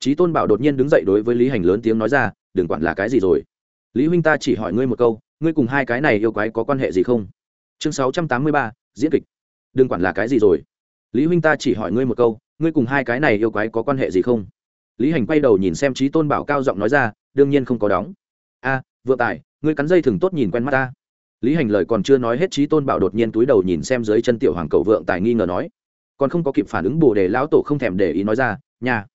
trí tôn bảo đột nhiên đứng dậy đối với lý hành lớn tiếng nói ra đừng quản là cái gì rồi. Lý huynh ta chỉ hỏi ngươi một câu ngươi cùng hai cái này yêu quái có quan hệ gì không? Chương sáu trăm tám mươi ba diễn kịch. Đừng quản là cái gì rồi. Lý huynh ta chỉ hỏi ngươi một câu ngươi cùng hai cái này yêu quái có quan hệ gì không? Lý hành quay đầu nhìn xem trí tôn bảo cao giọng nói ra đương nhiên không có đóng. A à, vượng tài ngươi cắn dây thừng tốt nhìn quen mắt ta. Lý hành lời còn chưa nói hết trí tôn bảo đột nhiên túi đầu nhìn xem dưới chân tiểu hoàng cầu vượng tài nghi ngờ nói còn không có kịp phản ứng bồ đề lão tổ không thèm để ý nói ra nhà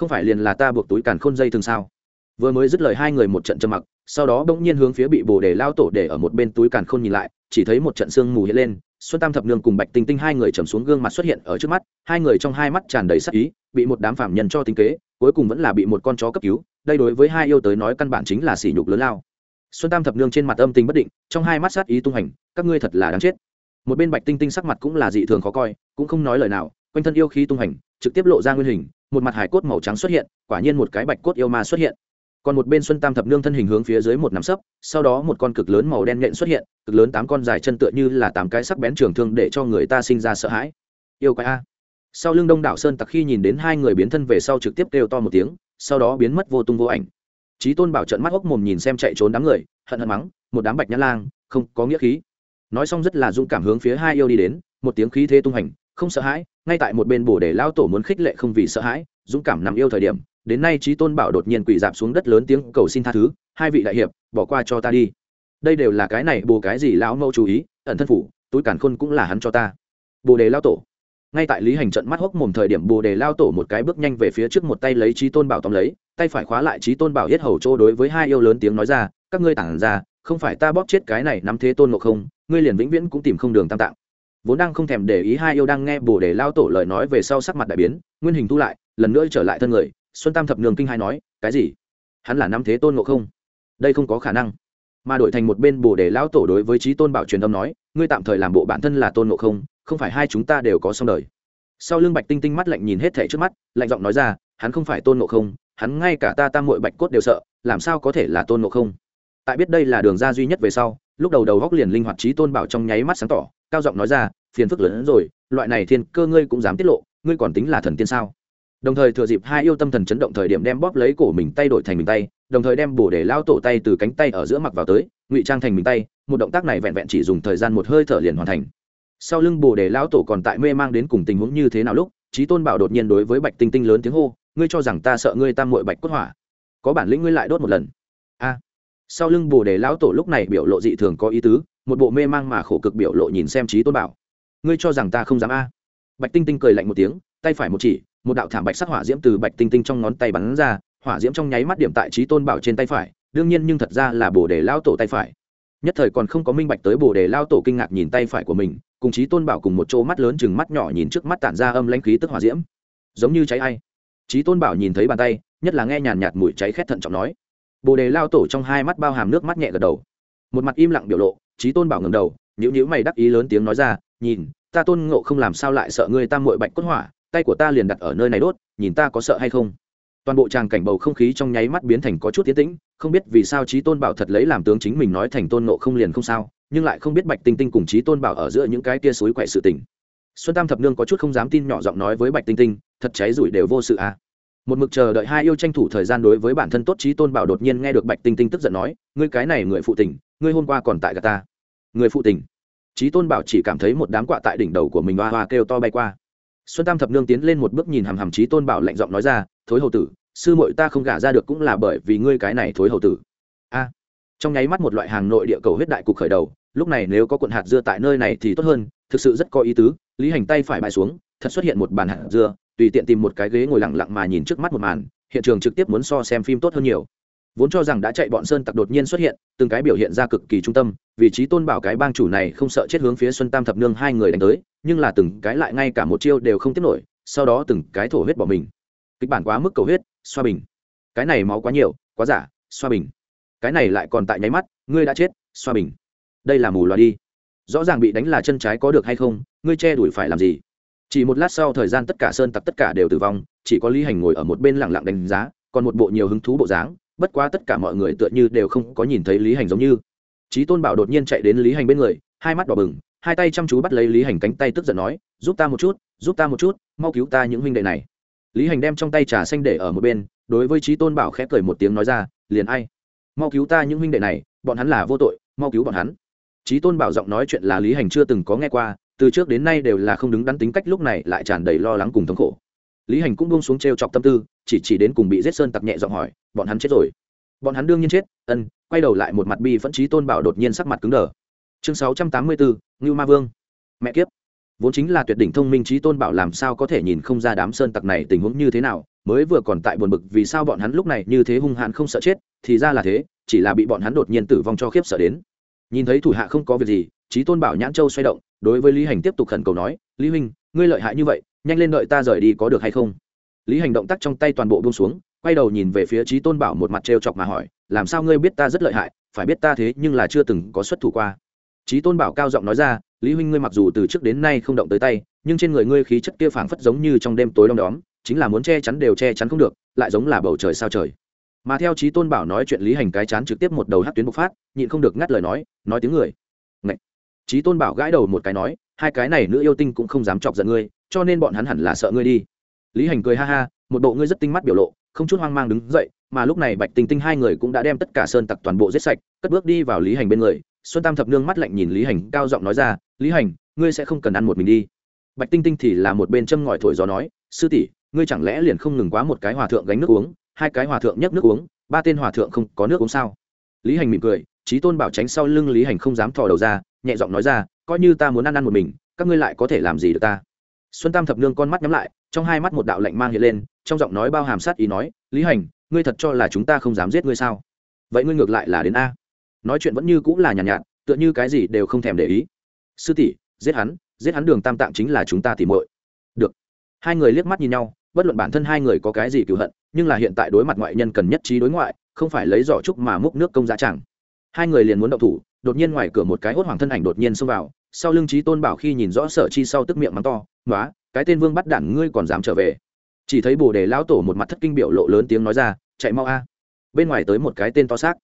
không phải liền là ta buộc túi càn khôn dây thường sao? Vừa mới dứt lời hai người một trận trầm mặc, sau đó bỗng nhiên hướng phía bị bồ đề lao tổ để ở một bên túi càn khôn nhìn lại, chỉ thấy một trận sương mù hiện lên, xuân tam thập nương cùng bạch tinh tinh hai người trầm xuống gương mặt xuất hiện ở trước mắt, hai người trong hai mắt tràn đầy sắc ý, bị một đám phạm nhân cho tính kế, cuối cùng vẫn là bị một con chó cấp cứu, đây đối với hai yêu tới nói căn bản chính là sỉ nhục lớn lao. Xuân tam thập nương trên mặt âm tình bất định, trong hai mắt sát ý tung hành, các ngươi thật là đáng chết. Một bên bạch tinh tinh sắc mặt cũng là dị thường khó coi, cũng không nói lời nào, quanh thân yêu khí tung hành trực tiếp lộ ra nguyên hình, một mặt hải cốt màu trắng xuất hiện, quả nhiên một cái bạch cốt yêu ma xuất hiện. Còn một bên xuân tam thập nương thân hình hướng phía dưới một nắm sấp, sau đó một con cực lớn màu đen nhện xuất hiện, cực lớn tám con dài chân tựa như là tám cái sắc bén trường thương để cho người ta sinh ra sợ hãi. Yêu quái a. Sau lưng đông đảo sơn tặc khi nhìn đến hai người biến thân về sau trực tiếp kêu to một tiếng, sau đó biến mất vô tung vô ảnh. Trí tôn bảo trận mắt hốc mồm nhìn xem chạy trốn đám người, hận hận mắng, một đám bạch nhã lang, không có nghĩa khí. Nói xong rất là dũng cảm hướng phía hai yêu đi đến, một tiếng khí thế tung hành không sợ hãi, ngay tại một bên bồ để lao tổ muốn khích lệ không vì sợ hãi, dũng cảm nằm yêu thời điểm, đến nay trí tôn bảo đột nhiên quỳ dạp xuống đất lớn tiếng cầu xin tha thứ, hai vị đại hiệp, bỏ qua cho ta đi. Đây đều là cái này bồ cái gì lão mẫu chú ý, ẩn thân phủ, túi cản khôn cũng là hắn cho ta. Bồ đề lao tổ. Ngay tại lý hành trận mắt hốc mồm thời điểm bồ đề lao tổ một cái bước nhanh về phía trước một tay lấy trí tôn bảo tóm lấy, tay phải khóa lại trí tôn bảo yết hầu chỗ đối với hai yêu lớn tiếng nói ra, các ngươi tản ra, không phải ta bóp chết cái này nắm thế tôn ngộ không, ngươi liền vĩnh viễn cũng tìm không đường tam tạng vốn đang không thèm để ý hai yêu đang nghe bồ đề lao tổ lời nói về sau sắc mặt đại biến, nguyên hình thu lại, lần nữa trở lại thân người, xuân tam thập nương kinh hai nói, cái gì? Hắn là năm thế tôn ngộ không? Đây không có khả năng. Mà đổi thành một bên bồ đề lao tổ đối với trí tôn bảo truyền âm nói, ngươi tạm thời làm bộ bản thân là tôn ngộ không không phải hai chúng ta đều có xong đời. Sau lưng bạch tinh tinh mắt lạnh nhìn hết thẻ trước mắt, lạnh giọng nói ra, hắn không phải tôn ngộ không, hắn ngay cả ta tam mội bạch cốt đều sợ, làm sao có thể là tôn ngộ không? Tại biết đây là đường ra duy nhất về sau, lúc đầu đầu góc liền linh hoạt trí tôn bảo trong nháy mắt sáng tỏ cao giọng nói ra, phiền phức lớn hơn rồi, loại này thiên cơ ngươi cũng dám tiết lộ, ngươi còn tính là thần tiên sao? Đồng thời thừa dịp hai yêu tâm thần chấn động thời điểm đem bóp lấy cổ mình tay đổi thành mình tay, đồng thời đem bổ để lao tổ tay từ cánh tay ở giữa mặc vào tới, ngụy trang thành mình tay, một động tác này vẹn vẹn chỉ dùng thời gian một hơi thở liền hoàn thành. Sau lưng bồ đề lão tổ còn tại mê mang đến cùng tình huống như thế nào lúc trí tôn bảo đột nhiên đối với bạch tinh tinh lớn tiếng hô, ngươi cho rằng ta sợ ngươi tam muội bạch cốt hỏa? Có bản lĩnh ngươi lại đốt một lần. A. Sau lưng bồ đề lão tổ lúc này biểu lộ dị thường có ý tứ một bộ mê mang mà khổ cực biểu lộ nhìn xem trí tôn bảo. Ngươi cho rằng ta không dám a? Bạch tinh tinh cười lạnh một tiếng, tay phải một chỉ, một đạo thảm bạch sắc hỏa diễm từ bạch tinh tinh trong ngón tay bắn ra, hỏa diễm trong nháy mắt điểm tại trí tôn bảo trên tay phải, đương nhiên nhưng thật ra là bồ đề lao tổ tay phải. Nhất thời còn không có minh bạch tới bồ đề lao tổ kinh ngạc nhìn tay phải của mình, cùng trí tôn bảo cùng một chỗ mắt lớn chừng mắt nhỏ nhìn trước mắt tản ra âm lãnh khí tức hỏa diễm. Giống như cháy ai. Trí tôn bảo nhìn thấy bàn tay, nhất là nghe nhàn nhạt mùi cháy khét thận trọng nói. Bồ đề lao tổ trong hai mắt bao hàm nước mắt nhẹ gật đầu. Một mặt im lặng biểu lộ trí tôn bảo ngầm đầu nhữ nhữ mày đắc ý lớn tiếng nói ra, nhìn, ta tôn ngộ không làm sao lại sợ ngươi tam mội bạch cốt hỏa, tay của ta liền đặt ở nơi này đốt, nhìn ta có sợ hay không? Toàn bộ tràng cảnh bầu không khí trong nháy mắt biến thành có chút tiến tĩnh, không biết vì sao trí tôn bảo thật lấy làm tướng chính mình nói thành tôn nộ không liền không sao, nhưng lại không biết bạch tinh tinh cùng trí tôn bảo ở giữa những cái tia suối quậy sự tình. Xuân tam thập nương có chút không dám tin nhỏ giọng nói với bạch tinh tinh, thật cháy rủi đều vô sự à. Một mực chờ đợi hai yêu tranh thủ thời gian đối với bản thân tốt trí tôn bảo đột nhiên nghe được bạch tinh tinh tức giận nói, ngươi cái này người phụ tình, ngươi hôm qua còn tại gà ta người phụ tình. Trí tôn bảo chỉ cảm thấy một đám quạ tại đỉnh đầu của mình hoa hoa kêu to bay qua. Xuân tam thập nương tiến lên một bước nhìn hàm hàm trí tôn bảo lạnh giọng nói ra, thối hầu tử, sư muội ta không gả ra được cũng là bởi vì ngươi cái này thối hầu tử. A. Trong nháy mắt một loại hàng nội địa cầu huyết đại cục khởi đầu, lúc này nếu có cuộn hạt dưa tại nơi này thì tốt hơn, thực sự rất có ý tứ, lý hành tay phải bại xuống, thật xuất hiện một bàn hạt dưa, tùy tiện tìm một cái ghế ngồi lặng lặng mà nhìn trước mắt một màn, hiện trường trực tiếp muốn so xem phim tốt hơn nhiều vốn cho rằng đã chạy bọn sơn tặc đột nhiên xuất hiện, từng cái biểu hiện ra cực kỳ trung tâm, vị trí tôn bảo cái bang chủ này không sợ chết hướng phía xuân tam thập nương hai người đánh tới, nhưng là từng cái lại ngay cả một chiêu đều không tiếp nổi, sau đó từng cái thổ huyết bỏ mình. Kịch bản quá mức cầu huyết, xoa bình. Cái này máu quá nhiều, quá giả, xoa bình. Cái này lại còn tại nháy mắt, ngươi đã chết, xoa bình. Đây là mù loà đi. Rõ ràng bị đánh là chân trái có được hay không, ngươi che đuổi phải làm gì? Chỉ một lát sau thời gian tất cả sơn tặc tất cả đều tử vong, chỉ có lý hành ngồi ở một bên lẳng lặng đánh giá, còn một bộ nhiều hứng thú bộ dáng bất quá tất cả mọi người tựa như đều không có nhìn thấy lý hành giống như. Trí tôn bảo đột nhiên chạy đến lý hành bên người, hai mắt đỏ bừng, hai tay chăm chú bắt lấy lý hành cánh tay tức giận nói, giúp ta một chút, giúp ta một chút, mau cứu ta những huynh đệ này. Lý hành đem trong tay trà xanh để ở một bên, đối với trí tôn bảo khẽ cười một tiếng nói ra, liền ai? Mau cứu ta những huynh đệ này, bọn hắn là vô tội, mau cứu bọn hắn. Trí tôn bảo giọng nói chuyện là lý hành chưa từng có nghe qua, từ trước đến nay đều là không đứng đắn tính cách lúc này lại tràn đầy lo lắng cùng thống khổ lý hành cũng buông xuống t r e o chọc tâm tư, chỉ chỉ đến cùng bị giết sơn tặc nhẹ giọng hỏi, bọn hắn chết rồi? Bọn hắn đương nhiên chết. Ân. Quay đầu lại một mặt bi phẫn trí tôn bảo đột nhiên sắc mặt cứng đờ. Chương sáu trăm tám mươi bốn ngưu ma vương. Mẹ kiếp. Vốn chính là tuyệt đỉnh thông minh trí tôn bảo làm sao có thể nhìn không ra đám sơn tặc này tình huống như thế nào, mới vừa còn tại buồn bực vì sao bọn hắn lúc này như thế hung hãn không sợ chết, thì ra là thế, chỉ là bị bọn hắn đột nhiên tử vong cho khiếp sợ đến. Nhìn thấy thủ hạ không có việc gì, trí tôn bảo nhãn châu xoay động, đối với lý hành tiếp tục khẩn cầu nói, lý huynh, ngươi lợi hại như vậy nhanh lên đợi ta rời đi có được hay không? Lý hành động tác trong tay toàn bộ buông xuống, quay đầu nhìn về phía trí tôn bảo một mặt t chọc mà hỏi, làm sao ngươi biết ta rất lợi hại, phải biết ta thế nhưng là chưa từng có xuất thủ qua. Trí tôn bảo cao giọng nói ra, lý huynh ngươi mặc dù từ trước đến nay không động tới tay, nhưng trên người ngươi khí chất kia phảng phất giống như trong đêm tối đông đóm, chính là muốn che chắn đều che chắn không được, lại giống là bầu trời sao trời. Mà theo trí tôn bảo nói chuyện lý hành cái chán trực tiếp một đầu hát tuyến bộc phát, nhịn không được ngắt lời nói nói tiếng người. Ngậy. trí tôn bảo gãi đầu một cái nói, hai cái này nữ yêu tinh cũng không dám chọc giận ngươi cho nên bọn hắn hẳn là sợ ngươi đi. Lý hành cười ha ha, một bộ ngươi rất tinh mắt biểu lộ, không chút hoang mang đứng dậy, mà lúc này bạch tinh tinh hai người cũng đã đem tất cả sơn tặc toàn bộ giết sạch, cất bước đi vào lý hành bên người. Xuân tam thập nương mắt lạnh nhìn lý hành, cao giọng nói ra, lý hành, ngươi sẽ không cần ăn một mình đi. Bạch tinh tinh thì là một bên châm ngòi thổi gió nói, sư tỷ, ngươi chẳng lẽ liền không ngừng quá một cái hòa thượng gánh nước uống, hai cái hòa thượng nhấc nước uống, ba tên hòa thượng không có nước uống sao? Lý hành mỉm cười, trí tôn bảo tránh sau lưng lý hành không dám thò đầu ra, nhẹ giọng nói ra, coi như ta muốn ăn ăn một mình, các ngươi lại có thể làm gì được ta? Xuân tam thập nương con mắt nhắm lại trong hai mắt một đạo lạnh mang hiện lên trong giọng nói bao hàm sát ý nói lý hành ngươi thật cho là chúng ta không dám giết ngươi sao? Vậy ngươi ngược lại là đến a. Nói chuyện vẫn như cũng là nhàn nhạt, nhạt tựa như cái gì đều không thèm để ý. Sư tỷ giết hắn giết hắn đường tam tạng chính là chúng ta tỉ muội. Được. Hai người liếc mắt nhìn nhau bất luận bản thân hai người có cái gì cựu hận nhưng là hiện tại đối mặt ngoại nhân cần nhất trí đối ngoại không phải lấy giỏ trúc mà múc nước công giá chẳng. Hai người liền muốn động thủ đột nhiên ngoài cửa một cái hốt hoàng thân ảnh đột nhiên xông vào sau lưng trí tôn bảo khi nhìn rõ sở chi sau tức miệng mắng to nói cái tên vương bắt đản ngươi còn dám trở về? Chỉ thấy bồ đề lão tổ một mặt thất kinh biểu lộ lớn tiếng nói ra, chạy mau a. Bên ngoài tới một cái tên to xác.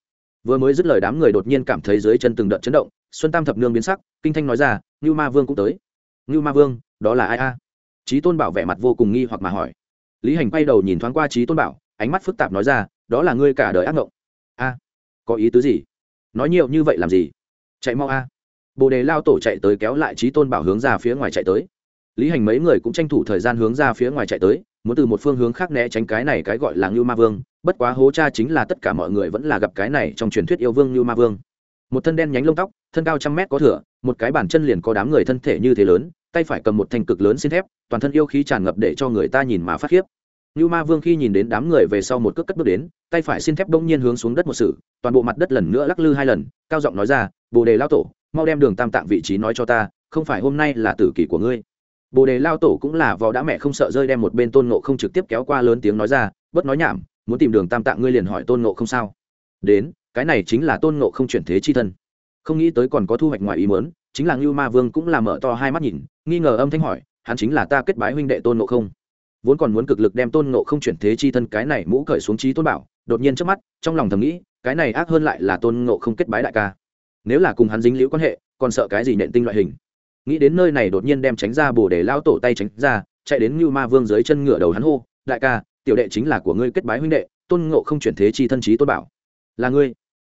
Vừa mới dứt lời đám người đột nhiên cảm thấy dưới chân từng đợt chấn động, xuân tam thập nương biến sắc, kinh thanh nói ra, ngưu ma vương cũng tới. Ngưu ma vương, đó là ai a? Trí tôn bảo vẻ mặt vô cùng nghi hoặc mà hỏi. Lý hành quay đầu nhìn thoáng qua trí tôn bảo, ánh mắt phức tạp nói ra, đó là ngươi cả đời ác ngộng. A, có ý tứ gì? Nói nhiều như vậy làm gì? Chạy mau a bồ đề lao tổ chạy tới kéo lại trí tôn bảo hướng ra phía ngoài chạy tới. Lý hành mấy người cũng tranh thủ thời gian hướng ra phía ngoài chạy tới, muốn từ một phương hướng khác né tránh cái này cái gọi là ngưu ma vương. Bất quá hố cha chính là tất cả mọi người vẫn là gặp cái này trong truyền thuyết yêu vương ngưu ma vương. Một thân đen nhánh lông tóc, thân cao trăm mét có thửa một cái bàn chân liền có đám người thân thể như thế lớn, tay phải cầm một thanh cực lớn xin thép, toàn thân yêu khí tràn ngập để cho người ta nhìn mà phát khiếp. Như ma vương khi nhìn đến đám người về sau một cước cất bước đến, tay phải xin thép bỗng nhiên hướng xuống đất một sự, toàn bộ mặt đất lần nữa lắc lư hai lần, cao giọng nói ra, bồ đề lao tổ mau đem đường tam tạng vị trí nói cho ta, không phải hôm nay là tử kỷ của ngươi. Bồ đề lao tổ cũng là vò đã mẹ không sợ rơi đem một bên tôn nộ không trực tiếp kéo qua lớn tiếng nói ra bất nói nhảm, muốn tìm đường tam tạng ngươi liền hỏi tôn nộ không sao. Đến, cái này chính là tôn nộ không chuyển thế chi thân. Không nghĩ tới còn có thu hoạch ngoài ý mớn chính là ngưu ma vương cũng là mở to hai mắt nhìn, nghi ngờ âm thanh hỏi, hắn chính là ta kết bái huynh đệ tôn nộ không? Vốn còn muốn cực lực đem tôn nộ không chuyển thế chi thân cái này mũ cởi xuống trí tôn bảo, đột nhiên trước mắt, trong lòng thầm nghĩ, cái này ác hơn lại là tôn nộ không kết bái đại ca nếu là cùng hắn dính liễu quan hệ, còn sợ cái gì nện tinh loại hình? Nghĩ đến nơi này đột nhiên đem tránh ra bồ để lao tổ tay tránh ra, chạy đến ngưu ma vương dưới chân ngựa đầu hắn hô, đại ca, tiểu đệ chính là của ngươi kết bái huynh đệ, tôn ngộ không chuyển thế chi thân trí tôn bảo. Là ngươi?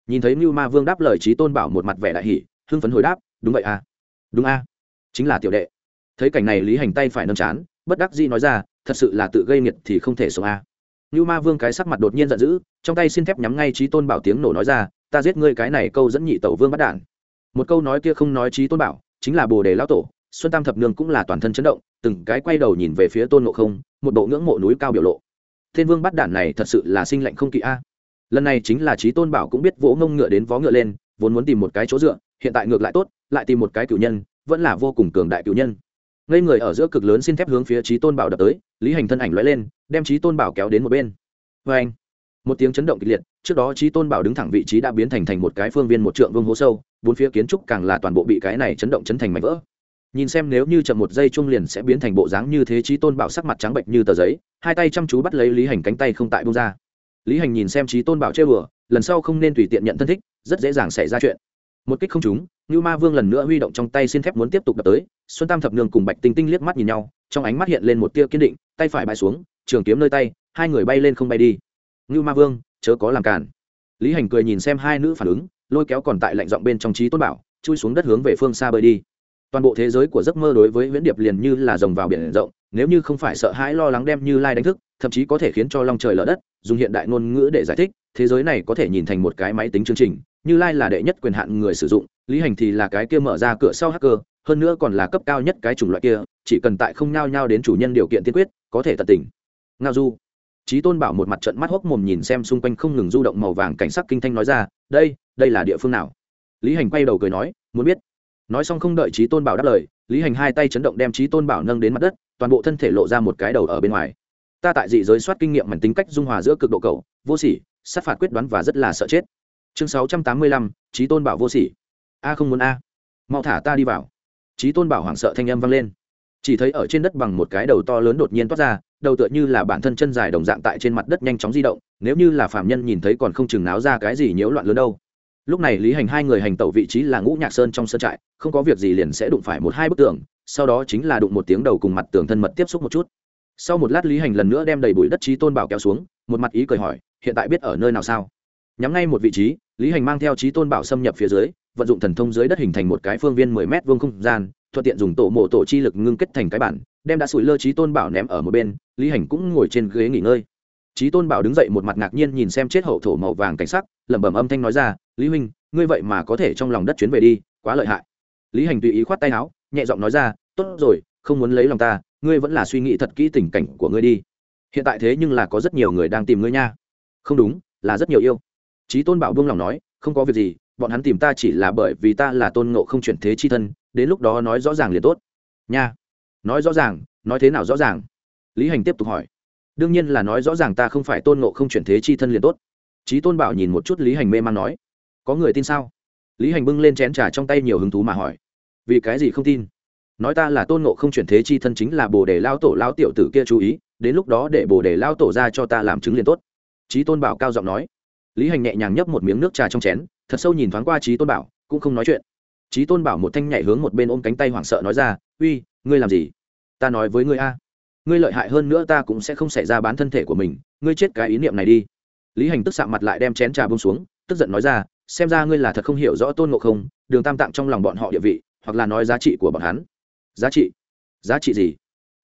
Nhìn thấy ngưu ma vương đáp lời trí tôn bảo một mặt vẻ đại hỷ hưng phấn hồi đáp, đúng vậy à. Đúng a, chính là tiểu đệ. Thấy cảnh này lý hành tay phải nâng chán, bất đắc dĩ nói ra, thật sự là tự gây nghiệt thì không thể sống a. Như ma vương cái sắc mặt đột nhiên giận dữ, trong tay xin thép nhắm ngay trí tôn bảo tiếng nổ nói ra ta giết ngươi cái này câu dẫn nhị tẩu vương bắt đản. Một câu nói kia không nói trí tôn bảo, chính là bồ đề lão tổ, xuân tam thập nương cũng là toàn thân chấn động, từng cái quay đầu nhìn về phía tôn ngộ không, một bộ ngưỡng mộ núi cao biểu lộ. Thiên vương bắt đản này thật sự là sinh lạnh không kỵ a. Lần này chính là trí tôn bảo cũng biết vỗ ngông ngựa đến vó ngựa lên, vốn muốn tìm một cái chỗ dựa, hiện tại ngược lại tốt, lại tìm một cái cựu nhân, vẫn là vô cùng cường đại cựu nhân. Ngây người ở giữa cực lớn xin thép hướng phía trí tôn bảo đập tới, lý hành thân ảnh lóe lên, đem trí tôn bảo kéo đến một bên. Vê anh một tiếng chấn động kịch liệt, trước đó trí tôn bảo đứng thẳng vị trí đã biến thành thành một cái phương viên một trượng vương hố sâu, bốn phía kiến trúc càng là toàn bộ bị cái này chấn động chấn thành mảnh vỡ. Nhìn xem nếu như chậm một giây chung liền sẽ biến thành bộ dáng như thế trí tôn bảo sắc mặt trắng bệnh như tờ giấy, hai tay chăm chú bắt lấy lý hành cánh tay không tại bông ra. Lý hành nhìn xem trí tôn bảo chơi bừa lần sau không nên tùy tiện nhận thân thích, rất dễ dàng xảy ra chuyện. Một kích không trúng như ma vương lần nữa huy động trong tay xin thép muốn tiếp tục đập tới, xuân tam thập nương cùng bạch tinh tinh liếc mắt nhìn nhau, trong ánh mắt hiện lên một tia kiên định, tay phải bay xuống, trường kiếm nơi tay, hai người bay lên không bay đi ngưu ma vương, chớ có làm cản lý hành cười nhìn xem hai nữ phản ứng, lôi kéo còn tại lạnh giọng bên trong trí tôn bảo, chui xuống đất hướng về phương xa bơi đi. Toàn bộ thế giới của giấc mơ đối với nguyễn điệp liền như là rồng vào biển rộng, nếu như không phải sợ hãi lo lắng đem như lai đánh thức, thậm chí có thể khiến cho long trời lở đất, dùng hiện đại ngôn ngữ để giải thích, thế giới này có thể nhìn thành một cái máy tính chương trình, như lai là đệ nhất quyền hạn người sử dụng, lý hành thì là cái kia mở ra cửa sau hacker, hơn nữa còn là cấp cao nhất cái chủng loại kia, chỉ cần tại không nhao nhao đến chủ nhân điều kiện tiên quyết, có thể tận tình. Ngao du. Chí tôn bảo một mặt trận mắt hốc mồm nhìn xem xung quanh không ngừng du động màu vàng cảnh sắc kinh thanh nói ra, đây đây là địa phương nào? Lý hành quay đầu cười nói, muốn biết. Nói xong không đợi chí tôn bảo đáp lời, lý hành hai tay chấn động đem chí tôn bảo nâng đến mặt đất, toàn bộ thân thể lộ ra một cái đầu ở bên ngoài. Ta tại dị giới soát kinh nghiệm mảnh tính cách dung hòa giữa cực độ cầu vô sỉ, sát phạt quyết đoán và rất là sợ chết. Chương sáu trăm tám mươi lăm tôn bảo vô sỉ. A không muốn a, mau thả ta đi vào. Chí tôn bảo hoảng sợ thanh âm vang lên chỉ thấy ở trên đất bằng một cái đầu to lớn đột nhiên toát ra, đầu tựa như là bản thân chân dài đồng dạng tại trên mặt đất nhanh chóng di động, nếu như là phạm nhân nhìn thấy còn không chừng náo ra cái gì nhiễu loạn lớn đâu. Lúc này lý hành hai người hành tẩu vị trí là ngũ nhạc sơn trong sơn trại, không có việc gì liền sẽ đụng phải một hai bức tường, sau đó chính là đụng một tiếng đầu cùng mặt tường thân mật tiếp xúc một chút. Sau một lát lý hành lần nữa đem đầy bụi đất trí tôn bảo kéo xuống, một mặt ý cười hỏi, hiện tại biết ở nơi nào sao? Nhắm ngay một vị trí, lý hành mang theo trí tôn bảo xâm nhập phía dưới, vận dụng thần thông dưới đất hình thành một cái phương viên mười m vuông không gian thuận tiện dùng tổ mộ tổ chi lực ngưng kết thành cái bản, đem đã sủi lơ trí tôn bảo ném ở một bên, lý hành cũng ngồi trên ghế nghỉ ngơi. Trí tôn bảo đứng dậy một mặt ngạc nhiên nhìn xem chết hậu thổ màu vàng cảnh sắc, lẩm bẩm âm thanh nói ra, lý huynh, ngươi vậy mà có thể trong lòng đất chuyến về đi, quá lợi hại. Lý hành tùy ý khoát tay áo, nhẹ giọng nói ra, tốt rồi, không muốn lấy lòng ta, ngươi vẫn là suy nghĩ thật kỹ tình cảnh của ngươi đi. Hiện tại thế nhưng là có rất nhiều người đang tìm ngươi nha. Không đúng, là rất nhiều yêu. Trí tôn bảo buông lòng nói, không có việc gì, bọn hắn tìm ta chỉ là bởi vì ta là tôn ngộ không chuyển thế chi thân đến lúc đó nói rõ ràng liền tốt. Nha. Nói rõ ràng, nói thế nào rõ ràng? Lý hành tiếp tục hỏi. Đương nhiên là nói rõ ràng ta không phải tôn ngộ không chuyển thế chi thân liền tốt. Trí tôn bảo nhìn một chút lý hành mê man nói. Có người tin sao? Lý hành bưng lên chén trà trong tay nhiều hứng thú mà hỏi. Vì cái gì không tin? Nói ta là tôn ngộ không chuyển thế chi thân chính là bồ đề lao tổ lao tiểu tử kia chú ý, đến lúc đó để bồ đề lao tổ ra cho ta làm chứng liền tốt. Trí tôn bảo cao giọng nói. Lý hành nhẹ nhàng nhấp một miếng nước trà trong chén, thật sâu nhìn thoáng qua trí tôn bảo, cũng không nói chuyện trí tôn bảo một thanh nhảy hướng một bên ôm cánh tay hoảng sợ nói ra, uy, ngươi làm gì? Ta nói với ngươi a, ngươi lợi hại hơn nữa ta cũng sẽ không xảy ra bán thân thể của mình, ngươi chết cái ý niệm này đi. Lý hành tức sạm mặt lại đem chén trà bông xuống, tức giận nói ra, xem ra ngươi là thật không hiểu rõ tôn ngộ không, đường tam tạng trong lòng bọn họ địa vị, hoặc là nói giá trị của bọn hắn. Giá trị? Giá trị gì?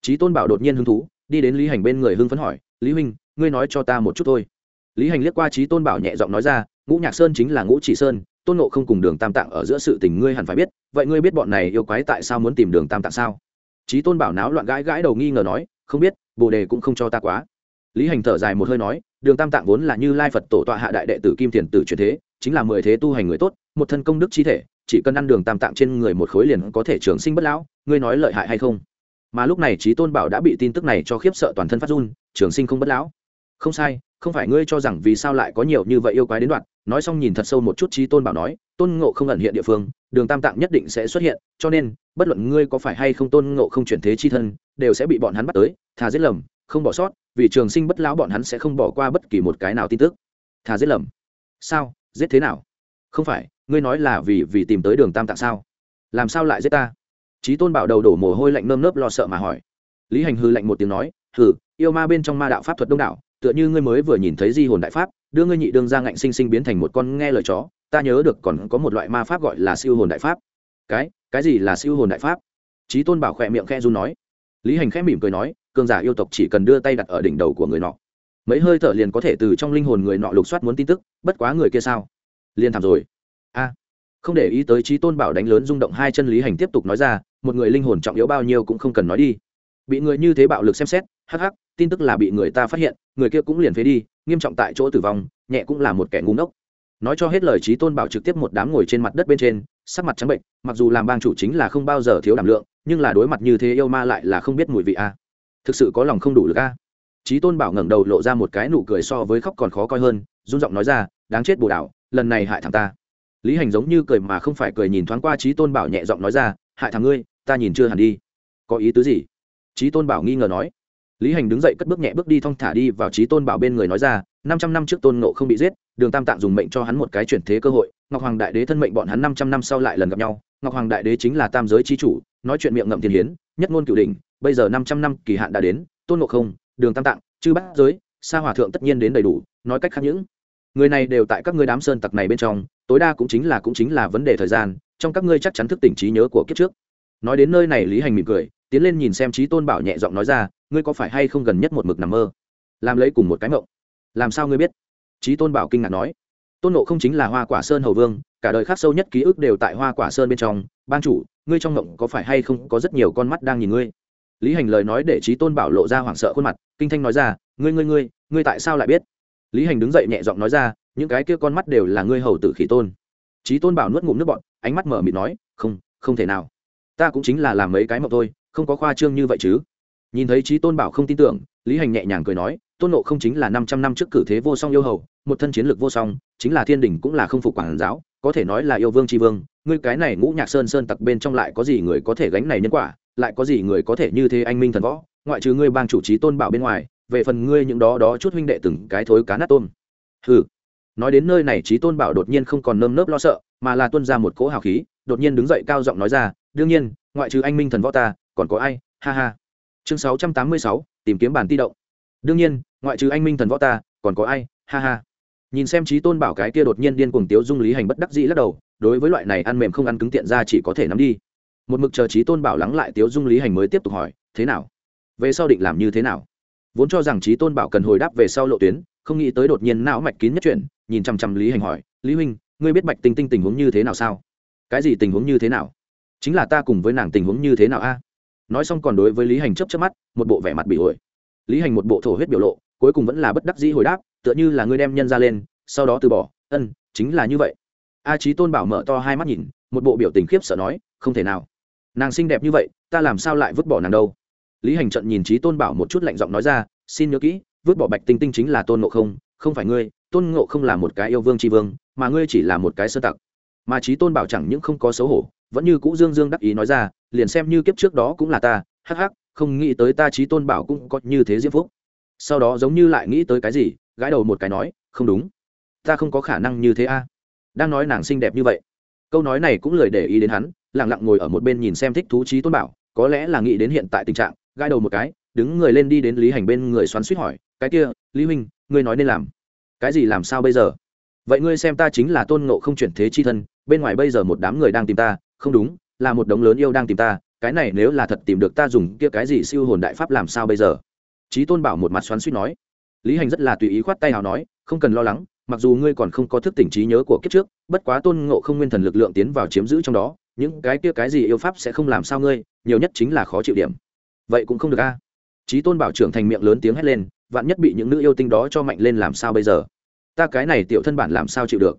Trí tôn bảo đột nhiên hứng thú, đi đến lý hành bên người hưng phấn hỏi, lý huynh, ngươi nói cho ta một chút thôi. Lý hành liếc qua trí tôn bảo nhẹ giọng nói ra, ngũ nhạc sơn chính là ngũ chỉ sơn tôn nộ không cùng đường tam tạng ở giữa sự tình ngươi hẳn phải biết, vậy ngươi biết bọn này yêu quái tại sao muốn tìm đường tam tạng sao? Trí tôn bảo náo loạn gãi gãi đầu nghi ngờ nói, không biết, bồ đề cũng không cho ta quá. Lý hành thở dài một hơi nói, đường tam tạng vốn là như lai phật tổ tọa hạ đại đệ tử kim thiền tử truyền thế, chính là mười thế tu hành người tốt, một thân công đức chi thể, chỉ cần ăn đường tam tạng trên người một khối liền có thể trường sinh bất lão, ngươi nói lợi hại hay không? Mà lúc này trí tôn bảo đã bị tin tức này cho khiếp sợ toàn thân phát run, trường sinh không bất lão. Không sai, không phải ngươi cho rằng vì sao lại có nhiều như vậy yêu quái đến đoạn nói xong nhìn thật sâu một chút trí tôn bảo nói, tôn ngộ không ẩn hiện địa phương, đường tam tạng nhất định sẽ xuất hiện, cho nên, bất luận ngươi có phải hay không tôn ngộ không chuyển thế chi thân, đều sẽ bị bọn hắn bắt tới, thà giết lầm, không bỏ sót, vì trường sinh bất lão bọn hắn sẽ không bỏ qua bất kỳ một cái nào tin tức. Thà giết lầm? Sao? Giết thế nào? Không phải, ngươi nói là vì vì tìm tới đường tam tạng sao? Làm sao lại giết ta? Trí tôn bảo đầu đổ mồ hôi lạnh nơm nớp lo sợ mà hỏi. Lý hành hư lạnh một tiếng nói, hừ, yêu ma bên trong ma đạo pháp thuật đông đảo, tựa như ngươi mới vừa nhìn thấy di hồn đại pháp đưa ngươi nhị đương ra ngạnh sinh sinh biến thành một con nghe lời chó, ta nhớ được còn có một loại ma pháp gọi là siêu hồn đại pháp. Cái cái gì là siêu hồn đại pháp? Trí tôn bảo khỏe miệng khe run nói. Lý hành khẽ mỉm cười nói, cường giả yêu tộc chỉ cần đưa tay đặt ở đỉnh đầu của người nọ. Mấy hơi thở liền có thể từ trong linh hồn người nọ lục soát muốn tin tức, bất quá người kia sao? Liền thảm rồi. A. Không để ý tới trí tôn bảo đánh lớn rung động hai chân lý hành tiếp tục nói ra, một người linh hồn trọng yếu bao nhiêu cũng không cần nói đi. Bị người như thế bạo lực xem xét, hắc hắc, tin tức là bị người ta phát hiện người kia cũng liền phế đi, nghiêm trọng tại chỗ tử vong, nhẹ cũng là một kẻ ngu ngốc. Nói cho hết lời trí tôn bảo trực tiếp một đám ngồi trên mặt đất bên trên, sắc mặt trắng bệnh, mặc dù làm bang chủ chính là không bao giờ thiếu đảm lượng, nhưng là đối mặt như thế yêu ma lại là không biết mùi vị a. À. Thực sự có lòng không đủ lực a. À. Trí tôn bảo ngẩng đầu lộ ra một cái nụ cười so với khóc còn khó coi hơn, run giọng nói ra, đáng chết bồ đảo lần này hại thằng ta. Lý hành giống như cười mà không phải cười nhìn thoáng qua trí tôn bảo nhẹ giọng nói ra, hại thằng ngươi, ta nhìn chưa hẳn đi. Có ý tứ gì? Trí tôn bảo nghi ngờ nói lý hành đứng dậy cất bước nhẹ bước đi thong thả đi vào trí tôn bảo bên người nói ra, năm trăm năm trước tôn nộ không bị giết, đường tam tạng dùng mệnh cho hắn một cái chuyển thế cơ hội, ngọc hoàng đại đế thân mệnh bọn hắn năm trăm năm sau lại lần gặp nhau, ngọc hoàng đại đế chính là tam giới trí chủ, nói chuyện miệng ngậm thiên hiến, nhất ngôn cửu đình bây giờ năm trăm năm kỳ hạn đã đến, tôn nộ không, đường tam tạng, chư bắt giới, sa hòa thượng tất nhiên đến đầy đủ, nói cách khác những người này đều tại các ngươi đám sơn tặc này bên trong, tối đa cũng chính là cũng chính là vấn đề thời gian, trong các ngươi chắc chắn thức tỉnh trí nhớ của kiếp trước. Nói đến nơi này lý hành mỉm cười, tiến lên nhìn xem trí tôn bảo nhẹ giọng nói ra ngươi có phải hay không gần nhất một mực nằm mơ? Làm lấy cùng một cái mộng. Làm sao ngươi biết? Trí tôn bảo kinh ngạc nói. Tôn nộ không chính là hoa quả sơn hầu vương, cả đời khác sâu nhất ký ức đều tại hoa quả sơn bên trong. Ban chủ, ngươi trong mộng có phải hay không có rất nhiều con mắt đang nhìn ngươi? Lý hành lời nói để trí tôn bảo lộ ra hoảng sợ khuôn mặt, kinh thanh nói ra, ngươi ngươi ngươi ngươi tại sao lại biết? Lý hành đứng dậy nhẹ giọng nói ra, những cái kia con mắt đều là ngươi hầu tử khỉ tôn. Trí tôn bảo nuốt ngụm nước bọn ánh mắt mở mịt nói, không không thể nào. Ta cũng chính là làm mấy cái mộng thôi, không có khoa trương như vậy chứ nhìn thấy trí tôn bảo không tin tưởng, lý hành nhẹ nhàng cười nói, tôn nộ không chính là năm trăm năm trước cử thế vô song yêu hầu, một thân chiến lược vô song, chính là thiên đình cũng là không phục quản giáo, có thể nói là yêu vương tri vương, ngươi cái này ngũ nhạc sơn sơn tặc bên trong lại có gì người có thể gánh này nhân quả, lại có gì người có thể như thế anh minh thần võ, ngoại trừ ngươi bang chủ trí tôn bảo bên ngoài, về phần ngươi những đó đó chút huynh đệ từng cái thối cá nát tôm. Ừ nói đến nơi này trí tôn bảo đột nhiên không còn nơm nớp lo sợ, mà là tuân ra một cỗ hào khí, đột nhiên đứng dậy cao giọng nói ra, đương nhiên, ngoại trừ anh minh thần võ ta, còn có ai? Ha ha chương sáu trăm tám mươi sáu, tìm kiếm bản ti động. Đương nhiên, ngoại trừ anh minh thần võ ta, còn có ai? Ha ha. Nhìn xem trí tôn bảo cái kia đột nhiên điên cuồng tiếu dung lý hành bất đắc dĩ lắc đầu, đối với loại này ăn mềm không ăn cứng tiện ra chỉ có thể nắm đi. Một mực chờ trí tôn bảo lắng lại tiếu dung lý hành mới tiếp tục hỏi, thế nào? Về sau định làm như thế nào? Vốn cho rằng trí tôn bảo cần hồi đáp về sau lộ tuyến, không nghĩ tới đột nhiên não mạch kín nhất chuyện, nhìn chăm chăm lý hành hỏi, lý huynh, ngươi biết bạch tinh tinh tình huống như thế nào sao? Cái gì tình huống như thế nào? Chính là ta cùng với nàng tình huống như thế nào a? Nói xong còn đối với lý hành chấp chấp mắt, một bộ vẻ mặt bị ổi. Lý hành một bộ thổ huyết biểu lộ, cuối cùng vẫn là bất đắc dĩ hồi đáp, tựa như là ngươi đem nhân ra lên, sau đó từ bỏ. Ân, chính là như vậy. A trí tôn bảo mở to hai mắt nhìn, một bộ biểu tình khiếp sợ nói, không thể nào. Nàng xinh đẹp như vậy, ta làm sao lại vứt bỏ nàng đâu? Lý hành trận nhìn trí tôn bảo một chút lạnh giọng nói ra, xin nhớ kỹ, vứt bỏ bạch tinh tinh chính là tôn ngộ không không phải ngươi, tôn ngộ không là một cái yêu vương tri vương, mà ngươi chỉ là một cái sơ tặc. Mà trí tôn bảo chẳng những không có xấu hổ, vẫn như cũ dương dương đắc ý nói ra liền xem như kiếp trước đó cũng là ta, hắc hắc, không nghĩ tới ta trí tôn bảo cũng có như thế diễm phúc. Sau đó giống như lại nghĩ tới cái gì, gãi đầu một cái nói, không đúng. Ta không có khả năng như thế a. Đang nói nàng xinh đẹp như vậy. Câu nói này cũng lời để ý đến hắn lẳng lặng ngồi ở một bên nhìn xem thích thú trí tôn bảo, có lẽ là nghĩ đến hiện tại tình trạng, gãi đầu một cái, đứng người lên đi đến lý hành bên người xoắn suýt hỏi, cái kia, lý huynh, ngươi nói nên làm? Cái gì làm sao bây giờ? Vậy ngươi xem ta chính là tôn ngộ không chuyển thế chi thân, bên ngoài bây giờ một đám người đang tìm ta, không đúng là một đống lớn yêu đang tìm ta, cái này nếu là thật tìm được ta dùng kia cái gì siêu hồn đại pháp làm sao bây giờ? Trí tôn bảo một mặt xoắn suýt nói. Lý hành rất là tùy ý khoát tay nào nói, không cần lo lắng, mặc dù ngươi còn không có thức tỉnh trí nhớ của kiếp trước, bất quá tôn ngộ không nguyên thần lực lượng tiến vào chiếm giữ trong đó, những cái kia cái gì yêu pháp sẽ không làm sao ngươi, nhiều nhất chính là khó chịu điểm. Vậy cũng không được a. Trí tôn bảo trưởng thành miệng lớn tiếng hét lên, vạn nhất bị những nữ yêu tinh đó cho mạnh lên làm sao bây giờ? Ta cái này tiểu thân bản làm sao chịu được?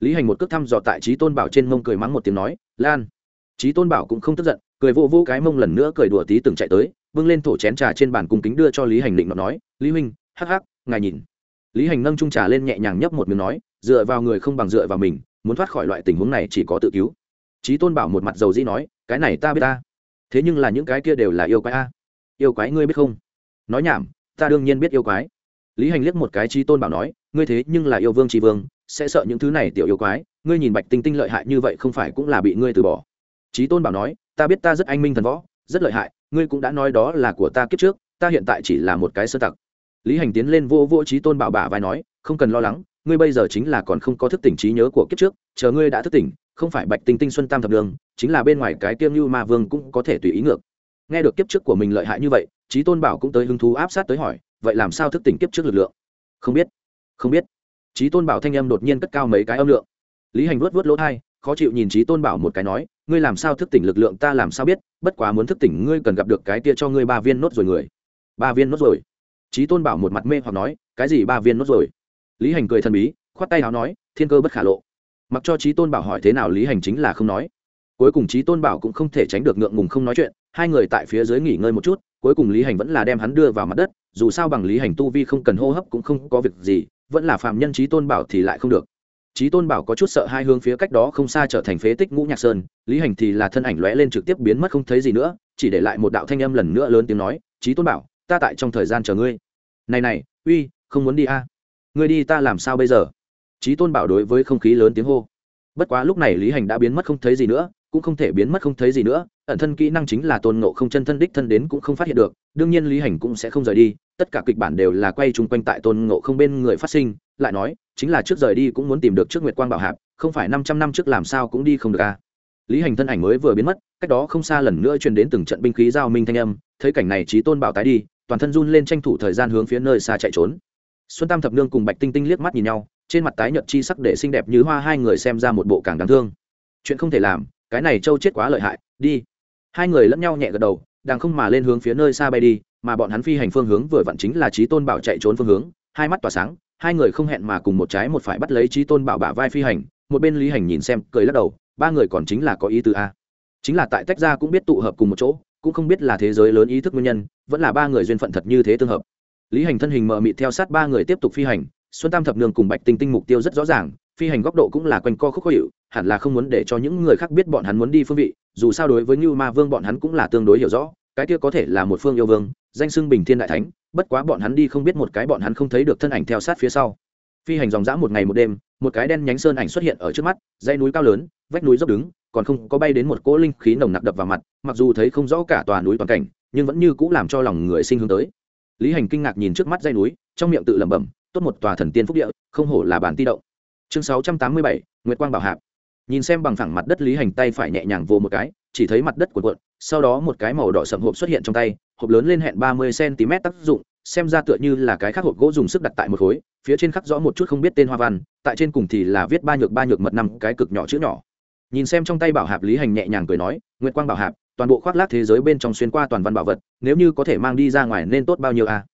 Lý hành một cước thăm dò tại trí tôn bảo trên mông cười mắng một tiếng nói, lan trí tôn bảo cũng không tức giận, cười vô vô cái mông lần nữa cười đùa tí từng chạy tới, bưng lên thổ chén trà trên bàn cung kính đưa cho lý hành định nó nói, lý huynh, hắc hắc, ngài nhìn. Lý hành nâng trung trà lên nhẹ nhàng nhấp một miếng nói, dựa vào người không bằng dựa vào mình, muốn thoát khỏi loại tình huống này chỉ có tự cứu. Trí tôn bảo một mặt dầu dĩ nói, cái này ta biết ta. Thế nhưng là những cái kia đều là yêu quái a. Yêu quái ngươi biết không? Nói nhảm, ta đương nhiên biết yêu quái. Lý hành liếc một cái trí tôn bảo nói, ngươi thế nhưng là yêu vương tri vương, sẽ sợ những thứ này tiểu yêu quái. Ngươi nhìn bạch tinh tinh lợi hại như vậy không phải cũng là bị ngươi từ bỏ. Chí tôn bảo nói ta biết ta rất anh minh thần võ rất lợi hại ngươi cũng đã nói đó là của ta kiếp trước ta hiện tại chỉ là một cái sơ tặc. Lý hành tiến lên vô vô Chí tôn bảo bả vai nói không cần lo lắng ngươi bây giờ chính là còn không có thức tỉnh trí nhớ của kiếp trước chờ ngươi đã thức tỉnh không phải bạch tinh tinh xuân tam thập đường chính là bên ngoài cái tiêm như ma vương cũng có thể tùy ý ngược. Nghe được kiếp trước của mình lợi hại như vậy Chí tôn bảo cũng tới hứng thú áp sát tới hỏi vậy làm sao thức tỉnh kiếp trước lực lượng? Không biết không biết. Chí tôn bảo thanh âm đột nhiên cất cao mấy cái âm lượng. Lý hành vuốt vuốt lỗ tai, khó chịu nhìn Chí tôn bảo một cái nói ngươi làm sao thức tỉnh lực lượng ta làm sao biết, bất quá muốn thức tỉnh ngươi cần gặp được cái kia cho ngươi ba viên nốt rồi người. Ba viên nốt rồi trí tôn bảo một mặt mê hoặc nói, cái gì ba viên nốt rồi lý hành cười thần bí, khoát tay nào nói, thiên cơ bất khả lộ. Mặc cho trí tôn bảo hỏi thế nào lý hành chính là không nói. Cuối cùng trí tôn bảo cũng không thể tránh được ngượng ngùng không nói chuyện, hai người tại phía dưới nghỉ ngơi một chút, cuối cùng lý hành vẫn là đem hắn đưa vào mặt đất, dù sao bằng lý hành tu vi không cần hô hấp cũng không có việc gì, vẫn là phạm nhân trí tôn bảo thì lại không được trí tôn bảo có chút sợ hai hướng phía cách đó không xa trở thành phế tích ngũ nhạc sơn, lý hành thì là thân ảnh lóe lên trực tiếp biến mất không thấy gì nữa, chỉ để lại một đạo thanh âm lần nữa lớn tiếng nói trí tôn bảo, ta tại trong thời gian chờ ngươi. Này này, uy, không muốn đi a. À? ngươi đi ta làm sao bây giờ? Trí tôn bảo đối với không khí lớn tiếng hô. Bất quá lúc này lý hành đã biến mất không thấy gì nữa, cũng không thể biến mất không thấy gì nữa, ẩn thân kỹ năng chính là tôn ngộ không chân thân đích thân đến cũng không phát hiện được, đương nhiên lý hành cũng sẽ không rời đi, tất cả kịch bản đều là quay chung quanh tại tôn ngộ không bên người phát sinh lại nói, chính là trước rời đi cũng muốn tìm được trước nguyệt quang bảo hạp, không phải năm trăm năm trước làm sao cũng đi không được à. lý hành thân ảnh mới vừa biến mất, cách đó không xa lần nữa truyền đến từng trận binh khí giao minh thanh âm, thấy cảnh này trí tôn bảo tái đi, toàn thân run lên tranh thủ thời gian hướng phía nơi xa chạy trốn. Xuân tam thập nương cùng bạch tinh tinh liếc mắt nhìn nhau, trên mặt tái nhợt chi sắc để xinh đẹp như hoa hai người xem ra một bộ càng đáng thương. Chuyện không thể làm, cái này châu chết quá lợi hại, đi. Hai người lẫn nhau nhẹ gật đầu, đang không mà lên hướng phía nơi xa bay đi, mà bọn hắn phi hành phương hướng vừa vặn chính là trí tôn bảo chạy trốn phương hướng, hai mắt tỏa sáng hai người không hẹn mà cùng một trái một phải bắt lấy trí tôn bảo bả vai phi hành, một bên lý hành nhìn xem, cười lắc đầu, ba người còn chính là có ý tứ a. Chính là tại tách ra cũng biết tụ hợp cùng một chỗ, cũng không biết là thế giới lớn ý thức nguyên nhân, vẫn là ba người duyên phận thật như thế tương hợp. Lý hành thân hình mờ mịt theo sát ba người tiếp tục phi hành, xuân tam thập nương cùng bạch tinh tinh mục tiêu rất rõ ràng, phi hành góc độ cũng là quanh co khúc khó hiệu hẳn là không muốn để cho những người khác biết bọn hắn muốn đi phương vị, dù sao đối với như ma vương bọn hắn cũng là tương đối hiểu rõ, cái kia có thể là một phương yêu vương, danh xưng bình thiên đại thánh bất quá bọn hắn đi không biết một cái bọn hắn không thấy được thân ảnh theo sát phía sau. Phi hành dòng dã một ngày một đêm, một cái đen nhánh sơn ảnh xuất hiện ở trước mắt, dãy núi cao lớn, vách núi dốc đứng, còn không có bay đến một cỗ linh khí nồng nặc đập vào mặt, mặc dù thấy không rõ cả tòa núi toàn cảnh, nhưng vẫn như cũ làm cho lòng người sinh hướng tới. Lý hành kinh ngạc nhìn trước mắt dãy núi, trong miệng tự lẩm bẩm, tốt một tòa thần tiên phúc địa, không hổ là bản ti động. Chương sáu trăm tám mươi bảy, nguyệt quang bảo hạp. Nhìn xem bằng phẳng mặt đất lý hành tay phải nhẹ nhàng vô một cái, chỉ thấy mặt đất cuộn cuộn sau đó một cái màu đỏ sậm hộp xuất hiện trong tay, hộp lớn lên hẹn ba mươi cm tác dụng, xem ra tựa như là cái khác hộp gỗ dùng sức đặt tại một khối, phía trên khắc rõ một chút không biết tên hoa văn, tại trên cùng thì là viết ba nhược ba nhược mật năm cái cực nhỏ chữ nhỏ nhìn xem trong tay bảo hạp lý hành nhẹ nhàng cười nói nguyễn quang bảo hạp, toàn bộ khoác lác thế giới bên trong xuyên qua toàn văn bảo vật, nếu như có thể mang đi ra ngoài nên tốt bao nhiêu a à?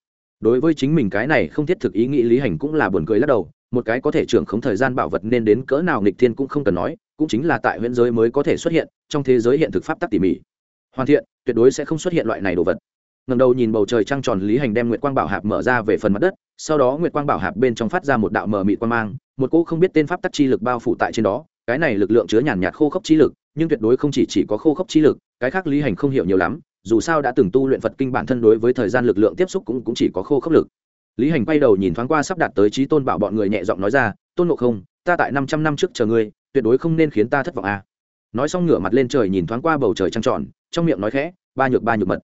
đối với chính mình cái này không thiết thực ý nghĩ lý hành cũng là buồn cười lắc đầu, một cái có thể trưởng không thời gian bảo vật nên đến cỡ nào nghịch thiên cũng không cần nói, cũng chính là tại huyện giới mới có thể xuất hiện, trong thế giới hiện thực pháp tắc tỉ mỉ hoàn thiện tuyệt đối sẽ không xuất hiện loại này đồ vật ngầm đầu nhìn bầu trời trăng tròn lý hành đem nguyệt quang bảo hạp mở ra về phần mặt đất sau đó nguyệt quang bảo hạp bên trong phát ra một đạo mờ mịt quang mang một cỗ không biết tên pháp tắc chi lực bao phủ tại trên đó cái này lực lượng chứa nhàn nhạt khô khốc chi lực nhưng tuyệt đối không chỉ, chỉ có khô khốc chi lực cái khác lý hành không hiểu nhiều lắm dù sao đã từng tu luyện phật kinh bản thân đối với thời gian lực lượng tiếp xúc cũng, cũng chỉ có khô khốc lực lý hành quay đầu nhìn thoáng qua sắp đạt tới trí tôn bảo bọn người nhẹ giọng nói ra tôn ngộ không ta tại năm trăm năm trước chờ ngươi tuyệt đối không nên khiến ta thất vọng à nói xong ngửa mặt lên trời nhìn thoáng qua bầu trời trăng tròn, trong miệng nói khẽ, ba nhược ba nhược mật.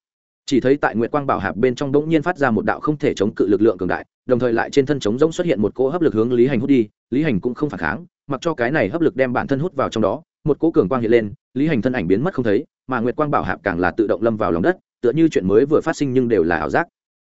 Chỉ thấy tại nguyệt quang bảo hạp bên trong đống nhiên phát ra một đạo không thể chống cự lực lượng cường đại, đồng thời lại trên thân chống rỗng xuất hiện một cỗ hấp lực hướng lý hành hút đi, lý hành cũng không phản kháng, mặc cho cái này hấp lực đem bản thân hút vào trong đó, một cỗ cường quang hiện lên, lý hành thân ảnh biến mất không thấy, mà nguyệt quang bảo hạp càng là tự động lâm vào lòng đất, tựa như chuyện mới vừa phát sinh nhưng đều là ảo giác.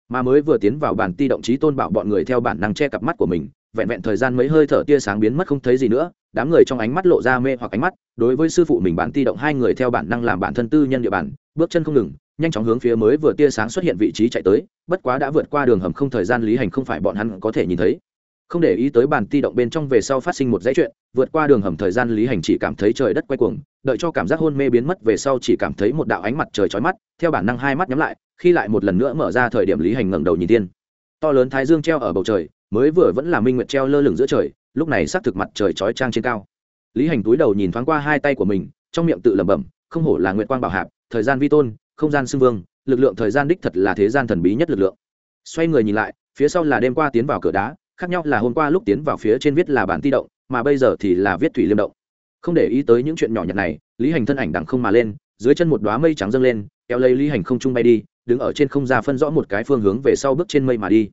Mà mới vừa tiến vào bản ti động trí tôn bảo bọn người theo bản năng che cặp mắt của mình vẹn vẹn thời gian mấy hơi thở tia sáng biến mất không thấy gì nữa, đám người trong ánh mắt lộ ra mê hoặc ánh mắt, đối với sư phụ mình bản ti động hai người theo bản năng làm bản thân tư nhân địa bàn, bước chân không ngừng, nhanh chóng hướng phía mới vừa tia sáng xuất hiện vị trí chạy tới, bất quá đã vượt qua đường hầm không thời gian lý hành không phải bọn hắn có thể nhìn thấy. Không để ý tới bản ti động bên trong về sau phát sinh một dãy chuyện, vượt qua đường hầm thời gian lý hành chỉ cảm thấy trời đất quay cuồng, đợi cho cảm giác hôn mê biến mất về sau chỉ cảm thấy một đạo ánh mặt trời chói mắt, theo bản năng hai mắt nhắm lại, khi lại một lần nữa mở ra thời điểm lý hành ngẩng đầu nhìn tiên to lớn thái dương treo ở bầu trời, mới vừa vẫn là minh nguyệt treo lơ lửng giữa trời, lúc này xác thực mặt trời chói trang trên cao. Lý hành túi đầu nhìn thoáng qua hai tay của mình, trong miệng tự lẩm bẩm, không hổ là nguyệt quang bảo hạp, thời gian vi tôn, không gian xưng vương, lực lượng thời gian đích thật là thế gian thần bí nhất lực lượng. Xoay người nhìn lại, phía sau là đêm qua tiến vào cửa đá, khác nhau là hôm qua lúc tiến vào phía trên viết là bản ti động, mà bây giờ thì là viết thủy liêm động. Không để ý tới những chuyện nhỏ nhặt này, lý hành thân ảnh đằng không mà lên, dưới chân một đoá mây trắng dâng lên, kéo lấy lý hành không trung bay đi đứng ở trên không ra phân rõ một cái phương hướng về sau bước trên mây mà đi.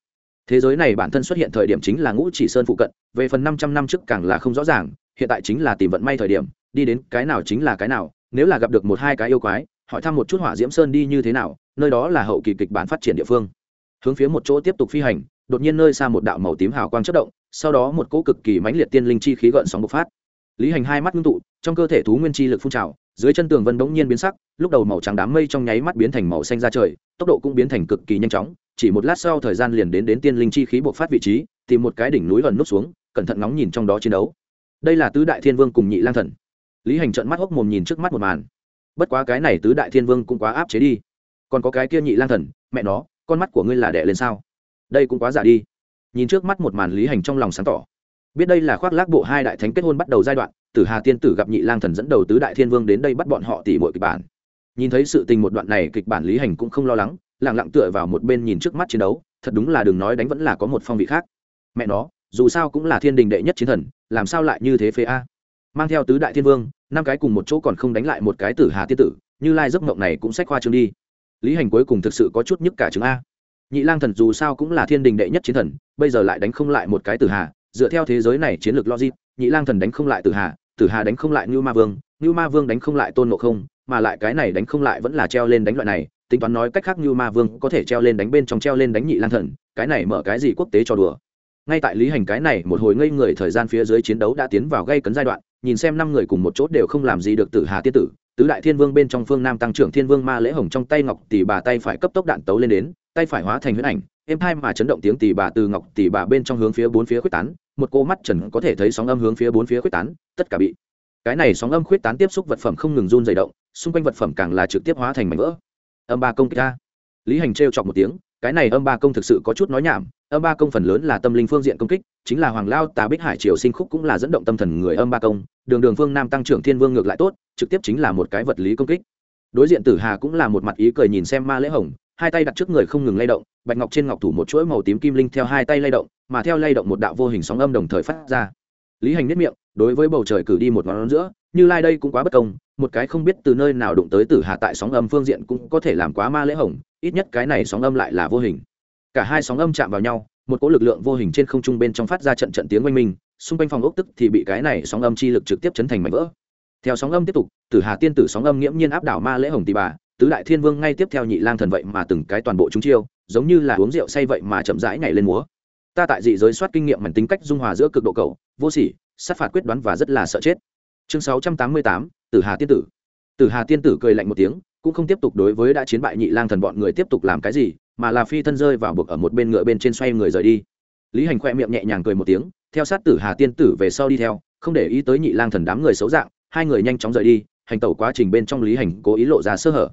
Thế giới này bản thân xuất hiện thời điểm chính là ngũ chỉ sơn phụ cận, về phần năm trăm năm trước càng là không rõ ràng, hiện tại chính là tìm vận may thời điểm, đi đến cái nào chính là cái nào, nếu là gặp được một hai cái yêu quái, hỏi thăm một chút hỏa diễm sơn đi như thế nào, nơi đó là hậu kỳ kịch bản phát triển địa phương. Hướng phía một chỗ tiếp tục phi hành, đột nhiên nơi xa một đạo màu tím hào quang chất động, sau đó một cỗ cực kỳ mãnh liệt tiên linh chi khí gợn sóng bộc phát. Lý hành hai mắt ngưng tụ, trong cơ thể thú nguyên chi lực phun trào dưới chân tường vân bỗng nhiên biến sắc, lúc đầu màu trắng đám mây trong nháy mắt biến thành màu xanh ra trời, tốc độ cũng biến thành cực kỳ nhanh chóng, chỉ một lát sau thời gian liền đến đến tiên linh chi khí bộc phát vị trí, tìm một cái đỉnh núi gần nút xuống, cẩn thận ngóng nhìn trong đó chiến đấu. Đây là tứ đại thiên vương cùng nhị lang thần. Lý hành trợn mắt hốc mồm nhìn trước mắt một màn. Bất quá cái này tứ đại thiên vương cũng quá áp chế đi. Còn có cái kia nhị lang thần, mẹ nó, con mắt của ngươi là đẻ lên sao? Đây cũng quá giả đi. Nhìn trước mắt một màn lý hành trong lòng sáng tỏ. Biết đây là khoác lác bộ hai đại thánh kết hôn bắt đầu giai đoạn tử hà tiên tử gặp nhị lang thần dẫn đầu tứ đại thiên vương đến đây bắt bọn họ tỉ mọi kịch bản. Nhìn thấy sự tình một đoạn này, kịch bản lý hành cũng không lo lắng lẳng lặng tựa vào một bên nhìn trước mắt chiến đấu, thật đúng là đừng nói đánh vẫn là có một phong vị khác. Mẹ nó, dù sao cũng là thiên đình đệ nhất chiến thần, làm sao lại như thế phế a? Mang theo tứ đại thiên vương, năm cái cùng một chỗ còn không đánh lại một cái tử hà tiên tử, như lai giấc mộng này cũng sách khoa trương đi. Lý hành cuối cùng thực sự có chút nhức cả chứng a. Nhị lang thần dù sao cũng là thiên đình đệ nhất chiến thần, bây giờ lại đánh không lại một cái tử hà, dựa theo thế giới này chiến lược logic, nhị lang thần đánh không lại tử hà tử hà đánh không lại như ma vương như ma vương đánh không lại tôn ngộ không, mà lại cái này đánh không lại vẫn là treo lên đánh loại này, tính toán nói cách khác như ma vương có thể treo lên đánh bên trong treo lên đánh nhị lan thần, cái này mở cái gì quốc tế cho đùa. Ngay tại lý hành cái này một hồi ngây người thời gian phía dưới chiến đấu đã tiến vào gây cấn giai đoạn, nhìn xem năm người cùng một chốt đều không làm gì được tử hà tiết tử, tứ đại thiên vương bên trong phương nam tăng trưởng thiên vương ma lễ hồng trong tay ngọc tỷ bà tay phải cấp tốc đạn tấu lên đến, tay phải hóa thành huyết ảnh, êm hai mà chấn động tiếng tỷ bà từ ngọc tỷ bà bên trong hướng phía bốn phía quyết tán một cô mắt trần có thể thấy sóng âm hướng phía bốn phía quyết tán, tất cả bị cái này sóng âm khuyết tán tiếp xúc vật phẩm không ngừng run dày động, xung quanh vật phẩm càng là trực tiếp hóa thành mảnh vỡ. Âm ba công kích ta lý hành trêu chọc một tiếng, cái này âm ba công thực sự có chút nói nhảm, âm ba công phần lớn là tâm linh phương diện công kích, chính là hoàng lao tà bích hải triều sinh khúc cũng là dẫn động tâm thần người âm ba công, đường đường phương nam tăng trưởng thiên vương ngược lại tốt, trực tiếp chính là một cái vật lý công kích. Đối diện tử hà cũng là một mặt ý cười nhìn xem ma lễ hồng hai tay đặt trước người không ngừng lay động, bạch ngọc trên ngọc thủ một chuỗi màu tím kim linh theo hai tay lay động, mà theo lay động một đạo vô hình sóng âm đồng thời phát ra. Lý hành nhất miệng, đối với bầu trời cử đi một ngón giữa, như lai đây cũng quá bất công, một cái không biết từ nơi nào đụng tới tử hà tại sóng âm phương diện cũng có thể làm quá ma lễ hồng, ít nhất cái này sóng âm lại là vô hình. Cả hai sóng âm chạm vào nhau, một cỗ lực lượng vô hình trên không trung bên trong phát ra trận trận tiếng oanh minh, xung quanh phòng ốc tức thì bị cái này sóng âm chi lực trực tiếp chấn thành mảnh vỡ. Theo sóng âm tiếp tục, tử hà tiên tử sóng âm nghiễm nhiên áp đảo ma lễ hồng tì bà tứ đại thiên vương ngay tiếp theo nhị lang thần vậy mà từng cái toàn bộ chúng chiêu, giống như là uống rượu say vậy mà chậm rãi nhảy lên múa. Ta tại dị giới soát kinh nghiệm mảnh tính cách dung hòa giữa cực độ cầu vô sỉ, sát phạt quyết đoán và rất là sợ chết. Chương sáu trăm tám mươi tám, tử hà tiên tử. Tử hà tiên tử cười lạnh một tiếng, cũng không tiếp tục đối với đã chiến bại nhị lang thần bọn người tiếp tục làm cái gì, mà là phi thân rơi vào buộc ở một bên ngựa bên trên xoay người rời đi. Lý hành khoe miệng nhẹ nhàng cười một tiếng, theo sát tử hà tiên tử về sau đi theo, không để ý tới nhị lang thần đám người xấu dạng, hai người nhanh chóng rời đi, hành tẩu quá trình bên trong lý hành cố ý lộ ra sơ hở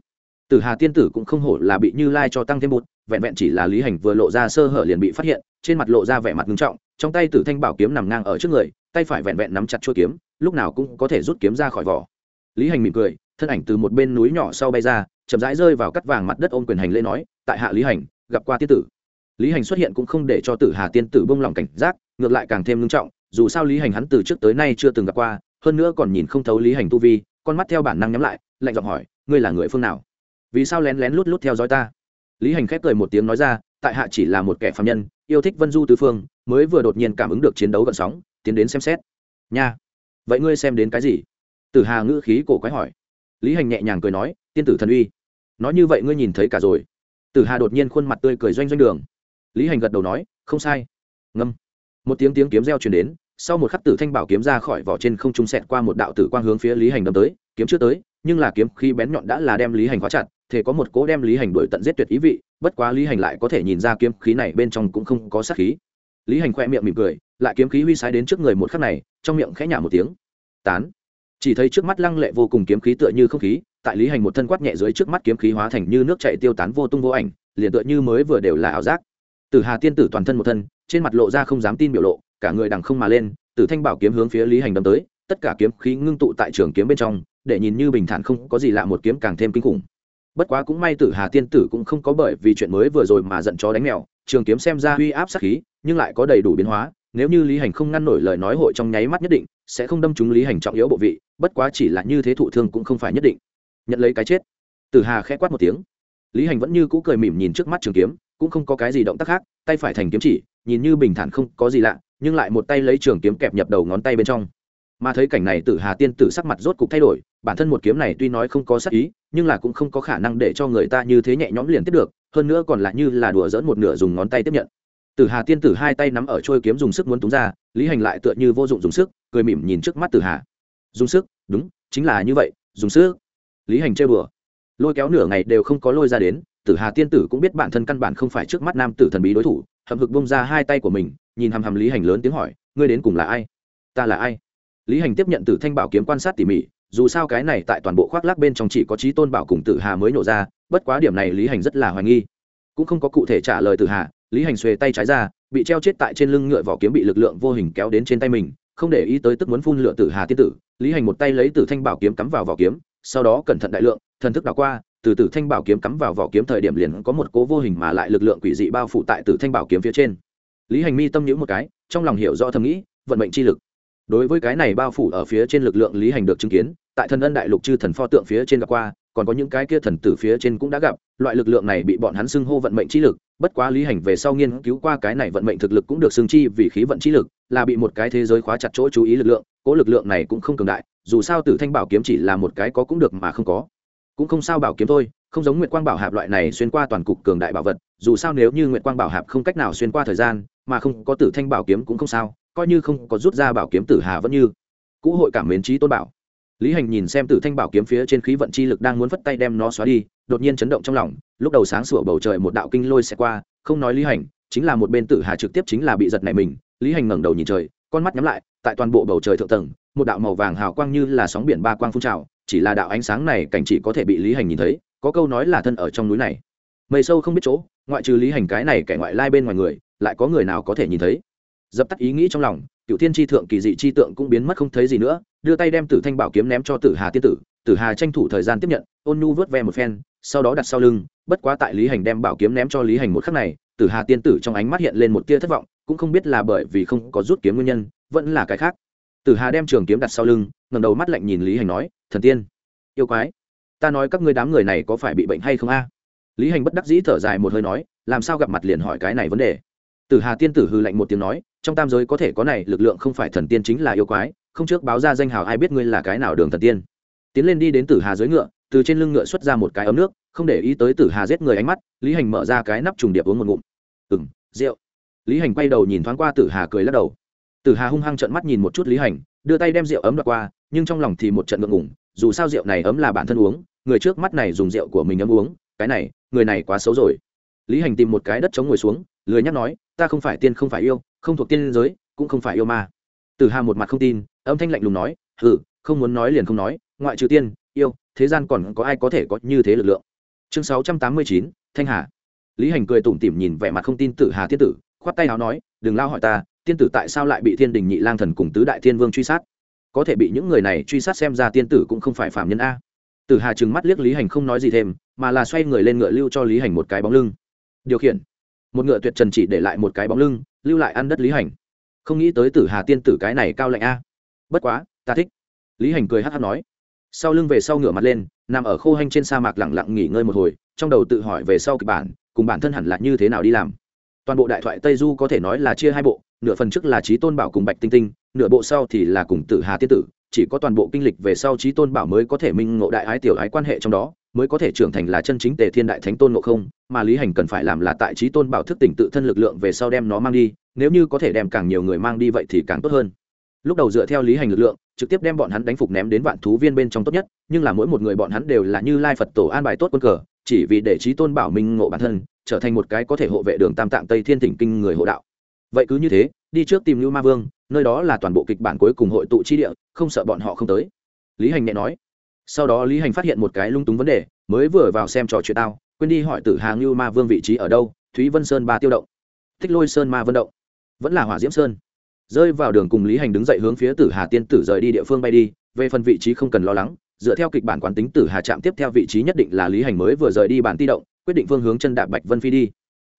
tử hà tiên tử cũng không hổ là bị như lai cho tăng thêm bụt, vẹn vẹn chỉ là lý hành vừa lộ ra sơ hở liền bị phát hiện, trên mặt lộ ra vẻ mặt nghiêm trọng, trong tay tử thanh bảo kiếm nằm ngang ở trước người, tay phải vẹn vẹn nắm chặt chuôi kiếm, lúc nào cũng có thể rút kiếm ra khỏi vỏ. Lý hành mỉm cười, thân ảnh từ một bên núi nhỏ sau bay ra, chậm rãi rơi vào cắt vàng mặt đất ôm quyền hành lễ nói, tại hạ lý hành, gặp qua tiên tử. Lý hành xuất hiện cũng không để cho tử hà tiên tử bông lòng cảnh giác, ngược lại càng thêm nghiêm trọng, dù sao lý hành hắn từ trước tới nay chưa từng gặp qua, hơn nữa còn nhìn không thấu lý hành tu vi, con mắt theo bản năng nhắm lại, lạnh giọng hỏi, ngươi là người phương nào? Vì sao lén lén lút lút theo dõi ta? Lý hành khép cười một tiếng nói ra, tại hạ chỉ là một kẻ phạm nhân, yêu thích vân du tứ phương, mới vừa đột nhiên cảm ứng được chiến đấu gần sóng, tiến đến xem xét. Nha, vậy ngươi xem đến cái gì? Tử hà ngữ khí cổ quái hỏi. Lý hành nhẹ nhàng cười nói, tiên tử thần uy. Nói như vậy ngươi nhìn thấy cả rồi. Tử hà đột nhiên khuôn mặt tươi cười doanh doanh đường. Lý hành gật đầu nói, không sai. Ngâm. Một tiếng tiếng kiếm reo chuyển đến, sau một khắc tử thanh bảo kiếm ra khỏi vỏ trên không trung sẹt qua một đạo tử quang hướng phía lý hành đâm tới kiếm chưa tới, nhưng là kiếm khi bén nhọn đã là đem lý hành khóa chặt thể có một cố đem lý hành đuổi tận giết tuyệt ý vị, bất quá lý hành lại có thể nhìn ra kiếm khí này bên trong cũng không có sát khí. Lý hành khoe miệng mỉm cười, lại kiếm khí huy sái đến trước người một khắc này, trong miệng khẽ nhả một tiếng. Tán. Chỉ thấy trước mắt lăng lệ vô cùng kiếm khí tựa như không khí, tại lý hành một thân quát nhẹ dưới trước mắt kiếm khí hóa thành như nước chạy tiêu tán vô tung vô ảnh, liền tựa như mới vừa đều là ảo giác. Tử hà tiên tử toàn thân một thân, trên mặt lộ ra không dám tin biểu lộ, cả người đằng không mà lên, tử thanh bảo kiếm hướng phía lý hành đâm tới, tất cả kiếm khí ngưng tụ tại trường kiếm bên trong để nhìn như bình thản không có gì lạ một kiếm càng thêm kinh khủng. Bất quá cũng may tử hà tiên tử cũng không có bởi vì chuyện mới vừa rồi mà giận chó đánh mèo, trường kiếm xem ra uy áp sát khí, nhưng lại có đầy đủ biến hóa, nếu như lý hành không ngăn nổi lời nói hội trong nháy mắt nhất định, sẽ không đâm trúng lý hành trọng yếu bộ vị, bất quá chỉ là như thế thụ thương cũng không phải nhất định. Nhận lấy cái chết. Tử hà khẽ quát một tiếng. Lý hành vẫn như cũ cười mỉm nhìn trước mắt trường kiếm, cũng không có cái gì động tác khác, tay phải thành kiếm chỉ, nhìn như bình thản không có gì lạ, nhưng lại một tay lấy trường kiếm kẹp nhập đầu ngón tay bên trong mà thấy cảnh này tử hà tiên tử sắc mặt rốt cục thay đổi, bản thân một kiếm này tuy nói không có sắc ý, nhưng là cũng không có khả năng để cho người ta như thế nhẹ nhõm liền tiếp được, hơn nữa còn lại như là đùa dỡn một nửa dùng ngón tay tiếp nhận. Tử hà tiên tử hai tay nắm ở trôi kiếm dùng sức muốn túng ra, lý hành lại tựa như vô dụng dùng sức, cười mỉm nhìn trước mắt tử hà. Dùng sức, đúng, chính là như vậy, dùng sức. Lý hành chơi bừa. Lôi kéo nửa ngày đều không có lôi ra đến, tử hà tiên tử cũng biết bản thân căn bản không phải trước mắt nam tử thần bí đối thủ, hậm hực bông ra hai tay của mình, nhìn hằm hằm lý hành lớn tiếng hỏi, ngươi đến cùng là ai? Ta là ai? Lý hành tiếp nhận từ thanh bảo kiếm quan sát tỉ mỉ, dù sao cái này tại toàn bộ khoác lác bên trong chỉ có trí tôn bảo cùng tử hà mới nổ ra, bất quá điểm này lý hành rất là hoài nghi. Cũng không có cụ thể trả lời tử hà, lý hành xuề tay trái ra, bị treo chết tại trên lưng ngựa vỏ kiếm bị lực lượng vô hình kéo đến trên tay mình, không để ý tới tức muốn phun lửa tử hà tiên tử, lý hành một tay lấy tử thanh bảo kiếm cắm vào vỏ kiếm, sau đó cẩn thận đại lượng, thần thức đảo qua, từ tử thanh bảo kiếm cắm vào vỏ kiếm thời điểm liền có một cố vô hình mà lại lực lượng quỷ dị bao phủ tại tử thanh bảo kiếm phía trên. Lý hành mi tâm nhữ một cái, trong lòng hiểu rõ thầm nghĩ, vận mệnh chi lực đối với cái này bao phủ ở phía trên lực lượng lý hành được chứng kiến, tại thần ân đại lục chư thần pho tượng phía trên gặp qua, còn có những cái kia thần tử phía trên cũng đã gặp, loại lực lượng này bị bọn hắn xưng hô vận mệnh chi lực, bất quá lý hành về sau nghiên cứu qua cái này vận mệnh thực lực cũng được xưng chi vì khí vận chi lực, là bị một cái thế giới khóa chặt chỗ chú ý lực lượng, cố lực lượng này cũng không cường đại, dù sao tử thanh bảo kiếm chỉ là một cái có cũng được mà không có. Cũng không sao bảo kiếm thôi, không giống nguyệt quang bảo hạp loại này xuyên qua toàn cục cường đại bảo vật, dù sao nếu như nguyệt quang bảo hạp không cách nào xuyên qua thời gian mà không có tử thanh bảo kiếm cũng không sao, coi như không có rút ra bảo kiếm tử hà vẫn như cũ hội cảm mến trí tôn bảo. Lý hành nhìn xem tử thanh bảo kiếm phía trên khí vận chi lực đang muốn phất tay đem nó xóa đi, đột nhiên chấn động trong lòng, lúc đầu sáng sủa bầu trời một đạo kinh lôi xẹt qua, không nói lý hành, chính là một bên tử hà trực tiếp chính là bị giật này mình, lý hành ngẩng đầu nhìn trời, con mắt nhắm lại, tại toàn bộ bầu trời thượng tầng, một đạo màu vàng hào quang như là sóng biển ba quang phun trào, chỉ là đạo ánh sáng này cảnh chỉ có thể bị lý hành nhìn thấy, có câu nói là thân ở trong núi này. Mây sâu không biết chỗ, ngoại trừ lý hành cái này kẻ ngoại lai bên ngoài người lại có người nào có thể nhìn thấy. Dập tắt ý nghĩ trong lòng cựu thiên tri thượng kỳ dị chi tượng cũng biến mất không thấy gì nữa, đưa tay đem tử thanh bảo kiếm ném cho tử hà tiên tử. Tử hà tranh thủ thời gian tiếp nhận, ôn nhu vớt ve một phen, sau đó đặt sau lưng, bất quá tại lý hành đem bảo kiếm ném cho lý hành một khắc này, tử hà tiên tử trong ánh mắt hiện lên một tia thất vọng, cũng không biết là bởi vì không có rút kiếm nguyên nhân, vẫn là cái khác. Tử hà đem trường kiếm đặt sau lưng ngầm đầu mắt lạnh nhìn lý hành nói, thần tiên, yêu quái, ta nói các ngươi đám người này có phải bị bệnh hay không a? Lý hành bất đắc dĩ thở dài một hơi nói, làm sao gặp mặt liền hỏi cái này vấn đề? Tử hà tiên tử hư lạnh một tiếng nói, trong tam giới có thể có này, lực lượng không phải thần tiên chính là yêu quái, không trước báo ra danh hào ai biết ngươi là cái nào đường thần tiên. Tiến lên đi đến tử hà dưới ngựa, từ trên lưng ngựa xuất ra một cái ấm nước, không để ý tới tử hà giết người ánh mắt, lý hành mở ra cái nắp trùng điệp uống một ngụm. Ừng rượu. Lý hành quay đầu nhìn thoáng qua tử hà cười lắc đầu. Tử hà hung hăng trợn mắt nhìn một chút lý hành, đưa tay đem rượu ấm đoạt qua, nhưng trong lòng thì một trận ngượng ngủng dù sao rượu này ấm là bản thân uống, người trước mắt này dùng rượu của mình ấm uống, cái này, người này quá xấu rồi. Lý hành tìm một cái đất chống ngồi xuống lười nhắc nói, ta không phải tiên không phải yêu, không thuộc tiên giới, cũng không phải yêu ma. Tử hà một mặt không tin, âm thanh lạnh lùng nói, hừ, không muốn nói liền không nói, ngoại trừ tiên, yêu, thế gian còn có ai có thể có như thế lực lượng? Chương sáu trăm tám mươi chín, thanh hà. Lý hành cười tủm tỉm nhìn vẻ mặt không tin tử hà tiên tử, khoát tay áo nói, đừng lao hỏi ta, tiên tử tại sao lại bị thiên đình nhị lang thần cùng tứ đại thiên vương truy sát? Có thể bị những người này truy sát xem ra tiên tử cũng không phải phạm nhân a. Tử hà trừng mắt liếc lý hành không nói gì thêm, mà là xoay người lên ngựa lưu cho lý hành một cái bóng lưng. Điều khiển một ngựa tuyệt trần chỉ để lại một cái bóng lưng, lưu lại ăn đất lý hành. Không nghĩ tới tử hà tiên tử cái này cao lạnh a. Bất quá, ta thích. Lý hành cười hát hát nói. Sau lưng về sau ngửa mặt lên, nằm ở khô hanh trên sa mạc lẳng lặng nghỉ ngơi một hồi, trong đầu tự hỏi về sau kịch bản, cùng bản thân hẳn là như thế nào đi làm. Toàn bộ đại thoại tây du có thể nói là chia hai bộ, nửa phần trước là trí tôn bảo cùng bạch tinh tinh, nửa bộ sau thì là cùng tử hà tiên tử, chỉ có toàn bộ kinh lịch về sau trí tôn bảo mới có thể minh ngộ đại ái tiểu ái quan hệ trong đó mới có thể trưởng thành là chân chính tề thiên đại thánh tôn ngộ không, mà lý hành cần phải làm là tại trí tôn bảo thức tỉnh tự thân lực lượng về sau đem nó mang đi, nếu như có thể đem càng nhiều người mang đi vậy thì càng tốt hơn. Lúc đầu dựa theo lý hành lực lượng, trực tiếp đem bọn hắn đánh phục ném đến vạn thú viên bên trong tốt nhất, nhưng là mỗi một người bọn hắn đều là như lai phật tổ an bài tốt quân cờ, chỉ vì để trí tôn bảo minh ngộ bản thân, trở thành một cái có thể hộ vệ đường tam tạng tây thiên thỉnh kinh người hộ đạo. Vậy cứ như thế, đi trước tìm lưu ma vương, nơi đó là toàn bộ kịch bản cuối cùng hội tụ chi địa, không sợ bọn họ không tới. Lý hành nhẹ nói sau đó lý hành phát hiện một cái lung túng vấn đề, mới vừa vào xem trò chuyện tao, quên đi hỏi tử hà ngưu ma vương vị trí ở đâu, thúy vân sơn ba tiêu động. Thích lôi sơn ma vân động. Vẫn là hỏa diễm sơn. Rơi vào đường cùng lý hành đứng dậy hướng phía tử hà tiên tử rời đi địa phương bay đi, về phần vị trí không cần lo lắng, dựa theo kịch bản quán tính tử hà trạm tiếp theo vị trí nhất định là lý hành mới vừa rời đi bản ti động, quyết định phương hướng chân đạp bạch vân phi đi.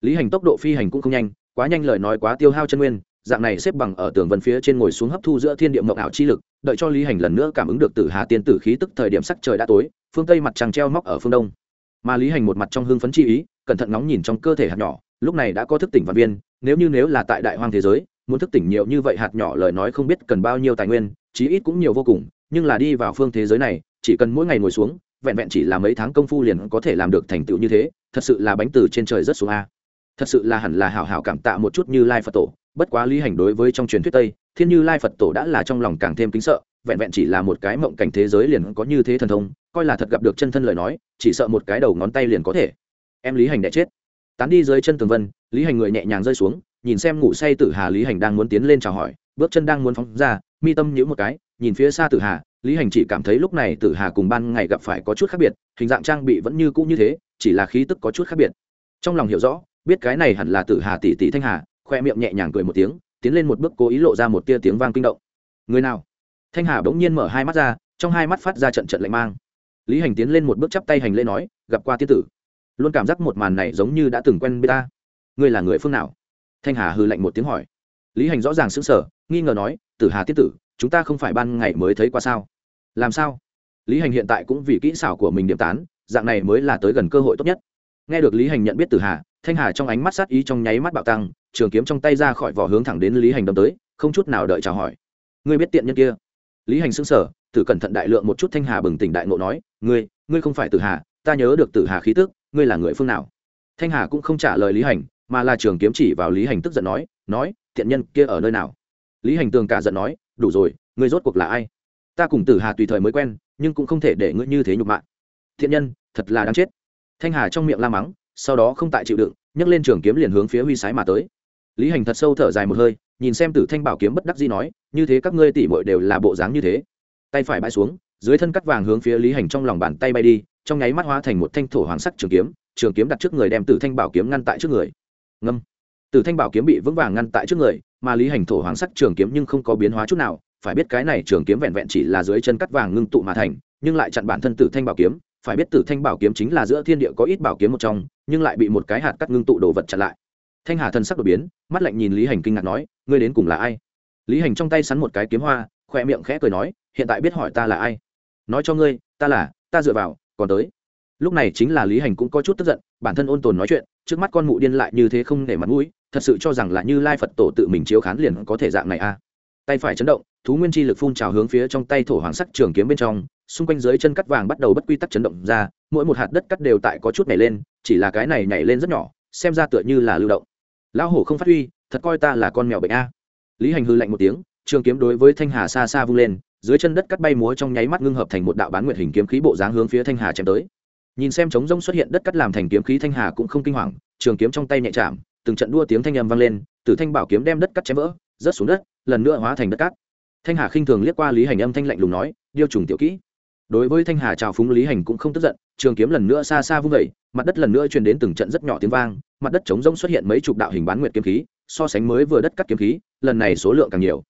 Lý hành tốc độ phi hành cũng không nhanh, quá nhanh lời nói quá tiêu hao chân nguyên dạng này xếp bằng ở tường vân phía trên ngồi xuống hấp thu giữa thiên địa mộng ảo chi lực, đợi cho lý hành lần nữa cảm ứng được tử hà tiên tử khí tức thời điểm sắc trời đã tối, phương tây mặt trăng treo móc ở phương đông. Mà lý hành một mặt trong hương phấn chi ý, cẩn thận ngóng nhìn trong cơ thể hạt nhỏ, lúc này đã có thức tỉnh văn viên, nếu như nếu là tại đại hoang thế giới, muốn thức tỉnh nhiều như vậy hạt nhỏ lời nói không biết cần bao nhiêu tài nguyên, chí ít cũng nhiều vô cùng, nhưng là đi vào phương thế giới này, chỉ cần mỗi ngày ngồi xuống, vẹn vẹn chỉ là mấy tháng công phu liền có thể làm được thành tựu như thế, thật sự là bánh từ trên trời rất xuống a thật sự là hẳn là hảo hảo cảm tạ một chút như lai phật tổ, bất quá lý hành đối với trong truyền thuyết tây, thiên như lai phật tổ đã là trong lòng càng thêm kính sợ, vẹn vẹn chỉ là một cái mộng cảnh thế giới liền có như thế thần thông, coi là thật gặp được chân thân lời nói, chỉ sợ một cái đầu ngón tay liền có thể. Em lý hành đã chết. Tán đi dưới chân tường vân, lý hành người nhẹ nhàng rơi xuống, nhìn xem ngủ say tử hà, lý hành đang muốn tiến lên chào hỏi, bước chân đang muốn phóng ra, mi tâm nhữ một cái, nhìn phía xa tử hà, lý hành chỉ cảm thấy lúc này tử hà cùng ban ngày gặp phải có chút khác biệt, hình dạng trang bị vẫn như cũ như thế, chỉ là khí tức có chút khác biệt. Trong lòng hiểu rõ biết cái này hẳn là tử hà tỷ tỷ thanh hà, khoe miệng nhẹ nhàng cười một tiếng, tiến lên một bước cố ý lộ ra một tia tiếng vang kinh động. Người nào? Thanh hà bỗng nhiên mở hai mắt ra, trong hai mắt phát ra trận trận lạnh mang. Lý hành tiến lên một bước chắp tay hành lễ nói, gặp qua tiên tử. Luôn cảm giác một màn này giống như đã từng quen biết ta. Ngươi là người phương nào? Thanh hà hư lạnh một tiếng hỏi. Lý hành rõ ràng sững sờ, nghi ngờ nói, tử hà tiên tử, chúng ta không phải ban ngày mới thấy qua sao? Làm sao? Lý hành hiện tại cũng vì kỹ xảo của mình điểm tán, dạng này mới là tới gần cơ hội tốt nhất. Nghe được lý hành nhận biết tử hà thanh hà trong ánh mắt sát ý trong nháy mắt bạo tăng, trường kiếm trong tay ra khỏi vỏ hướng thẳng đến lý hành đâm tới, không chút nào đợi chào hỏi. Ngươi biết tiện nhân kia? Lý hành xưng sở thử cẩn thận đại lượng một chút thanh hà bừng tỉnh đại ngộ nói, ngươi ngươi không phải tử hà, ta nhớ được tử hà khí tức, ngươi là người phương nào? Thanh hà cũng không trả lời lý hành, mà là trường kiếm chỉ vào lý hành tức giận nói nói, tiện nhân kia ở nơi nào? Lý hành tường cả giận nói, đủ rồi, ngươi rốt cuộc là ai? Ta cùng tử hà tùy thời mới quen, nhưng cũng không thể để ngươi như thế nhục mạ. Thiện nhân, thật là đáng chết. Thanh hà trong miệng la mắng sau đó không tại chịu đựng, nhấc lên trường kiếm liền hướng phía huy sái mà tới. Lý hành thật sâu thở dài một hơi, nhìn xem tử thanh bảo kiếm bất đắc dĩ nói, như thế các ngươi tỉ mội đều là bộ dáng như thế. Tay phải bãi xuống, dưới thân cắt vàng hướng phía lý hành trong lòng bàn tay bay đi, trong nháy mắt hóa thành một thanh thổ hoàng sắc trường kiếm trường kiếm đặt trước người đem tử thanh bảo kiếm ngăn tại trước người. Ngâm. Tử thanh bảo kiếm bị vững vàng ngăn tại trước người, mà lý hành thổ hoàng sắc trường kiếm nhưng không có biến hóa chút nào, phải biết cái này trường kiếm vẹn vẹn chỉ là dưới chân cắt vàng ngưng tụ mà thành, nhưng lại chặn bản thân tử thanh bảo kiếm phải biết tử thanh bảo kiếm chính là giữa thiên địa có ít bảo kiếm một trong, nhưng lại bị một cái hạt cắt ngưng tụ đồ vật chặn lại. Thanh hà thân sắc đột biến, mắt lạnh nhìn lý hành kinh ngạc nói, ngươi đến cùng là ai? Lý hành trong tay sắn một cái kiếm hoa, khỏe miệng khẽ cười nói, hiện tại biết hỏi ta là ai? Nói cho ngươi, ta là, ta dựa vào, còn tới. Lúc này chính là lý hành cũng có chút tức giận, bản thân ôn tồn nói chuyện, trước mắt con mụ điên lại như thế không để mặt mũi, thật sự cho rằng là như lai phật tổ tự mình chiếu khán liền có thể dạng này a. À. tay phải chấn động thú nguyên chi lực phun trào hướng phía trong tay thổ hoàng sắc trường kiếm bên trong, xung quanh dưới chân cắt vàng bắt đầu bất quy tắc chấn động ra, mỗi một hạt đất cắt đều tại có chút nhảy lên, chỉ là cái này nhảy lên rất nhỏ, xem ra tựa như là lưu động. Lão hổ không phát huy, thật coi ta là con mèo bệnh a. Lý hành hư lạnh một tiếng, trường kiếm đối với thanh hà xa xa vung lên, dưới chân đất cắt bay múa trong nháy mắt ngưng hợp thành một đạo bán nguyện hình kiếm khí bộ dáng hướng phía thanh hà chém tới. Nhìn xem trống rông xuất hiện đất cắt làm thành kiếm khí thanh hà cũng không kinh hoàng, trường kiếm trong tay nhẹ chạm, từng trận đua tiếng thanh âm vang lên từ thanh bảo kiếm đem đất cắt chém vỡ, rớt xuống đất, lần nữa hóa thành đất cát thanh hà khinh thường liếc qua lý hành âm thanh lạnh lùng nói, điêu trùng tiểu kỹ. Đối với thanh hà trào phúng lý hành cũng không tức giận, trường kiếm lần nữa xa xa vung vẩy mặt đất lần nữa truyền đến từng trận rất nhỏ tiếng vang, mặt đất trống rỗng xuất hiện mấy chục đạo hình bán nguyệt kiếm khí, so sánh mới vừa đất cắt kiếm khí, lần này số lượng càng nhiều.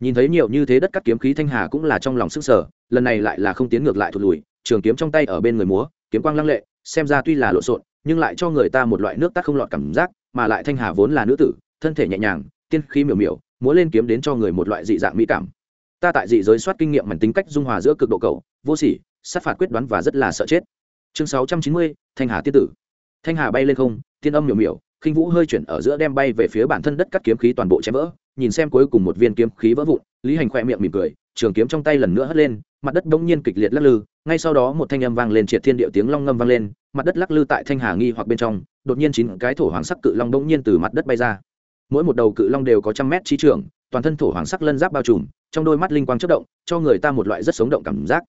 Nhìn thấy nhiều như thế đất cắt kiếm khí thanh hà cũng là trong lòng sức sở lần này lại là không tiến ngược lại thụt lùi, trường kiếm trong tay ở bên người múa, kiếm quang lăng lệ, xem ra tuy là lộn xộn, nhưng lại cho người ta một loại nước tác không lọt cảm giác, mà lại thanh hà vốn là nữ tử, thân thể nhẹ nhàng, tiên khí miểu miểu, múa lên kiếm đến cho người một loại dị dạng mỹ cảm ta tại dị giới soát kinh nghiệm mảnh tính cách dung hòa giữa cực độ cầu, vô sỉ, sát phạt quyết đoán và rất là sợ chết. Chương sáu trăm chín mươi, thanh hà Tiết tử. Thanh hà bay lên không, tiên âm miểu miểu, khinh vũ hơi chuyển ở giữa đem bay về phía bản thân đất cắt kiếm khí toàn bộ chém vỡ, nhìn xem cuối cùng một viên kiếm khí vỡ vụn, lý hành khoe miệng mỉm cười, trường kiếm trong tay lần nữa hất lên, mặt đất bỗng nhiên kịch liệt lắc lư, ngay sau đó một thanh âm vang lên triệt thiên điệu tiếng long ngâm vang lên, mặt đất lắc lư tại thanh hà nghi hoặc bên trong, đột nhiên chín cái thổ hoàng sắc cự long bỗng nhiên từ mặt đất bay ra. Mỗi một đầu cự long đều có trăm mét trí trưởng toàn thân thổ hoàng sắc lân giáp bao trùm, trong đôi mắt linh quang chất động, cho người ta một loại rất sống động cảm giác.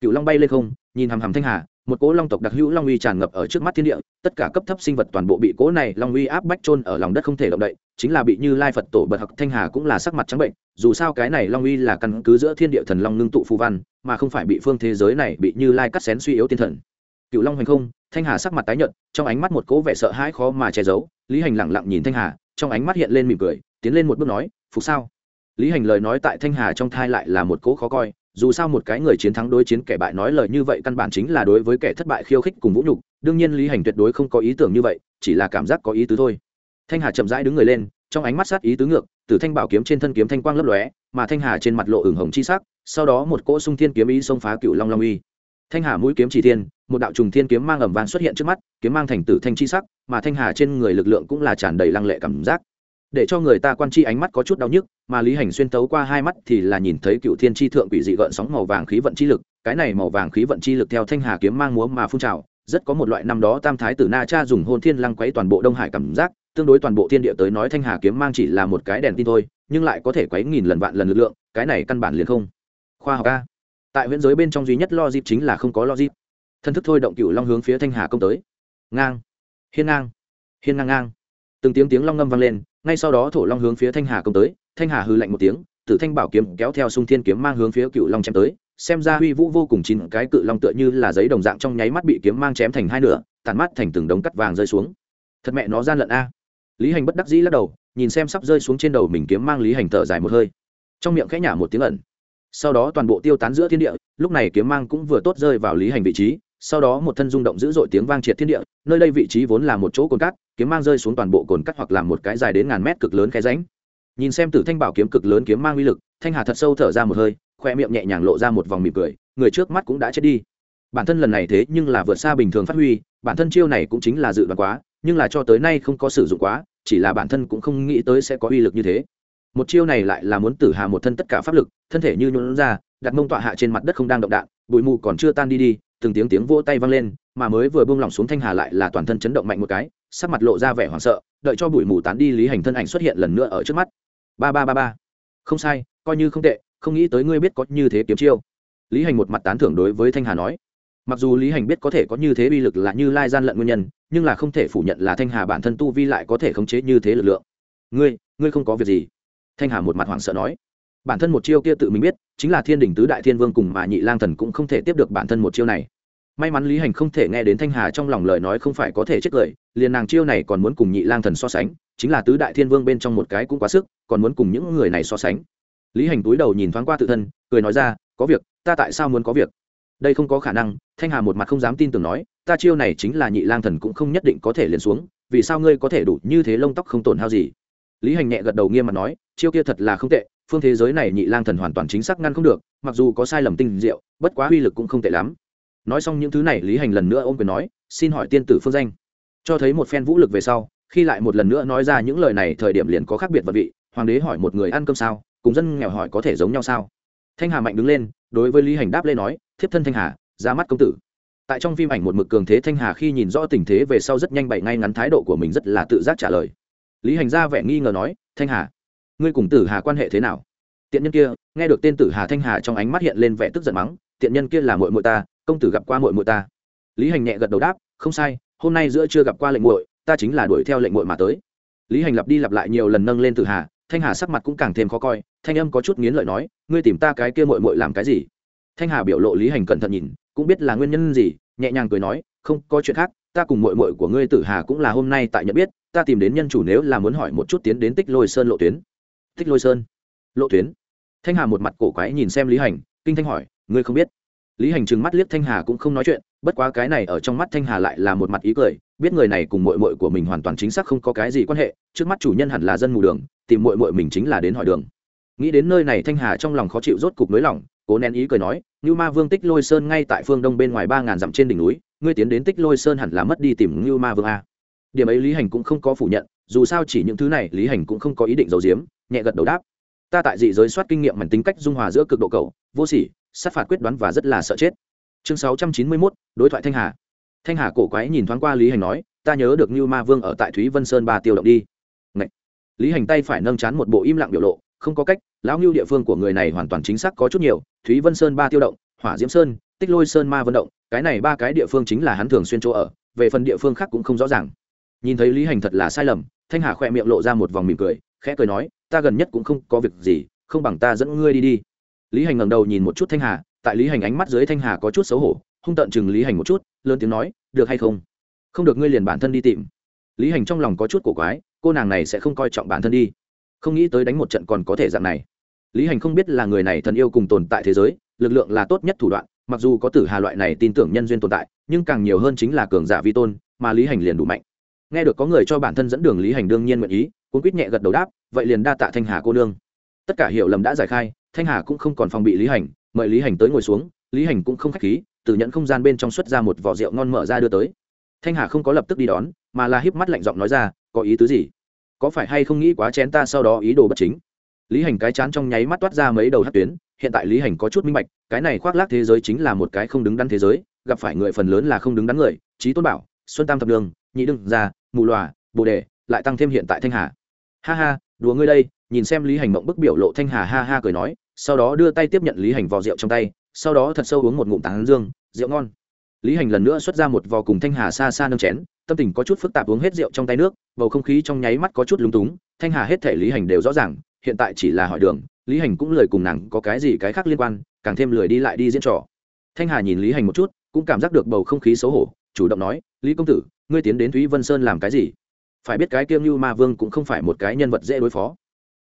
Cựu long bay lên không, nhìn hằm hằm thanh hà, một cỗ long tộc đặc hữu long uy tràn ngập ở trước mắt thiên địa, tất cả cấp thấp sinh vật toàn bộ bị cỗ này long uy áp bách trôn ở lòng đất không thể động đậy, chính là bị như lai phật tổ bật học thanh hà cũng là sắc mặt trắng bệnh, dù sao cái này long uy là căn cứ giữa thiên địa thần long ngưng tụ phù văn, mà không phải bị phương thế giới này bị như lai cắt xén suy yếu tiên thần. Cựu long hành không, thanh hà sắc mặt tái nhợt, trong ánh mắt một cỗ vẻ sợ hãi khó mà che giấu, lý hành lẳng lặng nhìn thanh hà, trong ánh mắt hiện lên mỉm cười, tiến lên một bước nói phục sao? Lý hành lời nói tại thanh hà trong thai lại là một cỗ khó coi, dù sao một cái người chiến thắng đối chiến kẻ bại nói lời như vậy căn bản chính là đối với kẻ thất bại khiêu khích cùng vũ nhục, đương nhiên lý hành tuyệt đối không có ý tưởng như vậy, chỉ là cảm giác có ý tứ thôi. Thanh hà chậm rãi đứng người lên, trong ánh mắt sát ý tứ ngược từ thanh bảo kiếm trên thân kiếm thanh quang lấp lóe, mà thanh hà trên mặt lộ ửng hồng chi sắc, sau đó một cỗ sung thiên kiếm ý xông phá cựu long long uy. Thanh hà mũi kiếm chỉ thiên, một đạo trùng thiên kiếm mang ẩm vàng xuất hiện trước mắt, kiếm mang thành tử thanh chi sắc, mà thanh hà trên người lực lượng cũng là tràn đầy lăng lệ cảm giác để cho người ta quan chi ánh mắt có chút đau nhức, mà lý hành xuyên tấu qua hai mắt thì là nhìn thấy cựu thiên tri thượng quỷ dị gợn sóng màu vàng khí vận chi lực, cái này màu vàng khí vận chi lực theo thanh hà kiếm mang múa mà phun trào, rất có một loại năm đó tam thái tử na cha dùng hôn thiên lăng quấy toàn bộ đông hải cảm giác, tương đối toàn bộ thiên địa tới nói thanh hà kiếm mang chỉ là một cái đèn tin thôi, nhưng lại có thể quấy nghìn lần vạn lần lực lượng, cái này căn bản liền không. Khoa học a. Tại viễn giới bên trong duy nhất lo dịp chính là không có lo dịp. Thân thức thôi động cựu long hướng phía thanh hà công tới. Ngang. Hiên ngang. Hiên ngang ngang. Từng tiếng tiếng long ngâm vang lên ngay sau đó thổ long hướng phía thanh hà công tới, thanh hà hư lạnh một tiếng, tử thanh bảo kiếm kéo theo sung thiên kiếm mang hướng phía cựu long chém tới, xem ra huy vũ vô cùng chín, cái cự long tựa như là giấy đồng dạng trong nháy mắt bị kiếm mang chém thành hai nửa tàn mắt thành từng đống cắt vàng rơi xuống. Thật mẹ nó gian lận a. Lý hành bất đắc dĩ lắc đầu, nhìn xem sắp rơi xuống trên đầu mình kiếm mang lý hành thở dài một hơi. Trong miệng khẽ nhả một tiếng ẩn. Sau đó toàn bộ tiêu tán giữa thiên địa, lúc này kiếm mang cũng vừa tốt rơi vào lý hành vị trí sau đó một thân rung động dữ dội tiếng vang triệt thiên địa, nơi đây vị trí vốn là một chỗ cồn cát, kiếm mang rơi xuống toàn bộ cồn cát hoặc là một cái dài đến ngàn mét cực lớn khe ránh nhìn xem tử thanh bảo kiếm cực lớn kiếm mang uy lực, thanh hà thật sâu thở ra một hơi, khoe miệng nhẹ nhàng lộ ra một vòng mỉm cười, người trước mắt cũng đã chết đi. Bản thân lần này thế nhưng là vượt xa bình thường phát huy, bản thân chiêu này cũng chính là dự đoán quá, nhưng là cho tới nay không có sử dụng quá, chỉ là bản thân cũng không nghĩ tới sẽ có uy lực như thế. Một chiêu này lại là muốn tử hà một thân tất cả pháp lực, thân thể như nhuộn ra, đặt mông tọa hạ trên mặt đất không đang động đạn, bụi mù còn chưa tan đi đi từng tiếng tiếng vỗ tay vang lên, mà mới vừa buông lỏng xuống thanh hà lại là toàn thân chấn động mạnh một cái, sắc mặt lộ ra vẻ hoảng sợ, đợi cho bụi mù tán đi lý hành thân ảnh xuất hiện lần nữa ở trước mắt. Ba ba ba ba. Không sai, coi như không tệ, không nghĩ tới ngươi biết có như thế kiếm chiêu. Lý hành một mặt tán thưởng đối với thanh hà nói. Mặc dù lý hành biết có thể có như thế uy lực là như lai gian lận nguyên nhân, nhưng là không thể phủ nhận là thanh hà bản thân tu vi lại có thể khống chế như thế lực lượng. Ngươi ngươi không có việc gì. Thanh hà một mặt hoảng sợ nói. Bản thân một chiêu kia tự mình biết, chính là thiên đình tứ đại thiên vương cùng mà nhị lang thần cũng không thể tiếp được bản thân một chiêu này may mắn lý hành không thể nghe đến thanh hà trong lòng lời nói không phải có thể chết cười, liền nàng chiêu này còn muốn cùng nhị lang thần so sánh, chính là tứ đại thiên vương bên trong một cái cũng quá sức, còn muốn cùng những người này so sánh. Lý hành túi đầu nhìn thoáng qua tự thân, cười nói ra, có việc, ta tại sao muốn có việc? Đây không có khả năng, thanh hà một mặt không dám tin tưởng nói, ta chiêu này chính là nhị lang thần cũng không nhất định có thể liền xuống, vì sao ngươi có thể đủ như thế lông tóc không tổn hao gì? Lý hành nhẹ gật đầu nghiêm mặt nói, chiêu kia thật là không tệ, phương thế giới này nhị lang thần hoàn toàn chính xác ngăn không được, mặc dù có sai lầm tinh diệu, bất quá uy lực cũng không tệ lắm nói xong những thứ này, lý hành lần nữa ôm quyền nói, xin hỏi tiên tử phương danh. Cho thấy một phen vũ lực về sau, khi lại một lần nữa nói ra những lời này, thời điểm liền có khác biệt vật vị. Hoàng đế hỏi một người ăn cơm sao? Cùng dân nghèo hỏi có thể giống nhau sao? Thanh hà mạnh đứng lên, đối với lý hành đáp lên nói, thiếp thân thanh hà, ra mắt công tử. Tại trong phim ảnh một mực cường thế thanh hà khi nhìn rõ tình thế về sau rất nhanh bày ngay ngắn thái độ của mình rất là tự giác trả lời. Lý hành ra vẻ nghi ngờ nói, thanh hà, ngươi cùng tử hà quan hệ thế nào? Tiện nhân kia, nghe được tên tử hà thanh hà trong ánh mắt hiện lên vẻ tức giận mắng, tiện nhân kia là mội mội ta công tử gặp qua muội muội ta. Lý hành nhẹ gật đầu đáp không sai hôm nay giữa chưa gặp qua lệnh muội, ta chính là đuổi theo lệnh muội mà tới. Lý hành lặp đi lặp lại nhiều lần nâng lên tử hà thanh hà sắc mặt cũng càng thêm khó coi thanh âm có chút nghiến lợi nói ngươi tìm ta cái kia muội muội làm cái gì? Thanh hà biểu lộ lý hành cẩn thận nhìn cũng biết là nguyên nhân gì nhẹ nhàng cười nói không có chuyện khác ta cùng muội muội của ngươi tử hà cũng là hôm nay tại nhận biết ta tìm đến nhân chủ nếu là muốn hỏi một chút tiến đến tích lôi sơn lộ tuyến. Tích lôi sơn? Lộ tuyến? Thanh hà một mặt cổ quái nhìn xem lý hành kinh thanh hỏi ngươi không biết? Lý hành trừng mắt liếc thanh hà cũng không nói chuyện, bất quá cái này ở trong mắt thanh hà lại là một mặt ý cười, biết người này cùng mội mội của mình hoàn toàn chính xác không có cái gì quan hệ, trước mắt chủ nhân hẳn là dân mù đường, tìm mội mội mình chính là đến hỏi đường. Nghĩ đến nơi này thanh hà trong lòng khó chịu rốt cục nới lỏng, cố nén ý cười nói như ma vương tích lôi sơn ngay tại phương đông bên ngoài ba ngàn dặm trên đỉnh núi, ngươi tiến đến tích lôi sơn hẳn là mất đi tìm như ma vương a. Điểm ấy lý hành cũng không có phủ nhận, dù sao chỉ những thứ này lý hành cũng không có ý định giấu giếm, nhẹ gật đầu đáp, ta tại dị giới soát kinh nghiệm mảnh tính cách dung hòa giữa cực độ cầu vô sỉ sát phạt quyết đoán và rất là sợ chết. Chương sáu trăm chín mươi mốt, đối thoại thanh hà. Thanh hà cổ quái nhìn thoáng qua lý hành nói, ta nhớ được như ma vương ở tại thúy vân sơn ba tiêu động đi. Ngậy! lý hành tay phải nâng chán một bộ im lặng biểu lộ, không có cách, lão ngưu địa phương của người này hoàn toàn chính xác có chút nhiều, thúy vân sơn ba tiêu động, hỏa diễm sơn, tích lôi sơn ma vận động, cái này ba cái địa phương chính là hắn thường xuyên chỗ ở, về phần địa phương khác cũng không rõ ràng. Nhìn thấy lý hành thật là sai lầm, thanh hà khoe miệng lộ ra một vòng mỉm cười, khẽ cười nói, ta gần nhất cũng không có việc gì, không bằng ta dẫn ngươi đi đi lý hành ngẩng đầu nhìn một chút thanh hà, tại lý hành ánh mắt dưới thanh hà có chút xấu hổ, hung tận chừng lý hành một chút, lớn tiếng nói, được hay không? Không được ngươi liền bản thân đi tìm. Lý hành trong lòng có chút cổ quái, cô nàng này sẽ không coi trọng bản thân đi. Không nghĩ tới đánh một trận còn có thể dạng này. Lý hành không biết là người này thần yêu cùng tồn tại thế giới, lực lượng là tốt nhất thủ đoạn, mặc dù có tử hà loại này tin tưởng nhân duyên tồn tại, nhưng càng nhiều hơn chính là cường giả vi tôn, mà lý hành liền đủ mạnh. Nghe được có người cho bản thân dẫn đường lý hành đương nhiên nguyện ý, cuốn quýt nhẹ gật đầu đáp, vậy liền đa tạ thanh hà cô nương. Tất cả hiểu lầm đã giải khai thanh hà cũng không còn phòng bị lý hành, mời lý hành tới ngồi xuống, lý hành cũng không k h á c h khí, từ nhận không gian bên trong xuất ra một vỏ rượu ngon mở ra đưa tới. Thanh hà không có lập tức đi đón, mà là híp mắt lạnh giọng nói ra, có ý tứ gì? Có phải hay không nghĩ quá chén ta sau đó ý đồ bất chính? Lý hành cái chán trong nháy mắt toát ra mấy đầu hát tuyến, hiện tại lý hành có chút minh bạch, cái này khoác lác thế giới chính là một cái không đứng đắn thế giới, gặp phải người phần lớn là không đứng đắn người, trí tôn bảo, xuân tam thập đường, nhị đương gia, mù lòa bồ đề, lại tăng thêm hiện tại thanh hà. Ha ha, đùa ngươi đây nhìn xem lý hành mộng bức biểu lộ thanh hà ha ha cười nói, sau đó đưa tay tiếp nhận lý hành vò rượu trong tay, sau đó thật sâu uống một ngụm tán dương, rượu ngon. Lý hành lần nữa xuất ra một vò cùng thanh hà xa xa nâng chén, tâm tình có chút phức tạp uống hết rượu trong tay nước, bầu không khí trong nháy mắt có chút lúng túng, thanh hà hết thể lý hành đều rõ ràng, hiện tại chỉ là hỏi đường, lý hành cũng lời cùng nàng có cái gì cái khác liên quan, càng thêm lười đi lại đi diễn trò. Thanh hà nhìn lý hành một chút, cũng cảm giác được bầu không khí xấu hổ, chủ động nói, lý công tử, ngươi tiến đến thúy vân sơn làm cái gì? Phải biết cái kiêng như ma vương cũng không phải một cái nhân vật dễ đối phó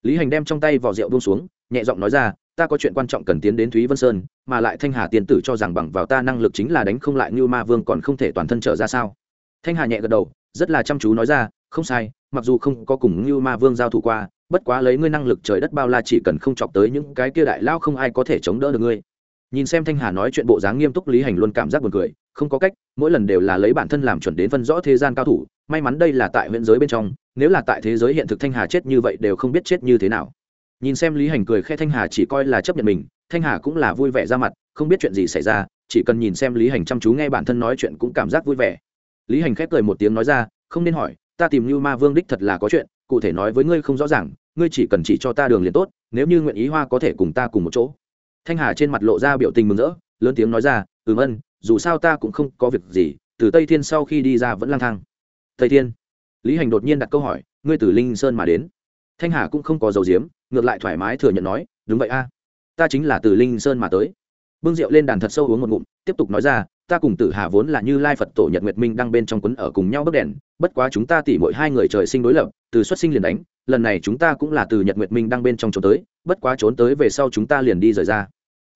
lý hành đem trong tay vỏ rượu buông xuống, nhẹ giọng nói ra, ta có chuyện quan trọng cần tiến đến thúy vân sơn, mà lại thanh hà tiền tử cho rằng bằng vào ta năng lực chính là đánh không lại như ma vương còn không thể toàn thân trở ra sao? Thanh hà nhẹ gật đầu, rất là chăm chú nói ra, không sai, mặc dù không có cùng như ma vương giao thủ qua, bất quá lấy ngươi năng lực trời đất bao la chỉ cần không chọc tới những cái kia đại lao không ai có thể chống đỡ được ngươi. Nhìn xem thanh hà nói chuyện bộ dáng nghiêm túc, lý hành luôn cảm giác buồn cười, không có cách, mỗi lần đều là lấy bản thân làm chuẩn đến phân rõ thế gian cao thủ, may mắn đây là tại huyện giới bên trong nếu là tại thế giới hiện thực thanh hà chết như vậy đều không biết chết như thế nào. Nhìn xem lý hành cười khe thanh hà chỉ coi là chấp nhận mình, thanh hà cũng là vui vẻ ra mặt, không biết chuyện gì xảy ra, chỉ cần nhìn xem lý hành chăm chú nghe bản thân nói chuyện cũng cảm giác vui vẻ. Lý hành khép cười một tiếng nói ra, không nên hỏi, ta tìm như ma vương đích thật là có chuyện, cụ thể nói với ngươi không rõ ràng, ngươi chỉ cần chỉ cho ta đường liền tốt, nếu như nguyện ý hoa có thể cùng ta cùng một chỗ. Thanh hà trên mặt lộ ra biểu tình mừng rỡ, lớn tiếng nói ra, ừm ân, dù sao ta cũng không có việc gì, từ tây thiên sau khi đi ra vẫn lang thang. Tây thiên? Lý hành đột nhiên đặt câu hỏi, ngươi từ linh sơn mà đến, thanh hà cũng không có dầu diếm ngược lại thoải mái thừa nhận nói, đúng vậy a, ta chính là từ linh sơn mà tới. Bưng rượu lên đàn thật sâu uống một ngụm, tiếp tục nói ra, ta cùng tử hà vốn là như lai phật tổ nhật nguyệt minh đang bên trong quấn ở cùng nhau bấc đèn, bất quá chúng ta tỉ mỗi hai người trời sinh đối lập, từ xuất sinh liền đánh, lần này chúng ta cũng là từ nhật nguyệt minh đang bên trong trốn tới, bất quá trốn tới về sau chúng ta liền đi rời ra.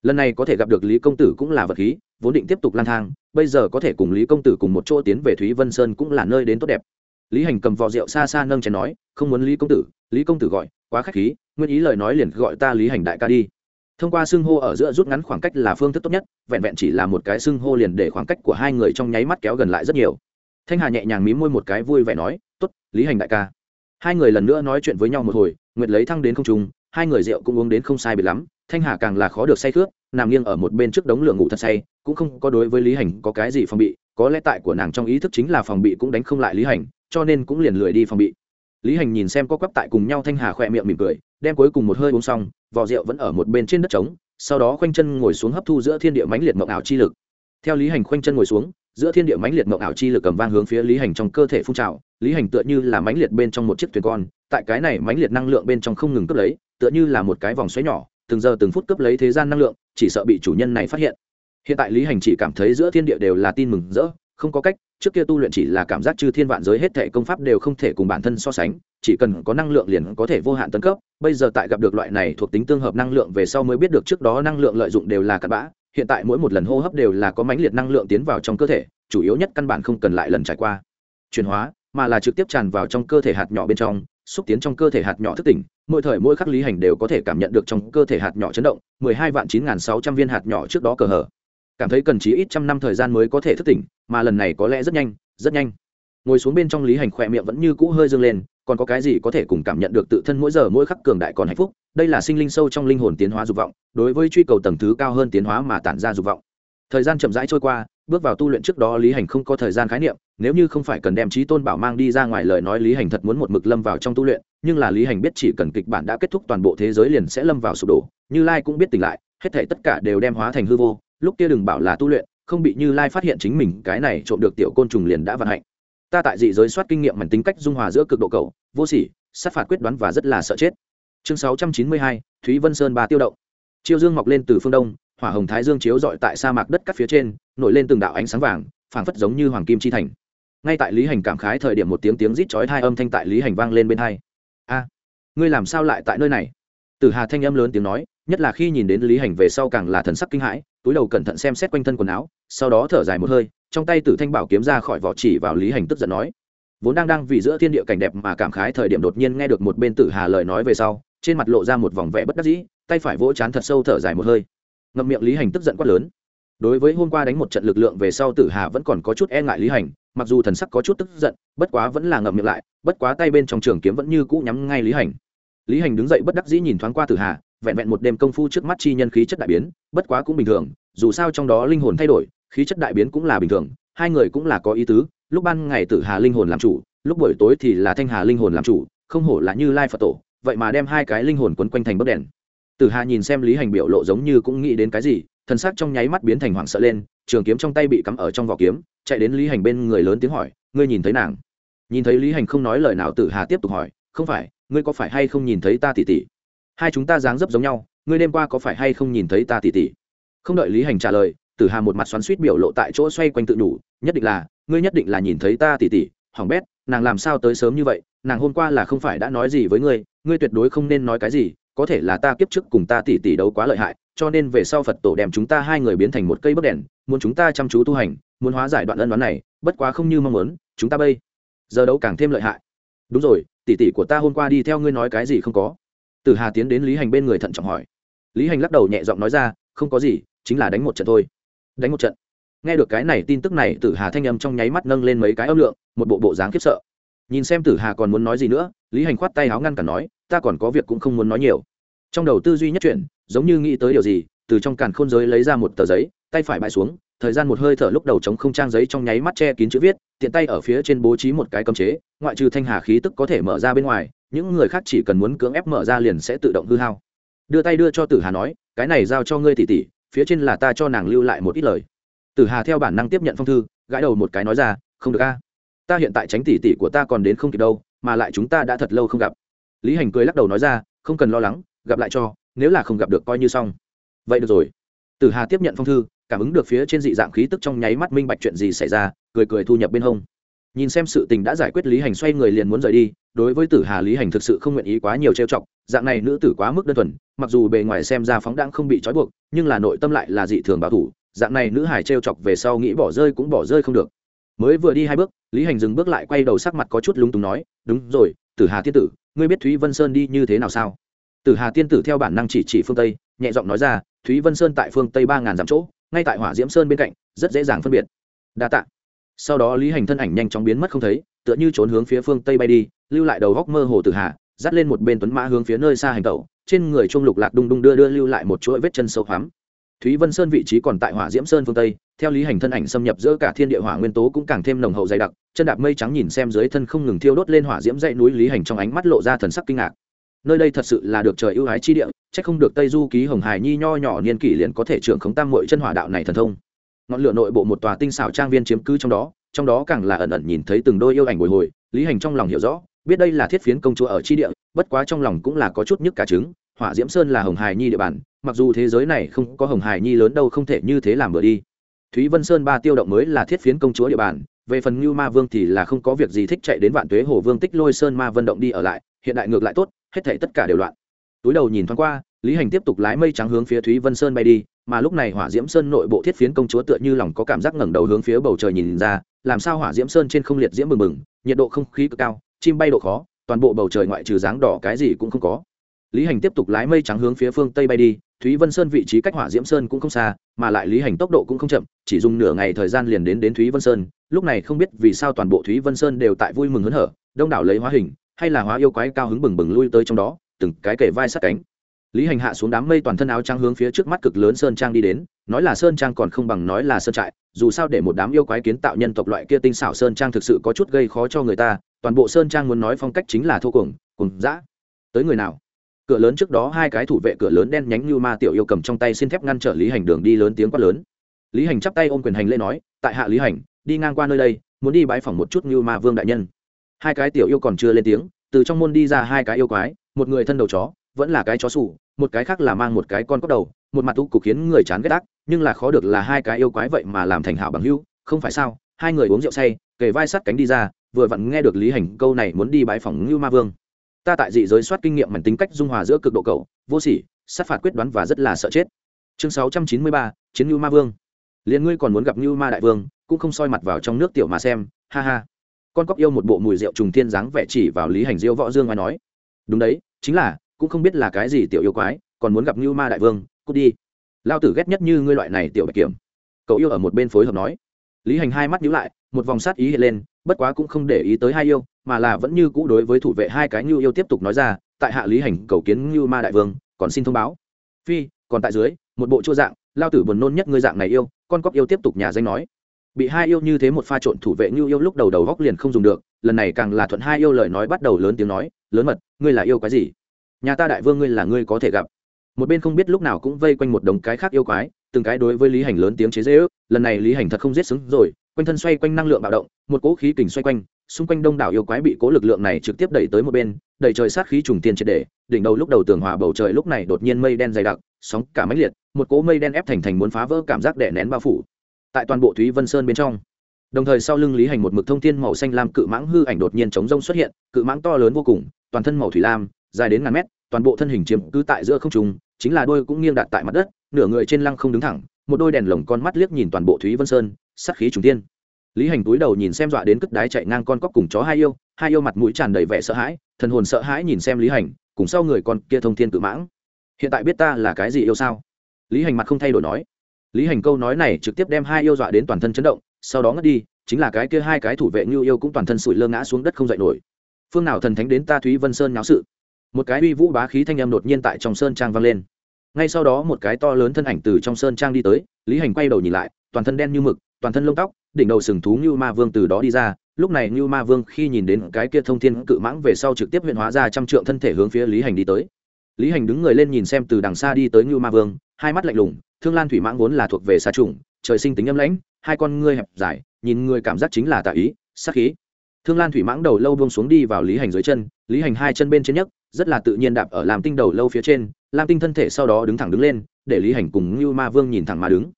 Lần này có thể gặp được lý công tử cũng là vật khí, vốn định tiếp tục lang thang, bây giờ có thể cùng lý công tử cùng một chỗ tiến về thúy vân sơn cũng là nơi đến tốt đẹp lý hành cầm vò rượu xa xa nâng chén nói, không muốn lý công tử, lý công tử gọi, quá k h á c h khí nguyên ý lời nói liền gọi ta lý hành đại ca đi. Thông qua xưng hô ở giữa rút ngắn khoảng cách là phương thức tốt nhất, vẹn vẹn chỉ là một cái xưng hô liền để khoảng cách của hai người trong nháy mắt kéo gần lại rất nhiều. Thanh hà nhẹ nhàng mí môi một cái vui vẻ nói t ố t lý hành đại ca. Hai người lần nữa nói chuyện với nhau một hồi, nguyệt lấy thăng đến không trung, hai người rượu cũng uống đến không sai biệt lắm, thanh hà càng là khó được say khướt nằm nghiêng ở một bên trước đống lửa ngủ thật say, cũng không có đối với lý hành có cái gì phòng bị, có lẽ tại của nàng trong ý thức chính là phòng bị cũng đánh không lại lý hành cho nên cũng liền lười đi phòng bị. Lý hành nhìn xem có quắp tại cùng nhau thanh hà khỏe miệng mỉm cười, đem cuối cùng một hơi uống xong vỏ rượu vẫn ở một bên trên đất trống, sau đó khoanh chân ngồi xuống hấp thu giữa thiên địa mãnh liệt mộng ảo chi lực. Theo lý hành khoanh chân ngồi xuống, giữa thiên địa mãnh liệt mộng ảo chi lực cầm vang hướng phía lý hành trong cơ thể phun trào, lý hành tựa như là mãnh liệt bên trong một chiếc thuyền con, tại cái này mãnh liệt năng lượng bên trong không ngừng cướp lấy, tựa như là một cái vòng xoáy nhỏ, từng giờ từng phút cướp lấy thế gian năng lượng, chỉ sợ bị chủ nhân này phát hiện. Hiện tại lý hành chỉ cảm thấy giữa thiên địa đều là tin mừng rỡ không có cách, trước kia tu luyện chỉ là cảm giác chư thiên vạn giới hết thể công pháp đều không thể cùng bản thân so sánh, chỉ cần có năng lượng liền có thể vô hạn tấn cấp. Bây giờ tại gặp được loại này thuộc tính tương hợp năng lượng về sau mới biết được trước đó năng lượng lợi dụng đều là cặn bã, hiện tại mỗi một lần hô hấp đều là có mãnh liệt năng lượng tiến vào trong cơ thể, chủ yếu nhất căn bản không cần lại lần trải qua. Chuyển hóa, mà là trực tiếp tràn vào trong cơ thể hạt nhỏ bên trong, xúc tiến trong cơ thể hạt nhỏ thức tỉnh, mỗi thời mỗi khắc lý hành đều có thể cảm nhận được trong cơ thể hạt nhỏ chấn động, mười hai vạn chín n sáu trăm viên hạt nhỏ trước đó cờ hở cảm thấy cần chí ít trăm năm thời gian mới có thể thức tỉnh, mà lần này có lẽ rất nhanh rất nhanh. Ngồi xuống bên trong lý hành khỏe miệng vẫn như cũ hơi dâng lên, còn có cái gì có thể cùng cảm nhận được tự thân mỗi giờ mỗi khắc cường đại còn hạnh phúc, đây là sinh linh sâu trong linh hồn tiến hóa dục vọng, đối với truy cầu tầng thứ cao hơn tiến hóa mà tản ra dục vọng. Thời gian chậm rãi trôi qua, bước vào tu luyện trước đó lý hành không có thời gian khái niệm, nếu như không phải cần đem trí tôn bảo mang đi ra ngoài lời nói lý hành thật muốn một mực lâm vào trong tu luyện, nhưng là lý hành biết chỉ cần kịch bản đã kết thúc toàn bộ thế giới liền sẽ lâm vào sụp đổ, như lai cũng biết tỉnh lại, hết thể tất cả đều đem hóa thành hư vô lúc kia đừng bảo là tu luyện, không bị như lai phát hiện chính mình, cái này trộm được tiểu côn trùng liền đã vận hạnh. Ta tại dị giới soát kinh nghiệm mảnh tính cách dung hòa giữa cực độ cầu, vô sỉ, sát phạt quyết đoán và rất là sợ chết. Chương sáu trăm chín mươi hai, thúy vân sơn ba tiêu động. Chiêu dương mọc lên từ phương đông, hỏa hồng thái dương chiếu dọi tại sa mạc đất cắt phía trên, nổi lên từng đạo ánh sáng vàng, phảng phất giống như hoàng kim chi thành. Ngay tại lý hành cảm khái thời điểm một tiếng tiếng rít chói hai âm thanh tại lý hành vang lên bên hai. A, ngươi làm sao lại tại nơi này? Từ hà thanh âm lớn tiếng nói, nhất là khi nhìn đến lý hành về sau càng là thần sắc kinh hãi túi đầu cẩn thận xem xét quanh thân quần áo, sau đó thở dài một hơi, trong tay tử thanh bảo kiếm ra khỏi vỏ chỉ vào lý hành tức giận nói. Vốn đang đang vì giữa thiên địa cảnh đẹp mà cảm khái thời điểm đột nhiên nghe được một bên tử hà lời nói về sau, trên mặt lộ ra một vòng vẻ bất đắc dĩ, tay phải vỗ chán thật sâu thở dài một hơi. Ngậm miệng lý hành tức giận quát lớn. Đối với hôm qua đánh một trận lực lượng về sau tử hà vẫn còn có chút e ngại lý hành, mặc dù thần sắc có chút tức giận, bất quá vẫn là ngậm miệng lại, bất quá tay bên trong trường kiếm vẫn như cũ nhắm ngay lý hành lý hành đứng dậy bất đắc dĩ nhìn thoáng qua tử hà, vẹn vẹn một đêm công phu trước mắt chi nhân khí chất đại biến, bất quá cũng bình thường, dù sao trong đó linh hồn thay đổi, khí chất đại biến cũng là bình thường, hai người cũng là có ý tứ, lúc ban ngày tử hà linh hồn làm chủ, lúc buổi tối thì là thanh hà linh hồn làm chủ, không hổ là như lai phật tổ, vậy mà đem hai cái linh hồn quấn quanh thành bấc đèn. Tử hà nhìn xem lý hành biểu lộ giống như cũng nghĩ đến cái gì, thần sắc trong nháy mắt biến thành hoảng sợ lên, trường kiếm trong tay bị cắm ở trong vỏ kiếm, chạy đến lý hành bên người lớn tiếng hỏi, ngươi nhìn thấy nàng? Nhìn thấy lý hành không nói lời nào, tử hà tiếp tục hỏi, không phải ngươi có phải hay không nhìn thấy ta tỉ tỉ? Hai chúng ta dáng dấp giống nhau, ngươi đêm qua có phải hay không nhìn thấy ta tỉ tỉ? Không đợi lý hành trả lời, tử hà một mặt xoắn suýt biểu lộ tại chỗ xoay quanh tự đủ nhất định là, ngươi nhất định là nhìn thấy ta tỉ tỉ hỏng bét, nàng làm sao tới sớm như vậy, nàng hôm qua là không phải đã nói gì với ngươi ngươi tuyệt đối không nên nói cái gì, có thể là ta kiếp trước cùng ta tỉ tỉ đấu quá lợi hại, cho nên về sau phật tổ đem chúng ta hai người biến thành một cây bấc đèn, muốn chúng ta chăm chú tu hành, muốn hóa giải đoạn ân đoán này, bất quá không như mong muốn, chúng ta bây giờ đấu càng thêm lợi hại. Đúng rồi Tỷ tỷ của ta hôm qua đi theo ngươi nói cái gì không có? Tử hà tiến đến lý hành bên người thận trọng hỏi. Lý hành lắc đầu nhẹ giọng nói ra, không có gì, chính là đánh một trận thôi. Đánh một trận. Nghe được cái này tin tức này, tử hà thanh âm trong nháy mắt nâng lên mấy cái âm lượng, một bộ bộ dáng khiếp sợ. Nhìn xem tử hà còn muốn nói gì nữa, lý hành khoát tay áo ngăn cản nói, ta còn có việc cũng không muốn nói nhiều. Trong đầu tư duy nhất chuyện, giống như nghĩ tới điều gì, từ trong càn khôn giới lấy ra một tờ giấy, tay phải bãi xuống thời gian một hơi thở lúc đầu chống không trang giấy trong nháy mắt che kín chữ viết, tiện tay ở phía trên bố trí một cái cấm chế, ngoại trừ thanh hà khí tức có thể mở ra bên ngoài, những người khác chỉ cần muốn cưỡng ép mở ra liền sẽ tự động hư hao. Đưa tay đưa cho tử hà nói, cái này giao cho ngươi tỷ tỷ phía trên là ta cho nàng lưu lại một ít lời. Tử hà theo bản năng tiếp nhận phong thư, gãi đầu một cái nói ra, không được a. Ta hiện tại tránh tỷ tỷ của ta còn đến không kịp đâu, mà lại chúng ta đã thật lâu không gặp. Lý hành cười lắc đầu nói ra, không cần lo lắng, gặp lại cho, nếu là không gặp được coi như xong. Vậy được rồi. Tử hà tiếp nhận phong thư cảm ứng được phía trên dị dạng khí tức trong nháy mắt minh bạch chuyện gì xảy ra, cười cười thu nhập bên hông. Nhìn xem sự tình đã giải quyết lý hành xoay người liền muốn rời đi, đối với tử hà lý hành thực sự không nguyện ý quá nhiều trêu chọc, dạng này nữ tử quá mức đơn thuần, mặc dù bề ngoài xem ra phóng đãng không bị trói buộc, nhưng là nội tâm lại là dị thường bảo thủ, dạng này nữ hải trêu chọc về sau nghĩ bỏ rơi cũng bỏ rơi không được. Mới vừa đi hai bước, lý hành dừng bước lại quay đầu sắc mặt có chút lúng túng nói, đúng rồi, tử hà tiên tử, ngươi biết thúy vân sơn đi như thế nào sao? Tử hà tiên tử theo bản năng chỉ chỉ phương tây, nhẹ giọng nói ra, thúy vân sơn tại phương tây ba ngàn dặm chỗ ngay tại hỏa diễm sơn bên cạnh, rất dễ dàng phân biệt. Đa tạ. Sau đó lý hành thân ảnh nhanh chóng biến mất không thấy, tựa như trốn hướng phía phương tây bay đi, lưu lại đầu góc mơ hồ tử hà dắt lên một bên tuấn mã hướng phía nơi xa hành tẩu, trên người trung lục lạc đung đung đưa đưa lưu lại một chuỗi vết chân sâu hoắm. Thúy vân sơn vị trí còn tại hỏa diễm sơn phương tây, theo lý hành thân ảnh xâm nhập giữa cả thiên địa hỏa nguyên tố cũng càng thêm nồng hậu dày đặc, chân đạp mây trắng nhìn xem dưới thân không ngừng thiêu đốt lên hỏa diễm dãy núi lý hành trong ánh mắt lộ ra thần sắc kinh ngạc nơi đây thật sự là được trời ưu ái chi địa, chắc không được tây du ký hồng hải nhi nho nhỏ niên kỷ liền có thể trưởng khống tam mội chân hỏa đạo này thần thông. Ngọn lửa nội bộ một tòa tinh xảo trang viên chiếm cứ trong đó trong đó càng là ẩn ẩn nhìn thấy từng đôi yêu ảnh bồi hồi, lý hành trong lòng hiểu rõ, biết đây là thiết phiến công chúa ở chi địa, bất quá trong lòng cũng là có chút nhức cả trứng, hỏa diễm sơn là hồng hải nhi địa bàn, mặc dù thế giới này không có hồng hải nhi lớn đâu không thể như thế làm bừa đi. Thúy vân sơn ba tiêu động mới là thiết phiến công chúa địa bàn, về phần Ngưu ma vương thì là không có việc gì thích chạy đến vạn tuế hồ vương tích lôi sơn ma vân động đi ở lại, hiện đại ngược lại tốt hết thảy tất cả đều loạn. Túi đầu nhìn thoáng qua, lý hành tiếp tục lái mây trắng hướng phía thúy vân sơn bay đi, mà lúc này hỏa diễm sơn nội bộ thiết phiến công chúa tựa như lòng có cảm giác ngẩng đầu hướng phía bầu trời nhìn ra, làm sao hỏa diễm sơn trên không liệt diễm bừng bừng, nhiệt độ không khí cực cao, chim bay độ khó, toàn bộ bầu trời ngoại trừ dáng đỏ cái gì cũng không có. Lý hành tiếp tục lái mây trắng hướng phía phương tây bay đi, thúy vân sơn vị trí cách hỏa diễm sơn cũng không xa, mà lại lý hành tốc độ cũng không chậm, chỉ dùng nửa ngày thời gian liền đến đến thúy vân sơn, lúc này không biết vì sao toàn bộ thúy vân sơn đều tại vui mừng hớn hở, đông đảo lấy hóa hình hay là hóa yêu quái cao hứng bừng bừng lui tới trong đó, từng cái kể vai sát cánh. Lý hành hạ xuống đám mây toàn thân áo trắng hướng phía trước mắt cực lớn sơn trang đi đến, nói là sơn trang còn không bằng nói là sơn trại, dù sao để một đám yêu quái kiến tạo nhân tộc loại kia tinh xảo sơn trang thực sự có chút gây khó cho người ta, toàn bộ sơn trang muốn nói phong cách chính là thô cuồng cùng dã. Tới người nào? Cửa lớn trước đó hai cái thủ vệ cửa lớn đen nhánh như ma tiểu yêu cầm trong tay xin thép ngăn trở lý hành đường đi lớn tiếng quát lớn. Lý hành chắp tay ôm quyền hành lễ nói, tại hạ lý hành, đi ngang qua nơi đây, muốn đi bãi phỏng một chút như ma vương đại nhân hai cái tiểu yêu còn chưa lên tiếng, từ trong môn đi ra hai cái yêu quái, một người thân đầu chó, vẫn là cái chó sủ, một cái khác là mang một cái con cóc đầu, một mặt u cục khiến người chán ghét ác, nhưng là khó được là hai cái yêu quái vậy mà làm thành hảo bằng hữu, không phải sao? Hai người uống rượu say, kề vai sát cánh đi ra, vừa vặn nghe được lý hành câu này muốn đi bãi phòng ngưu ma vương. Ta tại dị giới soát kinh nghiệm mảnh tính cách dung hòa giữa cực độ cầu vô sỉ, sát phạt quyết đoán và rất là sợ chết. Chương sáu trăm chín mươi ba, chiến ngưu ma vương. Liền ngươi còn muốn gặp ngưu ma đại vương, cũng không soi mặt vào trong nước tiểu mà xem, ha ha con cóc yêu một bộ mùi rượu trùng thiên dáng vẻ chỉ vào lý hành diêu võ dương ngoài nói. Đúng đấy, chính là, cũng không biết là cái gì tiểu yêu quái, còn muốn gặp như ma đại vương, cút đi. Lao tử ghét nhất như ngươi loại này tiểu bạch kiểm. Cậu yêu ở một bên phối hợp nói. Lý hành hai mắt nhíu lại, một vòng sát ý hiện lên, bất quá cũng không để ý tới hai yêu, mà là vẫn như cũ đối với thủ vệ hai cái như yêu tiếp tục nói ra, tại hạ lý hành cầu kiến như ma đại vương, còn xin thông báo. Phi, còn tại dưới, một bộ chua dạng, lao tử buồn nôn nhất ngươi dạng này yêu, con cóc yêu tiếp tục nhà danh nói bị hai yêu như thế một pha trộn thủ vệ như yêu lúc đầu đầu góc liền không dùng được, lần này càng là thuận hai yêu lời nói bắt đầu lớn tiếng nói, lớn mật, ngươi là yêu cái gì? Nhà ta đại vương ngươi là ngươi có thể gặp. Một bên không biết lúc nào cũng vây quanh một đống cái khác yêu quái, từng cái đối với lý hành lớn tiếng chế dễ ước lần này lý hành thật không giết xứng rồi, quanh thân xoay quanh năng lượng bạo động, một cỗ khí kình xoay quanh, xung quanh đông đảo yêu quái bị cố lực lượng này trực tiếp đẩy tới một bên, đẩy trời sát khí trùng tiên triệt để, đỉnh đầu lúc đầu tường hòa bầu trời lúc này đột nhiên mây đen dày đặc, sóng cả máy liệt, một cỗ mây đen ép thành thành muốn phá vỡ cảm giác đè nén bao phủ tại toàn bộ thúy vân sơn bên trong. Đồng thời sau lưng lý hành một mực thông thiên màu xanh lam cự mãng hư ảnh đột nhiên chống rông xuất hiện, cự mãng to lớn vô cùng, toàn thân màu thủy lam, dài đến ngàn mét, toàn bộ thân hình chiếm cứ tại giữa không trung, chính là đôi cũng nghiêng đặt tại mặt đất, nửa người trên lăng không đứng thẳng, một đôi đèn lồng con mắt liếc nhìn toàn bộ thúy vân sơn sắc khí trùng tiên lý hành túi đầu nhìn xem dọa đến cất đái chạy ngang con cóc cùng chó hai yêu hai yêu mặt mũi tràn đầy vẻ sợ hãi, thần hồn sợ hãi nhìn xem lý hành, cùng sau người con kia thông thiên cự mãng. Hiện tại biết ta là cái gì yêu sao? Lý hành mặt không thay đổi nói lý hành câu nói này trực tiếp đem hai yêu dọa đến toàn thân chấn động, sau đó ngất đi, chính là cái kia hai cái thủ vệ như yêu cũng toàn thân sủi lơ ngã xuống đất không dậy nổi. Phương nào thần thánh đến ta thúy vân sơn nháo sự? Một cái uy vũ bá khí thanh âm đột nhiên tại trong sơn trang vang lên. Ngay sau đó một cái to lớn thân ảnh từ trong sơn trang đi tới, lý hành quay đầu nhìn lại, toàn thân đen như mực, toàn thân lông tóc, đỉnh đầu sừng thú như ma vương từ đó đi ra, lúc này như ma vương khi nhìn đến cái kia thông thiên cự mãng về sau trực tiếp huyện hóa ra trăm trượng thân thể hướng phía lý hành đi tới. Lý hành đứng người lên nhìn xem từ đằng xa đi tới như ma vương hai mắt lạnh lùng, thương lan thủy mãng vốn là thuộc về xa trùng, trời sinh tính âm lãnh, hai con ngươi hẹp dài, nhìn người cảm giác chính là tạ ý sắc khí. Thương lan thủy mãng đầu lâu buông xuống đi vào lý hành dưới chân, lý hành hai chân bên trên nhất rất là tự nhiên đạp ở làm tinh đầu lâu phía trên làm tinh thân thể sau đó đứng thẳng đứng lên, để lý hành cùng như ma vương nhìn thẳng mà đứng.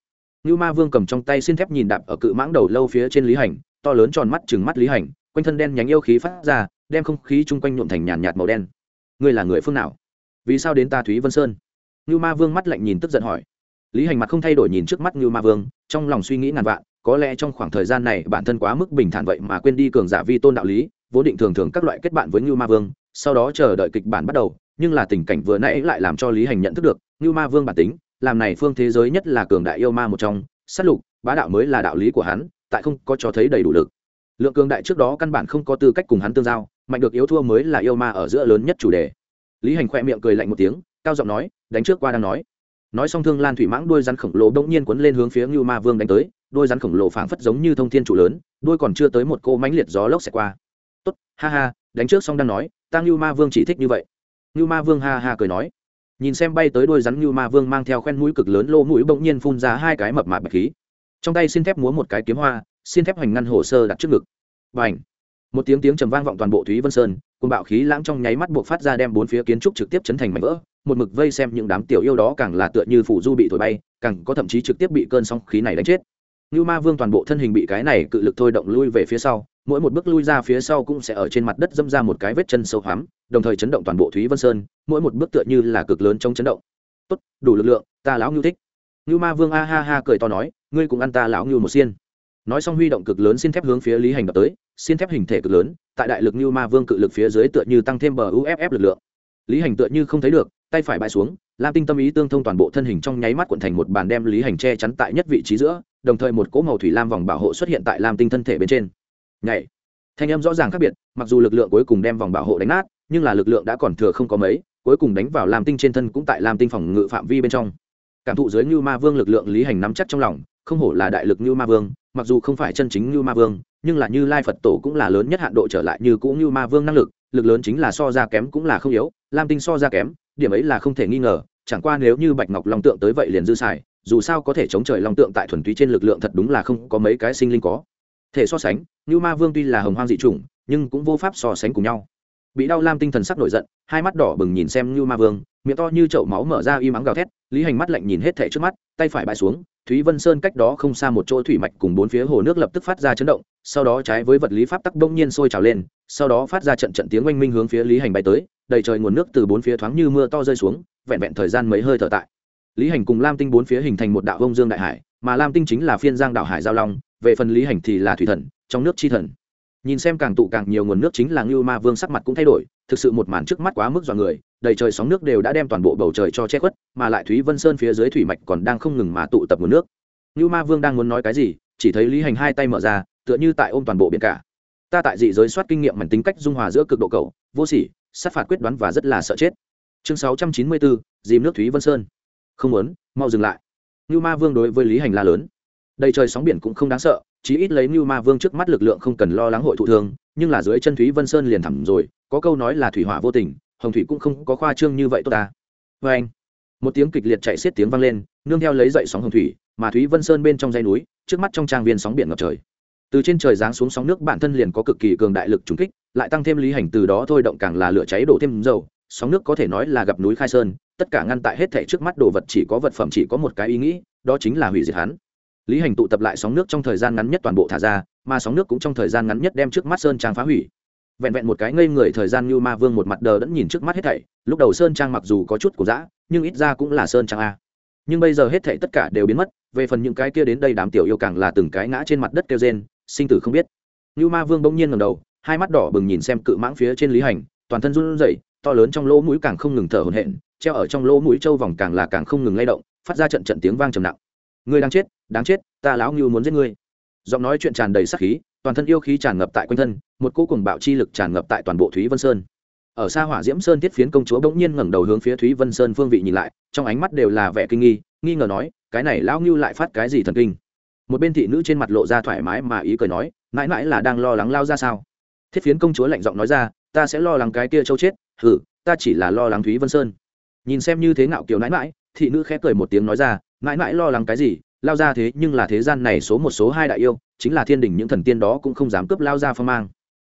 Như ma vương cầm trong tay xin thép nhìn đạp ở cự mãng đầu lâu phía trên lý hành, to lớn tròn mắt chừng mắt lý hành, quanh thân đen nhánh yêu khí phát ra, đem không khí chung quanh nhuộm thành nhàn nhạt màu đen. Ngươi là người phương nào? Vì sao đến ta thúy vân sơn? Nưu ma vương mắt lạnh nhìn tức giận hỏi. Lý hành mặt không thay đổi nhìn trước mắt Nưu ma vương, trong lòng suy nghĩ ngàn vạn, có lẽ trong khoảng thời gian này bản thân quá mức bình thản vậy mà quên đi cường giả vi tôn đạo lý, vốn định thường thường các loại kết bạn với Nưu ma vương, sau đó chờ đợi kịch bản bắt đầu, nhưng là tình cảnh vừa nãy lại làm cho lý hành nhận thức được Nưu ma vương bản tính, làm này phương thế giới nhất là cường đại yêu ma một trong, sát lục, bá đạo mới là đạo lý của hắn, tại không có cho thấy đầy đủ lực. Lượng cường đại trước đó căn bản không có tư cách cùng hắn tương giao, mạnh được yếu thua mới là yêu ma ở giữa lớn nhất chủ đề. Lý hành khẽ miệng cười lạnh một tiếng, cao giọng nói đánh trước qua đang nói. Nói xong thương lan thủy mãng đuôi rắn khổng lồ đông nhiên quấn lên hướng phía ngưu ma vương đánh tới, đuôi rắn khổng lồ phảng phất giống như thông thiên trụ lớn, đuôi còn chưa tới một cô mánh liệt gió lốc xẹt qua. Tốt, ha ha, đánh trước xong đang nói, ta ngưu ma vương chỉ thích như vậy. Ngưu ma vương ha ha cười nói. Nhìn xem bay tới đuôi rắn, ngưu ma vương mang theo khoen mũi cực lớn lô mũi bỗng nhiên phun ra hai cái mập mạp bạch khí. Trong tay xin thép múa một cái kiếm hoa, xin thép hoành ngăn hồ sơ đặt trước ngực. Và ảnh một tiếng tiếng trầm vang vọng toàn bộ thúy vân sơn cùng bạo khí lãng trong nháy mắt buộc phát ra đem bốn phía kiến trúc trực tiếp chấn thành mảnh vỡ, một mực vây xem những đám tiểu yêu đó càng là tựa như phủ du bị thổi bay, càng có thậm chí trực tiếp bị cơn sóng khí này đánh chết. Như ma vương toàn bộ thân hình bị cái này cự lực thôi động lui về phía sau, mỗi một bước lui ra phía sau cũng sẽ ở trên mặt đất dâm ra một cái vết chân sâu hoắm, đồng thời chấn động toàn bộ thúy vân sơn, mỗi một bước tựa như là cực lớn trong chấn động. Tốt, đủ lực lượng, ta lão ngưu thích. Như ma vương a ha ha cười to nói, ngươi cũng ăn ta lão ngưu một xiên nói xong huy động cực lớn xin thép hướng phía lý hành đập tới, xin thép hình thể cực lớn, tại đại lực như ma vương cự lực phía dưới tựa như tăng thêm bờ uff lực lượng. Lý hành tựa như không thấy được, tay phải bãi xuống, lam tinh tâm ý tương thông toàn bộ thân hình trong nháy mắt quận thành một bàn đem lý hành che chắn tại nhất vị trí giữa, đồng thời một cỗ màu thủy lam vòng bảo hộ xuất hiện tại lam tinh thân thể bên trên. Nhảy. Thanh âm rõ ràng khác biệt, mặc dù lực lượng cuối cùng đem vòng bảo hộ đánh nát, nhưng là lực lượng đã còn thừa không có mấy, cuối cùng đánh vào lam tinh trên thân cũng tại lam tinh phòng ngự phạm vi bên trong. Cảm thụ dưới như ma vương lực lượng lý hành nắm chắc trong lòng, không hổ là đại lực như ma vương mặc dù không phải chân chính như ma vương, nhưng là như lai phật tổ cũng là lớn nhất hạn độ trở lại như cũ như ma vương năng lực lực lớn chính là so ra kém cũng là không yếu, lam tinh so ra kém, điểm ấy là không thể nghi ngờ, chẳng qua nếu như bạch ngọc long tượng tới vậy liền dư xài, dù sao có thể chống trời long tượng tại thuần túy trên lực lượng thật đúng là không có mấy cái sinh linh có. Thể so sánh như ma vương tuy là hồng hoang dị chủng, nhưng cũng vô pháp so sánh cùng nhau. Bị đau lam tinh thần sắc nổi giận, hai mắt đỏ bừng nhìn xem như ma vương, miệng to như chậu máu mở ra y mắng gào thét, lý hành mắt lạnh nhìn hết thẻ trước mắt, tay phải bãi xuống thúy vân sơn cách đó không xa một chỗ thủy mạch cùng bốn phía hồ nước lập tức phát ra chấn động, sau đó trái với vật lý pháp tắc bỗng nhiên sôi trào lên, sau đó phát ra trận trận tiếng oanh minh hướng phía lý hành bay tới, đầy trời nguồn nước từ bốn phía thoáng như mưa to rơi xuống, vẹn vẹn thời gian mấy hơi thở tại. Lý hành cùng lam tinh bốn phía hình thành một đạo vông dương đại hải, mà lam tinh chính là phiên giang đạo hải giao long, về phần lý hành thì là thủy thần, trong nước chi thần nhìn xem càng tụ càng nhiều nguồn nước chính là ngưu ma vương sắc mặt cũng thay đổi, thực sự một màn trước mắt quá mức dọa người, đầy trời sóng nước đều đã đem toàn bộ bầu trời cho che khuất, mà lại thúy vân sơn phía dưới thủy mạch còn đang không ngừng mà tụ tập nguồn nước. Ngưu ma vương đang muốn nói cái gì, chỉ thấy lý hành hai tay mở ra, tựa như tại ôm toàn bộ biển cả. Ta tại dị giới soát kinh nghiệm mảnh tính cách dung hòa giữa cực độ cầu, vô sỉ, sát phạt quyết đoán và rất là sợ chết. Chương sáu trăm chín mươi bốn, dìm nước thúy vân sơn. Không muốn, mau dừng lại. Ngưu ma vương đối với lý hành la lớn đầy trời sóng biển cũng không đáng sợ chí ít lấy như Ma Vương trước mắt lực lượng không cần lo lắng hội thụ thương, nhưng là dưới chân Thúy Vân Sơn liền thẳm rồi, có câu nói là thủy hỏa vô tình, hồng thủy cũng không có khoa trương như vậy tốt ta. vê anh, một tiếng kịch liệt chạy xiết tiếng vang lên, nương theo lấy dậy sóng hồng thủy, mà Thúy Vân Sơn bên trong dãy núi, trước mắt trong trang viên sóng biển ngập trời. Từ trên trời giáng xuống sóng nước bản thân liền có cực kỳ cường đại lực trùng kích, lại tăng thêm lý hành từ đó thôi động càng là lửa cháy đổ thêm dầu, sóng nước có thể nói là gặp núi khai sơn, tất cả ngăn tại hết thảy trước mắt đồ vật chỉ có vật phẩm chỉ có một cái ý nghĩ, đó chính là hủy diệt hắn lý hành tụ tập lại sóng nước trong thời gian ngắn nhất toàn bộ thả ra, mà sóng nước cũng trong thời gian ngắn nhất đem trước mắt sơn trang phá hủy. Vẹn vẹn một cái ngây người thời gian như ma vương một mặt đờ đẫn nhìn trước mắt hết thảy, lúc đầu sơn trang mặc dù có chút của dã, nhưng ít ra cũng là sơn trang a. Nhưng bây giờ hết thảy tất cả đều biến mất, về phần những cái kia đến đây đám tiểu yêu càng là từng cái ngã trên mặt đất kêu rên, sinh tử không biết. Như ma vương bỗng nhiên ngầm đầu, hai mắt đỏ bừng nhìn xem cự mãng phía trên lý hành, toàn thân run rẩy, to lớn trong lỗ mũi càng không ngừng thở hổn hển, treo ở trong lỗ mũi trâu vòng càng là càng không ngừng lay động, phát ra trận trận tiếng vang trầm nặng ngươi đang chết, đáng chết, ta lão ngưu muốn giết ngươi. Giọng nói chuyện tràn đầy sắc khí, toàn thân yêu khí tràn ngập tại quanh thân, một cô cùng bạo chi lực tràn ngập tại toàn bộ thúy vân sơn. Ở xa hỏa diễm sơn tiết phiến công chúa bỗng nhiên ngẩng đầu hướng phía thúy vân sơn phương vị nhìn lại, trong ánh mắt đều là vẻ kinh nghi nghi ngờ nói, cái này lão ngưu lại phát cái gì thần kinh? Một bên thị nữ trên mặt lộ ra thoải mái mà ý cười nói, mãi mãi là đang lo lắng lao ra sao? Thiết phiến công chúa lạnh giọng nói ra, ta sẽ lo lắng cái kia châu chết hử ta chỉ là lo lắng thúy vân sơn. Nhìn xem như thế ngạo kiều nãi mãi, thị nữ khẽ cười một tiếng nói ra mãi mãi lo lắng cái gì, lao ra thế nhưng là thế gian này số một số hai đại yêu, chính là thiên đình những thần tiên đó cũng không dám cướp lao ra phong mang.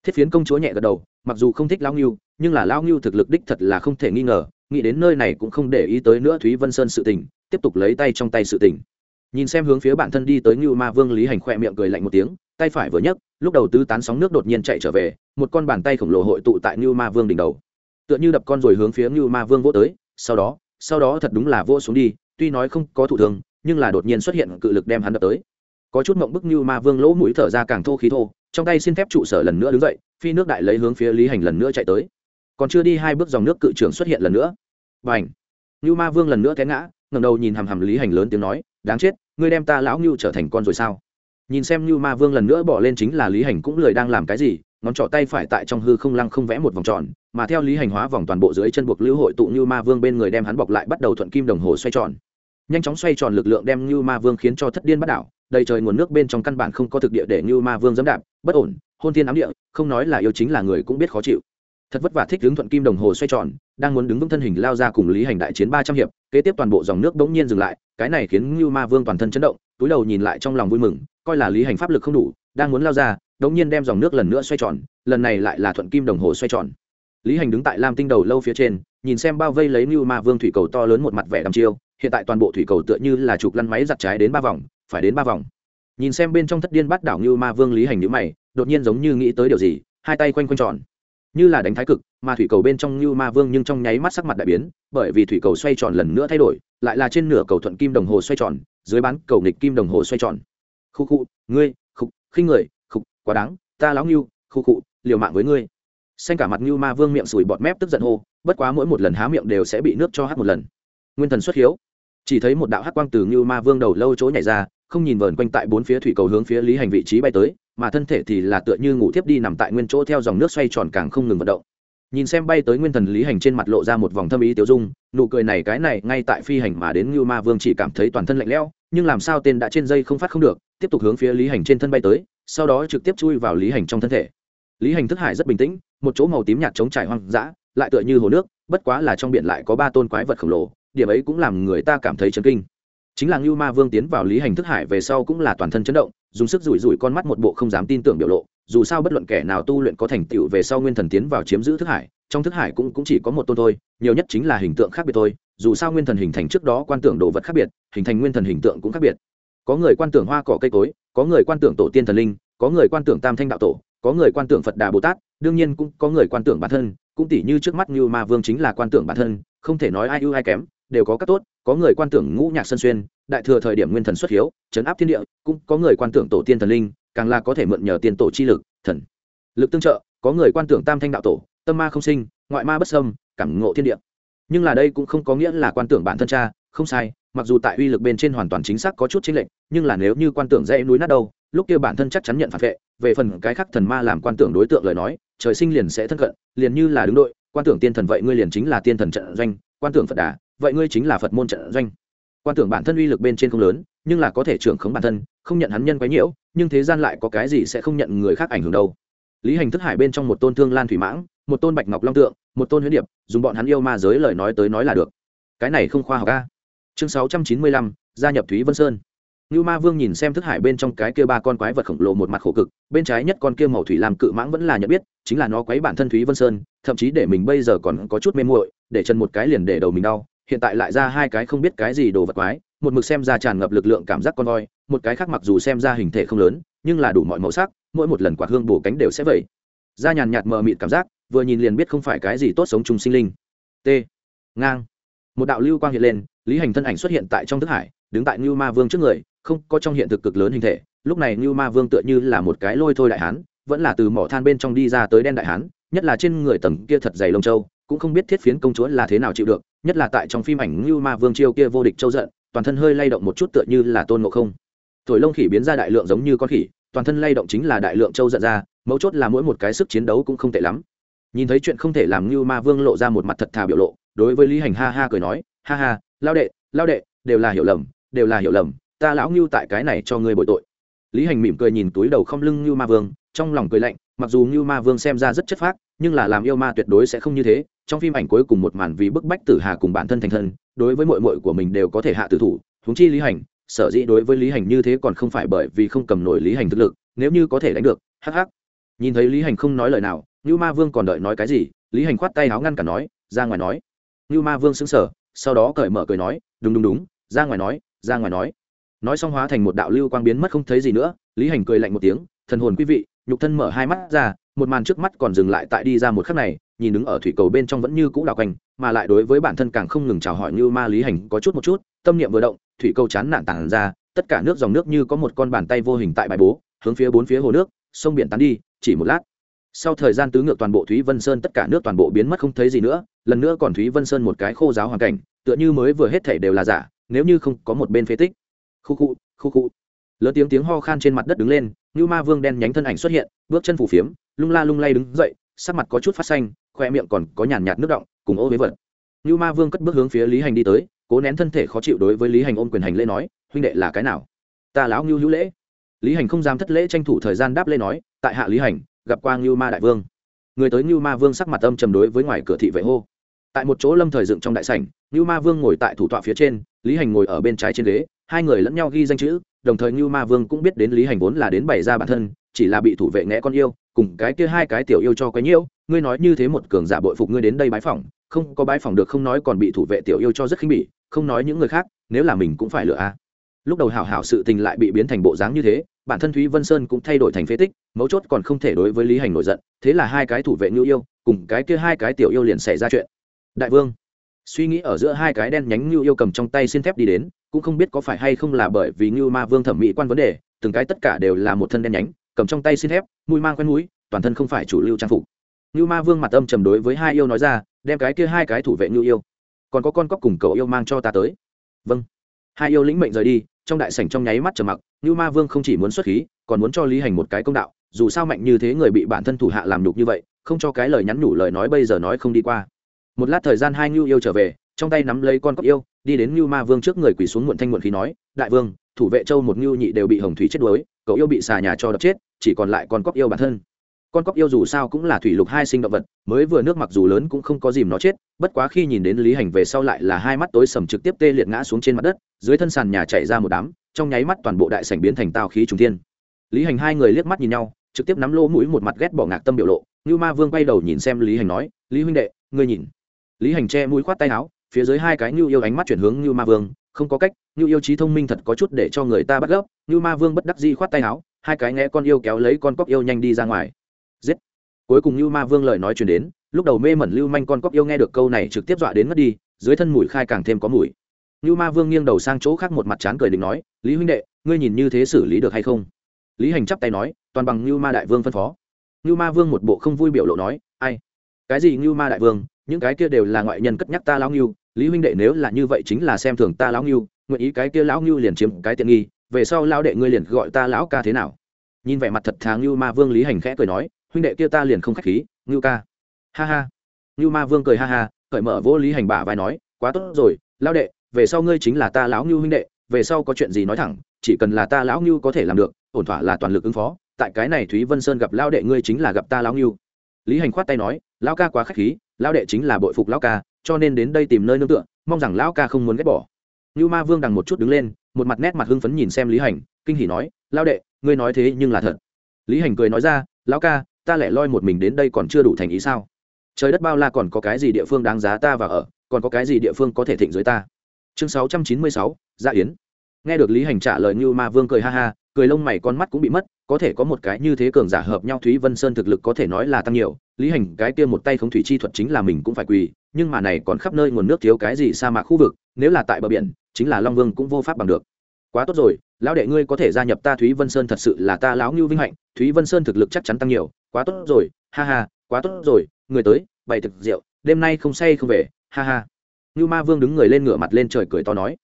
Thiết phiến công chúa nhẹ gật đầu, mặc dù không thích lao nghiêu nhưng là lao nghiêu thực lực đích thật là không thể nghi ngờ, nghĩ đến nơi này cũng không để ý tới nữa thúy vân sơn sự tình, tiếp tục lấy tay trong tay sự tình. Nhìn xem hướng phía bản thân đi tới ngưu ma vương lý hành khoe miệng cười lạnh một tiếng, tay phải vừa nhấc, lúc đầu tứ tán sóng nước đột nhiên chạy trở về, một con bàn tay khổng lồ hội tụ tại ngưu ma vương đỉnh đầu. Tựa như đập con rồi hướng phía ngưu ma vương vỗ tới, sau đó sau đó thật đúng là vỗ xuống đi tuy nói không có thụ thương, nhưng là đột nhiên xuất hiện cự lực đem hắn đập tới. Có chút mộng bức như ma vương lỗ mũi thở ra càng thô khí thô, trong tay xin phép trụ sở lần nữa đứng dậy, phi nước đại lấy hướng phía lý hành lần nữa chạy tới. Còn chưa đi hai bước dòng nước cự trưởng xuất hiện lần nữa. Và ảnh như ma vương lần nữa té ngã ngầm đầu nhìn hàm hàm lý hành lớn tiếng nói, đáng chết, ngươi đem ta lão như trở thành con rồi sao? Nhìn xem như ma vương lần nữa bỏ lên chính là lý hành cũng lười đang làm cái gì, ngón trỏ tay phải tại trong hư không lăng không vẽ một vòng tròn, mà theo lý hành hóa vòng toàn bộ dưới chân buộc lưu hội tụ như ma vương bên người đem hắn bọc lại bắt đầu thuận kim đồng hồ xoay tròn nhanh chóng xoay tròn lực lượng đem như ma vương khiến cho thất điên bắt đảo. Đầy trời nguồn nước bên trong căn bản không có thực địa để như ma vương dẫm đạp. Bất ổn, hôn thiên ám địa, không nói là yêu chính là người cũng biết khó chịu. Thật vất vả thích hướng thuận kim đồng hồ xoay tròn, đang muốn đứng vững thân hình lao ra cùng lý hành đại chiến ba trăm hiệp, kế tiếp toàn bộ dòng nước bỗng nhiên dừng lại, cái này khiến như ma vương toàn thân chấn động, túi đầu nhìn lại trong lòng vui mừng, coi là lý hành pháp lực không đủ, đang muốn lao ra, đống nhiên đem dòng nước lần nữa xoay tròn, lần này lại là thuận kim đồng hồ xoay tròn. Lý hành đứng tại lam tinh đầu lâu phía trên, nhìn xem bao vây lấy như ma vương thủy cầu to lớn một mặt vẻ đăm chiêu hiện tại toàn bộ thủy cầu tựa như là chụp lăn máy giặt trái đến ba vòng, phải đến ba vòng. Nhìn xem bên trong thất điên bắt đảo như ma vương lý hành nhữ mày, đột nhiên giống như nghĩ tới điều gì, hai tay quanh quanh tròn. Như là đánh thái cực, mà thủy cầu bên trong như ma vương nhưng trong nháy mắt sắc mặt đại biến, bởi vì thủy cầu xoay tròn lần nữa thay đổi, lại là trên nửa cầu thuận kim đồng hồ xoay tròn, dưới bán cầu nghịch kim đồng hồ xoay tròn. Khu khu, ngươi, khục, khinh người, khục, quá đáng, ta láo ngưu, khu khu, liều mạng với ngươi. Xanh cả mặt như ma vương miệng sủi bọt mép tức giận hô, bất quá mỗi một lần há miệng đều sẽ bị nước cho hát một lần. Nguyên thần xuất hiếu chỉ thấy một đạo hắc quang từ như ma vương đầu lâu chỗ nhảy ra, không nhìn vờn quanh tại bốn phía thủy cầu hướng phía lý hành vị trí bay tới, mà thân thể thì là tựa như ngủ thiếp đi nằm tại nguyên chỗ theo dòng nước xoay tròn càng không ngừng vận động. Nhìn xem bay tới nguyên thần lý hành trên mặt lộ ra một vòng thâm ý tiêu dung, nụ cười này cái này ngay tại phi hành mà đến như ma vương chỉ cảm thấy toàn thân lạnh lẽo, nhưng làm sao tên đã trên dây không phát không được, tiếp tục hướng phía lý hành trên thân bay tới, sau đó trực tiếp chui vào lý hành trong thân thể. Lý hành thức hải rất bình tĩnh, một chỗ màu tím nhạt chống trải hoang dã, lại tựa như hồ nước, bất quá là trong biển lại có ba tôn quái vật khổng lồ điểm ấy cũng làm người ta cảm thấy chấn kinh. Chính là ngưu ma vương tiến vào lý hành thức hải về sau cũng là toàn thân chấn động dùng sức rủi rủi con mắt một bộ không dám tin tưởng biểu lộ dù sao bất luận kẻ nào tu luyện có thành tựu về sau nguyên thần tiến vào chiếm giữ thức hải trong thức hải cũng, cũng chỉ có một tôn thôi nhiều nhất chính là hình tượng khác biệt thôi dù sao nguyên thần hình thành trước đó quan tưởng đồ vật khác biệt hình thành nguyên thần hình tượng cũng khác biệt. Có người quan tưởng hoa cỏ cây cối có người quan tưởng tổ tiên thần linh có người quan tưởng tam thanh đạo tổ có người quan tưởng phật đà bồ tát đương nhiên cũng có người quan tưởng bản thân cũng tỷ như trước mắt như ma vương chính là quan tưởng bản thân không thể nói ai ưu ai kém đều có các tốt, có người quan tưởng ngũ nhạc sân xuyên, đại thừa thời điểm nguyên thần xuất hiếu chấn áp thiên địa, cũng có người quan tưởng tổ tiên thần linh, càng là có thể mượn nhờ tiền tổ chi lực, thần lực tương trợ, có người quan tưởng tam thanh đạo tổ, tâm ma không sinh, ngoại ma bất sâm cảm ngộ thiên địa. Nhưng là đây cũng không có nghĩa là quan tưởng bản thân cha, không sai, mặc dù tại uy lực bên trên hoàn toàn chính xác có chút chính lệnh nhưng là nếu như quan tưởng dãy núi nát đâu, lúc kia bản thân chắc chắn nhận phản vệ, về phần cái khác thần ma làm quan tưởng đối tượng lời nói, trời sinh liền sẽ thân cận, liền như là đứng đội, quan tưởng tiên thần vậy ngươi liền chính là tiên thần trận doanh, quan tưởng phật đà vậy ngươi chính là phật môn trận doanh. Quan tưởng bản thân uy lực bên trên không lớn nhưng là có thể trưởng khống bản thân không nhận hắn nhân quấy nhiễu nhưng thế gian lại có cái gì sẽ không nhận người khác ảnh hưởng đâu. Lý hành thức hải bên trong một tôn thương lan thủy mãng một tôn bạch ngọc long tượng một tôn huyết điệp dùng bọn hắn yêu ma giới lời nói tới nói là được. Cái này không khoa học ca chương sáu trăm chín mươi lăm gia nhập thúy vân sơn. Nưu Ma Vương nhìn xem thức hải bên trong cái kia ba con quái vật khổng lồ một mặt khổ cực, bên trái nhất con kia màu thủy làm cự mãng vẫn là nhận biết, chính là nó quấy bản thân Thúy Vân Sơn, thậm chí để mình bây giờ còn có chút mê muội, để chân một cái liền để đầu mình đau, hiện tại lại ra hai cái không biết cái gì đồ vật quái, một mực xem ra tràn ngập lực lượng cảm giác con voi, một cái khác mặc dù xem ra hình thể không lớn, nhưng là đủ mọi màu sắc, mỗi một lần quạt hương bổ cánh đều sẽ vậy. Da nhàn nhạt mờ mịt cảm giác, vừa nhìn liền biết không phải cái gì tốt sống chung sinh linh. T. Ngang. Một đạo lưu quang hiện lên, Lý Hành thân ảnh xuất hiện tại trong thức hải, đứng tại Nưu Ma Vương trước người, không có trong hiện thực cực lớn hình thể lúc này như ma vương tựa như là một cái lôi thôi đại hán vẫn là từ mỏ than bên trong đi ra tới đen đại hán nhất là trên người tầng kia thật dày lông châu cũng không biết thiết phiến công chúa là thế nào chịu được nhất là tại trong phim ảnh như ma vương chiêu kia vô địch châu giận, toàn thân hơi lay động một chút tựa như là tôn ngộ không. Thổi lông khỉ biến ra đại lượng giống như con khỉ, toàn thân lay động chính là đại lượng châu giận ra, mấu chốt là mỗi một cái sức chiến đấu cũng không tệ lắm. Nhìn thấy chuyện không thể làm như ma vương lộ ra một mặt thật thà biểu lộ, đối với lý hành ha ha cười nói, ha ha, lao đệ lao đệ, đều là hiểu lầm, đều là hiểu lầm, ta lão ngưu tại cái này cho ngươi bội tội. Lý hành mỉm cười nhìn túi đầu không lưng như ma vương, trong lòng cười lạnh, mặc dù như ma vương xem ra rất chất phác, nhưng là làm yêu ma tuyệt đối sẽ không như thế trong phim ảnh cuối cùng một màn vì bức bách tử hà cùng bản thân thành thân, đối với mội mội của mình đều có thể hạ tử thủ thúng chi lý hành, sở dĩ đối với lý hành như thế còn không phải bởi vì không cầm nổi lý hành thực lực, nếu như có thể đánh được, hắc hắc. Nhìn thấy lý hành không nói lời nào như ma vương còn đợi nói cái gì? Lý hành khoát tay áo ngăn cả nói, ra ngoài nói. Như ma vương xứng sở sau đó cởi mở cười nói, đúng đúng đúng, ra ngoài nói, ra ngoài nói. Nói xong hóa thành một đạo lưu quang biến mất không thấy gì nữa, lý hành cười lạnh một tiếng, thần hồn quý vị, nhục thân mở hai mắt ra một màn trước mắt còn dừng lại tại đi ra một khắc này, nhìn đứng ở thủy cầu bên trong vẫn như cũ đào quanh, mà lại đối với bản thân càng không ngừng chào hỏi như ma lý hành có chút một chút, tâm niệm vừa động, thủy cầu chán nản tàn ra, tất cả nước dòng nước như có một con bàn tay vô hình tại bài bố, hướng phía bốn phía hồ nước, sông biển tán đi, chỉ một lát. Sau thời gian tứ ngược toàn bộ thúy vân sơn tất cả nước toàn bộ biến mất không thấy gì nữa, lần nữa còn thúy vân sơn một cái khô giáo hoàn cảnh, tựa như mới vừa hết thể đều là giả, nếu như không có một bên phế tích. Khu khu khu khu lớn tiếng tiếng ho khan trên mặt đất đứng lên như ma vương đen nhánh thân ảnh xuất hiện, bước chân phủ phiếm, lung la lung lay đứng dậy, sắc mặt có chút phát xanh khoe miệng còn có nhàn nhạt nước động, cùng ô với vật. Như ma vương cất bước hướng phía lý hành đi tới, cố nén thân thể khó chịu đối với lý hành ôm quyền hành lễ nói, huynh đệ là cái nào? Ta lão ngưu hữu lễ. Lý hành không dám thất lễ tranh thủ thời gian đáp lễ nói, tại hạ lý hành, gặp qua ngưu ma đại vương. Người tới ngưu ma vương sắc mặt âm trầm đối với ngoài cửa thị vệ hô. Tại một chỗ lâm thời dựng trong đại sảnh, ngưu ma vương ngồi tại thủ tọa phía trên, lý hành ngồi ở bên trái trên ghế, hai người lẫn nhau ghi danh chữ đồng thời như ma vương cũng biết đến lý hành vốn là đến bày ra bản thân, chỉ là bị thủ vệ nghẽ con yêu, cùng cái kia hai cái tiểu yêu cho cái nhiễu. Ngươi nói như thế một cường giả bội phục ngươi đến đây bái phỏng, không có bái phỏng được không nói còn bị thủ vệ tiểu yêu cho rất khinh bỉ, không nói những người khác, nếu là mình cũng phải lựa a. Lúc đầu hảo hảo sự tình lại bị biến thành bộ dáng như thế, bản thân thúy vân sơn cũng thay đổi thành phế tích, mấu chốt còn không thể đối với lý hành nổi giận, thế là hai cái thủ vệ nhu yêu, cùng cái kia hai cái tiểu yêu liền xảy ra chuyện. Đại vương suy nghĩ ở giữa hai cái đen nhánh như yêu cầm trong tay xin thép đi đến, cũng không biết có phải hay không là bởi vì như ma vương thẩm mỹ quan vấn đề, từng cái tất cả đều là một thân đen nhánh, cầm trong tay xin thép, mùi mang quen mũi, toàn thân không phải chủ lưu trang phục. Như ma vương mặt âm trầm đối với hai yêu nói ra, đem cái kia hai cái thủ vệ như yêu. Còn có con cóc cùng cậu yêu mang cho ta tới. Vâng. Hai yêu lĩnh mệnh rời đi, trong đại sảnh trong nháy mắt trầm mặc như ma vương không chỉ muốn xuất khí, còn muốn cho lý hành một cái công đạo, dù sao mạnh như thế người bị bản thân thủ hạ làm nhục như vậy, không cho cái lời nhắn nhủ lời nói bây giờ nói không đi qua một lát thời gian hai ngưu yêu trở về, trong tay nắm lấy con cóc yêu, đi đến ngưu ma vương trước người quỳ xuống muộn thanh muộn khí nói, đại vương, thủ vệ châu một ngưu nhị đều bị hồng thủy chết đuối, cậu yêu bị xà nhà cho đập chết, chỉ còn lại con cóc yêu bản thân. Con cóc yêu dù sao cũng là thủy lục hai sinh động vật, mới vừa nước mặc dù lớn cũng không có dìm nó chết, bất quá khi nhìn đến lý hành về sau lại là hai mắt tối sầm trực tiếp tê liệt ngã xuống trên mặt đất, dưới thân sàn nhà chạy ra một đám, trong nháy mắt toàn bộ đại sảnh biến thành tao khí trùng thiên. Lý hành hai người liếc mắt nhìn nhau, trực tiếp nắm lỗ mũi một mặt ghét bỏ ngạc tâm biểu lộ như ma vương quay đầu nhìn xem lý hành nói, lý huynh đệ, ngươi nhìn lý hành che mũi khoát tay áo, phía dưới hai cái như yêu ánh mắt chuyển hướng như ma vương, không có cách như yêu trí thông minh thật có chút để cho người ta bắt gấp như ma vương bất đắc di khoát tay áo, hai cái nghe con yêu kéo lấy con cóc yêu nhanh đi ra ngoài. Giết! Cuối cùng như ma vương lời nói chuyển đến, lúc đầu mê mẩn lưu manh con cóc yêu nghe được câu này trực tiếp dọa đến mất đi, dưới thân mùi khai càng thêm có mùi. Như ma vương nghiêng đầu sang chỗ khác một mặt chán cười định nói, lý huynh đệ, ngươi nhìn như thế xử lý được hay không? Lý hành chắp tay nói, toàn bằng như ma đại vương phân phó. Như ma vương một bộ không vui biểu lộ nói, ai? Cái gì như ma đại vương? Những cái kia đều là ngoại nhân cất nhắc ta lão ngưu, lý huynh đệ nếu là như vậy chính là xem thường ta lão ngưu, nguyện ý cái kia lão ngưu liền chiếm cái tiện nghi, về sau lão đệ ngươi liền gọi ta lão ca thế nào? Nhìn vẻ mặt thật thà ngưu ma vương lý hành khẽ cười nói, huynh đệ kia ta liền không khách khí, ngưu ca. Ha ha. Ngưu ma vương cười ha ha, cởi mở vô lý hành bả vai nói, quá tốt rồi, lão đệ, về sau ngươi chính là ta lão ngưu huynh đệ, về sau có chuyện gì nói thẳng, chỉ cần là ta lão ngưu có thể làm được, ổn thỏa là toàn lực ứng phó, tại cái này thúy vân sơn gặp lão đệ ngươi chính là gặp ta lão ngưu. Lý hành khoát tay nói, lão ca quá khách khí lão đệ chính là bội phục lão ca, cho nên đến đây tìm nơi nương tựa, mong rằng lão ca không muốn ghét bỏ. Như ma vương đằng một chút đứng lên, một mặt nét mặt hưng phấn nhìn xem lý hành, kinh hỉ nói, lão đệ, ngươi nói thế nhưng là thật. Lý hành cười nói ra, lão ca, ta lẻ loi một mình đến đây còn chưa đủ thành ý sao? Trời đất bao la còn có cái gì địa phương đáng giá ta và ở, còn có cái gì địa phương có thể thịnh dưới ta? Chương sáu trăm chín mươi sáu gia yến. Nghe được lý hành trả lời như ma vương cười ha ha cười lông mày con mắt cũng bị mất, có thể có một cái như thế cường giả hợp nhau thúy vân sơn thực lực có thể nói là tăng nhiều, lý hành cái kia một tay không thủy chi thuật chính là mình cũng phải quỳ, nhưng mà này còn khắp nơi nguồn nước thiếu cái gì sa mạc khu vực, nếu là tại bờ biển, chính là long vương cũng vô pháp bằng được. Quá tốt rồi, lão đệ ngươi có thể gia nhập ta thúy vân sơn thật sự là ta lão ngưu vinh hạnh, thúy vân sơn thực lực chắc chắn tăng nhiều, quá tốt rồi, ha ha, quá tốt rồi, người tới, bày thực rượu, đêm nay không say không về, ha ha. Ngưu ma vương đứng người lên ngửa mặt lên trời cười to nói.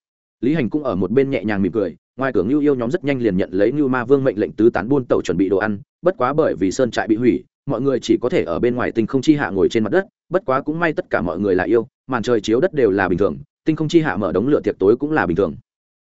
Lý hành cũng ở một bên nhẹ nhàng mỉm cười ngoài cửa ngưu yêu nhóm rất nhanh liền nhận lấy ngưu ma vương mệnh lệnh tứ tán buôn tàu chuẩn bị đồ ăn, bất quá bởi vì sơn trại bị hủy, mọi người chỉ có thể ở bên ngoài tinh không chi hạ ngồi trên mặt đất, bất quá cũng may tất cả mọi người là yêu, màn trời chiếu đất đều là bình thường, tinh không chi hạ mở đống lửa tiệc tối cũng là bình thường.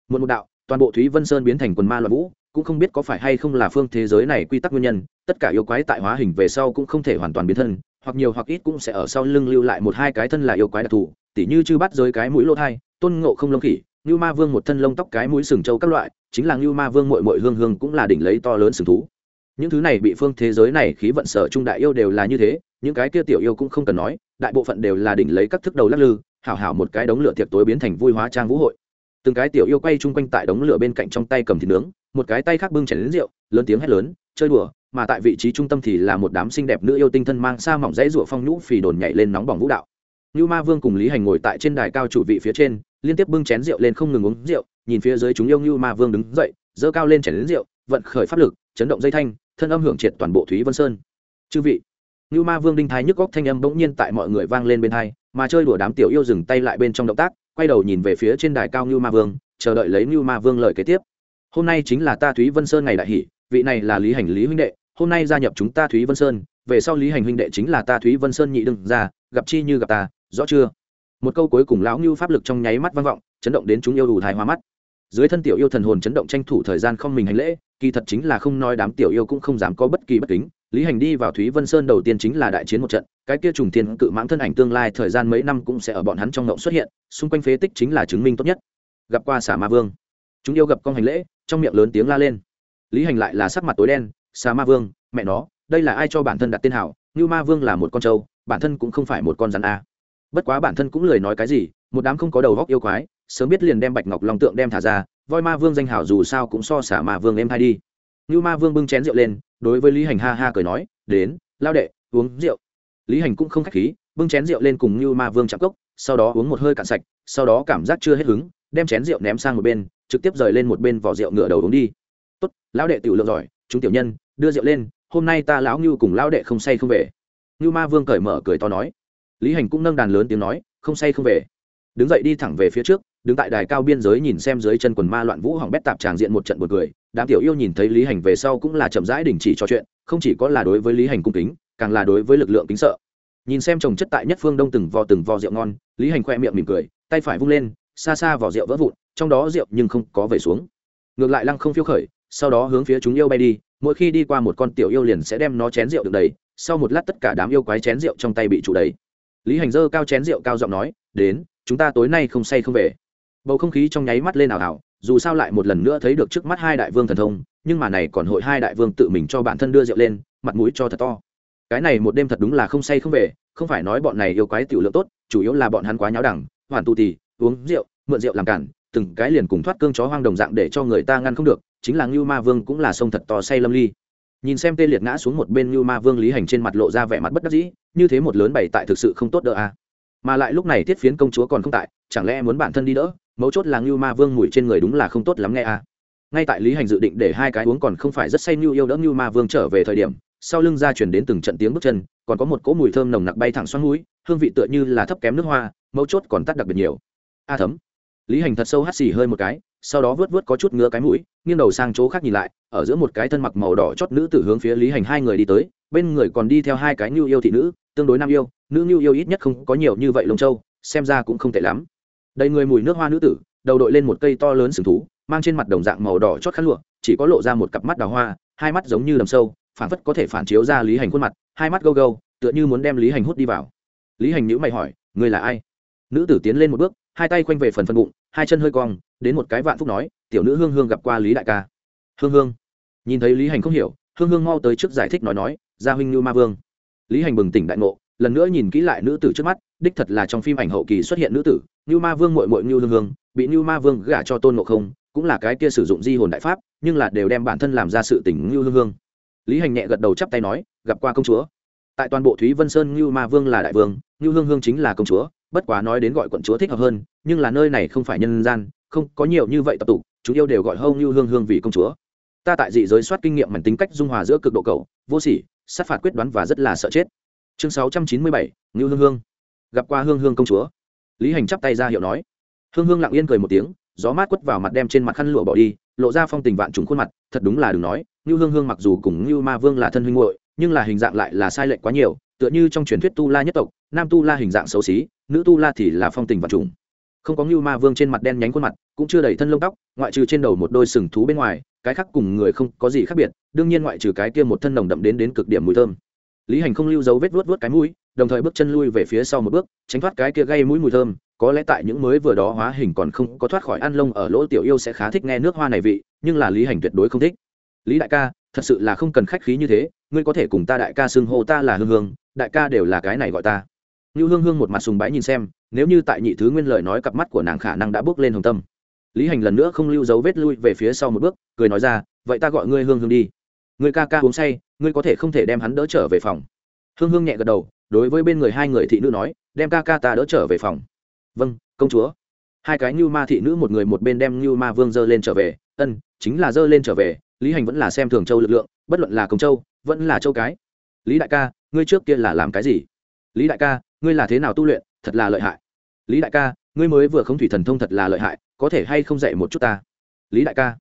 Một một đạo, toàn bộ thúy vân sơn biến thành quần ma loạn vũ, cũng không biết có phải hay không là phương thế giới này quy tắc nguyên nhân, tất cả yêu quái tại hóa hình về sau cũng không thể hoàn toàn biến thân, hoặc nhiều hoặc ít cũng sẽ ở sau lưng lưu lại một hai cái thân là yêu quái đặc thù, tỉ như chư bắt giới cái mũi lỗ thai, tôn ngộ không lông khỉ Nưu ma vương một thân lông tóc cái mũi sừng trâu các loại, chính là Nưu ma vương muội muội hương hương cũng là đỉnh lấy to lớn sừng thú. Những thứ này bị phương thế giới này khí vận sở trung đại yêu đều là như thế, những cái kia tiểu yêu cũng không cần nói, đại bộ phận đều là đỉnh lấy các thức đầu lắc lư, hảo hảo một cái đống lửa tiệc tối biến thành vui hóa trang vũ hội. Từng cái tiểu yêu quay chung quanh tại đống lửa bên cạnh trong tay cầm thịt nướng, một cái tay khác bưng chén rượu, lớn tiếng hét lớn, chơi đùa, mà tại vị trí trung tâm thì là một đám xinh đẹp nữ yêu tinh thân mang xa mỏng dãy rụa phong nhũ phì đồn nhảy lên nóng bỏng vũ đạo. Nưu ma vương cùng lý hành ngồi tại trên đài cao chủ vị phía trên liên tiếp bưng chén rượu lên không ngừng uống rượu, nhìn phía dưới chúng yêu như ma vương đứng dậy, giơ cao lên chén đến rượu, vận khởi pháp lực, chấn động dây thanh, thân âm hưởng triệt toàn bộ thúy vân sơn. Chư vị, như ma vương đinh thái nhức góc thanh âm bỗng nhiên tại mọi người vang lên bên thai mà chơi đùa đám tiểu yêu dừng tay lại bên trong động tác, quay đầu nhìn về phía trên đài cao như ma vương, chờ đợi lấy như ma vương lời kế tiếp. Hôm nay chính là ta thúy vân sơn ngày đại hỷ, vị này là lý hành lý huynh đệ, hôm nay gia nhập chúng ta thúy vân sơn, về sau lý hành huynh đệ chính là ta thúy vân sơn nhị đừng ra gặp chi như gặp ta, rõ chưa? Một câu cuối cùng lão ngưu pháp lực trong nháy mắt vang vọng, chấn động đến chúng yêu đủ thái hoa mắt. Dưới thân tiểu yêu thần hồn chấn động tranh thủ thời gian không mình hành lễ, kỳ thật chính là không nói đám tiểu yêu cũng không dám có bất kỳ bất kính. Lý hành đi vào thúy vân sơn đầu tiên chính là đại chiến một trận, cái kia trùng thiên cự mãng thân ảnh tương lai thời gian mấy năm cũng sẽ ở bọn hắn trong ngộng xuất hiện, xung quanh phế tích chính là chứng minh tốt nhất. Gặp qua xà ma vương. Chúng yêu gặp con hành lễ, trong miệng lớn tiếng la lên. Lý hành lại là sắc mặt tối đen, xà ma vương, mẹ nó, đây là ai cho bản thân đặt tên hảo? Như ma vương là một con trâu, bản thân cũng không phải một con rắn a bất quá bản thân cũng lười nói cái gì, một đám không có đầu góc yêu quái, sớm biết liền đem bạch ngọc long tượng đem thả ra, voi ma vương danh hảo dù sao cũng so xả ma vương em hay đi. Như ma vương bưng chén rượu lên, đối với lý hành ha ha cười nói, đến, lao đệ, uống rượu. Lý hành cũng không k h á c h khí, bưng chén rượu lên cùng như ma vương chạm cốc, sau đó uống một hơi cạn sạch, sau đó cảm giác chưa hết hứng, đem chén rượu ném sang một bên, trực tiếp rời lên một bên vỏ rượu ngựa đầu uống đi. Tốt, lão đệ tiểu lượng giỏi, chúng tiểu nhân, đưa rượu lên, hôm nay ta lão ngưu cùng lão đệ không say không về. Ngưu ma vương cởi mở cười to nói lý hành cũng nâng đàn lớn tiếng nói, không say không về. Đứng dậy đi thẳng về phía trước, đứng tại đài cao biên giới nhìn xem dưới chân quần ma loạn vũ hỏng bét tạp tràng diện một trận buồn cười. Đám tiểu yêu nhìn thấy lý hành về sau cũng là chậm rãi đình chỉ trò chuyện, không chỉ có là đối với lý hành cung kính, càng là đối với lực lượng kính sợ. Nhìn xem trồng chất tại nhất phương đông từng vò từng vò rượu ngon, lý hành khoe miệng mỉm cười, tay phải vung lên, xa xa vỏ rượu vỡ vụn, trong đó rượu nhưng không có về xuống. Ngược lại lăng không phiêu khởi, sau đó hướng phía chúng yêu bay đi, mỗi khi đi qua một con tiểu yêu liền sẽ đem nó chén rượu được đầy, sau một lát tất cả đám yêu quái chén rượu trong tay bị trụ đầy lý hành dơ cao chén rượu cao giọng nói, đến, chúng ta tối nay không say không về. Bầu không khí trong nháy mắt lên ảo ảo, dù sao lại một lần nữa thấy được trước mắt hai đại vương thần thông, nhưng mà này còn hội hai đại vương tự mình cho bản thân đưa rượu lên, mặt mũi cho thật to. Cái này một đêm thật đúng là không say không về, không phải nói bọn này yêu quái tiểu lượng tốt, chủ yếu là bọn hắn quá nháo đẳng, hoàn tu tì uống rượu, mượn rượu làm cản, từng cái liền cùng thoát cương chó hoang đồng dạng để cho người ta ngăn không được, chính là ngưu ma vương cũng là sông thật to say lâm ly nhìn xem tê liệt ngã xuống một bên như ma vương lý hành trên mặt lộ ra vẻ mặt bất đắc dĩ, như thế một lớn bày tại thực sự không tốt đỡ à. mà lại lúc này thiết phiến công chúa còn không tại, chẳng lẽ muốn bản thân đi đỡ mấu chốt là như ma vương mùi trên người đúng là không tốt lắm nghe à. ngay tại lý hành dự định để hai cái uống còn không phải rất say như yêu đỡ như ma vương trở về thời điểm, sau lưng ra chuyển đến từng trận tiếng bước chân, còn có một cỗ mùi thơm nồng nặc bay thẳng xoắn mũi hương vị tựa như là thấp kém nước hoa, mấu chốt còn tắt đặc biệt nhiều a thấm lý hành thật sâu hắt xì hơi một cái, sau đó vớt vớt có chút ngứa cái mũi, nghiêng đầu sang chỗ khác nhìn lại, ở giữa một cái thân mặc màu đỏ chót nữ tử hướng phía lý hành hai người đi tới, bên người còn đi theo hai cái nhu yêu thị nữ, tương đối nam yêu, nữ nhu yêu ít nhất không có nhiều như vậy lông châu, xem ra cũng không tệ lắm. Đầy người mùi nước hoa nữ tử, đầu đội lên một cây to lớn sừng thú, mang trên mặt đồng dạng màu đỏ chót khăn lụa, chỉ có lộ ra một cặp mắt đào hoa, hai mắt giống như đầm sâu phản phất có thể phản chiếu ra lý hành khuôn mặt, hai mắt gâu gâu, tựa như muốn đem lý hành hút đi vào. Lý hành nhữ mày hỏi người là ai? Nữ tử tiến lên một bước hai tay quanh về phần phân bụng, hai chân hơi cong, đến một cái vạn phúc nói, tiểu nữ hương hương gặp qua lý đại ca. Hương hương? Nhìn thấy lý hành không hiểu, hương hương mau tới trước giải thích nói nói, gia huynh như ma vương. Lý hành bừng tỉnh đại ngộ, lần nữa nhìn kỹ lại nữ tử trước mắt, đích thật là trong phim ảnh hậu kỳ xuất hiện nữ tử như ma vương mội mội như hương hương, bị như ma vương gả cho tôn ngộ không, cũng là cái kia sử dụng di hồn đại pháp, nhưng là đều đem bản thân làm ra sự tỉnh như hương hương. Lý hành nhẹ gật đầu chắp tay nói, gặp qua công chúa. Tại toàn bộ thúy vân sơn như ma vương là đại vương như hương hương chính là công chúa bất quá nói đến gọi quận chúa thích hợp hơn, nhưng là nơi này không phải nhân gian, không có nhiều như vậy tập tục chúng yêu đều gọi hâu như hương hương vì công chúa. Ta tại dị giới soát kinh nghiệm mảnh tính cách dung hòa giữa cực độ cầu vô sỉ, sát phạt quyết đoán và rất là sợ chết. Chương sáu trăm chín mươi bảy, ngưu hương hương. Gặp qua hương hương công chúa. Lý hành chắp tay ra hiệu nói. Hương hương lặng yên cười một tiếng, gió mát quất vào mặt đem trên mặt khăn lụa bỏ đi, lộ ra phong tình vạn trùng khuôn mặt, thật đúng là đừng nói, ngưu hương hương mặc dù cùng ngưu ma vương là thân huynh hội nhưng là hình dạng lại là sai lệch quá nhiều tựa như trong truyền thuyết tu la nhất tộc, nam tu la hình dạng xấu xí, nữ tu la thì là phong tình và trùng. Không có ngưu ma vương trên mặt đen nhánh khuôn mặt, cũng chưa đầy thân lông tóc, ngoại trừ trên đầu một đôi sừng thú bên ngoài, cái khác cùng người không có gì khác biệt, đương nhiên ngoại trừ cái kia một thân nồng đậm đến đến cực điểm mùi thơm. Lý hành không lưu dấu vết vuốt vuốt cái mũi, đồng thời bước chân lui về phía sau một bước, tránh thoát cái kia gây mũi mùi thơm, có lẽ tại những mới vừa đó hóa hình còn không có thoát khỏi ăn lông ở lỗ tiểu yêu sẽ khá thích nghe nước hoa này vị, nhưng là lý hành tuyệt đối không thích. Lý đại ca, thật sự là không cần khách khí như thế, ngươi có thể cùng ta đại ca xưng hô ta là hương hương đại ca đều là cái này gọi ta. Như hương hương một mặt sùng bái nhìn xem, nếu như tại nhị thứ nguyên lời nói cặp mắt của nàng khả năng đã bước lên hồng tâm. Lý hành lần nữa không lưu dấu vết lui về phía sau một bước, cười nói ra, vậy ta gọi ngươi hương hương đi. Ngươi ca ca uống say, ngươi có thể không thể đem hắn đỡ trở về phòng. Hương hương nhẹ gật đầu, đối với bên người hai người thị nữ nói, đem ca ca ta đỡ trở về phòng. Vâng công chúa. Hai cái như ma thị nữ một người một bên đem như ma vương dơ lên trở về. Ân, chính là dơ lên trở về, lý hành vẫn là xem thường châu lực lượng, bất luận là công châu, vẫn là châu cái. Lý đại ca ngươi trước kia là làm cái gì? Lý đại ca, ngươi là thế nào tu luyện? Thật là lợi hại. Lý đại ca, ngươi mới vừa không thủy thần thông thật là lợi hại, có thể hay không dạy một chút ta? Lý đại ca.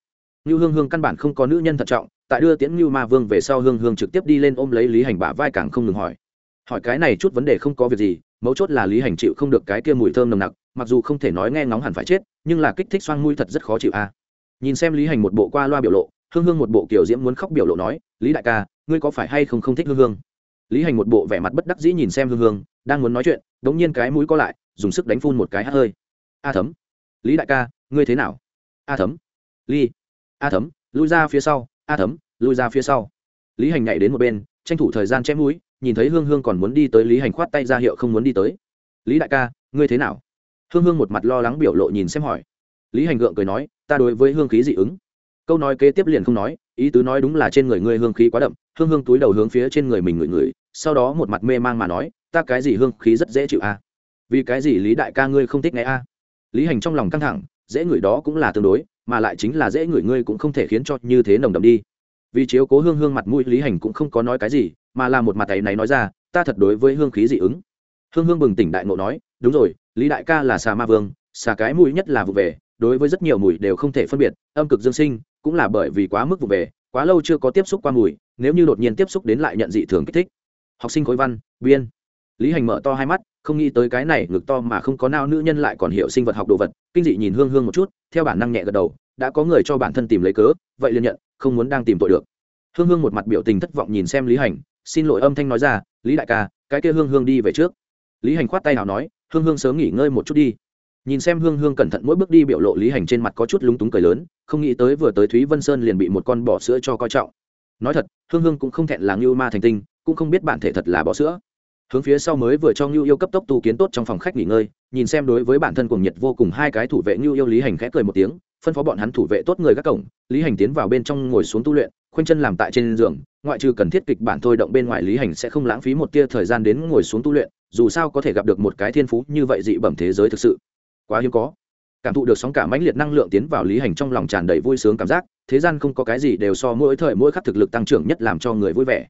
Như hương hương căn bản không có nữ nhân thận trọng, tại đưa tiễn như ma vương về sau hương hương trực tiếp đi lên ôm lấy lý hành bả vai càng không ngừng hỏi. Hỏi cái này chút vấn đề không có việc gì, mấu chốt là lý hành chịu không được cái kia mùi thơm nồng nặc, mặc dù không thể nói nghe ngóng hẳn phải chết, nhưng là kích thích xoang mũi thật rất khó chịu a. Nhìn xem lý hành một bộ qua loa biểu lộ, hương hương một bộ kiểu diễm muốn khóc biểu lộ nói, lý đại ca, ngươi có phải hay không không thích hương hương? Lý hành một bộ vẻ mặt bất đắc dĩ nhìn xem hương hương, đang muốn nói chuyện đ ỗ n g nhiên cái mũi co lại, dùng sức đánh phun một cái hát hơi. A thấm. Lý đại ca, ngươi thế nào? A thấm. Ly a thấm, lui ra phía sau, a thấm, lui ra phía sau. Lý hành nhảy đến một bên, tranh thủ thời gian chém mũi, nhìn thấy hương hương còn muốn đi tới lý hành khoát tay ra hiệu không muốn đi tới. Lý đại ca, ngươi thế nào? Hương hương một mặt lo lắng biểu lộ nhìn xem hỏi. Lý hành gượng cười nói, ta đối với hương khí dị ứng câu nói kế tiếp liền không nói, ý tứ nói đúng là trên người ngươi hương khí quá đậm, hương hương túi đầu hướng phía trên người mình ngửi ngửi, sau đó một mặt mê mang mà nói, ta cái gì hương khí rất dễ chịu a? Vì cái gì lý đại ca ngươi không thích nghe a? Lý hành trong lòng căng thẳng, dễ ngửi đó cũng là tương đối, mà lại chính là dễ ngửi ngươi cũng không thể khiến cho như thế nồng đậm đi. Vì chiếu cố hương hương mặt mũi, lý hành cũng không có nói cái gì, mà là một mặt tay này nói ra, ta thật đối với hương khí dị ứng. Hương hương bừng tỉnh đại ngộ nói, đúng rồi, lý đại ca là xà ma vương, xà cái mũi nhất là vụ về, đối với rất nhiều mùi đều không thể phân biệt, âm cực dương sinh cũng là bởi vì quá mức vụ về, quá lâu chưa có tiếp xúc qua mùi, nếu như đột nhiên tiếp xúc đến lại nhận dị thường kích thích. Học sinh khối văn, biên. Lý hành mở to hai mắt, không nghĩ tới cái này ngực to mà không có nao nữ nhân lại còn hiểu sinh vật học đồ vật, kinh dị nhìn hương hương một chút, theo bản năng nhẹ gật đầu, đã có người cho bản thân tìm lấy cớ, vậy liền nhận, không muốn đang tìm tội được. Hương hương một mặt biểu tình thất vọng nhìn xem lý hành, xin lỗi âm thanh nói ra, lý đại ca, cái kia hương hương đi về trước. Lý hành khoát tay nào nói, hương hương sớm nghỉ ngơi một chút đi nhìn xem hương hương cẩn thận mỗi bước đi biểu lộ lý hành trên mặt có chút lúng túng cười lớn, không nghĩ tới vừa tới thúy vân sơn liền bị một con bò sữa cho coi trọng. Nói thật, hương hương cũng không thẹn là ngưu ma thành tinh, cũng không biết bản thể thật là bò sữa. Hướng phía sau mới vừa cho ngưu yêu cấp tốc tu kiến tốt trong phòng khách nghỉ ngơi, nhìn xem đối với bản thân cuồng nhiệt vô cùng hai cái thủ vệ ngưu yêu lý hành khẽ cười một tiếng, phân phó bọn hắn thủ vệ tốt người các cổng. Lý hành tiến vào bên trong ngồi xuống tu luyện, khoanh chân làm tại trên giường, ngoại trừ cần thiết kịch bản thôi động bên ngoài lý hành sẽ không lãng phí một tia thời gian đến ngồi xuống tu luyện, dù sao có thể gặp được một cái thiên phú như vậy dị bẩm thế giới thực sự quá hiếm có. Cảm thụ được sóng cả mãnh liệt năng lượng tiến vào lý hành trong lòng tràn đầy vui sướng cảm giác, thế gian không có cái gì đều so mỗi thời mỗi khắc thực lực tăng trưởng nhất làm cho người vui vẻ.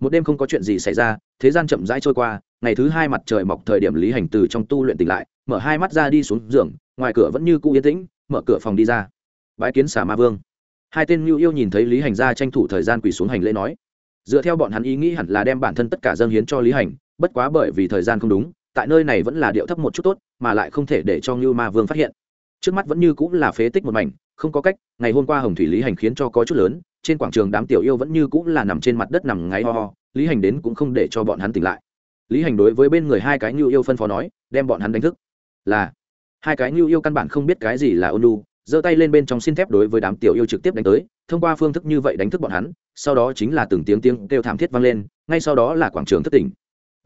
Một đêm không có chuyện gì xảy ra, thế gian chậm rãi trôi qua, ngày thứ hai mặt trời mọc thời điểm lý hành từ trong tu luyện tỉnh lại, mở hai mắt ra đi xuống giường, ngoài cửa vẫn như cũ yên tĩnh, mở cửa phòng đi ra. Bãi kiến xả ma vương. Hai tên ngưu yêu nhìn thấy lý hành ra tranh thủ thời gian quỳ xuống hành lễ nói. Dựa theo bọn hắn ý nghĩ hẳn là đem bản thân tất cả dâng hiến cho lý hành, bất quá bởi vì thời gian không đúng tại nơi này vẫn là điệu thấp một chút tốt, mà lại không thể để cho ngưu ma vương phát hiện. Trước mắt vẫn như cũng là phế tích một mảnh, không có cách, ngày hôm qua hồng thủy lý hành khiến cho có chút lớn, trên quảng trường đám tiểu yêu vẫn như cũng là nằm trên mặt đất nằm ngáy ho ho, lý hành đến cũng không để cho bọn hắn tỉnh lại. Lý hành đối với bên người hai cái ngưu yêu phân phó nói, đem bọn hắn đánh thức. Là, hai cái ngưu yêu căn bản không biết cái gì là ôn lu giơ tay lên bên trong xin thép đối với đám tiểu yêu trực tiếp đánh tới, thông qua phương thức như vậy đánh thức bọn hắn, sau đó chính là từng tiếng tiếng kêu thảm thiết vang lên, ngay sau đó là quảng trường thất tỉnh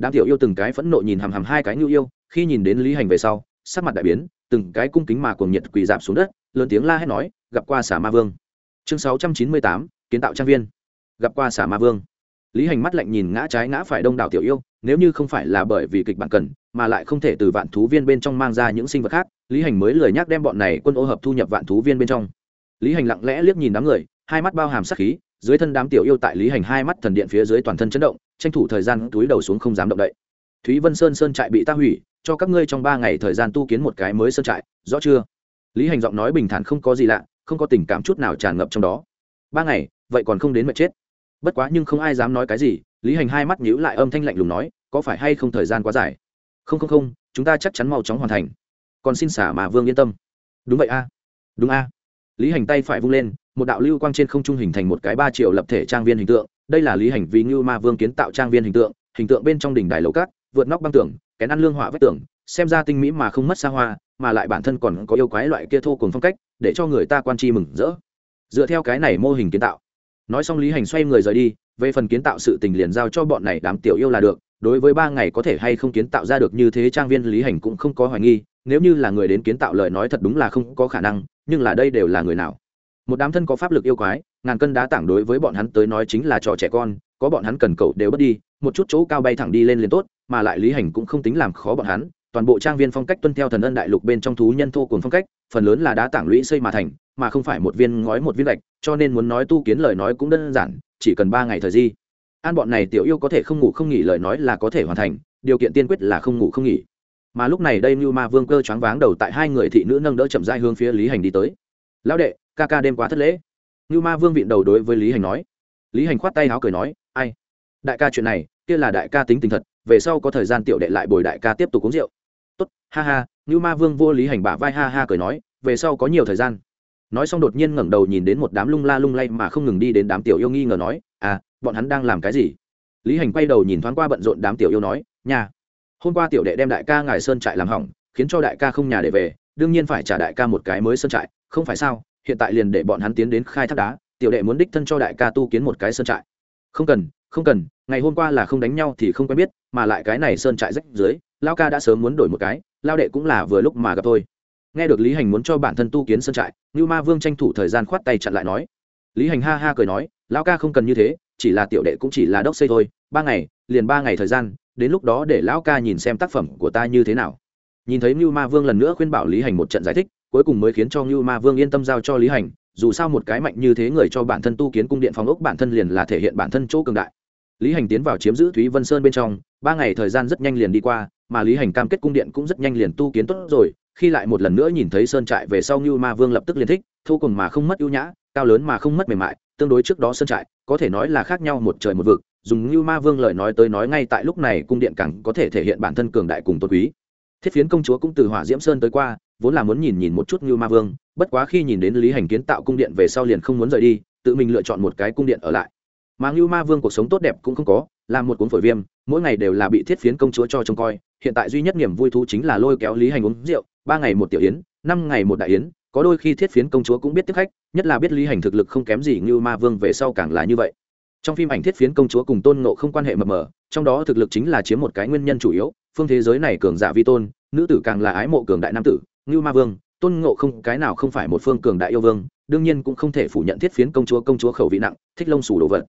đám tiểu yêu từng cái phẫn nộ nhìn hằm hằm hai cái ngưu yêu, khi nhìn đến lý hành về sau, sắc mặt đại biến, từng cái cung kính mà cuồng nhiệt quỳ dạp xuống đất, lớn tiếng la hét nói, gặp qua xả ma vương. Chương sáu trăm chín mươi tám, kiến tạo trang viên. Gặp qua xả ma vương. Lý hành mắt lạnh nhìn ngã trái ngã phải đông đảo tiểu yêu, nếu như không phải là bởi vì kịch bản cần, mà lại không thể từ vạn thú viên bên trong mang ra những sinh vật khác, lý hành mới lười nhắc đem bọn này quân ô hợp thu nhập vạn thú viên bên trong. Lý hành lặng lẽ liếc nhìn đám người, hai mắt bao hàm sắc khí, dưới thân đám tiểu yêu tại lý hành hai mắt thần điện phía dưới toàn thân chấn động tranh thủ thời gian túi đầu xuống không dám động đậy. Thúy vân sơn sơn trại bị ta hủy, cho các ngươi trong ba ngày thời gian tu kiến một cái mới sơn trại, rõ chưa? Lý hành giọng nói bình thản không có gì lạ, không có tình cảm chút nào tràn ngập trong đó. Ba ngày, vậy còn không đến mệt chết. Bất quá nhưng không ai dám nói cái gì, lý hành hai mắt nhíu lại âm thanh lạnh lùng nói, có phải hay không thời gian quá dài? Không không không, chúng ta chắc chắn mau chóng hoàn thành. Còn xin xả mà vương yên tâm. Đúng vậy a. Đúng a. Lý hành tay phải vung lên, một đạo lưu quang trên không trung hình thành một cái ba triệu lập thể trang viên hình tượng đây là lý hành vì như ma vương kiến tạo trang viên hình tượng hình tượng bên trong đỉnh đài lầu cát, vượt nóc băng tường, kén ăn lương họa vách tường, xem ra tinh mỹ mà không mất xa hoa, mà lại bản thân còn có yêu quái loại kia thô cùng phong cách, để cho người ta quan chi mừng rỡ. Dựa theo cái này mô hình kiến tạo. Nói xong lý hành xoay người rời đi, về phần kiến tạo sự tình liền giao cho bọn này đám tiểu yêu là được, đối với ba ngày có thể hay không kiến tạo ra được như thế trang viên lý hành cũng không có hoài nghi, nếu như là người đến kiến tạo lời nói thật đúng là không có khả năng, nhưng là đây đều là người nào? Một đám thân có pháp lực yêu quái, ngàn cân đá tảng đối với bọn hắn tới nói chính là trò trẻ con, có bọn hắn cần cầu đều bất đi, một chút chỗ cao bay thẳng đi lên liền tốt, mà lại lý hành cũng không tính làm khó bọn hắn. Toàn bộ trang viên phong cách tuân theo thần ân đại lục bên trong thú nhân thô cùng phong cách, phần lớn là đá tảng lũy xây mà thành, mà không phải một viên ngói một viên gạch, cho nên muốn nói tu kiến lời nói cũng đơn giản, chỉ cần ba ngày thời di. An bọn này tiểu yêu có thể không ngủ không nghỉ lời nói là có thể hoàn thành, điều kiện tiên quyết là không ngủ không nghỉ. Mà lúc này đây như ma vương cơ choáng váng đầu tại hai người thị nữ nâng đỡ chậm dai hướng phía lý hành đi tới. Lão đệ ca ca đêm quá thất lễ. Như ma vương vịn đầu đối với lý hành nói. Lý hành khoát tay áo cười nói, ai? Đại ca chuyện này, kia là đại ca tính tình thật, về sau có thời gian tiểu đệ lại bồi đại ca tiếp tục uống rượu. Tốt, ha ha như ma vương vô lý hành bả vai ha ha cười nói, về sau có nhiều thời gian. Nói xong đột nhiên ngẩng đầu nhìn đến một đám lung la lung lay mà không ngừng đi đến đám tiểu yêu nghi ngờ nói à bọn hắn đang làm cái gì? Lý hành quay đầu nhìn thoáng qua bận rộn đám tiểu yêu nói, nhà, hôm qua tiểu đệ đem đại ca ngài sơn trại làm hỏng, khiến cho đại ca không nhà để về, đương nhiên phải trả đại ca một cái mới sơn trại, không phải sao? Hiện tại liền để bọn hắn tiến đến khai thác đá, tiểu đệ muốn đích thân cho đại ca tu kiến một cái sơn trại. Không cần không cần, ngày hôm qua là không đánh nhau thì không quen biết, mà lại cái này sơn trại rách dưới lao ca đã sớm muốn đổi một cái lao đệ cũng là vừa lúc mà gặp tôi nghe được lý hành muốn cho bản thân tu kiến sơn trại như ma vương tranh thủ thời gian khoát tay chặn lại nói. Lý hành ha ha cười nói lao ca không cần như thế, chỉ là tiểu đệ cũng chỉ là đốc xây thôi, ba ngày, liền ba ngày thời gian, đến lúc đó để lão ca nhìn xem tác phẩm của ta như thế nào. Nhìn thấy như ma vương lần nữa khuyên bảo lý hành một trận giải thích cuối cùng mới khiến cho như ma vương yên tâm giao cho lý hành, dù sao một cái mạnh như thế người cho bản thân tu kiến cung điện phòng ốc bản thân liền là thể hiện bản thân chỗ cường đại. Lý hành tiến vào chiếm giữ thúy vân sơn bên trong, ba ngày thời gian rất nhanh liền đi qua, mà lý hành cam kết cung điện cũng rất nhanh liền tu kiến tốt rồi, khi lại một lần nữa nhìn thấy sơn trại về sau như ma vương lập tức liền thích thu cùng mà không mất ưu nhã, cao lớn mà không mất mềm mại, tương đối trước đó sơn trại, có thể nói là khác nhau một trời một vực, dùng như ma vương lời nói tới nói ngay tại lúc này cung điện càng có thể thể hiện bản thân cường đại cùng tôn quý. Thiết phiến công chúa cũng từ hỏa diễm sơn tới qua vốn là muốn nhìn nhìn một chút như ma vương, bất quá khi nhìn đến lý hành kiến tạo cung điện về sau liền không muốn rời đi, tự mình lựa chọn một cái cung điện ở lại. Mà như ma vương cuộc sống tốt đẹp cũng không có, là một cuốn phổi viêm, mỗi ngày đều là bị thiết phiến công chúa cho trông coi, hiện tại duy nhất niềm vui thú chính là lôi kéo lý hành uống rượu, ba ngày một tiểu yến, năm ngày một đại yến, có đôi khi thiết phiến công chúa cũng biết tiếp khách, nhất là biết lý hành thực lực không kém gì như ma vương về sau càng là như vậy. Trong phim ảnh thiết phiến công chúa cùng tôn nộ không quan hệ mập mờ, trong đó thực lực chính là chiếm một cái nguyên nhân chủ yếu, phương thế giới này cường giả vi tôn, nữ tử càng là ái mộ cường đại nam tử ngưu ma vương, tôn ngộ không, cái nào không phải một phương cường đại yêu vương, đương nhiên cũng không thể phủ nhận thiết phiến công chúa công chúa khẩu vị nặng, thích lông sủ đồ vật.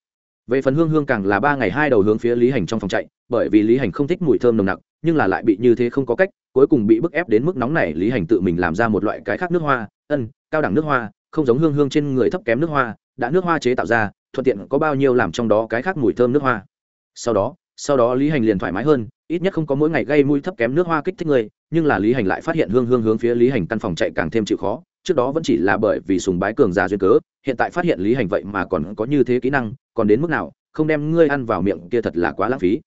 Về phần hương hương càng là ba ngày hai đầu hướng phía lý hành trong phòng chạy, bởi vì lý hành không thích mùi thơm nồng nặc, nhưng là lại bị như thế không có cách, cuối cùng bị bức ép đến mức nóng này lý hành tự mình làm ra một loại cái khác nước hoa, ân, cao đẳng nước hoa, không giống hương hương trên người thấp kém nước hoa, đã nước hoa chế tạo ra, thuận tiện có bao nhiêu làm trong đó cái khác mùi thơm nước hoa. Sau đó sau đó lý hành liền thoải mái hơn, ít nhất không có mỗi ngày gây mùi thấp kém nước hoa kích thích người nhưng là lý hành lại phát hiện hương hương hướng phía lý hành căn phòng chạy càng thêm chịu khó, trước đó vẫn chỉ là bởi vì sùng bái cường già duyên cớ, hiện tại phát hiện lý hành vậy mà còn có như thế kỹ năng, còn đến mức nào, không đem ngươi ăn vào miệng kia thật là quá lãng phí.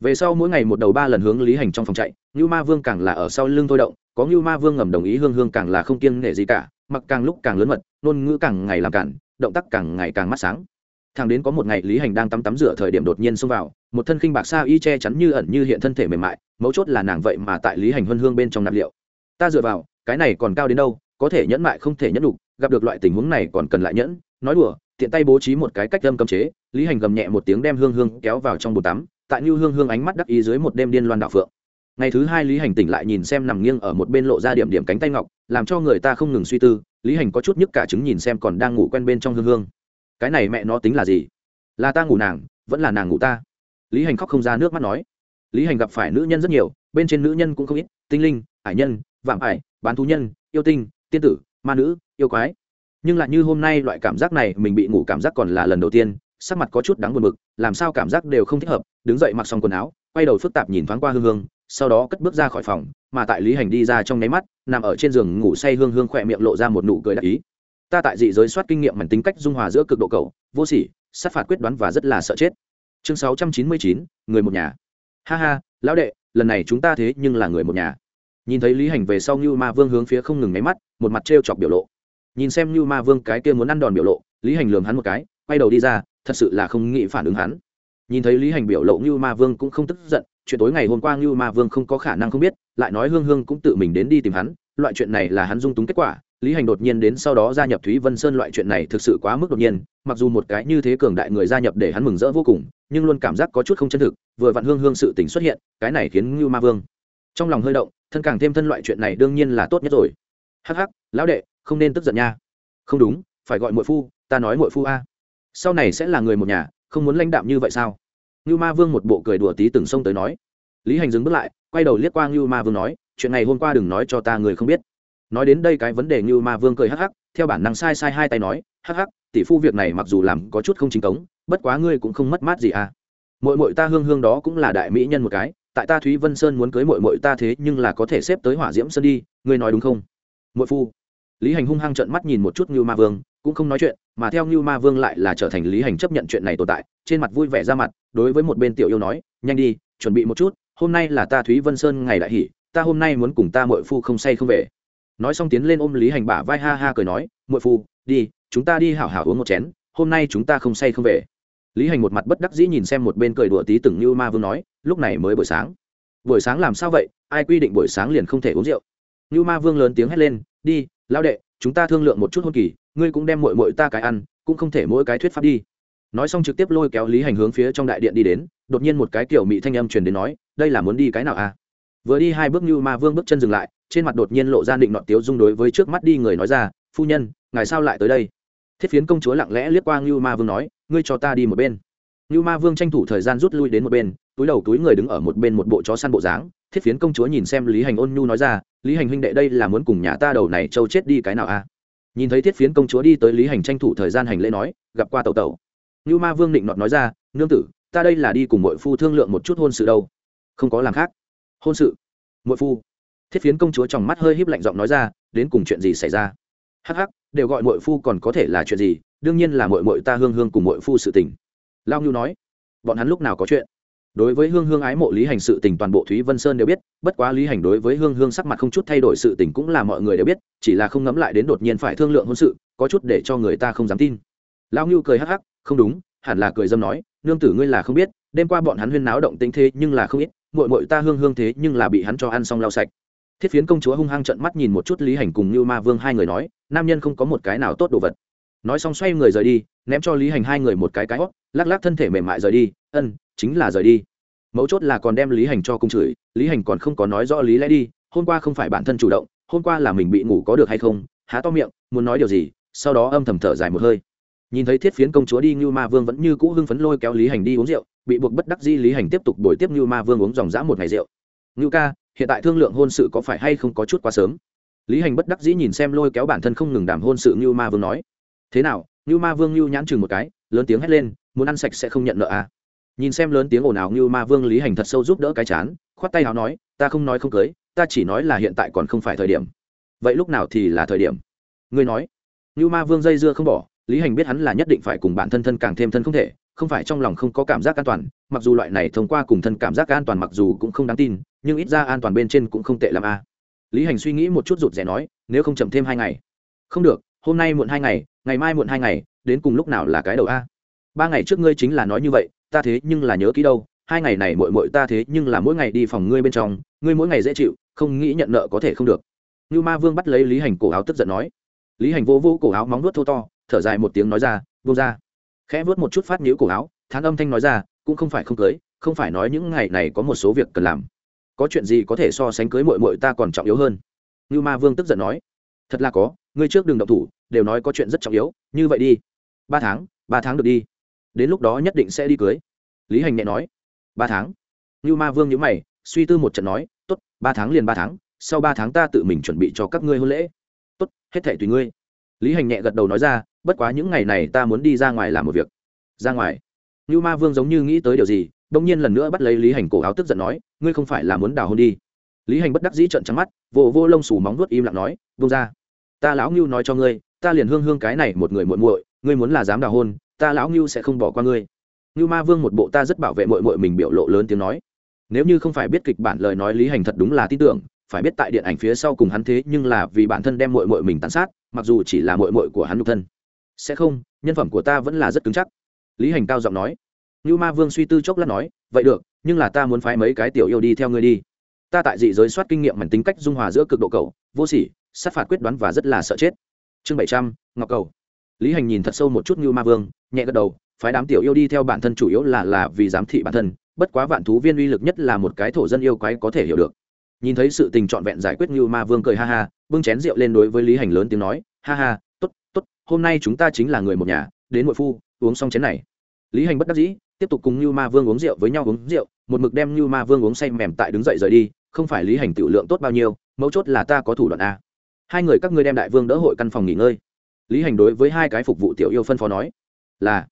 Về sau mỗi ngày một đầu ba lần hướng lý hành trong phòng chạy như ma vương càng là ở sau lưng thôi động, có như ma vương ngầm đồng ý hương hương càng là không kiêng nể gì cả, mặc càng lúc càng lớn mật, ngôn ngữ càng ngày làm cản, động tác càng ngày càng mắt sáng thằng đến có một ngày lý hành đang tắm tắm rửa thời điểm đột nhiên xông vào, một thân khinh bạc sa y che chắn như ẩn như hiện thân thể mềm mại, mấu chốt là nàng vậy mà tại lý hành huân hương bên trong nạp liệu. Ta dựa vào, cái này còn cao đến đâu, có thể nhẫn mại không thể nhẫn đục gặp được loại tình huống này còn cần lại nhẫn, nói đùa, tiện tay bố trí một cái cách âm cấm chế, lý hành gầm nhẹ một tiếng đem hương hương kéo vào trong bồn tắm, tại như hương hương ánh mắt đắc ý dưới một đêm điên loan đạo phượng. Ngày thứ hai lý hành tỉnh lại nhìn xem nằm nghiêng ở một bên lộ ra điểm điểm cánh tay ngọc, làm cho người ta không ngừng suy tư, lý hành có chút nhức cả chứng nhìn xem còn đang ngủ quen bên trong hương hương cái này mẹ nó tính là gì? Là ta ngủ nàng, vẫn là nàng ngủ ta. Lý hành khóc không ra nước mắt nói. Lý hành gặp phải nữ nhân rất nhiều, bên trên nữ nhân cũng không ít, tinh linh hải nhân, vạm ải, bán thú nhân, yêu tinh, tiên tử, ma nữ, yêu quái. Nhưng lại như hôm nay loại cảm giác này, mình bị ngủ cảm giác còn là lần đầu tiên, sắc mặt có chút đáng buồn bực, làm sao cảm giác đều không thích hợp, đứng dậy mặc xong quần áo, quay đầu phức tạp nhìn thoáng qua hương hương, sau đó cất bước ra khỏi phòng, mà tại lý hành đi ra trong nháy mắt, nằm ở trên giường ngủ say hương hương khỏe miệng lộ ra một nụ cười đặc ý ta tại dị giới soát kinh nghiệm mảnh tính cách dung hòa giữa cực độ cầu vô sỉ, sát phạt quyết đoán và rất là sợ chết. Chương sáu trăm chín mươi chín, người một nhà. Ha ha, lão đệ, lần này chúng ta thế nhưng là người một nhà. Nhìn thấy lý hành về sau như ma vương hướng phía không ngừng máy mắt, một mặt t r e o chọc biểu lộ. Nhìn xem như ma vương cái kia muốn ăn đòn biểu lộ, lý hành lường hắn một cái, quay đầu đi ra, thật sự là không nghĩ phản ứng hắn. Nhìn thấy lý hành biểu lộ như ma vương cũng không tức giận, chuyện tối ngày hôm qua như ma vương không có khả năng không biết, lại nói hương hương cũng tự mình đến đi tìm hắn, loại chuyện này là hắn dung túng kết quả lý hành đột nhiên đến sau đó gia nhập thúy vân sơn loại chuyện này thực sự quá mức đột nhiên, mặc dù một cái như thế cường đại người gia nhập để hắn mừng rỡ vô cùng, nhưng luôn cảm giác có chút không chân thực, vừa vặn hương hương sự tình xuất hiện, cái này khiến ngưu ma vương trong lòng hơi động, thân càng thêm thân loại chuyện này đương nhiên là tốt nhất rồi. Hắc hắc, lão đệ, không nên tức giận nha. Không đúng, phải gọi muội phu, ta nói muội phu a. Sau này sẽ là người một nhà, không muốn lãnh đạm như vậy sao? Ngưu ma vương một bộ cười đùa tí từng sông tới nói. Lý hành dừng bước lại, quay đầu liếc qua ngưu ma vương nói, chuyện này hôm qua đừng nói cho ta người không biết nói đến đây cái vấn đề như ma vương cười hắc hắc, theo bản năng sai sai hai tay nói, hắc hắc, tỷ phu việc này mặc dù làm có chút không chính cống, bất quá ngươi cũng không mất mát gì à. Mội mội ta hương hương đó cũng là đại mỹ nhân một cái, tại ta thúy vân sơn muốn cưới mội mội ta thế nhưng là có thể xếp tới hỏa diễm sơn đi, ngươi nói đúng không? Mội phu. Lý hành hung hăng trợn mắt nhìn một chút như ma vương, cũng không nói chuyện, mà theo như ma vương lại là trở thành lý hành chấp nhận chuyện này tồn tại, trên mặt vui vẻ ra mặt, đối với một bên tiểu yêu nói, nhanh đi, chuẩn bị một chút, hôm nay là ta thúy vân sơn ngày đại hỷ, ta hôm nay muốn cùng ta mội phu không say không về nói xong tiến lên ôm lý hành bả vai ha ha cười nói, muội phu, đi, chúng ta đi hảo hảo uống một chén, hôm nay chúng ta không say không về. Lý hành một mặt bất đắc dĩ nhìn xem một bên cười đùa tí từng như ma vương nói, lúc này mới buổi sáng. Buổi sáng làm sao vậy? Ai quy định buổi sáng liền không thể uống rượu? Như ma vương lớn tiếng hét lên, đi lao đệ, chúng ta thương lượng một chút hôn kỳ, ngươi cũng đem mội mội ta cái ăn, cũng không thể mỗi cái thuyết pháp đi. Nói xong trực tiếp lôi kéo lý hành hướng phía trong đại điện đi đến, đột nhiên một cái kiểu mị thanh âm truyền đến nói, đây là muốn đi cái nào à? Vừa đi hai bước như ma vương bước chân dừng lại, trên mặt đột nhiên lộ ra định nọ tiếu dung đối với trước mắt đi người nói ra, phu nhân, ngài sao lại tới đây? Thiết phiến công chúa lặng lẽ liếc qua như ma vương nói, ngươi cho ta đi một bên. Như ma vương tranh thủ thời gian rút lui đến một bên, túi đầu túi người đứng ở một bên một bộ chó săn bộ dáng. Thiết phiến công chúa nhìn xem lý hành ôn nhu nói ra, lý hành huynh đệ đây là muốn cùng nhà ta đầu này trâu chết đi cái nào a nhìn thấy thiết phiến công chúa đi tới lý hành tranh thủ thời gian hành lễ nói, gặp qua tàu tàu như ma vương định nọt nói ra, nương tử, ta đây là đi cùng mọi phu thương lượng một chút hôn sự đâu. Không có làm khác hôn sự. Muội phu. Thiết phiến công chúa trong mắt hơi híp lạnh giọng nói ra, đến cùng chuyện gì xảy ra? Hắc hắc, đều gọi muội phu còn có thể là chuyện gì, đương nhiên là muội muội ta hương hương cùng muội phu sự tình. Lao nhu nói, bọn hắn lúc nào có chuyện? Đối với hương hương ái mộ lý hành sự tình toàn bộ thúy vân sơn đều biết, bất quá lý hành đối với hương hương sắc mặt không chút thay đổi sự tình cũng là mọi người đều biết, chỉ là không ngẫm lại đến đột nhiên phải thương lượng hôn sự, có chút để cho người ta không dám tin. Lao nhu cười hắc hắc, không đúng, hẳn là cười dâm nói, nương tử ngươi là không biết, đêm qua bọn hắn huyên náo động tính thế nhưng là không ít muội muội ta hương hương thế nhưng là bị hắn cho ăn xong lau sạch. Thiết phiến công chúa hung hăng trận mắt nhìn một chút lý hành cùng như ma vương hai người nói, nam nhân không có một cái nào tốt đồ vật. Nói xong xoay người rời đi, ném cho lý hành hai người một cái cái hót, lắc lắc thân thể mềm mại rời đi, ân, chính là rời đi. Mấu chốt là còn đem lý hành cho cung chửi, lý hành còn không có nói rõ lý lẽ đi, hôm qua không phải bản thân chủ động, hôm qua là mình bị ngủ có được hay không, há to miệng, muốn nói điều gì, sau đó âm thầm thở dài một hơi nhìn thấy thiết phiến công chúa đi như ma vương vẫn như cũ hưng phấn lôi kéo lý hành đi uống rượu, bị buộc bất đắc di lý hành tiếp tục đổi tiếp như ma vương uống dòng dã một ngày rượu. Ngưu ca, hiện tại thương lượng hôn sự có phải hay không có chút quá sớm? Lý hành bất đắc dĩ nhìn xem lôi kéo bản thân không ngừng đàm hôn sự như ma vương nói. Thế nào như ma vương như nhãn chừng một cái, lớn tiếng hét lên, muốn ăn sạch sẽ không nhận nợ à? Nhìn xem lớn tiếng ồn ào như ma vương, lý hành thật sâu giúp đỡ cái chán, khoát tay áo nói, ta không nói không cưới, ta chỉ nói là hiện tại còn không phải thời điểm. Vậy lúc nào thì là thời điểm? Ngươi nói. Như ma vương dây dưa không bỏ lý hành biết hắn là nhất định phải cùng bản thân thân càng thêm thân không thể, không phải trong lòng không có cảm giác an toàn, mặc dù loại này thông qua cùng thân cảm giác an toàn mặc dù cũng không đáng tin, nhưng ít ra an toàn bên trên cũng không tệ làm a. Lý hành suy nghĩ một chút rụt rè nói, nếu không chậm thêm hai ngày. Không được, hôm nay muộn hai ngày ngày mai muộn hai ngày, đến cùng lúc nào là cái đầu a? Ba ngày trước ngươi chính là nói như vậy, ta thế nhưng là nhớ kỹ đâu, hai ngày này mội mội ta thế nhưng là mỗi ngày đi phòng ngươi bên trong, ngươi mỗi ngày dễ chịu, không nghĩ nhận nợ có thể không được. Như ma vương bắt lấy lý hành cổ áo tức giận nói. Lý hành vô vô cổ áo móng nuốt thô to thở dài một tiếng nói ra vung ra khẽ vuốt một chút phát nhũ cổ áo, thán âm thanh nói ra, cũng không phải không cưới, không phải nói những ngày này có một số việc cần làm. Có chuyện gì có thể so sánh cưới mội mội ta còn trọng yếu hơn. Như ma vương tức giận nói, thật là có, ngươi trước đừng động thủ, đều nói có chuyện rất trọng yếu, như vậy đi. Ba tháng ba tháng được đi. Đến lúc đó nhất định sẽ đi cưới. Lý hành nhẹ nói, ba tháng. Như ma vương nhữ mày, suy tư một trận nói t ố t ba tháng liền ba tháng, sau ba tháng ta tự mình chuẩn bị cho các ngươi hôn lễ. Tốt, hết thể tùy ngươi. Lý hành nhẹ gật đầu nói ra bất quá những ngày này ta muốn đi ra ngoài làm một việc. Ra ngoài. Như ma vương giống như nghĩ tới điều gì đông nhiên lần nữa bắt lấy lý hành cổ áo tức giận nói, ngươi không phải là muốn đào hôn đi. Lý hành bất đắc dĩ trợn trắng mắt vô vô lông xù móng vuốt im lặng nói vung ra ta lão ngưu nói cho ngươi, ta liền hương hương cái này một người muội muội, ngươi muốn là dám đào hôn, ta lão ngưu sẽ không bỏ qua ngươi. Ngưu ma vương một bộ ta rất bảo vệ muội muội mình biểu lộ lớn tiếng nói. Nếu như không phải biết kịch bản lời nói lý hành thật đúng là tin tưởng, phải biết tại điện ảnh phía sau cùng hắn thế nhưng là vì bản thân đem muội muội mình tàn sát, mặc dù chỉ là muội muội của hắn nhục thân sẽ không, nhân phẩm của ta vẫn là rất cứng chắc. Lý hành cao giọng nói. Như ma vương suy tư chốc lát nói, vậy được, nhưng là ta muốn phái mấy cái tiểu yêu đi theo ngươi đi. Ta tại dị giới soát kinh nghiệm mảnh tính cách dung hòa giữa cực độ cầu vô sỉ, sát phạt quyết đoán và rất là sợ chết. Chương bảy trăm, ngọc cầu. Lý hành nhìn thật sâu một chút như ma vương, nhẹ gật đầu, phái đám tiểu yêu đi theo bản thân chủ yếu là là vì giám thị bản thân, bất quá vạn thú viên uy lực nhất là một cái thổ dân yêu quái có thể hiểu được. Nhìn thấy sự tình trọn vẹn giải quyết như ma vương cười ha ha, bưng chén rượu lên đối với lý hành lớn tiếng nói, ha ha hôm nay chúng ta chính là người một nhà, đến nội phu, uống xong chén này. Lý hành bất đắc dĩ, tiếp tục cùng như ma vương uống rượu với nhau uống rượu, một mực đem như ma vương uống say mềm tại đứng dậy rời đi, không phải lý hành tiểu lượng tốt bao nhiêu, mấu chốt là ta có thủ đoạn a. Hai người các ngươi đem đại vương đỡ hội căn phòng nghỉ ngơi. Lý hành đối với hai cái phục vụ tiểu yêu phân phó nói, là.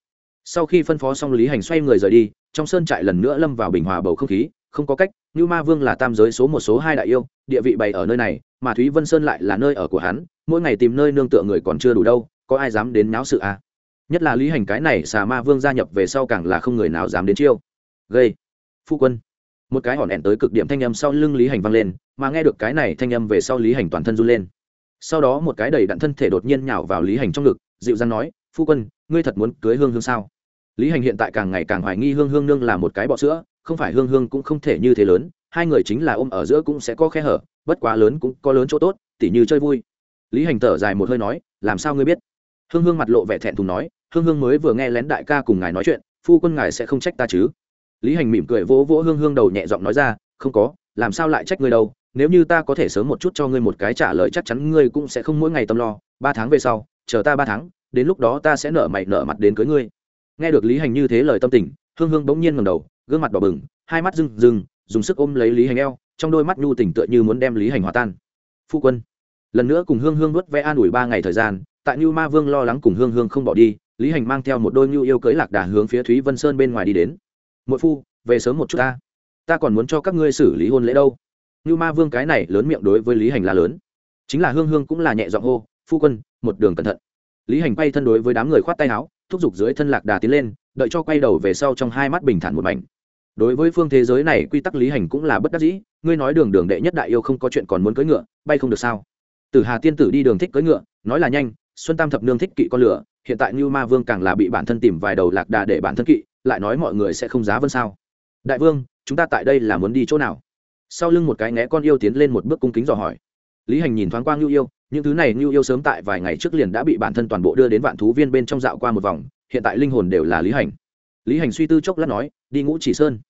Sau khi phân phó xong, lý hành xoay người rời đi, trong sơn trại lần nữa lâm vào bình hòa bầu không khí, không có cách, như ma vương là tam giới số một, số hai đại yêu, địa vị bày ở nơi này, mà thúy vân sơn lại là nơi ở của hắn, mỗi ngày tìm nơi nương tựa người còn chưa đủ đâu có ai dám đến náo sự à? nhất là lý hành cái này xà ma vương gia nhập về sau càng là không người nào dám đến chiêu. Gây. Phu quân. Một cái hòn ẻn tới cực điểm thanh âm sau lưng lý hành vang lên, mà nghe được cái này thanh âm về sau lý hành toàn thân run lên. Sau đó một cái đầy đặn thân thể đột nhiên nhào vào lý hành trong ngực, dịu dàng nói, phu quân, ngươi thật muốn cưới hương hương sao? Lý hành hiện tại càng ngày càng hoài nghi hương hương nương là một cái bọ sữa, không phải hương hương cũng không thể như thế lớn, hai người chính là ôm ở giữa cũng sẽ có khe hở, bất quá lớn cũng có lớn chỗ tốt, tỉ như chơi vui. Lý hành thở dài một hơi nói, làm sao ngươi biết? Hương hương mặt lộ vẻ thẹn thùng nói, hương hương mới vừa nghe lén đại ca cùng ngài nói chuyện, phu quân ngài sẽ không trách ta chứ? Lý hành mỉm cười vỗ vỗ hương hương đầu nhẹ giọng nói ra, không có, làm sao lại trách ngươi đâu? Nếu như ta có thể sớm một chút cho ngươi một cái trả lời chắc chắn, ngươi cũng sẽ không mỗi ngày tâm lo. Ba tháng về sau, chờ ta ba tháng, đến lúc đó ta sẽ nở mày nở mặt đến cưới ngươi. Nghe được lý hành như thế lời tâm tình, hương hương bỗng nhiên ngầm đầu, gương mặt đỏ bừng, hai mắt rừng rừng dùng sức ôm lấy lý hành eo, trong đôi mắt nhu tình tựa như muốn đem lý hành hòa tan. Phu quân lần nữa cùng hương hương vớt vẽ an ủi ba ngày thời gian, tại như ma vương lo lắng cùng hương hương không bỏ đi, lý hành mang theo một đôi nhu yêu cưới lạc đà hướng phía thúy vân sơn bên ngoài đi đến. Mỗi phu, về sớm một chút ta. Ta còn muốn cho các ngươi xử lý hôn lễ đâu. Như ma vương cái này lớn miệng đối với lý hành là lớn. Chính là hương hương cũng là nhẹ giọng hô, phu quân, một đường cẩn thận. Lý hành quay thân đối với đám người khoát tay áo, thúc giục dưới thân lạc đà tiến lên, đợi cho quay đầu về sau trong hai mắt bình thản một mảnh. Đối với phương thế giới này quy tắc lý hành cũng là bất đắc dĩ, ngươi nói đường đường đệ nhất đại yêu không có chuyện còn muốn cưỡi ngựa, bay không được sao? Từ hà tiên tử đi đường thích cưỡi ngựa, nói là nhanh, xuân tam thập nương thích kỵ con lửa, hiện tại như ma vương càng là bị bản thân tìm vài đầu lạc đà để bản thân kỵ, lại nói mọi người sẽ không giá vân sao. Đại vương, chúng ta tại đây là muốn đi chỗ nào? Sau lưng một cái né con yêu tiến lên một bước cung kính dò hỏi. Lý hành nhìn thoáng qua ngưu yêu, những thứ này ngưu yêu sớm tại vài ngày trước liền đã bị bản thân toàn bộ đưa đến vạn thú viên bên trong dạo qua một vòng, hiện tại linh hồn đều là lý hành. Lý hành suy tư chốc lát nói, đi ngũ chỉ sơn.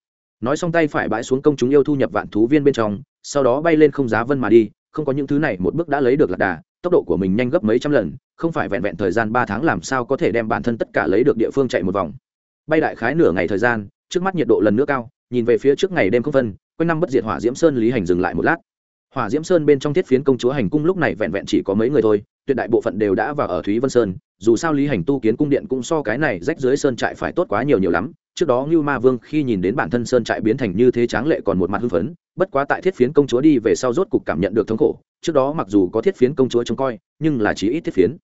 Nói xong tay phải bãi xuống công chúng yêu thu nhập vạn thú viên bên trong, sau đó bay lên không giá vân mà đi không có những thứ này, một bước đã lấy được lạc đà, tốc độ của mình nhanh gấp mấy trăm lần, không phải vẹn vẹn thời gian ba tháng làm sao có thể đem bản thân tất cả lấy được địa phương chạy một vòng. Bay đại khái nửa ngày thời gian, trước mắt nhiệt độ lần nữa cao, nhìn về phía trước ngày đêm không phân, quanh năm bất diệt hỏa diễm sơn lý hành dừng lại một lát. Hỏa diễm sơn bên trong thiết phiến công chúa hành cung lúc này vẹn vẹn chỉ có mấy người thôi, tuyệt đại bộ phận đều đã vào ở thúy vân sơn, dù sao lý hành tu kiến cung điện cũng so cái này rách dưới sơn trại phải tốt quá nhiều nhiều lắm trước đó ngưu ma vương khi nhìn đến bản thân sơn trại biến thành như thế tráng lệ còn một mặt hưng phấn, bất quá tại thiết phiến công chúa đi về sau rốt cục cảm nhận được thống khổ, trước đó mặc dù có thiết phiến công chúa trông coi, nhưng là chỉ ít thiết phiến.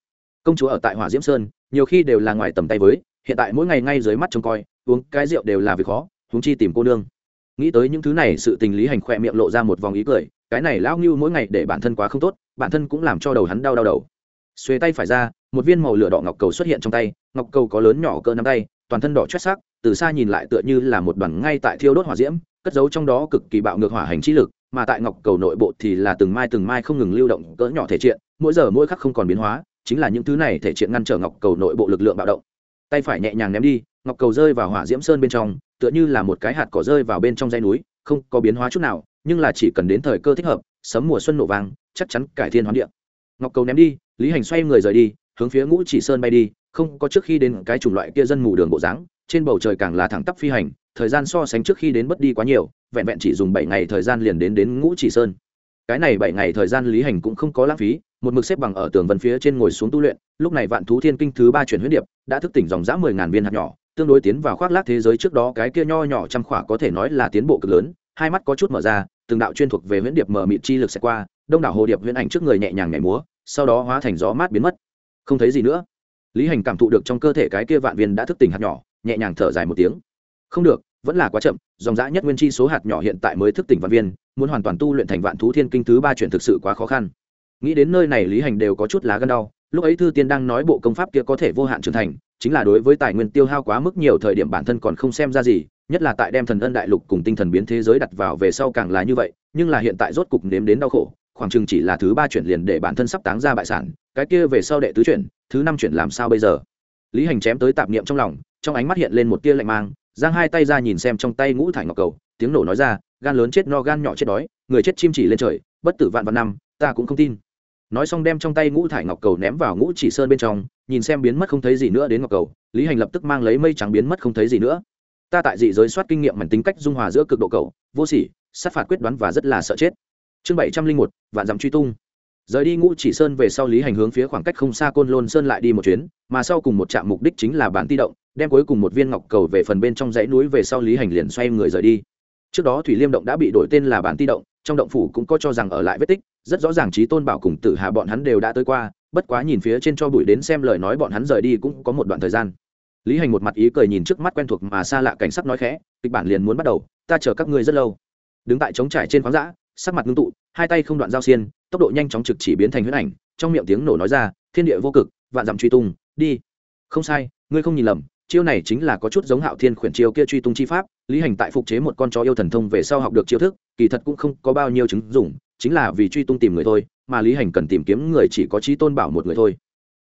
Công chúa ở tại hỏa diễm sơn, nhiều khi đều là ngoài tầm tay với, hiện tại mỗi ngày ngay dưới mắt trông coi, uống cái rượu đều là việc khó, huống chi tìm cô nương. Nghĩ tới những thứ này, sự tình lý hành khỏe miệng lộ ra một vòng ý cười, cái này lão ngưu mỗi ngày để bản thân quá không tốt, bản thân cũng làm cho đầu hắn đau đau đầu. Xuề tay phải ra, một viên màu lửa đỏ ngọc cầu xuất hiện trong tay, ngọc cầu có lớn nhỏ cỡ nắm tay, toàn thân đỏ chót sắc từ xa nhìn lại tựa như là một đoàn ngay tại thiêu đốt hỏa diễm, cất giấu trong đó cực kỳ bạo ngược hỏa hành trí lực, mà tại ngọc cầu nội bộ thì là từng mai từng mai không ngừng lưu động cỡ nhỏ thể triện, mỗi giờ mỗi khắc không còn biến hóa, chính là những thứ này thể triện ngăn trở ngọc cầu nội bộ lực lượng bạo động. Tay phải nhẹ nhàng ném đi, ngọc cầu rơi vào hỏa diễm sơn bên trong, tựa như là một cái hạt cỏ rơi vào bên trong dây núi, không có biến hóa chút nào, nhưng là chỉ cần đến thời cơ thích hợp, sấm mùa xuân nổ vàng chắc chắn cải thiên hoán địa. Ngọc cầu ném đi, lý hành xoay người rời đi, hướng phía ngũ chỉ sơn bay đi, không có trước khi đến cái chủng loại kia dân mù đường bộ dáng trên bầu trời càng là thẳng tắp phi hành, thời gian so sánh trước khi đến mất đi quá nhiều, vẹn vẹn chỉ dùng bảy ngày thời gian liền đến đến ngũ chỉ sơn. Cái này bảy ngày thời gian lý hành cũng không có lãng phí, một mực xếp bằng ở tường vân phía trên ngồi xuống tu luyện, lúc này vạn thú thiên kinh thứ ba chuyển huyết điệp đã thức tỉnh dòng dã mười ngàn viên hạt nhỏ, tương đối tiến vào khoác lác thế giới trước đó cái kia nho nhỏ trăm khỏa có thể nói là tiến bộ cực lớn, hai mắt có chút mở ra, từng đạo chuyên thuộc về huyễn điệp mở mịt chi lực sẽ qua, đông đảo hồ điệp huyễn ảnh trước người nhẹ nhàng nhảy múa, sau đó hóa thành gió mát biến mất. Không thấy gì nữa. Lý hành cảm thụ được trong cơ thể cái kia vạn viên đã thức tỉnh hạt nhỏ nhẹ nhàng thở dài một tiếng. Không được, vẫn là quá chậm, dòng dã nhất nguyên chi số hạt nhỏ hiện tại mới thức tỉnh văn viên, muốn hoàn toàn tu luyện thành vạn thú thiên kinh thứ ba chuyển thực sự quá khó khăn. Nghĩ đến nơi này lý hành đều có chút lá gân đau, lúc ấy thư tiên đang nói bộ công pháp kia có thể vô hạn trưởng thành, chính là đối với tài nguyên tiêu hao quá mức nhiều thời điểm bản thân còn không xem ra gì, nhất là tại đem thần ân đại lục cùng tinh thần biến thế giới đặt vào về sau càng là như vậy, nhưng là hiện tại rốt cục nếm đến đau khổ, khoảng chừng chỉ là thứ ba chuyển liền để bản thân sắp táng ra bại sản, cái kia về sau đệ tứ chuyển, thứ năm chuyển làm sao bây giờ? Lý hành chém tới tạp niệm trong lòng trong ánh mắt hiện lên một tia lạnh mang, giang hai tay ra nhìn xem trong tay ngũ thải ngọc cầu, tiếng nổ nói ra, gan lớn chết no gan nhỏ chết đói, người chết chim chỉ lên trời, bất tử vạn vạn năm, ta cũng không tin. Nói xong đem trong tay ngũ thải ngọc cầu ném vào ngũ chỉ sơn bên trong, nhìn xem biến mất không thấy gì nữa đến ngọc cầu, lý hành lập tức mang lấy mây trắng biến mất không thấy gì nữa. Ta tại dị giới soát kinh nghiệm mảnh tính cách dung hòa giữa cực độ cầu, vô sỉ, sát phạt quyết đoán và rất là sợ chết. Chương bảy trăm linh một, vạn dặm truy tung. Rời đi ngũ chỉ sơn về sau lý hành hướng phía khoảng cách không xa côn lôn sơn lại đi một chuyến, mà sau cùng một trạm mục đích chính là bản ti động đem cuối cùng một viên ngọc cầu về phần bên trong dãy núi về sau lý hành liền xoay người rời đi. Trước đó thủy liêm động đã bị đổi tên là bản ti động, trong động phủ cũng có cho rằng ở lại vết tích, rất rõ ràng trí tôn bảo cùng tử hà bọn hắn đều đã tới qua, bất quá nhìn phía trên cho bụi đến xem lời nói bọn hắn rời đi cũng có một đoạn thời gian. Lý hành một mặt ý cười nhìn trước mắt quen thuộc mà xa lạ cảnh sắc nói khẽ, kịch bản liền muốn bắt đầu, ta chờ các ngươi rất lâu. Đứng tại trống trải trên khoáng dã, sắc mặt ngưng tụ, hai tay không đoạn giao xiên, tốc độ nhanh chóng trực chỉ biến thành huyết ảnh, trong miệng tiếng nổ nói ra, thiên địa vô cực, vạn dặm truy tung, đi. Không sai, ngươi không nhìn lầm chiêu này chính là có chút giống hạo thiên khuyển chiêu kia truy tung chi pháp, lý hành tại phục chế một con chó yêu thần thông về sau học được chiêu thức, kỳ thật cũng không có bao nhiêu chứng dụng, chính là vì truy tung tìm người thôi, mà lý hành cần tìm kiếm người chỉ có trí tôn bảo một người thôi.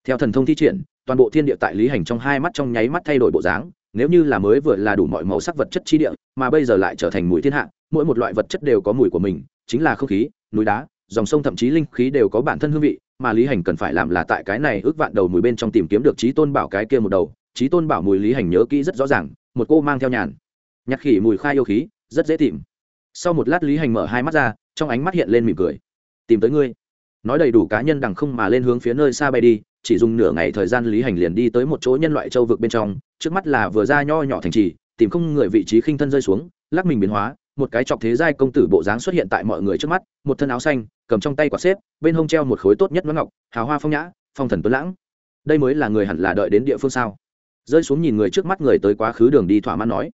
Theo thần thông thi triển, toàn bộ thiên địa tại lý hành trong hai mắt trong nháy mắt thay đổi bộ dáng, nếu như là mới vừa là đủ mọi màu sắc vật chất chi địa, mà bây giờ lại trở thành mùi thiên hạ, mỗi một loại vật chất đều có mùi của mình, chính là không khí, núi đá, dòng sông thậm chí linh khí đều có bản thân hương vị, mà lý hành cần phải làm là tại cái này ước vạn đầu mùi bên trong tìm kiếm được trí tôn bảo cái kia một đầu trí tôn bảo mùi lý hành nhớ kỹ rất rõ ràng, một cô mang theo nhàn. Nhạc khỉ mùi khai yêu khí, rất dễ tìm. Sau một lát lý hành mở hai mắt ra, trong ánh mắt hiện lên mỉm cười. Tìm tới ngươi. Nói đầy đủ cá nhân đằng không mà lên hướng phía nơi xa bay đi, chỉ dùng nửa ngày thời gian lý hành liền đi tới một chỗ nhân loại châu vực bên trong, trước mắt là vừa ra nho nhỏ thành trì, tìm không người vị trí khinh thân rơi xuống, lắc mình biến hóa, một cái chọc thế giai công tử bộ dáng xuất hiện tại mọi người trước mắt, một thân áo xanh, cầm trong tay quả xếp, bên hông treo một khối tốt nhất nó ngọc, hào hoa phong nhã, phong thần tuấn lãng. Đây mới là người hẳn là đợi đến địa phương sao? Rơi xuống nhìn người trước mắt người tới quá khứ đường đi thỏa mãn nói.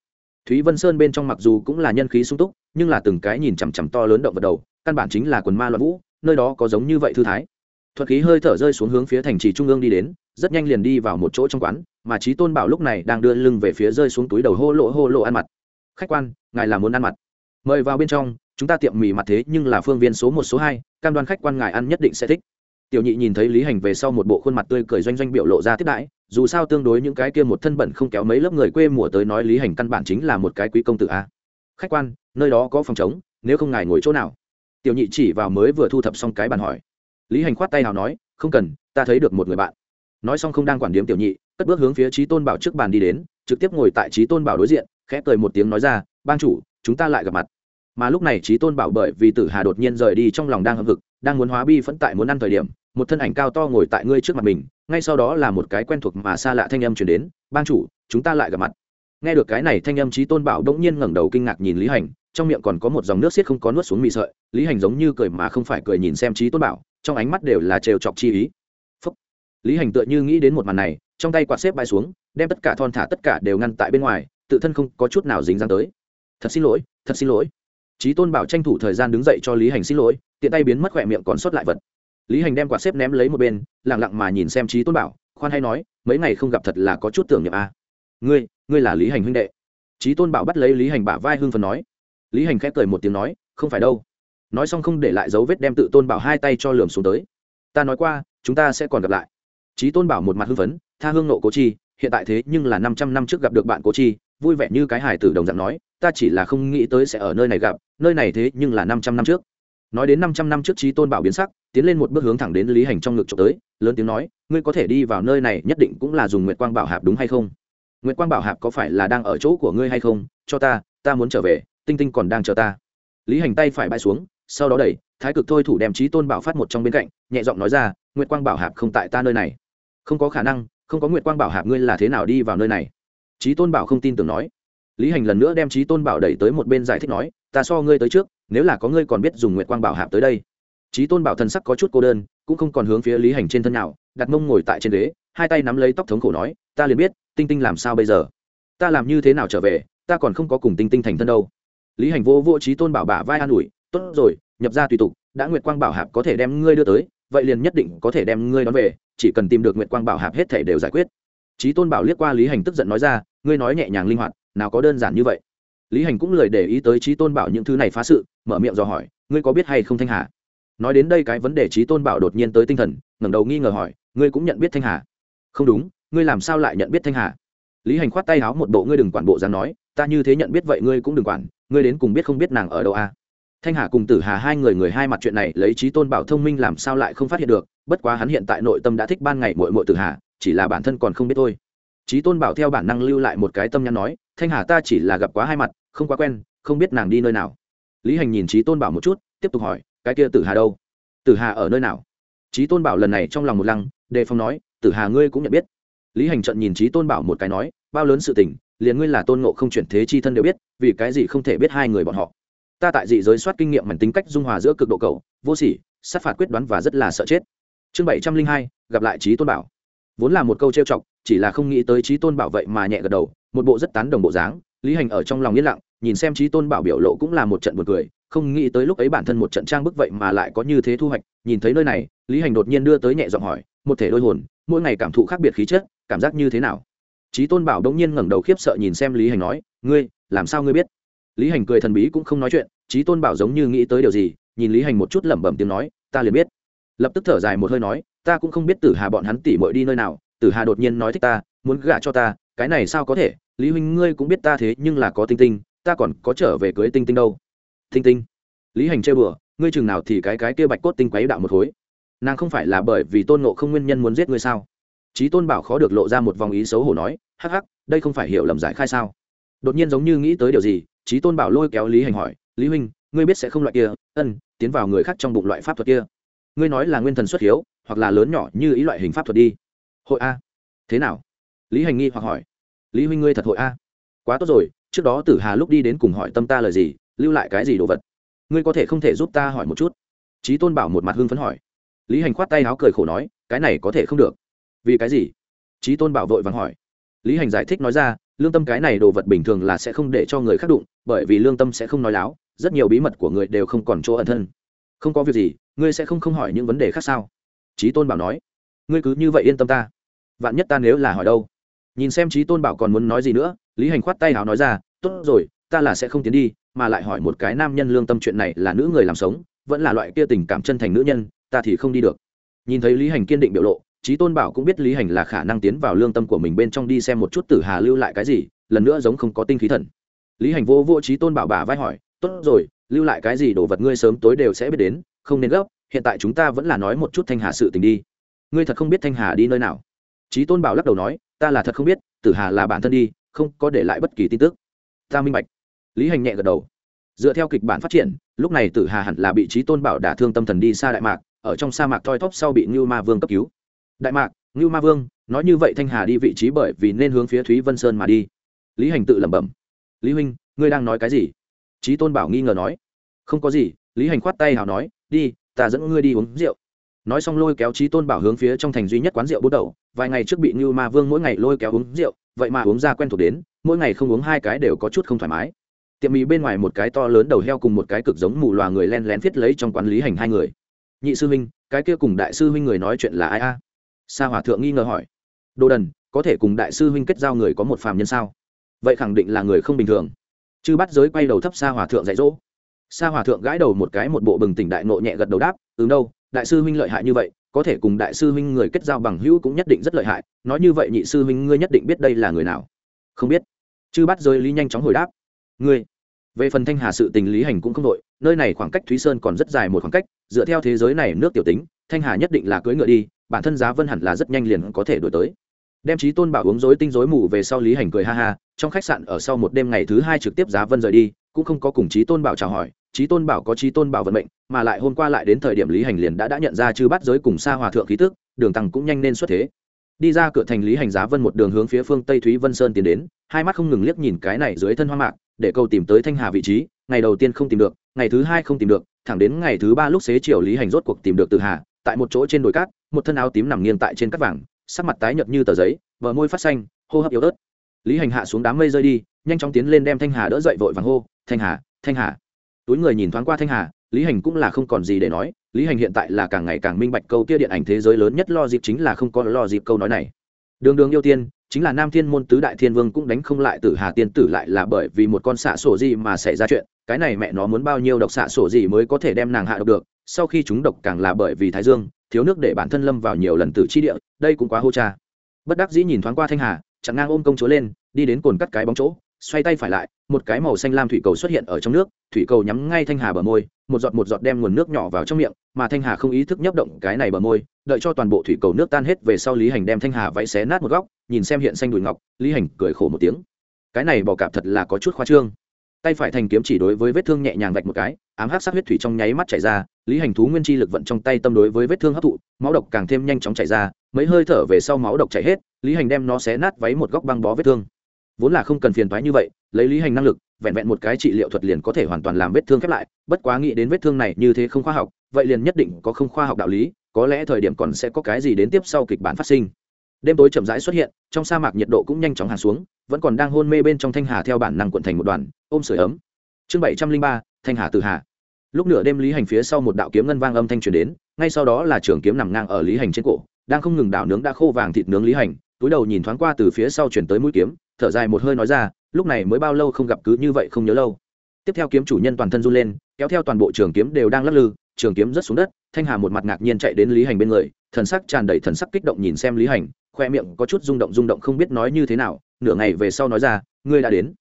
Thúy vân sơn bên trong mặc dù cũng là nhân khí sung túc, nhưng là từng cái nhìn chằm chằm to lớn động vật đầu, căn bản chính là quần ma loạn vũ, nơi đó có giống như vậy thư thái. Thuật khí hơi thở rơi xuống hướng phía thành trì trung ương đi đến, rất nhanh liền đi vào một chỗ trong quán, mà trí tôn bảo lúc này đang đưa lưng về phía rơi xuống túi đầu hô lộ hô lộ ăn mặt. Khách quan, ngài là muốn ăn mặt? Mời vào bên trong, chúng ta tiệm mì mặt thế, nhưng là phương viên số một, số hai, cam đoan khách quan ngài ăn nhất định sẽ thích tiểu nhị nhìn thấy lý hành về sau một bộ khuôn mặt tươi cười doanh doanh biểu lộ ra tiếp đãi, dù sao tương đối những cái kia một thân bẩn không kéo mấy lớp người quê mùa tới nói lý hành căn bản chính là một cái quý công tử a. Khách quan, nơi đó có phòng trống, nếu không ngài ngồi chỗ nào? Tiểu nhị chỉ vào mới vừa thu thập xong cái bàn hỏi. Lý hành khoát tay nào nói, không cần, ta thấy được một người bạn. Nói xong không đang quản điếm tiểu nhị, cất bước hướng phía trí tôn bảo trước bàn đi đến, trực tiếp ngồi tại trí tôn bảo đối diện, khẽ cười một tiếng nói ra ban chủ, chúng ta lại gặp mặt. Mà lúc này trí tôn bảo bởi vì tử hà đột nhiên rời đi trong lòng đang hâm hực, đang muốn hóa bi phẫn tại muốn ăn thời điểm một thân ảnh cao to ngồi tại ngươi trước mặt mình, ngay sau đó là một cái quen thuộc mà xa lạ thanh âm chuyển đến ban chủ, chúng ta lại gặp mặt. Nghe được cái này thanh âm trí tôn bảo đống nhiên ngẩng đầu kinh ngạc nhìn lý hành, trong miệng còn có một dòng nước xiết không có nuốt xuống mì sợi. Lý hành giống như cười mà không phải cười nhìn xem trí tôn bảo, trong ánh mắt đều là trêu chọc chi ý. Phúc. lý hành tựa như nghĩ đến một màn này, trong tay quạt xếp bay xuống, đem tất cả thon thả tất cả đều ngăn tại bên ngoài, tự thân không có chút nào dính dáng tới. Thật xin lỗi, thật xin lỗi. Trí tôn bảo tranh thủ thời gian đứng dậy cho lý hành xin lỗi, tiện tay biến mất khỏe miệng còn sót lại vật lý hành đem quả xếp ném lấy một bên lẳng lặng mà nhìn xem trí tôn bảo, khoan hay nói, mấy ngày không gặp thật là có chút tưởng niệm a. À. ngươi ngươi là lý hành huynh đệ. Trí tôn bảo bắt lấy lý hành bả vai hưng phần nói. Lý hành khép cười một tiếng nói, không phải đâu. Nói xong không để lại dấu vết đem tự tôn bảo hai tay cho lườm xuống tới. Ta nói qua, chúng ta sẽ còn gặp lại. Trí tôn bảo một mặt hưng phấn, tha hương nộ cố chi, hiện tại thế nhưng là năm trăm năm trước gặp được bạn cố chi, vui vẻ như cái hải tử đồng dạng nói, ta chỉ là không nghĩ tới sẽ ở nơi này gặp, nơi này thế nhưng là năm trăm năm trước nói đến năm trăm năm trước trí tôn bảo biến sắc, tiến lên một bước hướng thẳng đến lý hành trong ngực trộm tới, lớn tiếng nói, ngươi có thể đi vào nơi này, nhất định cũng là dùng nguyệt quang bảo hạp đúng hay không? Nguyệt quang bảo hạp có phải là đang ở chỗ của ngươi hay không? Cho ta ta muốn trở về, tinh tinh còn đang chờ ta. Lý hành tay phải bay xuống, sau đó đẩy, thái cực thôi thủ đem trí tôn bảo phát một trong bên cạnh, nhẹ giọng nói ra, nguyệt quang bảo hạp không tại ta nơi này. Không có khả năng, không có nguyệt quang bảo hạp ngươi là thế nào đi vào nơi này? Trí tôn bảo không tin tưởng nói lý hành lần nữa đem trí tôn bảo đẩy tới một bên giải thích nói, ta so ngươi tới trước, nếu là có ngươi còn biết dùng nguyện quang bảo hạp tới đây. Trí tôn bảo thần sắc có chút cô đơn, cũng không còn hướng phía lý hành trên thân nào, đặt mông ngồi tại trên ghế, hai tay nắm lấy tóc thống khổ nói, ta liền biết, tinh tinh làm sao bây giờ? Ta làm như thế nào trở về, ta còn không có cùng tinh tinh thành thân đâu. Lý hành vô vô trí tôn bảo bả vai an ủi, tốt rồi, nhập ra tùy tục, đã nguyệt quang bảo hạp có thể đem ngươi đưa tới, vậy liền nhất định có thể đem ngươi đón về, chỉ cần tìm được nguyệt quang bảo hạp hết thể đều giải quyết. Trí tôn bảo liếc qua lý hành tức giận nói ra, ngươi nói nhẹ nhàng linh hoạt nào có đơn giản như vậy? Lý hành cũng lời để ý tới trí tôn bảo những thứ này phá sự, mở miệng dò hỏi, ngươi có biết hay không thanh hà? Nói đến đây cái vấn đề trí tôn bảo đột nhiên tới tinh thần, ngẩng đầu nghi ngờ hỏi, ngươi cũng nhận biết thanh hà? Không đúng, ngươi làm sao lại nhận biết thanh hà? Lý hành khoát tay háo một bộ, ngươi đừng quản bộ dáng nói, ta như thế nhận biết vậy ngươi cũng đừng quản, ngươi đến cùng biết không biết nàng ở đâu à thanh hà cùng tử hà hai người người hai mặt chuyện này lấy trí tôn bảo thông minh làm sao lại không phát hiện được, bất quá hắn hiện tại nội tâm đã thích ban ngày mội mội tử hà, chỉ là bản thân còn không biết thôi. Trí tôn bảo theo bản năng lưu lại một cái tâm nhắn nói thanh hà ta chỉ là gặp quá hai mặt, không quá quen, không biết nàng đi nơi nào. Lý hành nhìn trí tôn bảo một chút, tiếp tục hỏi, cái kia tử hà đâu? Tử hà ở nơi nào? Trí tôn bảo lần này trong lòng một lăng, đề phong nói, tử hà ngươi cũng nhận biết. Lý hành trận nhìn trí tôn bảo một cái nói, bao lớn sự tình, liền ngươi là tôn ngộ không chuyển thế chi thân đều biết, vì cái gì không thể biết hai người bọn họ? Ta tại dị giới soát kinh nghiệm mảnh tính cách dung hòa giữa cực độ cầu, vô sỉ, sát phạt quyết đoán và rất là sợ chết. Chương bảy trăm linh hai, gặp lại trí tôn bảo. Vốn là một câu trêu chọc, chỉ là không nghĩ tới trí tôn bảo vậy mà nhẹ gật đầu một bộ rất tán đồng bộ dáng, lý hành ở trong lòng yên lặng, nhìn xem trí tôn bảo biểu lộ cũng là một trận buồn cười, không nghĩ tới lúc ấy bản thân một trận trang bức vậy mà lại có như thế thu hoạch, nhìn thấy nơi này, lý hành đột nhiên đưa tới nhẹ giọng hỏi, một thể đôi hồn, mỗi ngày cảm thụ khác biệt khí chất, cảm giác như thế nào? Trí tôn bảo đông nhiên ngẩng đầu khiếp sợ nhìn xem lý hành nói, ngươi, làm sao ngươi biết? Lý hành cười thần bí cũng không nói chuyện, trí tôn bảo giống như nghĩ tới điều gì, nhìn lý hành một chút lẩm bẩm tiếng nói, ta liền biết. Lập tức thở dài một hơi nói, ta cũng không biết tử hà bọn hắn tỉ mội đi nơi nào, tử hà đột nhiên nói thích ta, muốn gả cho ta cái này sao có thể? Lý huynh ngươi cũng biết ta thế nhưng là có tinh tinh, ta còn có trở về cưới tinh tinh đâu. Tinh tinh. Lý hành chơi bừa, ngươi chừng nào thì cái cái kia bạch cốt tinh quấy đạo một khối nàng không phải là bởi vì tôn nộ không nguyên nhân muốn giết ngươi sao? Trí tôn bảo khó được lộ ra một vòng ý xấu hổ nói, hắc hắc, đây không phải hiểu lầm giải khai sao? Đột nhiên giống như nghĩ tới điều gì trí tôn bảo lôi kéo lý hành hỏi, lý huynh, ngươi biết sẽ không loại kia, ân, tiến vào người khác trong bụng loại pháp thuật kia. Ngươi nói là nguyên thần xuất hiếu, hoặc là lớn nhỏ như ý loại hình pháp thuật đi. Hội a. Thế nào? Lý hành nghi hoặc hỏi lý huynh ngươi thật hội a. Quá tốt rồi, trước đó tử hà lúc đi đến cùng hỏi tâm ta lời gì, lưu lại cái gì đồ vật? Ngươi có thể không thể giúp ta hỏi một chút? Trí tôn bảo một mặt hưng phấn hỏi. Lý hành khoát tay áo cười khổ nói, cái này có thể không được. Vì cái gì? Trí tôn bảo vội vàng hỏi. Lý hành giải thích nói ra, lương tâm cái này đồ vật bình thường là sẽ không để cho người khác đụng, bởi vì lương tâm sẽ không nói láo, rất nhiều bí mật của người đều không còn chỗ ẩn thân. Không có việc gì, ngươi sẽ không không hỏi những vấn đề khác sao? Trí tôn bảo nói. Ngươi cứ như vậy yên tâm ta. Vạn nhất ta nếu là hỏi đâu? Nhìn xem trí tôn bảo còn muốn nói gì nữa, lý hành khoát tay hào nói ra, tốt rồi, ta là sẽ không tiến đi, mà lại hỏi một cái nam nhân lương tâm chuyện này là nữ người làm sống, vẫn là loại kia tình cảm chân thành nữ nhân, ta thì không đi được. Nhìn thấy lý hành kiên định biểu lộ trí tôn bảo cũng biết lý hành là khả năng tiến vào lương tâm của mình bên trong đi xem một chút tử hà lưu lại cái gì, lần nữa giống không có tinh khí thần. Lý hành vô vô trí tôn bảo bà vai hỏi, tốt rồi, lưu lại cái gì đồ vật ngươi sớm tối đều sẽ biết đến, không nên gấp, hiện tại chúng ta vẫn là nói một chút thanh hà sự tình đi. Ngươi thật không biết thanh hà đi nơi nào? Trí tôn bảo lắc đầu nói ta là thật không biết, tử hà là bản thân đi, không có để lại bất kỳ tin tức. Ta minh bạch. Lý hành nhẹ gật đầu. Dựa theo kịch bản phát triển, lúc này tử hà hẳn là bị trí tôn bảo đả thương tâm thần đi xa đại mạc, ở trong sa mạc thoi thóp sau bị ngưu ma vương cấp cứu. Đại mạc, ngưu ma vương, nói như vậy thanh hà đi vị trí bởi vì nên hướng phía thúy vân sơn mà đi. Lý hành tự lẩm bẩm. Lý huynh, ngươi đang nói cái gì? Trí tôn bảo nghi ngờ nói. Không có gì, lý hành khoát tay hào nói, đi, ta dẫn ngươi đi uống rượu nói xong lôi kéo trí tôn bảo hướng phía trong thành duy nhất quán rượu bút đầu, vài ngày trước bị như ma vương mỗi ngày lôi kéo uống rượu, vậy mà uống ra quen thuộc đến, mỗi ngày không uống hai cái đều có chút không thoải mái. Tiệm mì bên ngoài một cái to lớn đầu heo cùng một cái cực giống mù loà người len lén viết lấy trong quán lý hành hai người. Nhị sư huynh, cái kia cùng đại sư huynh người nói chuyện là ai a? Sa hòa thượng nghi ngờ hỏi. Đồ đần, có thể cùng đại sư huynh kết giao người có một phàm nhân sao? Vậy khẳng định là người không bình thường. Chư bắt giới quay đầu thấp sa hòa thượng dạy dỗ. Sa hòa thượng gãi đầu một cái một bộ bừng tỉnh đại nộ nhẹ gật đầu đáp ứng đâu đại sư huynh lợi hại như vậy, có thể cùng đại sư huynh người kết giao bằng hữu cũng nhất định rất lợi hại, nói như vậy nhị sư huynh ngươi nhất định biết đây là người nào. Không biết. Chư bắt giới lý nhanh chóng hồi đáp. Ngươi. Về phần thanh hà sự tình lý hành cũng không đội nơi này khoảng cách thúy sơn còn rất dài một khoảng cách, dựa theo thế giới này nước tiểu tính, thanh hà nhất định là cưỡi ngựa đi, bản thân giá vân hẳn là rất nhanh liền có thể đổi tới. Đem trí tôn bảo uống dối tinh dối mù về sau lý hành cười ha ha, trong khách sạn ở sau một đêm ngày thứ hai trực tiếp giá vân rời đi, cũng không có cùng trí tôn bảo chào hỏi trí tôn bảo có trí tôn bảo vận mệnh mà lại hôm qua lại đến thời điểm lý hành liền đã đã nhận ra chư bắt giới cùng xa hòa thượng khí tức, đường tăng cũng nhanh nên xuất thế. Đi ra cửa thành lý hành giá vân một đường hướng phía phương tây thúy vân sơn tiến đến, hai mắt không ngừng liếc nhìn cái này dưới thân hoa mạc, để câu tìm tới thanh hà vị trí, ngày đầu tiên không tìm được, ngày thứ hai không tìm được, thẳng đến ngày thứ ba lúc xế chiều lý hành rốt cuộc tìm được từ hà, tại một chỗ trên đồi cát, một thân áo tím nằm nghiêng tại trên cát vàng, sắc mặt tái nhợt như tờ giấy vợ môi phát xanh, hô hấp yếu ớt. Lý hành hạ xuống đám mây rơi đi, nhanh chóng tiến lên đem thanh hà đỡ dậy vội vàng hô, thanh hà thanh hà. Túi người nhìn thoáng qua thanh hà lý hành cũng là không còn gì để nói, lý hành hiện tại là càng ngày càng minh bạch câu kia điện ảnh thế giới lớn nhất lo dịp chính là không có lo dịp câu nói này. Đường đường yêu tiên, chính là nam thiên môn tứ đại thiên vương cũng đánh không lại tử hà tiên tử lại là bởi vì một con xạ sổ gì mà xảy ra chuyện, cái này mẹ nó muốn bao nhiêu độc xạ sổ gì mới có thể đem nàng hạ độc được, sau khi chúng độc càng là bởi vì thái dương, thiếu nước để bản thân lâm vào nhiều lần tử chi địa, đây cũng quá hô cha. Bất đắc dĩ nhìn thoáng qua thanh hà chẳng ngang ôm công chúa lên, đi đến cồn cắt cái bóng chỗ xoay tay phải lại, một cái màu xanh lam thủy cầu xuất hiện ở trong nước, thủy cầu nhắm ngay thanh hà bờ môi, một giọt một giọt đem nguồn nước nhỏ vào trong miệng, mà thanh hà không ý thức nhấp động cái này bờ môi, đợi cho toàn bộ thủy cầu nước tan hết về sau lý hành đem thanh hà váy xé nát một góc, nhìn xem hiện xanh đùi ngọc, lý hành cười khổ một tiếng. Cái này bỏ cạp thật là có chút khoa trương. Tay phải thành kiếm chỉ đối với vết thương nhẹ nhàng vạch một cái, ám hắc sát huyết thủy trong nháy mắt chảy ra, lý hành thú nguyên chi lực vận trong tay tâm đối với vết thương hấp thụ, máu độc càng thêm nhanh chóng chảy ra, mấy hơi thở về sau máu độc chảy hết, lý hành đem nó xé nát váy một góc băng bó vết thương vốn là không cần phiền toái như vậy, lấy lý hành năng lực, vẹn vẹn một cái trị liệu thuật liền có thể hoàn toàn làm vết thương khép lại, bất quá nghĩ đến vết thương này như thế không khoa học, vậy liền nhất định có không khoa học đạo lý, có lẽ thời điểm còn sẽ có cái gì đến tiếp sau kịch bản phát sinh. Đêm tối chậm rãi xuất hiện, trong sa mạc nhiệt độ cũng nhanh chóng hạ xuống, vẫn còn đang hôn mê bên trong thanh hà theo bản năng quận thành một đoàn, ôm sưởi ấm. Chương bảy trăm linh ba, thanh hà từ hà. Lúc nửa đêm lý hành phía sau một đạo kiếm ngân vang âm thanh truyền đến, ngay sau đó là trường kiếm nằm ngang ở lý hành trên cổ, đang không ngừng đảo nướng đã khô vàng thịt nướng lý hành, túi đầu nhìn thoáng qua từ phía sau chuyển tới mũi kiếm thở dài một hơi nói ra, lúc này mới bao lâu không gặp cứ như vậy không nhớ lâu. Tiếp theo kiếm chủ nhân toàn thân run lên, kéo theo toàn bộ trường kiếm đều đang lắc lư, trường kiếm rớt xuống đất, thanh hà một mặt ngạc nhiên chạy đến lý hành bên người, thần sắc tràn đầy thần sắc kích động nhìn xem lý hành, khoe miệng có chút rung động rung động không biết nói như thế nào, nửa ngày về sau nói ra, ngươi đã đến.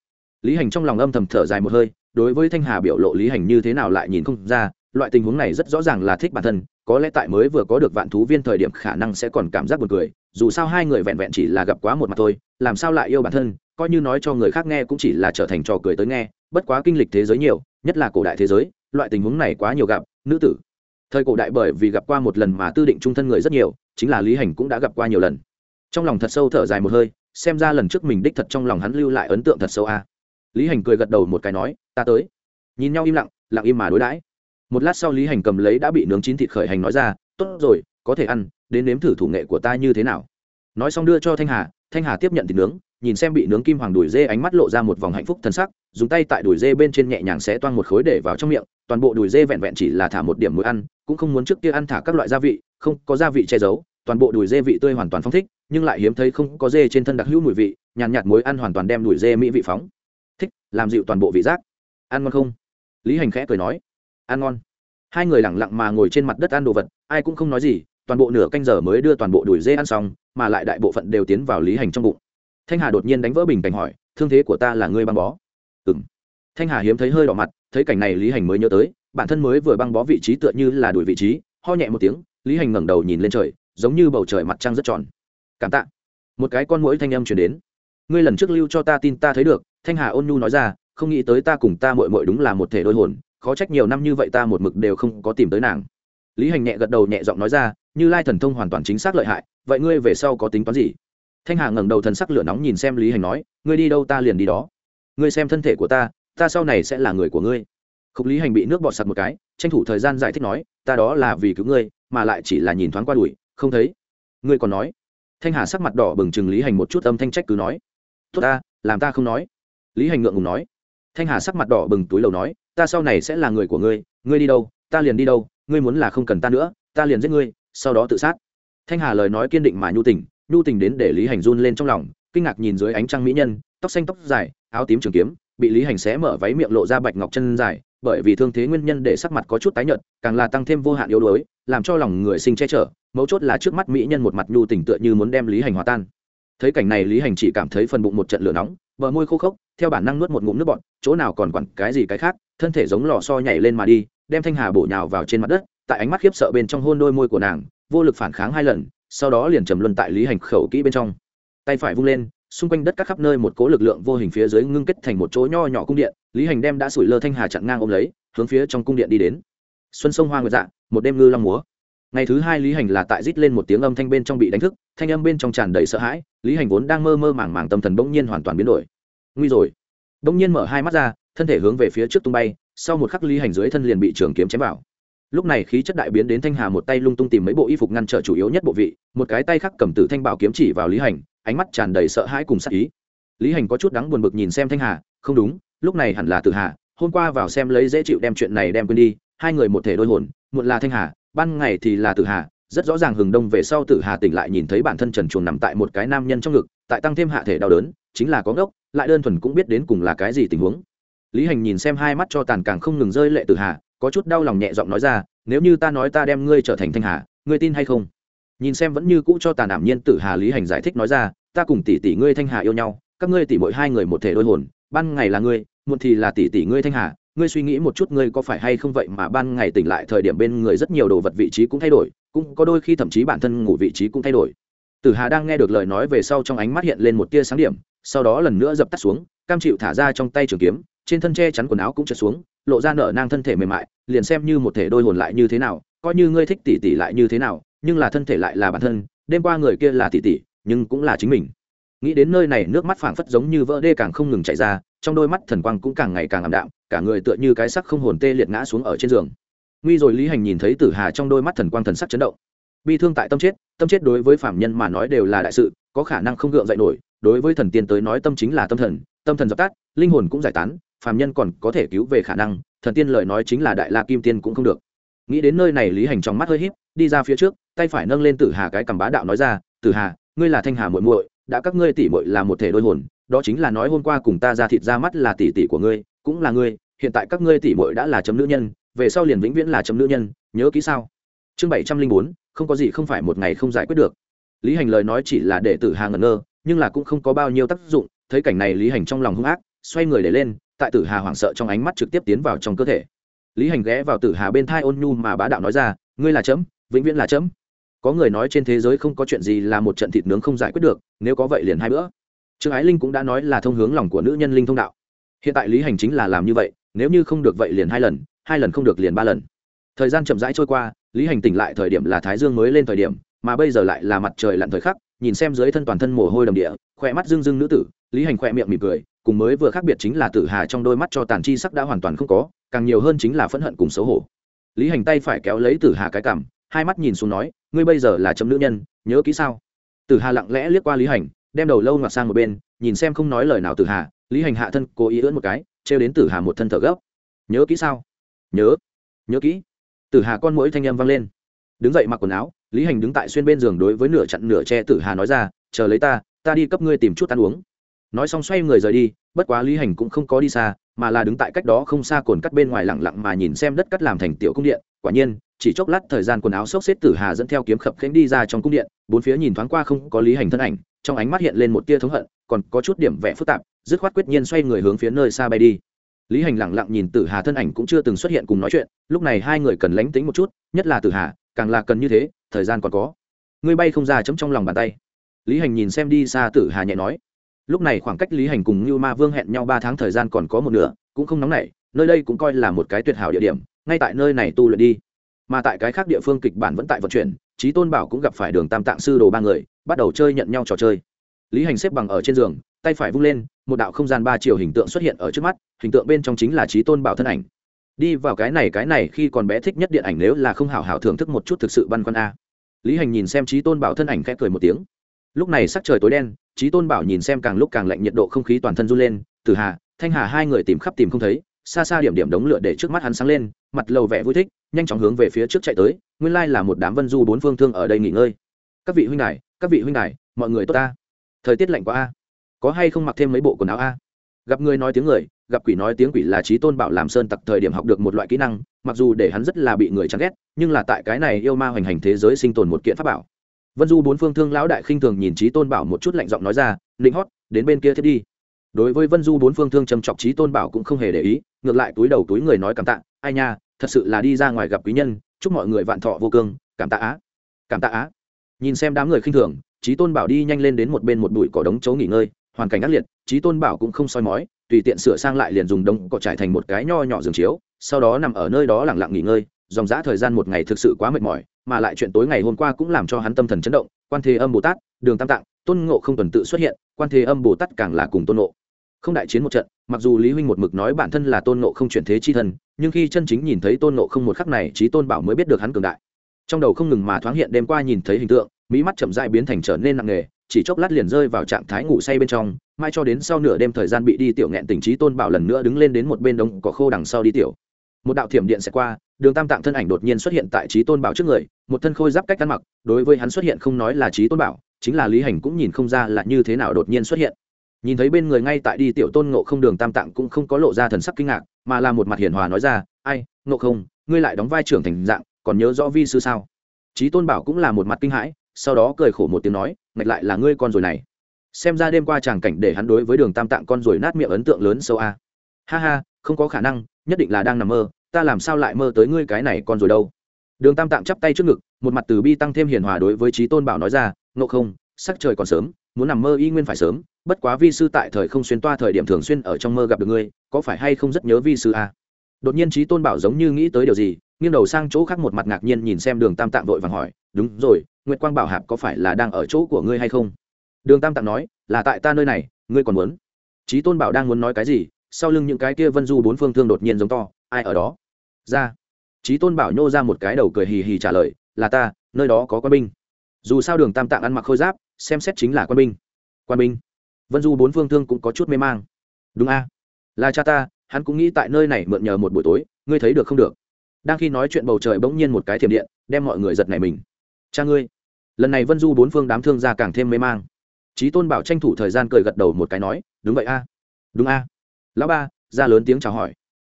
Lý hành trong lòng âm thầm thở dài một hơi, đối với thanh hà biểu lộ lý hành như thế nào lại nhìn không ra loại tình huống này rất rõ ràng là thích bản thân, có lẽ tại mới vừa có được vạn thú viên thời điểm khả năng sẽ còn cảm giác buồn cười, dù sao hai người vẹn vẹn chỉ là gặp quá một mặt thôi, làm sao lại yêu bản thân, coi như nói cho người khác nghe cũng chỉ là trở thành trò cười tới nghe, bất quá kinh lịch thế giới nhiều, nhất là cổ đại thế giới, loại tình huống này quá nhiều gặp, nữ tử. Thời cổ đại bởi vì gặp qua một lần mà tư định trung thân người rất nhiều, chính là lý hành cũng đã gặp qua nhiều lần. Trong lòng thật sâu thở dài một hơi, xem ra lần trước mình đích thật trong lòng hắn lưu lại ấn tượng thật sâu a. Lý hành cười gật đầu một cái nói, ta tới. Nhìn nhau im lặng lặng im mà đối đãi một lát sau lý hành cầm lấy đã bị nướng chín thịt khởi hành nói ra tốt rồi có thể ăn đến nếm thử thủ nghệ của ta như thế nào? Nói xong đưa cho thanh hà thanh hà tiếp nhận thịt nướng nhìn xem bị nướng kim hoàng đùi dê ánh mắt lộ ra một vòng hạnh phúc thân sắc dùng tay tại đùi dê bên trên nhẹ nhàng xé toang một khối để vào trong miệng toàn bộ đùi dê vẹn vẹn chỉ là thả một điểm muối ăn cũng không muốn trước kia ăn thả các loại gia vị không có gia vị che giấu toàn bộ đùi dê vị tươi hoàn toàn phong thích nhưng lại hiếm thấy không có dê trên thân đặc hữu mùi vị nhàn nhạt, nhạt muối ăn hoàn toàn đem đùi dê mỹ vị phóng. Thích làm dịu toàn bộ vị giác. Ăn ngon không? Lý hành khẽ cười nói ăn ngon. Hai người lẳng lặng mà ngồi trên mặt đất ăn đồ vật, ai cũng không nói gì, toàn bộ nửa canh giờ mới đưa toàn bộ đùi dê ăn xong, mà lại đại bộ phận đều tiến vào lý hành trong bụng. Thanh hà đột nhiên đánh vỡ bình cảnh hỏi, thương thế của ta là ngươi băng bó? Ừ m thanh hà hiếm thấy hơi đỏ mặt, thấy cảnh này lý hành mới nhớ tới, bản thân mới vừa băng bó vị trí tựa như là đuổi vị trí, ho nhẹ một tiếng, lý hành ngẩng đầu nhìn lên trời, giống như bầu trời mặt trăng rất tròn. Cảm tạ. Một cái con mũi thanh âm chuyển đến. Ngươi lần trước lưu cho ta tin ta thấy được, thanh hà ôn nhu nói ra, không nghĩ tới ta cùng ta mội mội đúng là một thể đôi hồn khó trách nhiều năm như vậy ta một mực đều không có tìm tới nàng. Lý hành nhẹ gật đầu nhẹ giọng nói ra, như lai thần thông hoàn toàn chính xác lợi hại, vậy ngươi về sau có tính toán gì? Thanh hà ngẩng đầu thần sắc lửa nóng nhìn xem lý hành nói, ngươi đi đâu ta liền đi đó. Ngươi xem thân thể của ta ta sau này sẽ là người của ngươi. Khúc lý hành bị nước bọt sặc một cái, tranh thủ thời gian giải thích nói, ta đó là vì cứu ngươi, mà lại chỉ là nhìn thoáng qua đùi không thấy. Ngươi còn nói? Thanh hà sắc mặt đỏ bừng chừng lý hành một chút âm thanh trách cứ nói, tốt ta, làm ta không nói. Lý hành ngượng ngùng nói. Thanh hà sắc mặt đỏ bừng túi lầu nói ta sau này sẽ là người của ngươi ngươi đi đâu, ta liền đi đâu, ngươi muốn là không cần ta nữa, ta liền giết ngươi, sau đó tự sát. Thanh hà lời nói kiên định mà nhu tình nhu tình đến để lý hành run lên trong lòng, kinh ngạc nhìn dưới ánh trăng mỹ nhân, tóc xanh tóc dài, áo tím trường kiếm, bị lý hành xé mở váy miệng lộ ra bạch ngọc chân dài, bởi vì thương thế nguyên nhân để sắc mặt có chút tái nhợt, càng là tăng thêm vô hạn yếu đuối, làm cho lòng người sinh che chở, mấu chốt là trước mắt mỹ nhân một mặt nhu tình tựa như muốn đem lý hành hòa tan. Thấy cảnh này lý hành chỉ cảm thấy phần bụng một trận lửa nóng, bờ môi khô khốc, theo bản năng nuốt một ngụm nước bọt, chỗ nào còn quản cái gì cái khác thân thể giống lò xo nhảy lên mà đi, đem thanh hà bổ nhào vào trên mặt đất, tại ánh mắt khiếp sợ bên trong hôn đôi môi của nàng, vô lực phản kháng hai lần, sau đó liền trầm luân tại lý hành khẩu kỹ bên trong. Tay phải vung lên, xung quanh đất các khắp nơi một cố lực lượng vô hình phía dưới ngưng kết thành một chỗ nho nhỏ cung điện, lý hành đem đã sủi lơ thanh hà chặn ngang ôm lấy, hướng phía trong cung điện đi đến. Xuân sông hoa nguyệt dạ một đêm ngư long múa. Ngày thứ hai lý hành là tại rít lên một tiếng âm thanh bên trong bị đánh thức, thanh âm bên trong tràn đầy sợ hãi, lý hành vốn đang mơ mơ màng màng tâm thần bỗng nhiên hoàn toàn biến đổi. Nguy rồi. Bỗng nhiên mở hai mắt ra thân thể hướng về phía trước tung bay, sau một khắc lý hành dưới thân liền bị trường kiếm chém vào. Lúc này khí chất đại biến đến thanh hà một tay lung tung tìm mấy bộ y phục ngăn trở chủ yếu nhất bộ vị, một cái tay khác cầm tử thanh bảo kiếm chỉ vào lý hành, ánh mắt tràn đầy sợ hãi cùng sắc ý. Lý hành có chút đắng buồn bực nhìn xem thanh hà, không đúng, lúc này hẳn là tử hà, hôm qua vào xem lấy dễ chịu đem chuyện này đem quên đi, hai người một thể đôi hồn, muộn là thanh hà, ban ngày thì là tử hà, rất rõ ràng hừng đông về sau tử hà tỉnh lại nhìn thấy bản thân trần chuồng nằm tại một cái nam nhân trong ngực, tại tăng thêm hạ thể đau đớn, chính là có ngốc, lại đơn thuần cũng biết đến cùng là cái gì tình huống lý hành nhìn xem hai mắt cho tàn càng không ngừng rơi lệ tử hà, có chút đau lòng nhẹ giọng nói ra, nếu như ta nói ta đem ngươi trở thành thanh hà, ngươi tin hay không? Nhìn xem vẫn như cũ cho tàn ảm nhiên tử hà, lý hành giải thích nói ra, ta cùng tỷ tỷ ngươi thanh hà yêu nhau, các ngươi tỷ mỗi hai người một thể đôi hồn, ban ngày là ngươi, muộn thì là tỷ tỷ ngươi thanh hà, ngươi suy nghĩ một chút ngươi có phải hay không vậy mà ban ngày tỉnh lại thời điểm bên người rất nhiều đồ vật vị trí cũng thay đổi, cũng có đôi khi thậm chí bản thân ngủ vị trí cũng thay đổi. Tử hà đang nghe được lời nói về sau trong ánh mắt hiện lên một tia sáng điểm, sau đó lần nữa dập tắt xuống, cam chịu thả ra trong tay trường kiếm trên thân che chắn quần áo cũng trượt xuống, lộ ra nở nang thân thể mềm mại, liền xem như một thể đôi hồn lại như thế nào, coi như ngươi thích tỷ tỷ lại như thế nào, nhưng là thân thể lại là bản thân, đêm qua người kia là tỷ tỷ, nhưng cũng là chính mình. Nghĩ đến nơi này, nước mắt phảng phất giống như vỡ đê càng không ngừng chạy ra, trong đôi mắt thần quang cũng càng ngày càng ảm đạm, cả người tựa như cái sắc không hồn tê liệt ngã xuống ở trên giường. Nguy rồi lý hành nhìn thấy tử hà trong đôi mắt thần quang thần sắc chấn động. Bi thương tại tâm chết tâm chết đối với phạm nhân mà nói đều là đại sự, có khả năng không gượng dậy nổi, đối với thần tiên tới nói tâm chính là tâm thần tâm thần dập tắt, linh hồn cũng giải tán Phàm nhân còn có thể cứu về khả năng, thần tiên lời nói chính là đại la kim tiên cũng không được. Nghĩ đến nơi này lý hành trong mắt hơi híp, đi ra phía trước, tay phải nâng lên tử hà cái cầm bá đạo nói ra, tử hà, ngươi là thanh hà muội muội, đã các ngươi tỷ muội là một thể đôi hồn, đó chính là nói hôm qua cùng ta ra thịt ra mắt là tỷ tỷ của ngươi, cũng là ngươi, hiện tại các ngươi tỷ muội đã là chấm nữ nhân, về sau liền vĩnh viễn là chấm nữ nhân, nhớ kỹ sao? Chương bảy trăm linh bốn, không có gì không phải một ngày không giải quyết được. Lý hành lời nói chỉ là để tử hà ngẩn ngơ, nhưng là cũng không có bao nhiêu tác dụng, thấy cảnh này lý hành trong lòng hung ác, xoay người để lên tại tử hà hoảng sợ trong ánh mắt trực tiếp tiến vào trong cơ thể. Lý hành ghé vào tử hà bên thai ôn nhu mà bá đạo nói ra, ngươi là chấm, vĩnh viễn là chấm. Có người nói trên thế giới không có chuyện gì là một trận thịt nướng không giải quyết được, nếu có vậy liền hai bữa. Trương ái linh cũng đã nói là thông hướng lòng của nữ nhân linh thông đạo. Hiện tại lý hành chính là làm như vậy, nếu như không được vậy liền hai lần hai lần không được liền ba lần. Thời gian chậm rãi trôi qua, lý hành tỉnh lại thời điểm là thái dương mới lên thời điểm, mà bây giờ lại là mặt trời lặn thời khắc, nhìn xem dưới thân toàn thân mồ hôi đầm địa, khỏe mắt rưng rưng nữ tử, lý hành khỏe miệng mỉm cười cùng mới vừa khác biệt chính là tử hà trong đôi mắt cho tàn chi sắc đã hoàn toàn không có, càng nhiều hơn chính là phẫn hận cùng xấu hổ. Lý hành tay phải kéo lấy tử hà cái cảm hai mắt nhìn xuống nói, ngươi bây giờ là chấm nữ nhân, nhớ kỹ sao? Tử hà lặng lẽ liếc qua lý hành, đem đầu lâu ngoặt sang một bên, nhìn xem không nói lời nào tử hà, lý hành hạ thân, cố ý ưỡn một cái, trêu đến tử hà một thân thở gấp. Nhớ kỹ sao? Nhớ nhớ kỹ. Tử hà con mũi thanh âm vang lên. Đứng dậy mặc quần áo, lý hành đứng tại xuyên bên giường đối với nửa chặn nửa che tử hà nói ra, chờ lấy ta ta đi cấp ngươi tìm chút ăn uống nói xong xoay người rời đi, bất quá lý hành cũng không có đi xa, mà là đứng tại cách đó không xa cồn cắt bên ngoài lặng lặng mà nhìn xem đất cắt làm thành tiểu cung điện. Quả nhiên, chỉ chốc lát thời gian quần áo xốc xếp tử hà dẫn theo kiếm khập khánh đi ra trong cung điện, bốn phía nhìn thoáng qua không có lý hành thân ảnh, trong ánh mắt hiện lên một tia thống hận, còn có chút điểm vẽ phức tạp, dứt khoát quyết nhiên xoay người hướng phía nơi xa bay đi. Lý hành lặng lặng nhìn tử hà thân ảnh cũng chưa từng xuất hiện cùng nói chuyện, lúc này hai người cần lánh tính một chút, nhất là tử hà, càng là cần như thế, thời gian còn có. Ngươi bay không ra chấm trong lòng bàn tay. Lý hành nhìn xem đi xa tử hà nhẹ nói lúc này khoảng cách lý hành cùng như ma vương hẹn nhau ba tháng thời gian còn có một nửa, cũng không nóng nảy, nơi đây cũng coi là một cái tuyệt hảo địa điểm, ngay tại nơi này tu luyện đi. Mà tại cái khác địa phương kịch bản vẫn tại vận chuyển trí tôn bảo cũng gặp phải đường tam tạng sư đồ ba người, bắt đầu chơi nhận nhau trò chơi. Lý hành xếp bằng ở trên giường, tay phải vung lên, một đạo không gian ba chiều hình tượng xuất hiện ở trước mắt, hình tượng bên trong chính là trí tôn bảo thân ảnh. Đi vào cái này cái này, khi còn bé thích nhất điện ảnh nếu là không hảo hảo thưởng thức một chút thực sự băn khoăn a. Lý hành nhìn xem trí tôn bảo thân ảnh khẽ cười một tiếng lúc này sắc trời tối đen trí tôn bảo nhìn xem càng lúc càng lạnh nhiệt độ không khí toàn thân run lên từ hà, thanh hà hai người tìm khắp tìm không thấy, xa xa điểm điểm đống lửa để trước mắt hắn sáng lên, mặt lầu vẻ vui thích, nhanh chóng hướng về phía trước chạy tới, nguyên lai là một đám vân du bốn phương thương ở đây nghỉ ngơi. Các vị huynh đài, các vị huynh đài, mọi người tốt ta. Thời tiết lạnh quá a. Có hay không mặc thêm mấy bộ quần áo a? Gặp người nói tiếng người, gặp quỷ nói tiếng quỷ là trí tôn bảo làm sơn tặc thời điểm học được một loại kỹ năng, mặc dù để hắn rất là bị người chán ghét, nhưng là tại cái này yêu ma hoành hành thế giới sinh tồn một kiện pháp bảo vân du bốn phương thương lão đại khinh thường nhìn trí tôn bảo một chút lạnh giọng nói ra linh hót, đến bên kia thiết đi. Đối với vân du bốn phương thương trầm chọc trí tôn bảo cũng không hề để ý, ngược lại túi đầu túi người nói cảm tạ, ai nha, thật sự là đi ra ngoài gặp quý nhân, chúc mọi người vạn thọ vô cương, cảm tạ á, cảm tạ á. Nhìn xem đám người khinh thường trí tôn bảo đi nhanh lên đến một bên một bụi cỏ đống chấu nghỉ ngơi, hoàn cảnh ác liệt trí tôn bảo cũng không soi mói, tùy tiện sửa sang lại liền dùng đống cỏ trải thành một cái nho nhỏ giường chiếu, sau đó nằm ở nơi đó lẳng lặng nghỉ ngơi, dòng dã thời gian một ngày thực sự quá mệt mỏi mà lại chuyện tối ngày hôm qua cũng làm cho hắn tâm thần chấn động, quan thế âm bồ tát, đường tam tạng, tôn ngộ không tuần tự xuất hiện, quan thế âm bồ tát càng là cùng tôn ngộ không đại chiến một trận, mặc dù lý huynh một mực nói bản thân là tôn ngộ không chuyển thế chi thân nhưng khi chân chính nhìn thấy tôn ngộ không một khắc này, trí tôn bảo mới biết được hắn cường đại. Trong đầu không ngừng mà thoáng hiện đêm qua nhìn thấy hình tượng, mỹ mắt chậm dại biến thành trở nên nặng nề, chỉ chốc lát liền rơi vào trạng thái ngủ say bên trong, mai cho đến sau nửa đêm thời gian bị đi tiểu nghẹn tình trí tôn bảo lần nữa đứng lên đến một bên đống cỏ khô đằng sau đi tiểu một đạo thiểm điện sẽ qua, đường tam tạng thân ảnh đột nhiên xuất hiện tại trí tôn bảo trước người, một thân khôi giáp cách ăn mặc, đối với hắn xuất hiện không nói là trí tôn bảo, chính là lý hành cũng nhìn không ra là như thế nào đột nhiên xuất hiện. Nhìn thấy bên người ngay tại đi tiểu tôn ngộ không đường tam tạng cũng không có lộ ra thần sắc kinh ngạc, mà là một mặt hiền hòa nói ra, ai, ngộ không, ngươi lại đóng vai trưởng thành dạng, còn nhớ rõ vi sư sao? Trí tôn bảo cũng là một mặt kinh hãi, sau đó cười khổ một tiếng nói, ngạch lại là ngươi con rồi này. Xem ra đêm qua chàng cảnh để hắn đối với đường tam tạng con rồi nát miệng ấn tượng lớn sâu a. Ha ha không có khả năng, nhất định là đang nằm mơ, ta làm sao lại mơ tới ngươi cái này con rồi đâu. Đường tam tạng chắp tay trước ngực, một mặt từ bi tăng thêm hiền hòa đối với trí tôn bảo nói ra, ngộ không, sắc trời còn sớm, muốn nằm mơ y nguyên phải sớm, bất quá vi sư tại thời không xuyên toa thời điểm thường xuyên ở trong mơ gặp được ngươi, có phải hay không rất nhớ vi sư à? đột nhiên trí tôn bảo giống như nghĩ tới điều gì, nghiêng đầu sang chỗ khác một mặt ngạc nhiên nhìn xem đường tam tạng vội vàng hỏi, đúng rồi, nguyệt quang bảo hạp có phải là đang ở chỗ của ngươi hay không? Đường tam tạng nói, là tại ta nơi này, ngươi còn muốn? Trí tôn bảo đang muốn nói cái gì sau lưng những cái kia vân du bốn phương thương đột nhiên giống to, ai ở đó? Ra. Trí tôn bảo nhô ra một cái đầu cười hì hì trả lời, là ta, nơi đó có quân binh. Dù sao đường tam tạng ăn mặc khôi giáp, xem xét chính là quân binh. Quân binh. Vân du bốn phương thương cũng có chút mê mang. Đúng a, là cha ta, hắn cũng nghĩ tại nơi này mượn nhờ một buổi tối, ngươi thấy được không được? Đang khi nói chuyện bầu trời bỗng nhiên một cái thiểm điện, đem mọi người giật này mình. Cha ngươi. Lần này vân du bốn phương đám thương gia càng thêm mê mang. Trí tôn bảo tranh thủ thời gian cười gật đầu một cái nói, đúng vậy a, đúng a lão ba ra lớn tiếng chào hỏi.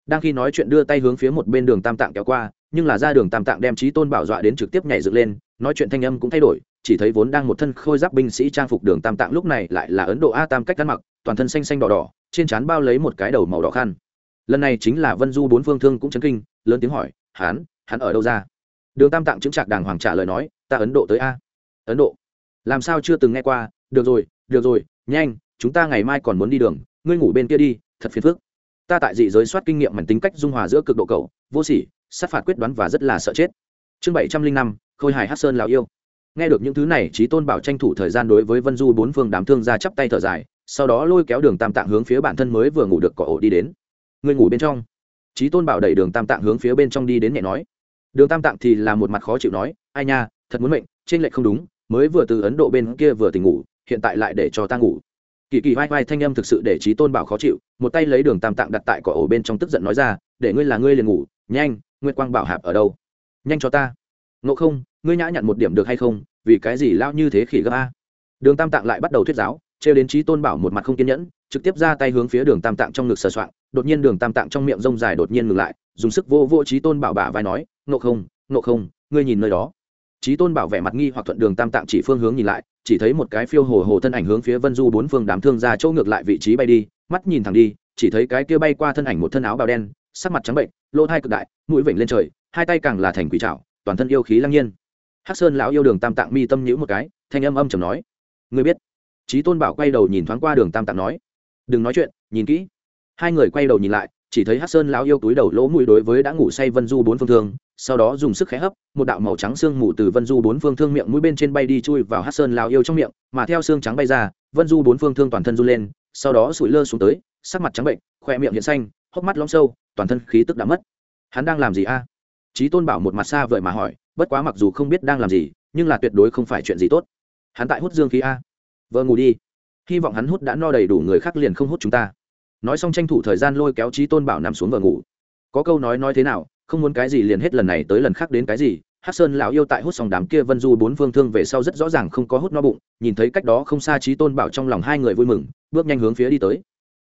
Đang khi nói chuyện đưa tay hướng phía một bên đường tam tạng kéo qua nhưng là ra đường tam tạng đem trí tôn bảo dọa đến trực tiếp nhảy dựng lên nói chuyện thanh âm cũng thay đổi chỉ thấy vốn đang một thân khôi giáp binh sĩ trang phục đường tam tạng lúc này lại là ấn độ a tam cách ăn mặc toàn thân xanh xanh đỏ đỏ trên trán bao lấy một cái đầu màu đỏ khăn. Lần này chính là vân du bốn phương thương cũng chấn kinh lớn tiếng hỏi Hán, hắn ở đâu ra? Đường tam tạng chứng trạc đàng hoàng trả lời nói ta ấn độ tới a. Ấn độ? Làm sao chưa từng nghe qua? Được rồi được rồi nhanh chúng ta ngày mai còn muốn đi đường ngươi ngủ bên kia đi thật phiền phức. Ta tại dị giới soát kinh nghiệm mảnh tính cách dung hòa giữa cực độ cầu vô sỉ, sát phạt quyết đoán và rất là sợ chết. Chương bảy trăm linh năm, khôi hài hát sơn lào yêu. Nghe được những thứ này trí tôn bảo tranh thủ thời gian đối với vân du bốn phương đám thương ra chắp tay thở dài, sau đó lôi kéo đường tam tạng hướng phía bản thân mới vừa ngủ được cỏ ổ đi đến. Người ngủ bên trong. Trí tôn bảo đẩy đường tam tạng hướng phía bên trong đi đến nhẹ nói. Đường tam tạng thì là một mặt khó chịu nói, ai nha, thật muốn mệnh trên lệch không đúng, mới vừa từ ấn độ bên kia vừa tỉnh ngủ, hiện tại lại để cho ta ngủ kỳ kỳ vai vai thanh âm thực sự để trí tôn bảo khó chịu một tay lấy đường tam tạng đặt tại cỏ ổ bên trong tức giận nói ra để ngươi là ngươi liền ngủ nhanh nguyệt quang bảo hạp ở đâu? Nhanh cho ta. Ngộ không ngươi nhã nhặn một điểm được hay không? Vì cái gì lao như thế khỉ gấp a? Đường tam tạng lại bắt đầu thuyết giáo trêu đến trí tôn bảo một mặt không kiên nhẫn trực tiếp ra tay hướng phía đường tam tạng trong ngực sờ soạn, đột nhiên đường tam tạng trong miệng rông dài đột nhiên ngừng lại dùng sức vô vô trí tôn bảo bả vai nói ngộ không ngộ không ngươi nhìn nơi đó trí tôn bảo vệ mặt nghi hoặc thuận đường tam tạng chỉ phương hướng nhìn lại, chỉ thấy một cái phiêu hồ hồ thân ảnh hướng phía vân du bốn phương đám thương ra chỗ ngược lại vị trí bay đi, mắt nhìn thẳng đi, chỉ thấy cái kia bay qua thân ảnh một thân áo bào đen, sắc mặt trắng bệnh, lỗ thai cực đại, mũi vểnh lên trời, hai tay càng là thành quỷ trảo, toàn thân yêu khí lăng nhiên. Hắc sơn lão yêu đường tam tạng mi tâm nhữ một cái, thanh âm âm chầm nói người biết? Trí tôn bảo quay đầu nhìn thoáng qua đường tam tạng nói, đừng nói chuyện, nhìn kỹ. Hai người quay đầu nhìn lại chỉ thấy hắc sơn lão yêu túi đầu lỗ mũi đối với đã ngủ say vân du bốn phương thương, sau đó dùng sức khẽ hấp, một đạo màu trắng xương mù từ vân du bốn phương thương miệng mũi bên trên bay đi chui vào hắc sơn lão yêu trong miệng, mà theo xương trắng bay ra, vân du bốn phương thương toàn thân run lên, sau đó sụi lơ xuống tới, sắc mặt trắng bệnh, khoe miệng hiện xanh, hốc mắt lõm sâu, toàn thân khí tức đã mất. Hắn đang làm gì a? Trí tôn bảo một mặt xa vời mà hỏi, bất quá mặc dù không biết đang làm gì, nhưng là tuyệt đối không phải chuyện gì tốt. Hắn tại hút dương khí a. Vợ ngủ đi. Hy vọng hắn hút đã no đầy đủ, người khác liền không hút chúng ta nói xong tranh thủ thời gian lôi kéo trí tôn bảo nằm xuống và ngủ. Có câu nói nói thế nào, không muốn cái gì liền hết lần này tới lần khác đến cái gì. Hát sơn lão yêu tại hút xong đám kia vân du bốn phương thương về sau rất rõ ràng không có hút no bụng, nhìn thấy cách đó không xa trí tôn bảo trong lòng hai người vui mừng, bước nhanh hướng phía đi tới.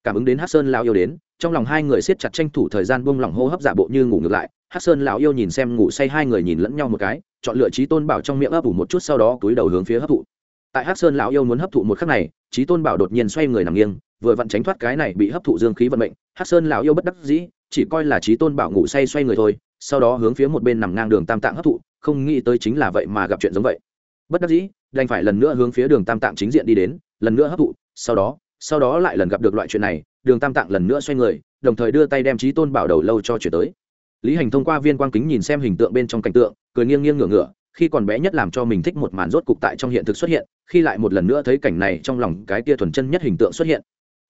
Cảm ứng đến hát sơn lão yêu đến, trong lòng hai người siết chặt tranh thủ thời gian buông lỏng hô hấp giả bộ như ngủ ngược lại. Hát sơn lão yêu nhìn xem ngủ say hai người nhìn lẫn nhau một cái, chọn lựa trí tôn bảo trong miệng ấp ủ một chút sau đó túi đầu hướng phía hấp thụ. Tại hát sơn lão yêu muốn hấp thụ một khắc này, trí tôn bảo đột nhiên xoay người nằm nghiêng vừa vặn tránh thoát cái này bị hấp thụ dương khí vận mệnh hát sơn lão yêu bất đắc dĩ, chỉ coi là trí tôn bảo ngủ say xoay người thôi, sau đó hướng phía một bên nằm ngang đường tam tạng hấp thụ, không nghĩ tới chính là vậy mà gặp chuyện giống vậy. Bất đắc dĩ, đành phải lần nữa hướng phía đường tam tạng chính diện đi đến, lần nữa hấp thụ, sau đó sau đó lại lần gặp được loại chuyện này, đường tam tạng lần nữa xoay người, đồng thời đưa tay đem trí tôn bảo đầu lâu cho chuyển tới. Lý hành thông qua viên quang kính nhìn xem hình tượng bên trong cảnh tượng, cười nghiêng nghiêng ngửa ngửa, khi còn bé nhất làm cho mình thích một màn rốt cục tại trong hiện thực xuất hiện, khi lại một lần nữa thấy cảnh này trong lòng cái tia thuần chân nhất hình tượng xuất hiện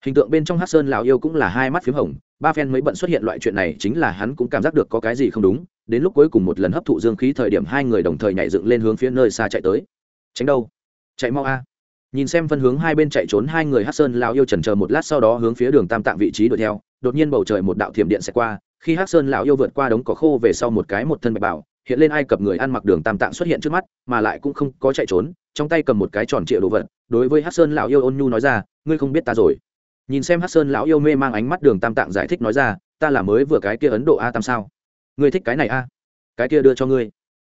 hình tượng bên trong hát sơn lào yêu cũng là hai mắt p h í m hồng, ba phen mới bận xuất hiện loại chuyện này chính là hắn cũng cảm giác được có cái gì không đúng, đến lúc cuối cùng một lần hấp thụ dương khí thời điểm hai người đồng thời nhảy dựng lên hướng phía nơi xa chạy tới. Tránh đâu? Chạy mau a. Nhìn xem phân hướng hai bên chạy trốn hai người hát sơn lào yêu trần chờ một lát sau đó hướng phía đường tam tạng vị trí đuổi theo, đột nhiên bầu trời một đạo thiểm điện sẽ qua, khi hát sơn lão yêu vượt qua đống cỏ khô về sau một cái một thân bạch bảo, hiện lên ai cập người ăn mặc đường tam tạng xuất hiện trước mắt, mà lại cũng không có chạy trốn, trong tay cầm một cái tròn trịa đồ vật, đối với hát sơn lão yêu ôn nhu nói ra, ngươi không biết ta rồi nhìn xem hát sơn lão yêu mê mang ánh mắt đường tam tạng giải thích nói ra, ta là mới vừa cái kia ấn độ a tam sao? Ngươi thích cái này a? Cái kia đưa cho ngươi.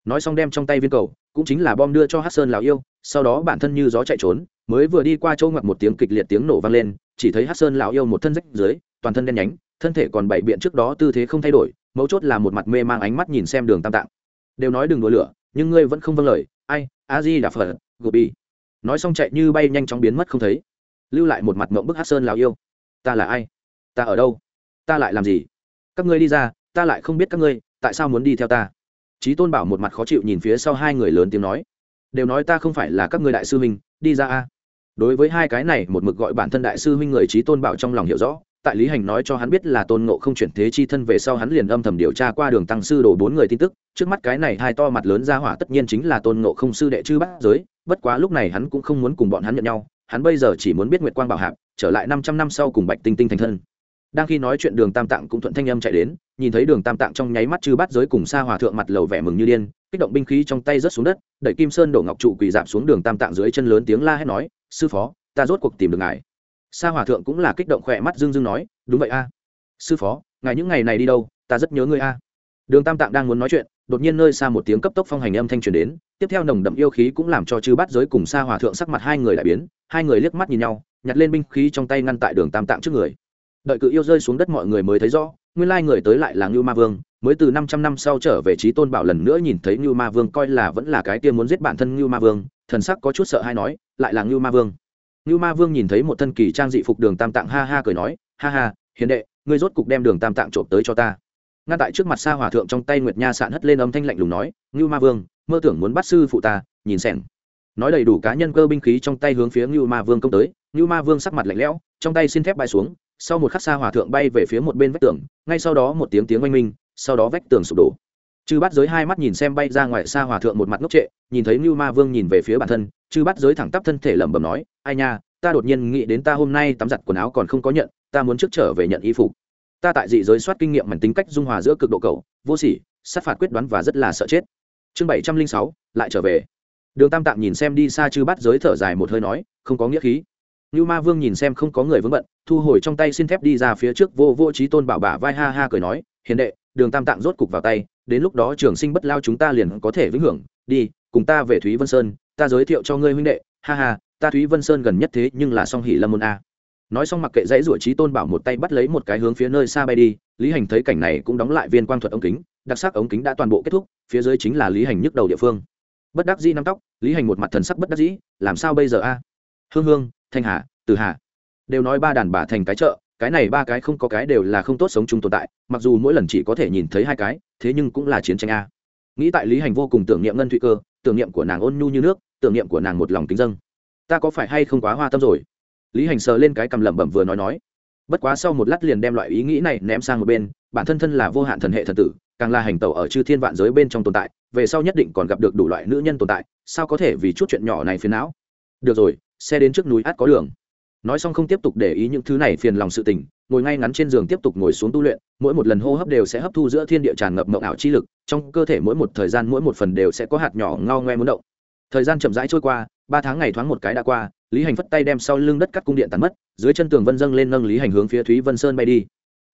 Nói xong đem trong tay viên cầu, cũng chính là bom đưa cho hát sơn lão yêu, sau đó bản thân như gió chạy trốn, mới vừa đi qua chỗ ngoặt một tiếng kịch liệt tiếng nổ vang lên, chỉ thấy hát sơn lão yêu một thân rách dưới, toàn thân đen nhánh, thân thể còn bảy biện trước đó tư thế không thay đổi, mấu chốt là một mặt mê mang ánh mắt nhìn xem đường tam tạng. Đều nói đừng đùa lửa, nhưng ngươi vẫn không vâng lời, ai, a di đà phở gù bi nói xong chạy như bay nhanh chóng biến mất không thấy lưu lại một mặt mộng bức hát sơn lào yêu. Ta là ai? Ta ở đâu? Ta lại làm gì? Các ngươi đi ra, ta lại không biết các ngươi, tại sao muốn đi theo ta? Trí tôn bảo một mặt khó chịu nhìn phía sau hai người lớn tiếng nói. Đều nói ta không phải là các ngươi đại sư huynh, đi ra a. Đối với hai cái này, một mực gọi bản thân đại sư huynh người trí tôn bảo trong lòng hiểu rõ, tại lý hành nói cho hắn biết là tôn ngộ không chuyển thế chi thân về sau hắn liền âm thầm điều tra qua đường tăng sư đồ bốn người tin tức, trước mắt cái này hai to mặt lớn ra hỏa tất nhiên chính là tôn ngộ không sư đệ chư bát giới, bất quá lúc này hắn cũng không muốn cùng bọn hắn nhận nhau hắn bây giờ chỉ muốn biết nguyệt quang bảo hạp, trở lại năm trăm năm sau cùng bạch tinh tinh thành thân. Đang khi nói chuyện đường tam tạng cũng thuận thanh âm chạy đến, nhìn thấy đường tam tạng trong nháy mắt chư bát giới cùng xa hòa thượng mặt lầu vẻ mừng như điên, kích động binh khí trong tay rớt xuống đất, đẩy kim sơn đổ ngọc trụ quỳ dạp xuống đường tam tạng dưới chân lớn tiếng la hét nói, sư phó, ta rốt cuộc tìm được ngài. Sa hòa thượng cũng là kích động khỏe mắt dương dương nói, đúng vậy a. Sư phó, ngài những ngày này đi đâu? Ta rất nhớ ngươi a. Đường tam tạng đang muốn nói chuyện đột nhiên nơi xa một tiếng cấp tốc phong hành âm thanh truyền đến, tiếp theo nồng đậm yêu khí cũng làm cho chư bát giới cùng sa hòa thượng sắc mặt hai người lại biến, hai người liếc mắt nhìn nhau, nhặt lên binh khí trong tay ngăn tại đường tam tạng trước người. Đợi cự yêu rơi xuống đất mọi người mới thấy rõ, nguyên lai người tới lại là ngưu ma vương, mới từ năm trăm năm sau trở về trí tôn bảo lần nữa nhìn thấy ngưu ma vương coi là vẫn là cái kia muốn giết bản thân ngưu ma vương, thần sắc có chút sợ hãi nói, lại là ngưu ma vương. Ngưu ma vương nhìn thấy một thân kỳ trang dị phục đường tam tạng ha ha cười nói, ha ha, hiền đệ, ngươi rốt cục đem đường tam tạng trộm tới cho ta ngay tại trước mặt sa hòa thượng trong tay nguyệt nha sạn hất lên âm thanh lạnh lùng nói, ngưu ma vương, mơ tưởng muốn bắt sư phụ ta, nhìn xẻng nói đầy đủ cá nhân cơ binh khí trong tay hướng phía ngưu ma vương công tới, ngưu ma vương sắc mặt lạnh lẽo, trong tay xin thép bay xuống, sau một khắc sa hòa thượng bay về phía một bên vách tường, ngay sau đó một tiếng tiếng oanh minh, sau đó vách tường sụp đổ. Chư bắt giới hai mắt nhìn xem bay ra ngoài xa hòa thượng một mặt ngốc trệ, nhìn thấy ngưu ma vương nhìn về phía bản thân, chư bắt giới thẳng tắp thân thể lẩm bẩm nói, ai nha, ta đột nhiên nghĩ đến ta hôm nay tắm giặt quần áo còn không có nhận, ta muốn trước trở về nhận y phục ta tại dị giới soát kinh nghiệm mảnh tính cách dung hòa giữa cực độ cầu, vô sỉ, sát phạt quyết đoán và rất là sợ chết. Chương bảy trăm linh sáu, lại trở về. Đường tam tạng nhìn xem đi xa chư bắt giới thở dài một hơi nói, không có nghĩa khí. Như ma vương nhìn xem không có người vướng bận, thu hồi trong tay xin thép đi ra phía trước, vô vô trí tôn bảo bả vai ha ha cười nói, hiền đệ, đường tam tạng rốt cục vào tay, đến lúc đó trường sinh bất lao chúng ta liền có thể vĩnh hưởng, đi, cùng ta về thúy vân sơn, ta giới thiệu cho ngươi huynh đệ, ha ha, ta thúy vân sơn gần nhất thế nhưng là song hỷ lâm môn a nói xong mặc kệ dãy rủa trí tôn bảo một tay bắt lấy một cái hướng phía nơi xa bay đi, lý hành thấy cảnh này cũng đóng lại viên quang thuật ống kính, đặc sắc ống kính đã toàn bộ kết thúc, phía dưới chính là lý hành nhức đầu địa phương. Bất đắc dĩ nắm tóc, lý hành một mặt thần sắc bất đắc dĩ, làm sao bây giờ a? Hương hương, thanh hà, từ hà. Đều nói ba đàn bà thành cái chợ, cái này ba cái không có cái đều là không tốt sống chung tồn tại, mặc dù mỗi lần chỉ có thể nhìn thấy hai cái, thế nhưng cũng là chiến tranh a. Nghĩ tại lý hành vô cùng tưởng niệm ngân thụy cơ, tưởng niệm của nàng ôn nhu như nước, tưởng niệm của nàng một lòng kính dâng. Ta có phải hay không quá hoa tâm rồi? Lý hành sờ lên cái cầm lẩm bẩm vừa nói nói. Bất quá sau một lát liền đem loại ý nghĩ này ném sang một bên, bản thân thân là vô hạn thần hệ thần tử, càng là hành tẩu ở chư thiên vạn giới bên trong tồn tại, về sau nhất định còn gặp được đủ loại nữ nhân tồn tại, sao có thể vì chút chuyện nhỏ này phiền não? Được rồi, xe đến trước núi át có đường. Nói xong không tiếp tục để ý những thứ này phiền lòng sự tình, ngồi ngay ngắn trên giường tiếp tục ngồi xuống tu luyện, mỗi một lần hô hấp đều sẽ hấp thu giữa thiên địa tràn ngập mộng ảo chi lực, trong cơ thể mỗi một thời gian mỗi một phần đều sẽ có hạt nhỏ ngao ngoe muốn động. Thời gian chậm rãi trôi qua, ba tháng ngày thoáng một cái đã qua lý hành phất tay đem sau lưng đất cắt cung điện tắn mất, dưới chân tường vân dâng lên nâng lý hành hướng phía thúy vân sơn bay đi.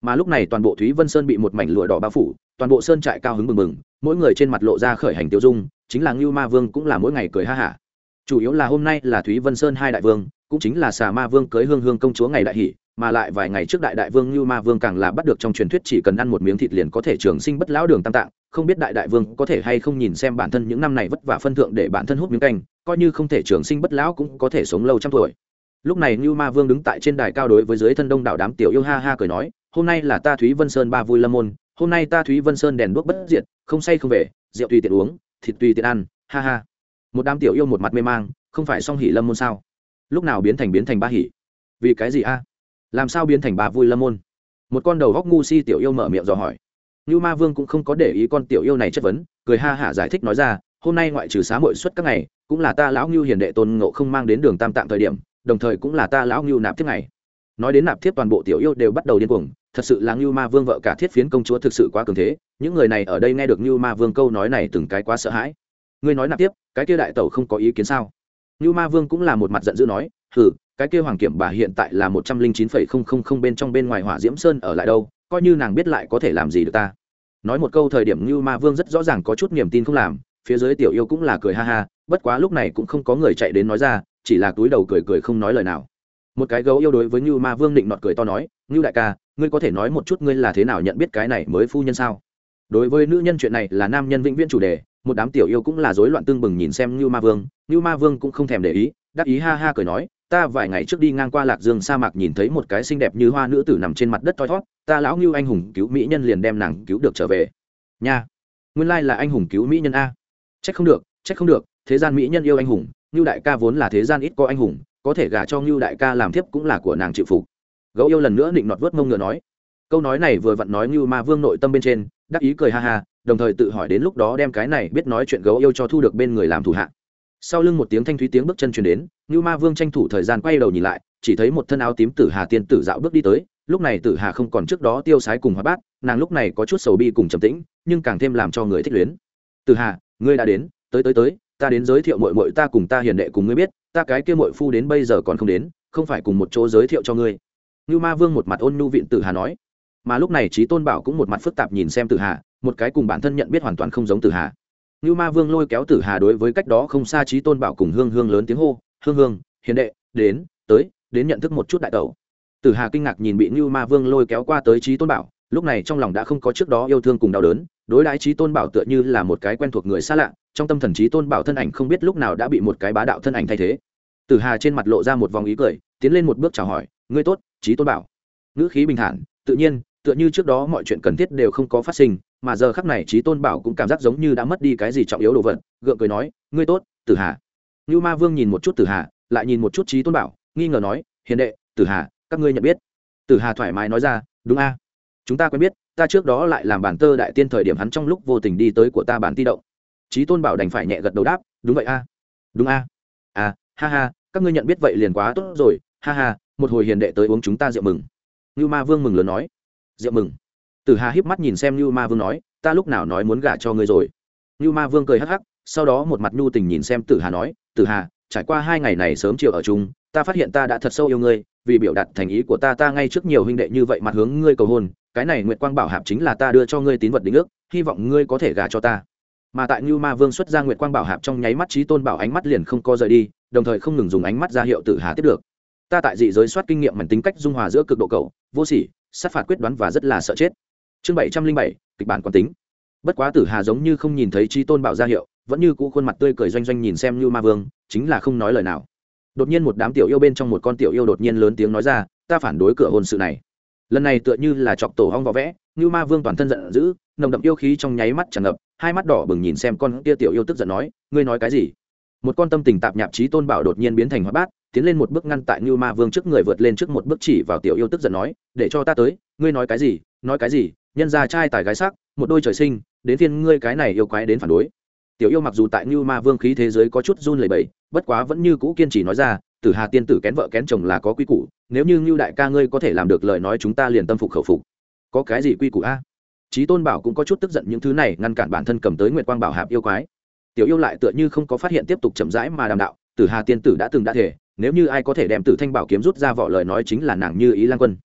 Mà lúc này toàn bộ thúy vân sơn bị một mảnh lụa đỏ bao phủ, toàn bộ sơn trại cao hứng mừng mừng mỗi người trên mặt lộ ra khởi hành tiêu dung, chính là ngưu ma vương cũng là mỗi ngày cười ha hả. Chủ yếu là hôm nay là thúy vân sơn hai đại vương, cũng chính là xà ma vương cưới hương hương công chúa ngày đại hỷ, mà lại vài ngày trước đại đại vương như ma vương càng là bắt được trong truyền thuyết chỉ cần ăn một miếng thịt liền có thể trường sinh bất lão đường tam tạng không biết đại đại vương có thể hay không nhìn xem bản thân những năm này vất vả phân thượng để bản thân hút miếng canh, coi như không thể trường sinh bất lão cũng có thể sống lâu trăm tuổi. Lúc này như ma vương đứng tại trên đài cao đối với dưới thân đông đảo đám tiểu yêu ha ha cười nói, hôm nay là ta thúy vân sơn ba vui lâm môn, hôm nay ta thúy vân sơn đèn đuốc bất diệt, không say không về, rượu tùy tiện uống, thịt tùy tiện ăn, ha ha. Một đám tiểu yêu một mặt mê mang, không phải song hỉ lâm môn sao? Lúc nào biến thành biến thành ba hỉ vì cái gì a? Làm sao biến thành ba vui lâm môn? Một con đầu góc ngu si tiểu yêu mở miệng dò hỏi. Nưu ma vương cũng không có để ý con tiểu yêu này chất vấn, cười ha hả giải thích nói ra, hôm nay ngoại trừ xá muội suất các ngày, cũng là ta lão Nưu hiền đệ tôn ngộ không mang đến đường tam tạng thời điểm, đồng thời cũng là ta lão Nưu nạp tiếp ngày. Nói đến nạp tiếp toàn bộ tiểu yêu đều bắt đầu điên cuồng, thật sự là Nưu ma vương vợ cả thiết phiến công chúa thực sự quá cường thế, những người này ở đây nghe được Nưu ma vương câu nói này từng cái quá sợ hãi. Ngươi nói nạp tiếp cái kia đại tẩu không có ý kiến sao? Nưu ma vương cũng là một mặt giận dữ nói, hừ, cái kia hoàng kiểm bà hiện tại là một trăm linh chín phẩy không không không bên trong bên ngoài hỏa diễm sơn ở lại đâu coi như nàng biết lại có thể làm gì được ta. Nói một câu thời điểm như ma vương rất rõ ràng có chút niềm tin không làm, phía dưới tiểu yêu cũng là cười ha ha, bất quá lúc này cũng không có người chạy đến nói ra, chỉ là túi đầu cười cười không nói lời nào. Một cái gấu yêu đối với như ma vương định nọt cười to nói như đại ca, ngươi có thể nói một chút ngươi là thế nào nhận biết cái này mới phu nhân sao? Đối với nữ nhân chuyện này là nam nhân vĩnh viễn chủ đề, một đám tiểu yêu cũng là rối loạn tương bừng nhìn xem như ma vương như ma vương cũng không thèm để ý đắc ý ha ha cười nói, ta vài ngày trước đi ngang qua lạc dương sa mạc nhìn thấy một cái xinh đẹp như hoa nữ tử nằm trên mặt đất thoi thót ta lão ngưu anh hùng cứu mỹ nhân liền đem nàng cứu được trở về. Nha, nguyên lai là anh hùng cứu mỹ nhân a. Trách không được, trách không được, thế gian mỹ nhân yêu anh hùng, ngưu đại ca vốn là thế gian ít có anh hùng, có thể gả cho ngưu đại ca làm thiếp cũng là của nàng chịu phục. Gấu yêu lần nữa định nọt vớt mông ngựa nói. Câu nói này vừa vặn nói ngưu ma vương nội tâm bên trên, đắc ý cười ha ha, đồng thời tự hỏi đến lúc đó đem cái này biết nói chuyện gấu yêu cho thu được bên người làm thủ hạ sau lưng một tiếng thanh thúy tiếng bước chân truyền đến như ma vương tranh thủ thời gian quay đầu nhìn lại, chỉ thấy một thân áo tím tử hà tiên tử dạo bước đi tới, lúc này tử hà không còn trước đó tiêu sái cùng hóa bát, nàng lúc này có chút sầu bi cùng trầm tĩnh, nhưng càng thêm làm cho người thích luyến. Tử hà, ngươi đã đến, tới tới tới, ta đến giới thiệu mội mội ta cùng ta hiền đệ cùng ngươi biết, ta cái kia mội phu đến bây giờ còn không đến, không phải cùng một chỗ giới thiệu cho ngươi. Như ma vương một mặt ôn nhu viện tử hà nói. Mà lúc này trí tôn bảo cũng một mặt phức tạp nhìn xem tử hà, một cái cùng bản thân nhận biết hoàn toàn không giống tử hà. Nưu ma vương lôi kéo tử hà đối với cách đó không xa Chí tôn bảo cùng hương hương lớn tiếng hô, hương hương, hiền đệ, đến, tới, đến nhận thức một chút đại tẩu. Tử hà kinh ngạc nhìn bị Nưu ma vương lôi kéo qua tới Chí tôn bảo, lúc này trong lòng đã không có trước đó yêu thương cùng đau đớn, đối đãi Chí tôn bảo tựa như là một cái quen thuộc người xa lạ, trong tâm thần Chí tôn bảo thân ảnh không biết lúc nào đã bị một cái bá đạo thân ảnh thay thế. Tử hà trên mặt lộ ra một vòng ý cười, tiến lên một bước chào hỏi, ngươi tốt, Chí tôn bảo. Ngữ khí bình thản, tự nhiên tựa như trước đó mọi chuyện cần thiết đều không có phát sinh, mà giờ khắc này trí tôn bảo cũng cảm giác giống như đã mất đi cái gì trọng yếu đồ vật, gượng cười nói, ngươi tốt, tử hà. Như ma vương nhìn một chút tử hà, lại nhìn một chút trí tôn bảo, nghi ngờ nói, hiền đệ, tử hà, các ngươi nhận biết? Tử hà thoải mái nói ra, đúng a. Chúng ta quen biết, ta trước đó lại làm bản tơ đại tiên thời điểm hắn trong lúc vô tình đi tới của ta bản ti động. Trí tôn bảo đành phải nhẹ gật đầu đáp, đúng vậy a. Đúng a. À ha ha, các ngươi nhận biết vậy liền quá tốt rồi, ha ha, một hồi hiền đệ tới uống chúng ta rượu mừng. Như ma vương mừng lớn nói rượu mừng. Tử hà híp mắt nhìn xem như ma vương nói, ta lúc nào nói muốn gả cho ngươi rồi? Như ma vương cười hắc hắc, sau đó một mặt nhu tình nhìn xem tử hà nói, tử hà, trải qua hai ngày này sớm chiều ở chung, ta phát hiện ta đã thật sâu yêu ngươi, vì biểu đạt thành ý của ta ta ngay trước nhiều huynh đệ như vậy mặt hướng ngươi cầu hôn, cái này nguyệt quang bảo hạp chính là ta đưa cho ngươi tín vật định ước, hy vọng ngươi có thể gả cho ta. Mà tại như ma vương xuất ra nguyệt quang bảo hạp trong nháy mắt trí tôn bảo ánh mắt liền không co rời đi, đồng thời không ngừng dùng ánh mắt ra hiệu tử hà tiếp được. Ta tại dị giới soát kinh nghiệm mảnh tính cách dung hòa giữa cực độ cầu vô sỉ sát phạt quyết đoán và rất là sợ chết. Chương bảy trăm linh bảy, kịch bản quán tính. Bất quá tử hà giống như không nhìn thấy trí tôn bảo ra hiệu, vẫn như cũ khuôn mặt tươi cười doanh doanh nhìn xem như ma vương, chính là không nói lời nào. Đột nhiên một đám tiểu yêu bên trong một con tiểu yêu đột nhiên lớn tiếng nói ra, ta phản đối cửa hôn sự này. Lần này tựa như là chọc tổ hong võ vẽ như ma vương toàn thân giận dữ, nồng đậm yêu khí trong nháy mắt tràn ngập, hai mắt đỏ bừng nhìn xem con kia tiểu yêu tức giận nói, ngươi nói cái gì? Một con tâm tình tạp nhạp trí tôn bảo đột nhiên biến thành hóa bát tiến lên một bước ngăn tại như ma vương trước người vượt lên trước một bước chỉ vào tiểu yêu tức giận nói, để cho ta tới, ngươi nói cái gì, nói cái gì, nhân gia trai tài gái sắc, một đôi trời sinh, đến phiên ngươi cái này yêu quái đến phản đối. Tiểu yêu mặc dù tại như ma vương khí thế giới có chút run lẩy bẩy, bất quá vẫn như cũ kiên trì nói ra, tử hà tiên tử kén vợ kén chồng là có quy củ, nếu như ngưu đại ca ngươi có thể làm được lời nói chúng ta liền tâm phục khẩu phục. Có cái gì quy củ a? Trí tôn bảo cũng có chút tức giận những thứ này, ngăn cản bản thân cầm tới nguyệt quang bảo hạp yêu quái. Tiểu yêu lại tựa như không có phát hiện tiếp tục chậm rãi mà đàm đạo, tử hà tiên tử đã từng đã thể nếu như ai có thể đem tử thanh bảo kiếm rút ra vỏ lời nói chính là nàng như ý lan quân.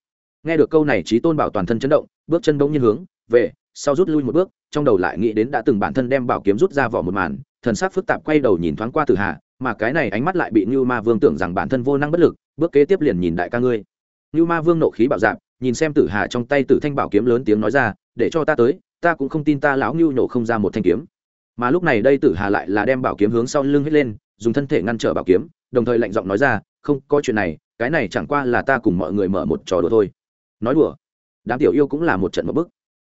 Nghe được câu này, trí tôn bảo toàn thân chấn động, bước chân bỗng nhiên hướng về sau rút lui một bước, trong đầu lại nghĩ đến đã từng bản thân đem bảo kiếm rút ra vỏ một màn, thần sắc phức tạp quay đầu nhìn thoáng qua tử hà, mà cái này ánh mắt lại bị như ma vương tưởng rằng bản thân vô năng bất lực, bước kế tiếp liền nhìn đại ca ngươi. Như ma vương nộ khí bạo dạp nhìn xem tử hà trong tay tử thanh bảo kiếm lớn tiếng nói ra, để cho ta tới, ta cũng không tin ta lão ngưu nhổ không ra một thanh kiếm. Mà lúc này đây tử hà lại là đem bảo kiếm hướng sau lưng hết lên, dùng thân thể ngăn trở bảo kiếm đồng thời lạnh giọng nói ra, không, có chuyện này, cái này chẳng qua là ta cùng mọi người mở một trò đùa thôi. Nói đùa, đám tiểu yêu cũng là một trận một bức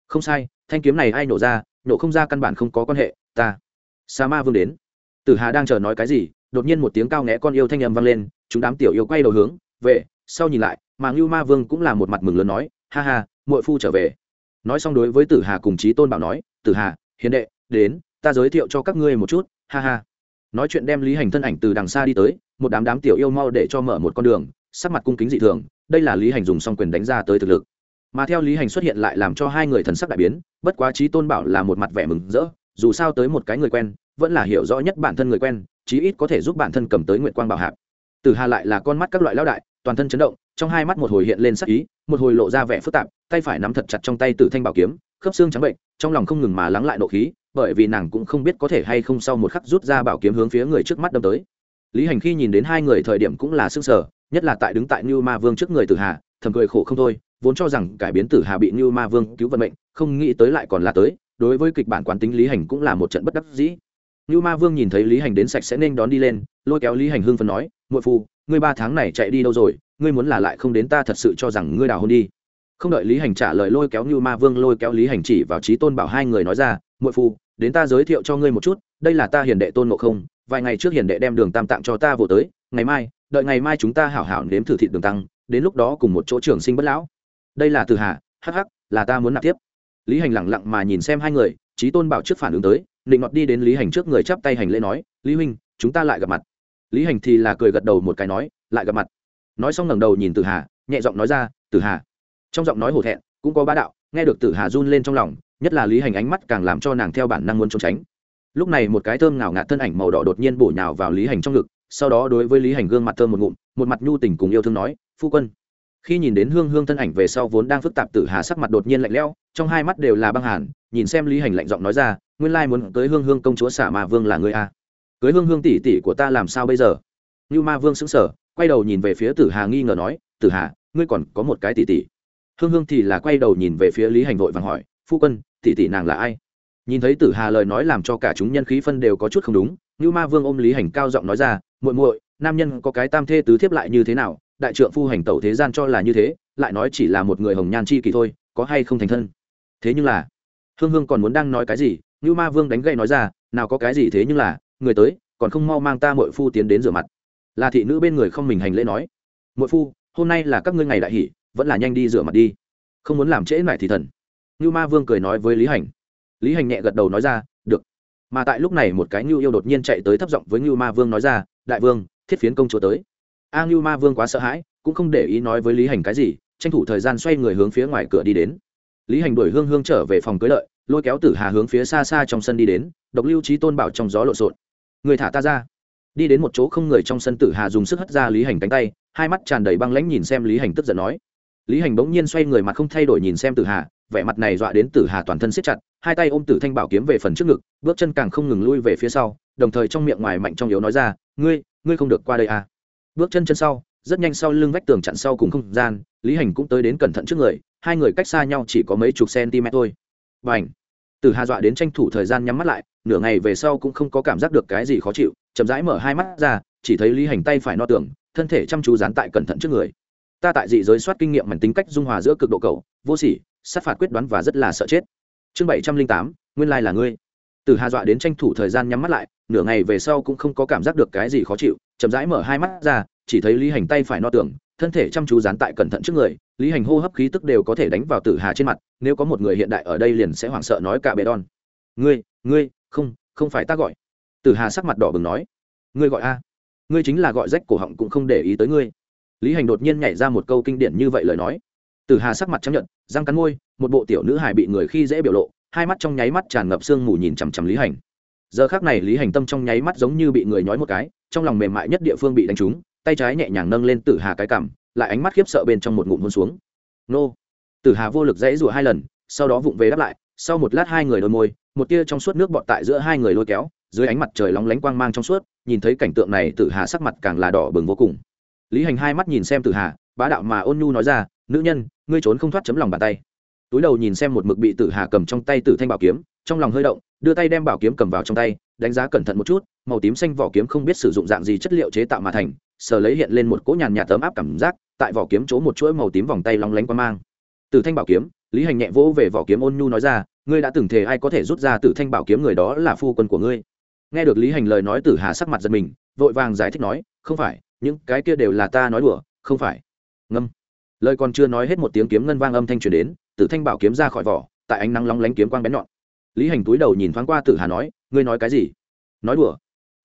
không sai, thanh kiếm này ai nổ ra, nổ không ra căn bản không có quan hệ, ta. Sa ma vương đến. Tử hà đang chờ nói cái gì, đột nhiên một tiếng cao nghẽ con yêu thanh âm vang lên, chúng đám tiểu yêu quay đầu hướng về, sau nhìn lại, mà ngưu ma vương cũng là một mặt mừng lớn nói, ha ha, muội phu trở về. Nói xong đối với tử hà cùng chí tôn bảo nói, tử hà, hiền đệ, đến, ta giới thiệu cho các ngươi một chút, ha ha. Nói chuyện đem lý hành thân ảnh từ đằng xa đi tới một đám đám tiểu yêu mau để cho mở một con đường, sắc mặt cung kính dị thường, đây là lý hành dùng xong quyền đánh ra tới thực lực. Mà theo lý hành xuất hiện lại làm cho hai người thần sắc đại biến, bất quá trí tôn bảo là một mặt vẻ mừng rỡ, dù sao tới một cái người quen, vẫn là hiểu rõ nhất bản thân người quen, chí ít có thể giúp bản thân cầm tới nguyện quang bảo hạc. Từ hà lại là con mắt các loại lao đại, toàn thân chấn động, trong hai mắt một hồi hiện lên sắc ý, một hồi lộ ra vẻ phức tạp, tay phải nắm thật chặt trong tay tử thanh bảo kiếm, khớp xương trắng bệnh, trong lòng không ngừng mà lắng lại nộ khí, bởi vì nàng cũng không biết có thể hay không sau một khắc rút ra bảo kiếm hướng phía người trước mắt đâm tới lý hành khi nhìn đến hai người thời điểm cũng là s ư n g sở nhất là tại đứng tại như ma vương trước người tử hà, thầm cười khổ không thôi, vốn cho rằng cải biến tử hà bị như ma vương cứu vận mệnh, không nghĩ tới lại còn là tới, đối với kịch bản quán tính lý hành cũng là một trận bất đắc dĩ. Như ma vương nhìn thấy lý hành đến sạch sẽ nên đón đi lên, lôi kéo lý hành hưng phần nói, muội phu, ngươi ba tháng này chạy đi đâu rồi? Ngươi muốn là lại không đến ta thật sự cho rằng ngươi đào hôn đi. Không đợi lý hành trả lời lôi kéo như ma vương, lôi kéo lý hành chỉ vào trí tôn bảo hai người nói ra, muội phu, đến ta giới thiệu cho ngươi một chút, đây là ta hiền đệ tôn ngộ không vài ngày trước hiền đệ đem đường tam tạng cho ta vô tới, ngày mai, đợi ngày mai chúng ta hảo hảo nếm thử thịt đường tăng, đến lúc đó cùng một chỗ trường sinh bất lão. Đây là từ hà, hắc hắc, là ta muốn nạp tiếp. Lý hành lẳng lặng mà nhìn xem hai người trí tôn bảo trước phản ứng tới, định ngọt đi đến lý hành trước người chắp tay hành lễ nói, lý huynh, chúng ta lại gặp mặt. Lý hành thì là cười gật đầu một cái nói, lại gặp mặt. Nói xong ngẩng đầu nhìn từ hà, nhẹ giọng nói ra, từ hà. Trong giọng nói hổ thẹn, cũng có bá đạo, nghe được tử hà run lên trong lòng, nhất là lý hành ánh mắt càng làm cho nàng theo bản năng muốn trốn tránh lúc này một cái thơm ngào ngạt thân ảnh màu đỏ đột nhiên bổ nhào vào lý hành trong ngực, sau đó đối với lý hành gương mặt thơm một ngụm, một mặt nhu tình cùng yêu thương nói, phu quân. Khi nhìn đến hương hương thân ảnh về sau vốn đang phức tạp tử hà sắc mặt đột nhiên lạnh lẽo, trong hai mắt đều là băng hàn, nhìn xem lý hành lạnh giọng nói ra, nguyên lai muốn cưới hương hương công chúa xả mà vương là người a. Cưới hương hương tỷ tỷ của ta làm sao bây giờ? Như ma vương sững sờ, quay đầu nhìn về phía tử hà nghi ngờ nói, tử hà, ngươi còn có một cái tỷ tỷ. Hương hương thì là quay đầu nhìn về phía lý hành vội vàng hỏi, phu quân, tỷ tỷ nàng là ai? Nhìn thấy tử hà lời nói làm cho cả chúng nhân khí phân đều có chút không đúng như ma vương ôm lý hành cao giọng nói ra, muội muội, nam nhân có cái tam thê tứ thiếp lại như thế nào? Đại trượng phu hành tẩu thế gian cho là như thế, lại nói chỉ là một người hồng nhan chi kỳ thôi, có hay không thành thân? Thế nhưng là, hương hương còn muốn đang nói cái gì? Như ma vương đánh gậy nói ra, nào có cái gì thế nhưng là, người tới, còn không mau mang ta muội phu tiến đến rửa mặt. Là thị nữ bên người không mình hành lễ nói, muội phu, hôm nay là các ngươi ngày đại hỷ, vẫn là nhanh đi rửa mặt đi. Không muốn làm trễ lại thì thần. Như ma vương cười nói với lý hành lý hành nhẹ gật đầu nói ra, được. Mà tại lúc này một cái ngưu yêu đột nhiên chạy tới thấp giọng với ngưu ma vương nói ra, đại vương, thiết phiến công chúa tới. A ngưu ma vương quá sợ hãi, cũng không để ý nói với lý hành cái gì, tranh thủ thời gian xoay người hướng phía ngoài cửa đi đến. Lý hành đuổi hương hương trở về phòng cưới lợi, lôi kéo tử hà hướng phía xa xa trong sân đi đến, độc lưu trí tôn bảo trong gió lộn xộn. Người thả ta ra. Đi đến một chỗ không người trong sân tử hà dùng sức hất ra lý hành cánh tay, hai mắt tràn đầy băng lãnh nhìn xem lý hành tức giận nói. Lý hành bỗng nhiên xoay người mặt không thay đổi nhìn xem tử hà vẻ mặt này dọa đến tử hà toàn thân siết chặt, hai tay ôm tử thanh bảo kiếm về phần trước ngực, bước chân càng không ngừng lui về phía sau, đồng thời trong miệng ngoài mạnh trong yếu nói ra, ngươi ngươi không được qua đây à? Bước chân chân sau, rất nhanh sau lưng vách tường chặn sau cùng không gian, lý hành cũng tới đến cẩn thận trước người, hai người cách xa nhau chỉ có mấy chục cm thôi. Và ảnh tử hà dọa đến tranh thủ thời gian nhắm mắt lại, nửa ngày về sau cũng không có cảm giác được cái gì khó chịu, chậm rãi mở hai mắt ra, chỉ thấy lý hành tay phải no tưởng, thân thể chăm chú dán tại cẩn thận trước người. Ta tại dị giới soát kinh nghiệm mảnh tính cách dung hòa giữa cực độ cầu vô sỉ sát phạt quyết đoán và rất là sợ chết. Chương bảy trăm linh tám, nguyên lai là ngươi. Từ hà dọa đến tranh thủ thời gian nhắm mắt lại, nửa ngày về sau cũng không có cảm giác được cái gì khó chịu, chậm rãi mở hai mắt ra, chỉ thấy lý hành tay phải no tưởng, thân thể chăm chú dán tại cẩn thận trước người, lý hành hô hấp khí tức đều có thể đánh vào tử hà trên mặt, nếu có một người hiện đại ở đây liền sẽ hoảng sợ nói cả bề đòn ngươi ngươi, không không phải ta gọi. Tử hà sắc mặt đỏ bừng nói. Ngươi gọi a? Ngươi chính là gọi rách cổ họng cũng không để ý tới ngươi. Lý hành đột nhiên nhảy ra một câu kinh điển như vậy lời nói tử hà sắc mặt chấp nhận, răng cắn môi, một bộ tiểu nữ hài bị người khi dễ biểu lộ, hai mắt trong nháy mắt tràn ngập sương mù nhìn chằm chằm lý hành. Giờ khác này lý hành tâm trong nháy mắt giống như bị người nhói một cái, trong lòng mềm mại nhất địa phương bị đánh trúng, tay trái nhẹ nhàng nâng lên tử hà cái cằm, lại ánh mắt khiếp sợ bên trong một ngụm hôn xuống. Nô! Tử hà vô lực dãy rủa hai lần, sau đó vụng về đáp lại, sau một lát hai người đôi môi, một tia trong suốt nước bọt tại giữa hai người lôi kéo, dưới ánh mặt trời lóng lánh quang mang trong suốt, nhìn thấy cảnh tượng này tử hà sắc mặt càng là đỏ bừng vô cùng. Lý hành hai mắt nhìn xem tử hà, bá đạo mà ôn nhu nói ra nữ nhân, ngươi trốn không thoát chấm lòng bàn tay. Túi đầu nhìn xem một mực bị tử hà cầm trong tay tử thanh bảo kiếm, trong lòng hơi động, đưa tay đem bảo kiếm cầm vào trong tay, đánh giá cẩn thận một chút, màu tím xanh vỏ kiếm không biết sử dụng dạng gì chất liệu chế tạo mà thành, sờ lấy hiện lên một cỗ nhàn nhạt tấm áp cảm giác, tại vỏ kiếm chỗ một chuỗi màu tím vòng tay lóng lánh qua mang. Tử thanh bảo kiếm, lý hành nhẹ vỗ về vỏ kiếm ôn nhu nói ra, ngươi đã từng thề ai có thể rút ra tử thanh bảo kiếm người đó là phu quân của ngươi. Nghe được lý hành lời nói tử hà sắc mặt giật mình, vội vàng giải thích nói, không phải, những cái kia đều là ta nói đùa, không phải. Ngâm lời còn chưa nói hết một tiếng kiếm ngân vang âm thanh truyền đến, tử thanh bảo kiếm ra khỏi vỏ, tại ánh nắng lóng lánh kiếm quang bén nhọn. Lý hành túi đầu nhìn thoáng qua tử hà nói, ngươi nói cái gì? Nói đùa.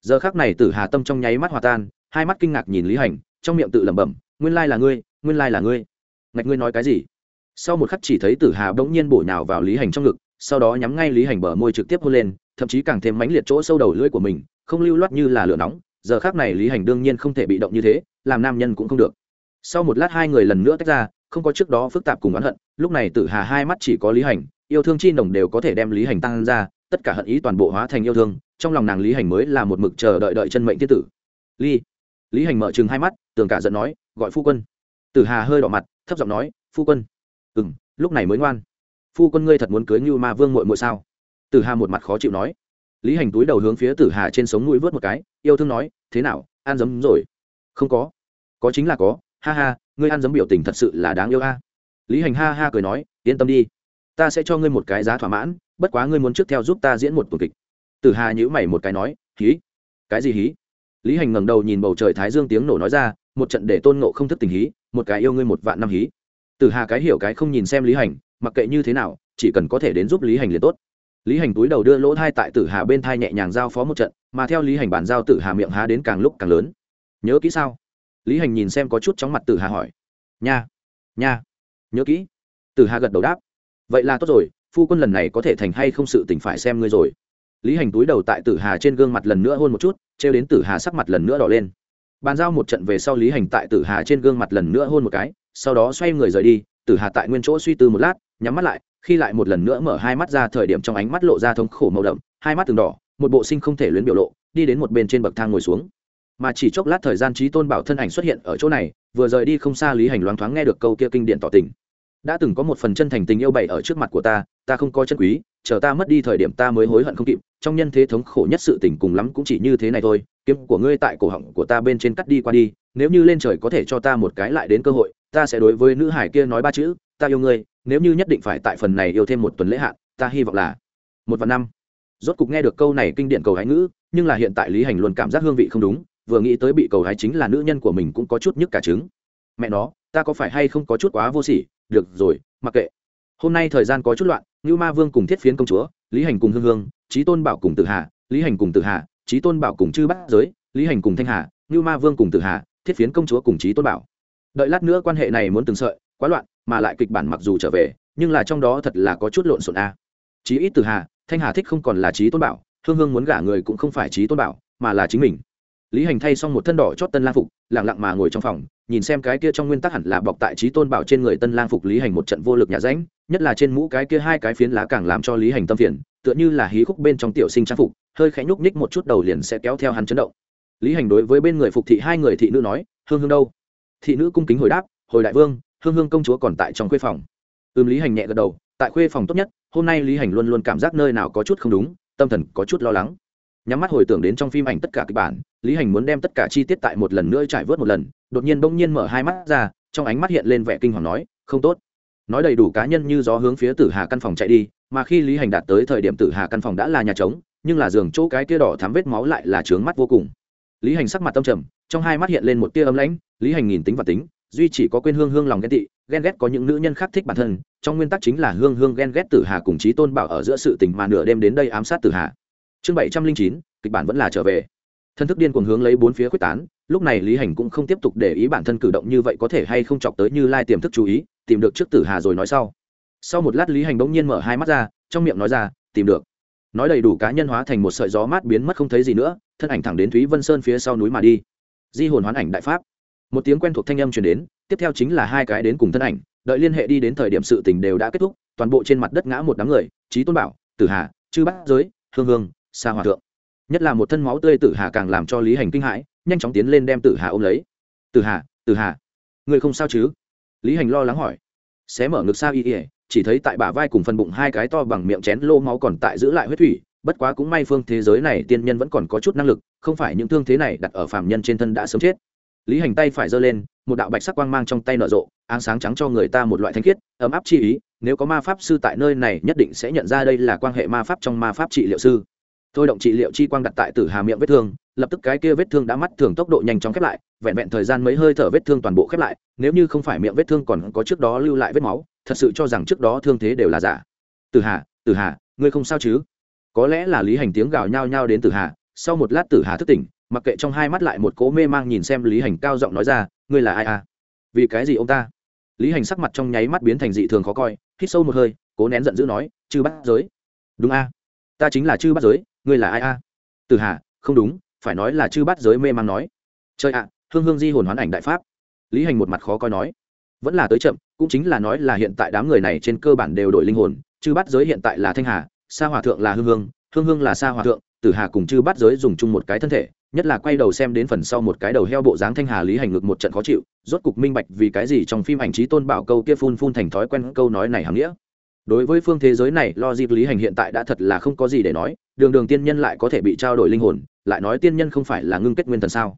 Giờ khác này tử hà tâm trong nháy mắt hòa tan, hai mắt kinh ngạc nhìn lý hành, trong miệng tự lẩm bẩm, nguyên lai là ngươi, nguyên lai là ngươi. Ngạch ngươi nói cái gì? Sau một khắc chỉ thấy tử hà bỗng nhiên bổ nhào vào lý hành trong ngực, sau đó nhắm ngay lý hành bờ môi trực tiếp hôn lên, thậm chí càng thêm mãnh liệt chỗ sâu đầu lưỡi của mình, không lưu loát như là lửa nóng. Giờ khác này lý hành đương nhiên không thể bị động như thế, làm nam nhân cũng không được sau một lát hai người lần nữa tách ra, không có trước đó phức tạp cùng oán hận, lúc này tử hà hai mắt chỉ có lý hành, yêu thương chi nồng đều có thể đem lý hành tăng ra, tất cả hận ý toàn bộ hóa thành yêu thương, trong lòng nàng lý hành mới là một mực chờ đợi đợi chân mệnh thiên tử. Ly lý hành mở chừng hai mắt, tường cả giận nói, gọi phu quân. Tử hà hơi đỏ mặt, thấp giọng nói, phu quân. Ừ m lúc này mới ngoan. Phu quân ngươi thật muốn cưới như ma vương mội mội sao? Tử hà một mặt khó chịu nói. Lý hành túi đầu hướng phía tử hà trên sống mũi vớt một cái, yêu thương nói, thế nào an dấm rồi? Không có. Có chính là có ha ha, ngươi ăn giấm biểu tình thật sự là đáng yêu a. Lý hành ha ha cười nói, yên tâm đi. Ta sẽ cho ngươi một cái giá thỏa mãn, bất quá ngươi muốn trước theo giúp ta diễn một tuần kịch. Tử hà nhữ mày một cái nói, hí? Cái gì hí? Lý hành ngẩng đầu nhìn bầu trời thái dương tiếng nổ nói ra, một trận để tôn nộ không thức tình hí, một cái yêu ngươi một vạn năm hí. Tử hà cái hiểu cái không nhìn xem lý hành, mặc kệ như thế nào, chỉ cần có thể đến giúp lý hành liền tốt. Lý hành túi đầu đưa lỗ thai tại tử hà bên thai nhẹ nhàng giao phó một trận, mà theo lý hành bàn giao tử hà miệng há đến càng lúc càng lớn. Nhớ kỹ sao? Lý hành nhìn xem có chút chóng mặt tử hà hỏi. Nha nha, nhớ kỹ. Tử hà gật đầu đáp. Vậy là tốt rồi, phu quân lần này có thể thành hay không sự tỉnh phải xem ngươi rồi. Lý hành túi đầu tại tử hà trên gương mặt lần nữa hôn một chút, trêu đến tử hà sắc mặt lần nữa đỏ lên. Bàn giao một trận về sau lý hành tại tử hà trên gương mặt lần nữa hôn một cái, sau đó xoay người rời đi, tử hà tại nguyên chỗ suy tư một lát, nhắm mắt lại, khi lại một lần nữa mở hai mắt ra thời điểm trong ánh mắt lộ ra thống khổ màu đậm, hai mắt từng đỏ, một bộ sinh không thể luyến biểu lộ, đi đến một bên trên bậc thang ngồi xuống mà chỉ chốc lát thời gian trí tôn bảo thân ảnh xuất hiện ở chỗ này, vừa rời đi không xa lý hành loáng thoáng nghe được câu kia kinh điển tỏ tình. Đã từng có một phần chân thành tình yêu bày ở trước mặt của ta ta không có chân quý, chờ ta mất đi thời điểm ta mới hối hận không kịp, trong nhân thế thống khổ nhất sự tình cùng lắm cũng chỉ như thế này thôi, kiếm của ngươi tại cổ họng của ta bên trên cắt đi qua đi, nếu như lên trời có thể cho ta một cái lại đến cơ hội, ta sẽ đối với nữ hải kia nói ba chữ, ta yêu ngươi, nếu như nhất định phải tại phần này yêu thêm một tuần lễ hạn, ta hy vọng là một và năm. Rốt cục nghe được câu này kinh điển cầu hái ngữ, nhưng là hiện tại lý hành luôn cảm giác hương vị không đúng vừa nghĩ tới bị cầu hái chính là nữ nhân của mình cũng có chút nhức cả trứng. Mẹ nó, ta có phải hay không có chút quá vô sỉ? Được rồi, mặc kệ. Hôm nay thời gian có chút loạn, ngưu ma vương cùng thiết phiến công chúa, lý hành cùng hương hương trí tôn bảo cùng tử hà, lý hành cùng tử hà trí tôn bảo cùng chư bát giới, lý hành cùng thanh hà, ngưu ma vương cùng tử hà, thiết phiến công chúa cùng trí tôn bảo. Đợi lát nữa quan hệ này muốn từng sợi, quá loạn, mà lại kịch bản mặc dù trở về, nhưng là trong đó thật là có chút lộn xộn a. À. chí ít tử hà, thanh hà thích không còn là trí tôn bảo, hương hương muốn gả người cũng không phải trí tôn bảo, mà là chính mình lý hành thay xong một thân đỏ chót tân lang phục lẳng lặng mà ngồi trong phòng, nhìn xem cái kia trong nguyên tắc hẳn là bọc tại trí tôn bảo trên người tân lang phục lý hành một trận vô lực nhà ránh, nhất là trên mũ cái kia hai cái phiến lá càng làm cho lý hành tâm phiền, tựa như là hí khúc bên trong tiểu sinh trang phục, hơi khẽ nhúc nhích một chút đầu liền sẽ kéo theo hắn chấn động. Lý hành đối với bên người phục thị hai người thị nữ nói, hương hương đâu? Thị nữ cung kính hồi đáp, hồi đại vương, hương hương công chúa còn tại trong khuê phòng. Ừm, lý hành nhẹ gật đầu, tại khuê phòng tốt nhất, hôm nay lý hành luôn luôn cảm giác nơi nào có chút không đúng, tâm thần có chút lo lắng nhắm mắt hồi tưởng đến trong phim ảnh tất cả kịch bản, lý hành muốn đem tất cả chi tiết tại một lần nữa trải vớt một lần, đột nhiên bỗng nhiên mở hai mắt ra, trong ánh mắt hiện lên vẻ kinh hoàng nói, không tốt. Nói đầy đủ cá nhân như gió hướng phía tử hà căn phòng chạy đi, mà khi lý hành đạt tới thời điểm tử hà căn phòng đã là nhà trống, nhưng là giường chỗ cái tia đỏ thám vết máu lại là trướng mắt vô cùng. Lý hành sắc mặt tâm trầm, trong hai mắt hiện lên một tia ấm lãnh, lý hành nhìn tính và tính, duy chỉ có quên hương hương lòng ghen tị, ghen ghét có những nữ nhân khác thích bản thân, trong nguyên tắc chính là hương hương ghen ghét tử hà cùng chí tôn bảo ở giữa sự tình mà nửa đêm đến đây ám sát tử hà chương bảy trăm linh chín, kịch bản vẫn là trở về. Thân thức điên cuồng hướng lấy bốn phía quyết tán, lúc này lý hành cũng không tiếp tục để ý bản thân cử động như vậy có thể hay không chọc tới như lai tiềm thức chú ý, tìm được trước tử hà rồi nói sau. Sau một lát lý hành bỗng nhiên mở hai mắt ra, trong miệng nói ra, tìm được. Nói đầy đủ cá nhân hóa thành một sợi gió mát biến mất không thấy gì nữa, thân ảnh thẳng đến thúy vân sơn phía sau núi mà đi. Di hồn hoán ảnh đại pháp. Một tiếng quen thuộc thanh âm truyền đến, tiếp theo chính là hai cái đến cùng thân ảnh, đợi liên hệ đi đến thời điểm sự tình đều đã kết thúc, toàn bộ trên mặt đất ngã một đám người trí tôn bảo, tử hà, chư bát giới, hương hương xa hòa thượng. Nhất là một thân máu tươi tử hà càng làm cho lý hành kinh hãi, nhanh chóng tiến lên đem tử hà ôm lấy. Tử hà tử hà người không sao chứ? Lý hành lo lắng hỏi. Xé mở ngực xa y ỉa chỉ thấy tại bả vai cùng phần bụng hai cái to bằng miệng chén lô máu còn tại giữ lại huyết thủy, bất quá cũng may phương thế giới này tiên nhân vẫn còn có chút năng lực, không phải những thương thế này đặt ở phạm nhân trên thân đã sớm chết. Lý hành tay phải giơ lên, một đạo bạch sắc quang mang trong tay nở rộ áng sáng trắng cho người ta một loại thanh khiết, ấm áp chi ý, nếu có ma pháp sư tại nơi này nhất định sẽ nhận ra đây là quan hệ ma pháp trong ma pháp trị liệu sư thôi động trị liệu chi quang đặt tại tử hà miệng vết thương, lập tức cái kia vết thương đã mắt thường tốc độ nhanh chóng khép lại, vẹn vẹn thời gian mấy hơi thở vết thương toàn bộ khép lại, nếu như không phải miệng vết thương còn có trước đó lưu lại vết máu, thật sự cho rằng trước đó thương thế đều là giả. Tử hà tử hà, ngươi không sao chứ? Có lẽ là lý hành tiếng gào nhao nhao đến tử hà, sau một lát tử hà thức tỉnh, mặc kệ trong hai mắt lại một cố mê mang nhìn xem lý hành cao giọng nói ra, ngươi là ai à? Vì cái gì ông ta? Lý hành sắc mặt trong nháy mắt biến thành dị thường khó coi, hít sâu một hơi, cố nén giận dữ nói, chư bắt giới. Đúng a, ta chính là chư bắt giới ngươi là ai a? Từ hà, không đúng, phải nói là chư bắt giới mê man nói. Chơi ạ, hương hương di hồn hoán ảnh đại pháp. Lý hành một mặt khó coi nói. Vẫn là tới chậm, cũng chính là nói là hiện tại đám người này trên cơ bản đều đổi linh hồn, chư bắt giới hiện tại là thanh hà, sa hòa thượng là hương hương hương hương là sa hòa thượng tử hà cùng chư bắt giới dùng chung một cái thân thể, nhất là quay đầu xem đến phần sau một cái đầu heo bộ dáng thanh hà lý hành ngực một trận khó chịu, rốt cục minh bạch vì cái gì trong phim ảnh trí tôn bảo câu kia phun phun thành thói quen câu nói này hàm nghĩa đối với phương thế giới này lo dịp lý hành hiện tại đã thật là không có gì để nói, đường đường tiên nhân lại có thể bị trao đổi linh hồn, lại nói tiên nhân không phải là ngưng kết nguyên thần sao?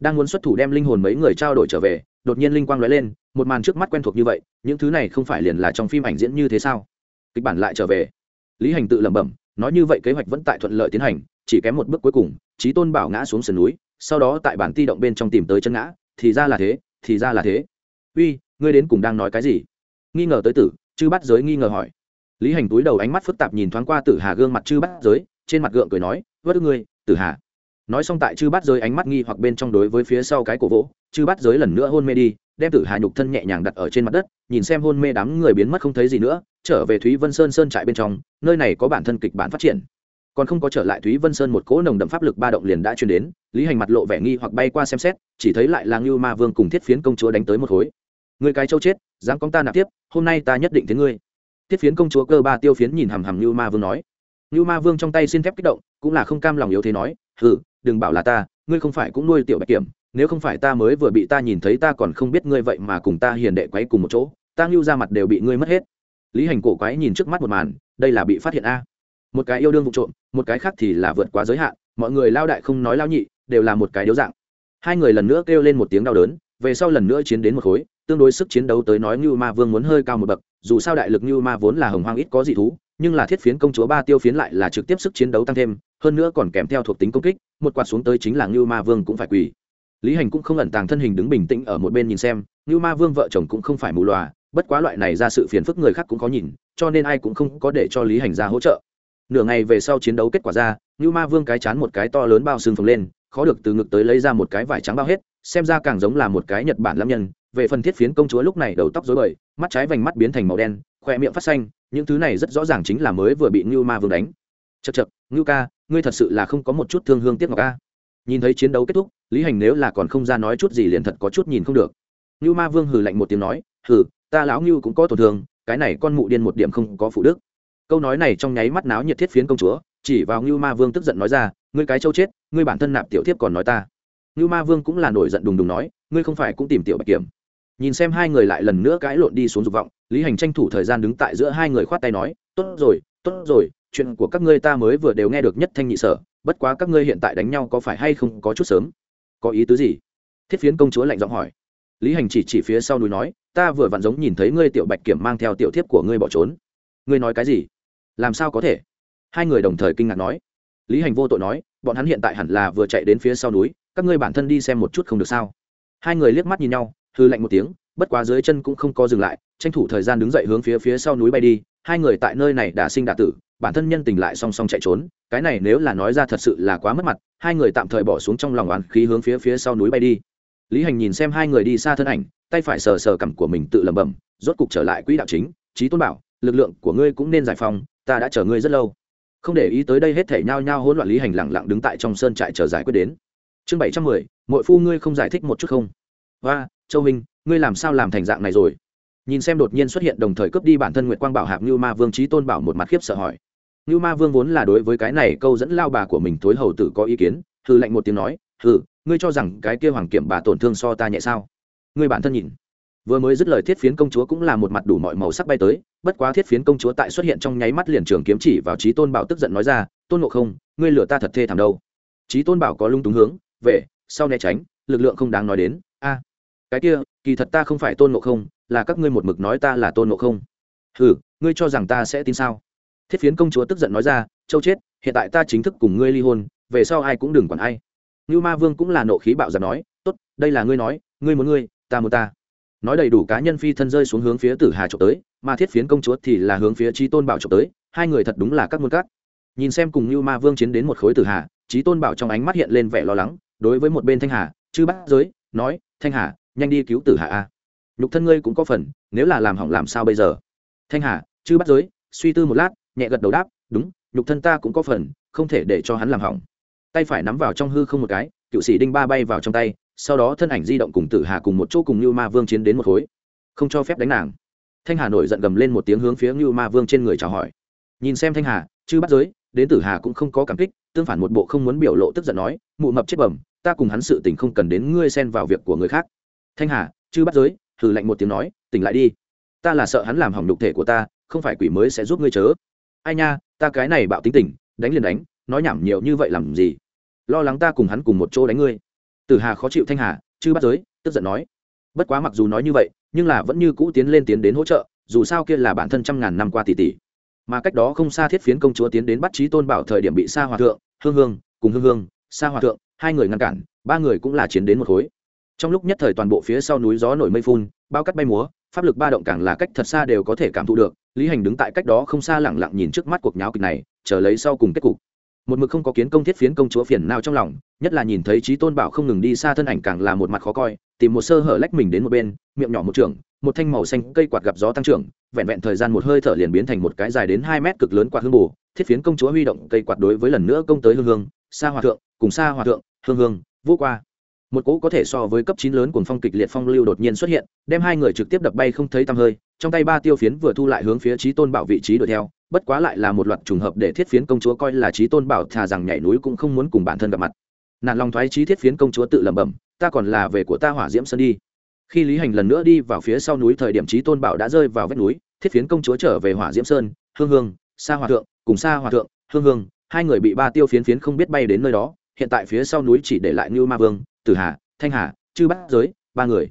Đang muốn xuất thủ đem linh hồn mấy người trao đổi trở về, đột nhiên linh quang lóe lên, một màn trước mắt quen thuộc như vậy, những thứ này không phải liền là trong phim ảnh diễn như thế sao? Kịch bản lại trở về. Lý hành tự lẩm bẩm, nói như vậy kế hoạch vẫn tại thuận lợi tiến hành, chỉ kém một bước cuối cùng trí tôn bảo ngã xuống sườn núi, sau đó tại bản ti động bên trong tìm tới chân ngã, thì ra là thế, thì ra là thế. Uy, ngươi đến cùng đang nói cái gì? Nghi ngờ tới tử chư bắt giới nghi ngờ hỏi. Lý hành túi đầu ánh mắt phức tạp nhìn thoáng qua tử hà gương mặt chư bắt giới, trên mặt gượng cười nói vớt ngươi, tử hà. Nói xong tại chư bắt giới ánh mắt nghi hoặc bên trong đối với phía sau cái cổ vỗ, chư bắt giới lần nữa hôn mê đi, đem tử hà nhục thân nhẹ nhàng đặt ở trên mặt đất, nhìn xem hôn mê đám người biến mất không thấy gì nữa, trở về thúy vân sơn sơn trại bên trong, nơi này có bản thân kịch bản phát triển. Còn không có trở lại thúy vân sơn một cỗ nồng đậm pháp lực ba động liền đã truyền đến, lý hành mặt lộ vẻ nghi hoặc bay qua xem xét, chỉ thấy lại là ngưu ma vương cùng thiết phiến công chúa đánh tới một khối người cái châu chết, dám con ta nạp tiếp, hôm nay ta nhất định thế ngươi. Thiết phiến công chúa cơ ba tiêu phiến nhìn hằm hằm như ma vương nói. Như ma vương trong tay xin phép kích động, cũng là không cam lòng yếu thế nói, hừ, đừng bảo là ta, ngươi không phải cũng nuôi tiểu bạch kiểm, nếu không phải ta mới vừa bị ta nhìn thấy ta còn không biết ngươi vậy mà cùng ta hiền đệ quấy cùng một chỗ, ta ngưu ra mặt đều bị ngươi mất hết. Lý hành cổ quái nhìn trước mắt một màn, đây là bị phát hiện a. Một cái yêu đương vụ trộm, một cái khác thì là vượt quá giới hạn, mọi người lao đại không nói lao nhị, đều là một cái điếu dạng. Hai người lần nữa kêu lên một tiếng đau đớn về sau lần nữa chiến đến một khối, tương đối sức chiến đấu tới nói như ma vương muốn hơi cao một bậc, dù sao đại lực như ma vốn là hồng hoang ít có gì thú, nhưng là thiết phiến công chúa ba tiêu phiến lại là trực tiếp sức chiến đấu tăng thêm, hơn nữa còn kèm theo thuộc tính công kích, một quạt xuống tới chính là như ma vương cũng phải quỳ. Lý hành cũng không ẩn tàng thân hình đứng bình tĩnh ở một bên nhìn xem như ma vương vợ chồng cũng không phải mù loà bất quá loại này ra sự phiền phức người khác cũng có nhìn, cho nên ai cũng không có để cho lý hành ra hỗ trợ. Nửa ngày về sau chiến đấu kết quả ra như ma vương cái chán một cái to lớn bao xương phồng lên, khó được từ ngực tới lấy ra một cái vải trắng bao hết xem ra càng giống là một cái nhật bản lâm nhân. Về phần thiết phiến công chúa lúc này đầu tóc dối bời, mắt trái vành mắt biến thành màu đen khoe miệng phát xanh, những thứ này rất rõ ràng chính là mới vừa bị ngưu ma vương đánh. Chật chật ngưu ca, ngươi thật sự là không có một chút thương hương tiếc ngọc ca nhìn thấy chiến đấu kết thúc, lý hành nếu là còn không ra nói chút gì liền thật có chút nhìn không được. Ngưu ma vương hừ lạnh một tiếng nói, hừ, ta lão ngưu cũng có tổn thương, cái này con mụ điên một điểm không có phụ đức. Câu nói này trong nháy mắt náo nhiệt thiết phiến công chúa, chỉ vào ngưu ma vương tức giận nói ra, ngươi cái châu chết, ngươi bản thân nạp tiểu thiếp còn nói ta. Nưu ma vương cũng là nổi giận đùng đùng nói, ngươi không phải cũng tìm tiểu bạch kiểm? Nhìn xem hai người lại lần nữa cãi lộn đi xuống dục vọng, lý hành tranh thủ thời gian đứng tại giữa hai người khoát tay nói, tốt rồi tốt rồi, chuyện của các ngươi ta mới vừa đều nghe được nhất thanh nhị sở, bất quá các ngươi hiện tại đánh nhau có phải hay không có chút sớm? Có ý tứ gì? Thiết phiến công chúa lạnh giọng hỏi. Lý hành chỉ chỉ phía sau núi nói, ta vừa vặn giống nhìn thấy ngươi tiểu bạch kiểm mang theo tiểu thiếp của ngươi bỏ trốn. Ngươi nói cái gì? Làm sao có thể? Hai người đồng thời kinh ngạc nói. Lý hành vô tội nói bọn hắn hiện tại hẳn là vừa chạy đến phía sau núi, các ngươi bản thân đi xem một chút không được sao? Hai người liếc mắt nhìn nhau hư lạnh một tiếng, bất quá dưới chân cũng không có dừng lại, tranh thủ thời gian đứng dậy hướng phía phía sau núi bay đi, hai người tại nơi này đã sinh đạ tử, bản thân nhân tình lại song song chạy trốn, cái này nếu là nói ra thật sự là quá mất mặt, hai người tạm thời bỏ xuống trong lòng oán khí hướng phía phía sau núi bay đi. Lý hành nhìn xem hai người đi xa thân ảnh, tay phải sờ sờ cằm của mình tự lẩm bẩm, rốt cục trở lại quỹ đạo chính trí tôn bảo, lực lượng của ngươi cũng nên giải phóng, ta đã chờ ngươi rất lâu không để ý tới đây hết thể nhao nhao hỗn loạn lý hành lặng lặng đứng tại trong sơn trại chờ giải quyết đến. Chương bảy trăm mười mỗi phu ngươi không giải thích một chút không? Và châu minh, ngươi làm sao làm thành dạng này rồi? Nhìn xem đột nhiên xuất hiện đồng thời cướp đi bản thân nguyệt quang bảo hạp như ma vương trí tôn bảo một mặt khiếp sợ hỏi. Như ma vương vốn là đối với cái này câu dẫn lao bà của mình tối hầu tử có ý kiến hư lệnh một tiếng nói, hừ, ngươi cho rằng cái kia hoàng kiểm bà tổn thương so ta nhẹ sao? Ngươi bản thân nhìn vừa mới dứt lời thiết phiến công chúa cũng là một mặt đủ mọi màu sắc bay tới, bất quá thiết phiến công chúa tại xuất hiện trong nháy mắt liền trường kiếm chỉ vào trí tôn bảo tức giận nói ra, tôn ngộ không, ngươi lửa ta thật thê thảm đâu. Trí tôn bảo có lung túng hướng về sau né tránh, lực lượng không đáng nói đến. A, cái kia, kỳ thật ta không phải tôn ngộ không, là các ngươi một mực nói ta là tôn ngộ không. Ừ ngươi cho rằng ta sẽ tin sao? Thiết phiến công chúa tức giận nói ra, châu chết, hiện tại ta chính thức cùng ngươi ly hôn, về sau ai cũng đừng quản ai. Như ma vương cũng là nộ khí bạo giận nói, tốt, đây là ngươi nói, ngươi muốn ngươi, ta muốn ta nói đầy đủ cá nhân phi thân rơi xuống hướng phía tử hà trộm tới, mà thiết phiến công chúa thì là hướng phía trí tôn bảo trộm tới, hai người thật đúng là các môn cát nhìn xem cùng như ma vương chiến đến một khối tử hà trí tôn bảo trong ánh mắt hiện lên vẻ lo lắng, đối với một bên thanh hà, chư bắt giới, nói, thanh hà, nhanh đi cứu tử hà a. Nhục thân ngươi cũng có phần, nếu là làm hỏng làm sao bây giờ? Thanh hà, chư bắt giới, suy tư một lát, nhẹ gật đầu đáp, đúng, nhục thân ta cũng có phần, không thể để cho hắn làm hỏng. Tay phải nắm vào trong hư không một cái, cựu sĩ đinh ba bay vào trong tay sau đó thân ảnh di động cùng tử hà cùng một chỗ cùng như ma vương chiến đến một khối. Không cho phép đánh nàng. Thanh hà nổi giận gầm lên một tiếng hướng phía như ma vương trên người chào hỏi. Nhìn xem thanh hà chứ bắt giới, đến tử hà cũng không có cảm kích, tương phản một bộ không muốn biểu lộ tức giận nói, mụ mập chết bẩm, ta cùng hắn sự tình không cần đến ngươi xen vào việc của người khác. Thanh hà chứ bắt giới, thử lạnh một tiếng nói, tỉnh lại đi. Ta là sợ hắn làm hỏng nhục thể của ta, không phải quỷ mới sẽ giúp ngươi chớ. Ai nha, ta cái này bạo tính tình, đánh liền đánh, nói nhảm nhiều như vậy làm gì? Lo lắng ta cùng hắn cùng một chỗ đánh ngươi tử hà khó chịu thanh hà, chư bắt giới, tức giận nói. Bất quá mặc dù nói như vậy, nhưng là vẫn như cũ tiến lên tiến đến hỗ trợ, dù sao kia là bản thân trăm ngàn năm qua tỷ tỷ. Mà cách đó không xa thiết phiến công chúa tiến đến bắt trí tôn bảo thời điểm bị sa hòa thượng, hương hương, cùng hương hương, sa hòa thượng, hai người ngăn cản, ba người cũng là chiến đến một khối. Trong lúc nhất thời toàn bộ phía sau núi gió nổi mây phun, bao cắt bay múa, pháp lực ba động càng là cách thật xa đều có thể cảm thụ được, lý hành đứng tại cách đó không xa lẳng lặng nhìn trước mắt cuộc nháo kịch này, chờ lấy sau cùng kết cục một mực không có kiến công thiết phiến công chúa phiền nào trong lòng, nhất là nhìn thấy trí tôn bảo không ngừng đi xa thân ảnh càng là một mặt khó coi, tìm một sơ hở lách mình đến một bên, miệng nhỏ một trường, một thanh màu xanh cây quạt gặp gió tăng trưởng, vẹn vẹn thời gian một hơi thở liền biến thành một cái dài đến hai mét cực lớn quạt hương bù, thiết phiến công chúa huy động cây quạt đối với lần nữa công tới hương hương, xa hòa thượng, cùng xa hòa thượng, hương hương, vô qua một cỗ có thể so với cấp chín lớn cuồng phong kịch liệt phong lưu đột nhiên xuất hiện, đem hai người trực tiếp đập bay không thấy tăm hơi, trong tay ba tiêu phiến vừa thu lại hướng phía trí tôn bảo vị trí đuổi theo, bất quá lại là một loạt trùng hợp để thiết phiến công chúa coi là trí tôn bảo thà rằng nhảy núi cũng không muốn cùng bản thân gặp mặt. Nạn lòng thoái trí thiết phiến công chúa tự lẩm bẩm, ta còn là về của ta hỏa diễm sơn đi. Khi lý hành lần nữa đi vào phía sau núi thời điểm trí tôn bảo đã rơi vào vách núi, thiết phiến công chúa trở về hỏa diễm sơn, hương hương xa hòa thượng, cùng xa hòa thượng, hương hương, hai người bị ba tiêu phiến phiến không biết bay đến nơi đó, hiện tại phía sau núi chỉ để lại như ma vương tử hà, thanh hà, chư bát giới, ba người.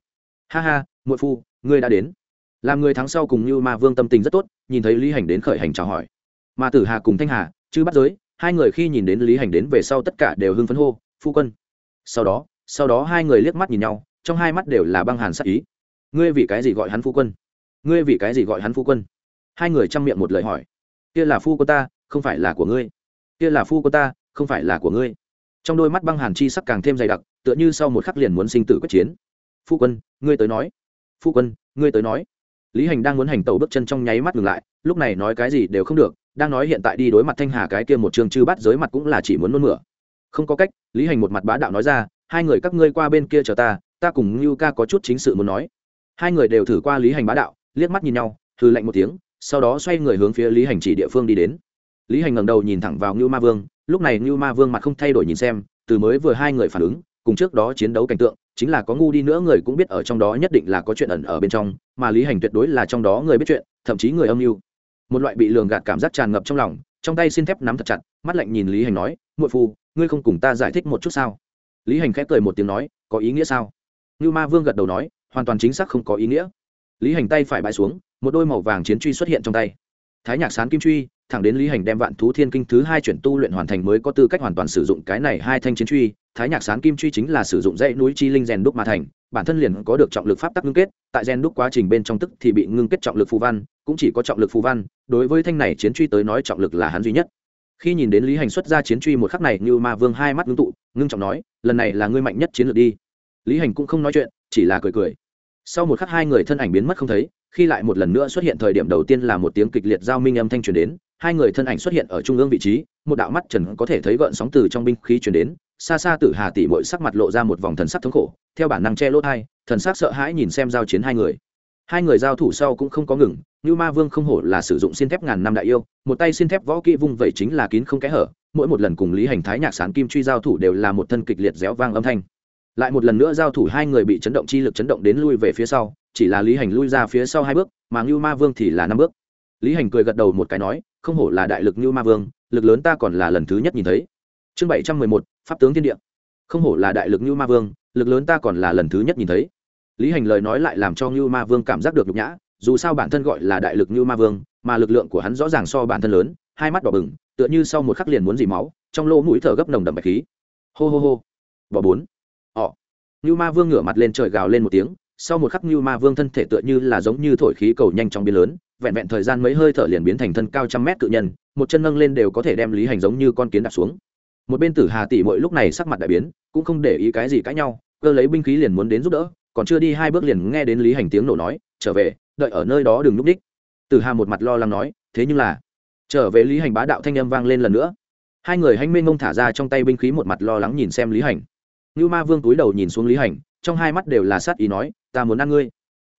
Ha ha, muội phu, ngươi đã đến. Làm người thắng sau cùng như ma vương tâm tình rất tốt, nhìn thấy lý hành đến khởi hành chào hỏi. Mà tử hà cùng thanh hà, chư bát giới, hai người khi nhìn đến lý hành đến về sau tất cả đều hưng phấn hô, phu quân. Sau đó sau đó hai người liếc mắt nhìn nhau, trong hai mắt đều là băng hàn sắc ý. Ngươi vì cái gì gọi hắn phu quân? Ngươi vì cái gì gọi hắn phu quân? Hai người chăm miệng một lời hỏi. Kia là phu quân ta, không phải là của ngươi. Kia là phu quân ta, không phải là của ngươi. Trong đôi mắt băng hàn chi sắc càng thêm dày đặc tựa như sau một khắc liền muốn sinh tử quyết chiến. Phu quân, ngươi tới nói. Phu quân, ngươi tới nói. Lý hành đang muốn hành tẩu bước chân trong nháy mắt ngừng lại, lúc này nói cái gì đều không được, đang nói hiện tại đi đối mặt thanh hà cái kia một trường chư bắt giới mặt cũng là chỉ muốn nôn mửa. Không có cách, lý hành một mặt bá đạo nói ra, hai người các ngươi qua bên kia chờ ta ta cùng như ca có chút chính sự muốn nói. Hai người đều thử qua lý hành bá đạo, liếc mắt nhìn nhau hư lạnh một tiếng, sau đó xoay người hướng phía lý hành chỉ địa phương đi đến. Lý hành ngẩng đầu nhìn thẳng vào ngưu ma vương, lúc này ngưu ma vương mặt không thay đổi nhìn xem, từ mới vừa hai người phản ứng cùng trước đó chiến đấu cảnh tượng, chính là có ngu đi nữa người cũng biết ở trong đó nhất định là có chuyện ẩn ở bên trong, mà lý hành tuyệt đối là trong đó người biết chuyện, thậm chí người âm mưu. Một loại bị lường gạt cảm giác tràn ngập trong lòng, trong tay xin thép nắm thật chặt, mắt lạnh nhìn lý hành nói, muội phu, ngươi không cùng ta giải thích một chút sao? Lý hành khép cười một tiếng nói, có ý nghĩa sao? Như ma vương gật đầu nói, hoàn toàn chính xác không có ý nghĩa. Lý hành tay phải bãi xuống, một đôi màu vàng chiến truy xuất hiện trong tay. Thái nhạc sán kim truy, thẳng đến lý hành đem vạn thú thiên kinh thứ hai chuyển tu luyện hoàn thành mới có tư cách hoàn toàn sử dụng cái này hai thanh chiến truy thái nhạc sán kim truy chính là sử dụng dãy núi chi linh rèn đúc mà thành, bản thân liền có được trọng lực pháp tắc ngưng kết, tại rèn đúc quá trình bên trong tức thì bị ngưng kết trọng lực phù văn, cũng chỉ có trọng lực phù văn, đối với thanh này chiến truy tới nói trọng lực là hắn duy nhất. Khi nhìn đến lý hành xuất ra chiến truy một khắc này, như ma vương hai mắt ngưng tụ, ngưng trọng nói, lần này là ngươi mạnh nhất chiến lược đi. Lý hành cũng không nói chuyện, chỉ là cười cười. Sau một khắc hai người thân ảnh biến mất không thấy, khi lại một lần nữa xuất hiện thời điểm đầu tiên là một tiếng kịch liệt giao minh âm thanh truyền đến, hai người thân ảnh xuất hiện ở trung ương vị trí, một đạo mắt trần có thể thấy gợn sóng từ trong binh khí truyền đến xa xa tử hà tỷ mội sắc mặt lộ ra một vòng thần sắc thống khổ, theo bản năng che lỗ thai, thần sắc sợ hãi nhìn xem giao chiến hai người. Hai người giao thủ sau cũng không có ngừng như ma vương không hổ là sử dụng xin thép ngàn năm đại yêu, một tay xin thép võ kỹ vung vẩy chính là kín không kẽ hở, mỗi một lần cùng lý hành thái nhạc sán kim truy giao thủ đều là một thân kịch liệt réo vang âm thanh. Lại một lần nữa giao thủ hai người bị chấn động chi lực chấn động đến lui về phía sau, chỉ là lý hành lui ra phía sau hai bước, mà ngưu ma vương thì là năm bước. Lý hành cười gật đầu một cái nói, không hổ là đại lực ngưu ma vương, lực lớn ta còn là lần thứ nhất nhìn thấy chương bảy trăm mười một, pháp tướng thiên địa. Không hổ là đại lực như ma vương, lực lớn ta còn là lần thứ nhất nhìn thấy. Lý hành lời nói lại làm cho như ma vương cảm giác được nhục nhã, dù sao bản thân gọi là đại lực như ma vương, mà lực lượng của hắn rõ ràng so bản thân lớn, hai mắt đỏ bừng, tựa như sau một khắc liền muốn dì máu, trong lỗ mũi thở gấp nồng đậm bạch khí. Hô hô hô. Bỏ bốn. Ọ như ma vương ngửa mặt lên trời gào lên một tiếng, sau một khắc như ma vương thân thể tựa như là giống như thổi khí cầu nhanh trong biến lớn, vẹn vẹn thời gian mấy hơi thở liền biến thành thân cao trăm mét cự nhân, một chân nâng lên đều có thể đem lý hành giống như con kiến đạp xuống một bên tử hà tỷ mỗi lúc này sắc mặt đại biến, cũng không để ý cái gì cãi nhau, cơ lấy binh khí liền muốn đến giúp đỡ, còn chưa đi hai bước liền nghe đến lý hành tiếng nổ nói, trở về, đợi ở nơi đó đừng núp đích. Tử hà một mặt lo lắng nói, thế nhưng là, trở về lý hành bá đạo thanh âm vang lên lần nữa. Hai người hanh mênh ngông thả ra trong tay binh khí một mặt lo lắng nhìn xem lý hành. Như ma vương túi đầu nhìn xuống lý hành, trong hai mắt đều là sát ý nói, ta muốn ăn ngươi.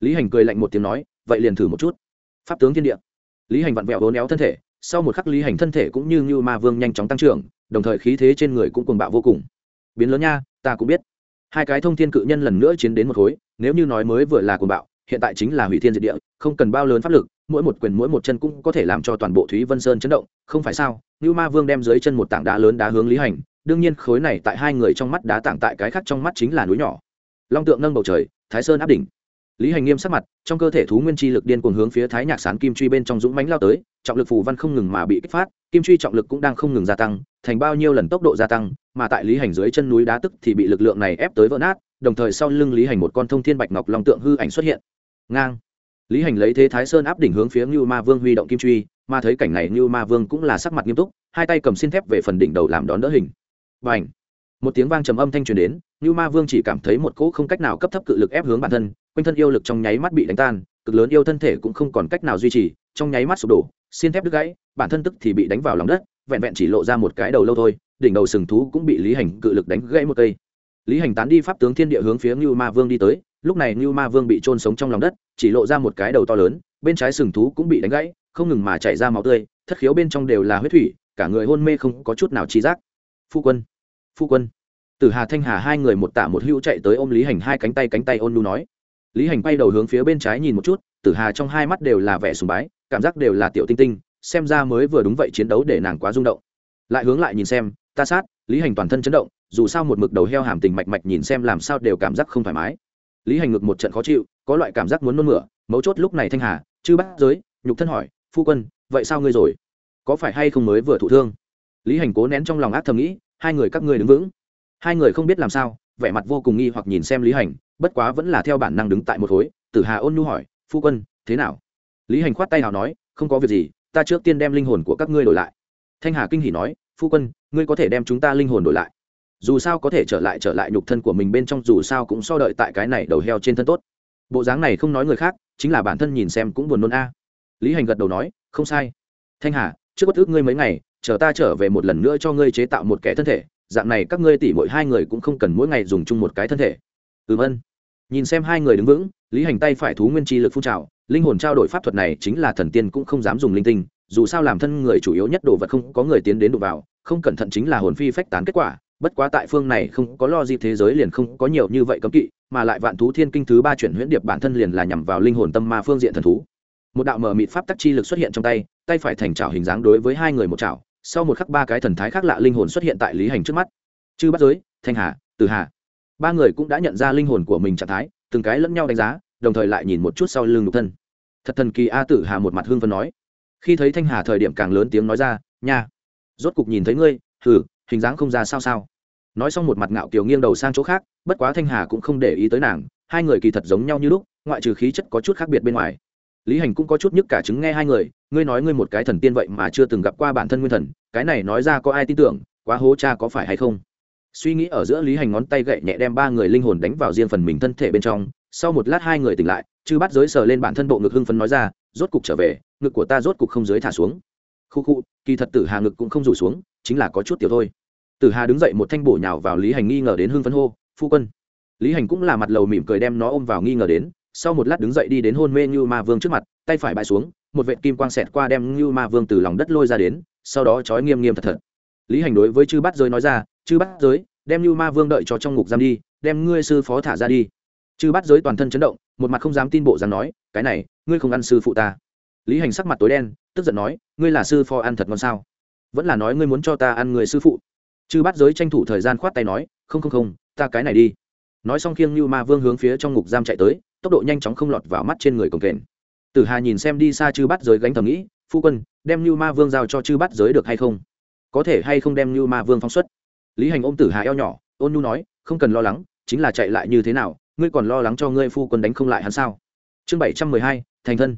Lý hành cười lạnh một tiếng nói, vậy liền thử một chút. Pháp tướng thiên địa. Lý hành vặn vẹo vốn néo thân thể, sau một khắc lý hành thân thể cũng như như ma vương nhanh chóng tăng trưởng đồng thời khí thế trên người cũng cuồng bạo vô cùng. Biến lớn nha, ta cũng biết. Hai cái thông thiên cự nhân lần nữa chiến đến một khối, nếu như nói mới vừa là cuồng bạo, hiện tại chính là hủy thiên diệt địa, không cần bao lớn pháp lực, mỗi một quyền mỗi một chân cũng có thể làm cho toàn bộ thúy vân sơn chấn động, không phải sao? Như ma vương đem dưới chân một tảng đá lớn đá hướng lý hành, đương nhiên khối này tại hai người trong mắt đá tảng tại cái khác trong mắt chính là núi nhỏ. Long tượng nâng bầu trời, thái sơn áp đỉnh lý hành nghiêm sắc mặt, trong cơ thể thú nguyên chi lực điên cuồng hướng phía thái nhạc sán kim truy bên trong dũng mánh lao tới, trọng lực phù văn không ngừng mà bị kích phát, kim truy trọng lực cũng đang không ngừng gia tăng, thành bao nhiêu lần tốc độ gia tăng, mà tại lý hành dưới chân núi đá tức thì bị lực lượng này ép tới vỡ nát, đồng thời sau lưng lý hành một con thông thiên bạch ngọc long tượng hư ảnh xuất hiện. Ngang. Lý hành lấy thế thái sơn áp đỉnh hướng phía ngưu ma vương huy động kim truy, mà thấy cảnh này ngưu ma vương cũng là sắc mặt nghiêm túc, hai tay cầm xin thép về phần đỉnh đầu làm đón đỡ hình. Và ảnh một tiếng vang trầm âm thanh truyền đến, ngưu ma vương chỉ cảm thấy một cỗ không cách nào cấp thấp cự lực ép hướng bản thân quanh thân yêu lực trong nháy mắt bị đánh tan, cực lớn yêu thân thể cũng không còn cách nào duy trì, trong nháy mắt sụp đổ xin thép đứt gãy, bản thân tức thì bị đánh vào lòng đất, vẹn vẹn chỉ lộ ra một cái đầu lâu thôi, đỉnh đầu sừng thú cũng bị lý hành cự lực đánh gãy một cây. Lý hành tán đi pháp tướng thiên địa hướng phía ngưu ma vương đi tới, lúc này ngưu ma vương bị trôn sống trong lòng đất, chỉ lộ ra một cái đầu to lớn, bên trái sừng thú cũng bị đánh gãy, không ngừng mà chảy ra máu tươi, thất khiếu bên trong đều là huyết thủy, cả người hôn mê không có chút nào trí giác. Phu quân phu quân. Từ hà thanh hà hai người một tả một hữu chạy tới ôm lý hành hai cánh tay cánh tay ôn nu nói lý hành bay đầu hướng phía bên trái nhìn một chút, tử hà trong hai mắt đều là vẻ sùng bái, cảm giác đều là tiểu tinh tinh, xem ra mới vừa đúng vậy chiến đấu để nàng quá rung động. Lại hướng lại nhìn xem, ta sát, lý hành toàn thân chấn động, dù sao một mực đầu heo hàm tình mạch mạch nhìn xem làm sao đều cảm giác không thoải mái. Lý hành ngực một trận khó chịu, có loại cảm giác muốn nôn mửa, mấu chốt lúc này thanh hà, chư bắt giới, nhục thân hỏi, phu quân, vậy sao ngươi rồi? Có phải hay không mới vừa thụ thương? Lý hành cố nén trong lòng ác thầm nghĩ, hai người các ngươi đứng vững. Hai người không biết làm sao, vẻ mặt vô cùng nghi hoặc nhìn xem lý hành bất quá vẫn là theo bản năng đứng tại một khối, tử hà ôn nhu hỏi, phu quân, thế nào? Lý hành khoát tay nào nói, không có việc gì, ta trước tiên đem linh hồn của các ngươi đổi lại. Thanh hà kinh hỉ nói, phu quân, ngươi có thể đem chúng ta linh hồn đổi lại. Dù sao có thể trở lại trở lại nhục thân của mình bên trong, dù sao cũng so đợi tại cái này đầu heo trên thân tốt. Bộ dáng này không nói người khác, chính là bản thân nhìn xem cũng buồn nôn a. Lý hành gật đầu nói, không sai. Thanh hà, trước bất ước ngươi mấy ngày, chờ ta trở về một lần nữa cho ngươi chế tạo một kẻ thân thể. Dạng này các ngươi tỉ mỗi hai người cũng không cần mỗi ngày dùng chung một cái thân thể ừm ân nhìn xem hai người đứng vững, lý hành tay phải thú nguyên chi lực phun trào, linh hồn trao đổi pháp thuật này chính là thần tiên cũng không dám dùng linh tinh, dù sao làm thân người chủ yếu nhất đồ vật không có người tiến đến đụng vào, không cẩn thận chính là hồn phi phách tán kết quả, bất quá tại phương này không có lo gì thế giới liền không có nhiều như vậy cấm kỵ, mà lại vạn thú thiên kinh thứ ba chuyển huyễn điệp bản thân liền là nhằm vào linh hồn tâm ma phương diện thần thú. Một đạo mở mịt pháp tắc chi lực xuất hiện trong tay tay phải thành trào hình dáng đối với hai người một trào sau một khắc ba cái thần thái khác lạ linh hồn xuất hiện tại lý hành trước mắt. Chư bắt giới, thanh hà, từ hà ba người cũng đã nhận ra linh hồn của mình trạng thái, từng cái lẫn nhau đánh giá, đồng thời lại nhìn một chút sau lưng nhục thân. Thật thần kỳ a tử hà một mặt hương vân nói. Khi thấy thanh hà thời điểm càng lớn tiếng nói ra, nha, rốt cục nhìn thấy ngươi, hừ, hình dáng không ra sao sao. Nói xong một mặt ngạo kiều nghiêng đầu sang chỗ khác, bất quá thanh hà cũng không để ý tới nàng, hai người kỳ thật giống nhau như lúc, ngoại trừ khí chất có chút khác biệt bên ngoài. Lý hành cũng có chút nhức cả chứng nghe hai người, ngươi nói ngươi một cái thần tiên vậy mà chưa từng gặp qua bản thân nguyên thần, cái này nói ra có ai tin tưởng, quá hố cha có phải hay không? Suy nghĩ ở giữa lý hành ngón tay gậy nhẹ đem ba người linh hồn đánh vào riêng phần mình thân thể bên trong, sau một lát hai người tỉnh lại, chư bắt giới sờ lên bản thân bộ ngực hưng phấn nói ra, rốt cục trở về, ngực của ta rốt cục không dưới thả xuống. Khu khu, kỳ thật tử hà ngực cũng không rủ xuống, chính là có chút tiểu thôi. Tử hà đứng dậy một thanh bổ nhào vào lý hành nghi ngờ đến hưng phấn hô, phu quân. Lý hành cũng là mặt lầu mỉm cười đem nó ôm vào nghi ngờ đến, sau một lát đứng dậy đi đến hôn mê như ma vương trước mặt, tay phải bãi xuống, một vệ kim quang xẹt qua đem như ma vương từ lòng đất lôi ra đến, sau đó trói nghiêm nghiêm thật thật lý hành đối với chư bắt giới nói ra, chư bắt giới, đem như ma vương đợi cho trong ngục giam đi, đem ngươi sư phó thả ra đi. Chư bắt giới toàn thân chấn động, một mặt không dám tin bộ dáng nói, cái này, ngươi không ăn sư phụ ta. Lý hành sắc mặt tối đen, tức giận nói, ngươi là sư phó ăn thật ngon sao? Vẫn là nói ngươi muốn cho ta ăn người sư phụ. Chư bắt giới tranh thủ thời gian khoát tay nói, không không không, ta cái này đi. Nói xong khiêng như ma vương hướng phía trong ngục giam chạy tới, tốc độ nhanh chóng không lọt vào mắt trên người cồng kềnh tử hà nhìn xem đi xa chư bắt giới gánh thầm nghĩ, phu quân, đem như ma vương giao cho chư bắt giới được hay không? Có thể hay không đem như ma vương phóng xuất? Lý hành ôm tử hà eo nhỏ, ôn nhu nói, không cần lo lắng, chính là chạy lại như thế nào, ngươi còn lo lắng cho ngươi phu quân đánh không lại hắn sao? Chương bảy trăm mười hai, thành thân.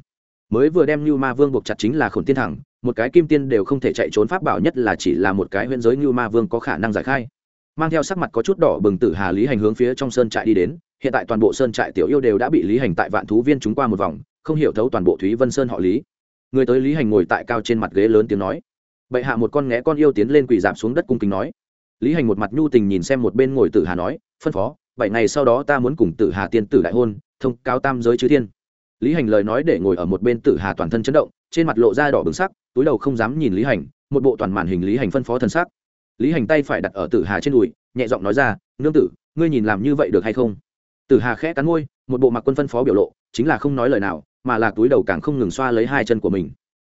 Mới vừa đem như ma vương buộc chặt chính là khổn tiên thẳng, một cái kim tiên đều không thể chạy trốn pháp bảo nhất là chỉ là một cái huyễn giới như ma vương có khả năng giải khai. Mang theo sắc mặt có chút đỏ bừng tử hà lý hành hướng phía trong sơn trại đi đến, hiện tại toàn bộ sơn trại tiểu yêu đều đã bị lý hành tại vạn thú viên chúng qua một vòng, không hiểu thấu toàn bộ thúy vân sơn họ lý. Người tới lý hành ngồi tại cao trên mặt ghế lớn tiếng nói bệ hạ một con nghé con yêu tiến lên quỳ giảm xuống đất cung kính nói. Lý hành một mặt nhu tình nhìn xem một bên ngồi tử hà nói, phân phó, bảy ngày sau đó ta muốn cùng tử hà tiên tử đại hôn, thông cao tam giới chư thiên. Lý hành lời nói để ngồi ở một bên tử hà toàn thân chấn động, trên mặt lộ ra đỏ bừng sắc, túi đầu không dám nhìn lý hành, một bộ toàn màn hình lý hành phân phó thân sắc. Lý hành tay phải đặt ở tử hà trên đùi, nhẹ giọng nói ra, nương tử, ngươi nhìn làm như vậy được hay không? Tử hà khẽ cắn môi, một bộ mặc quân phân phó biểu lộ, chính là không nói lời nào, mà là túi đầu càng không ngừng xoa lấy hai chân của mình.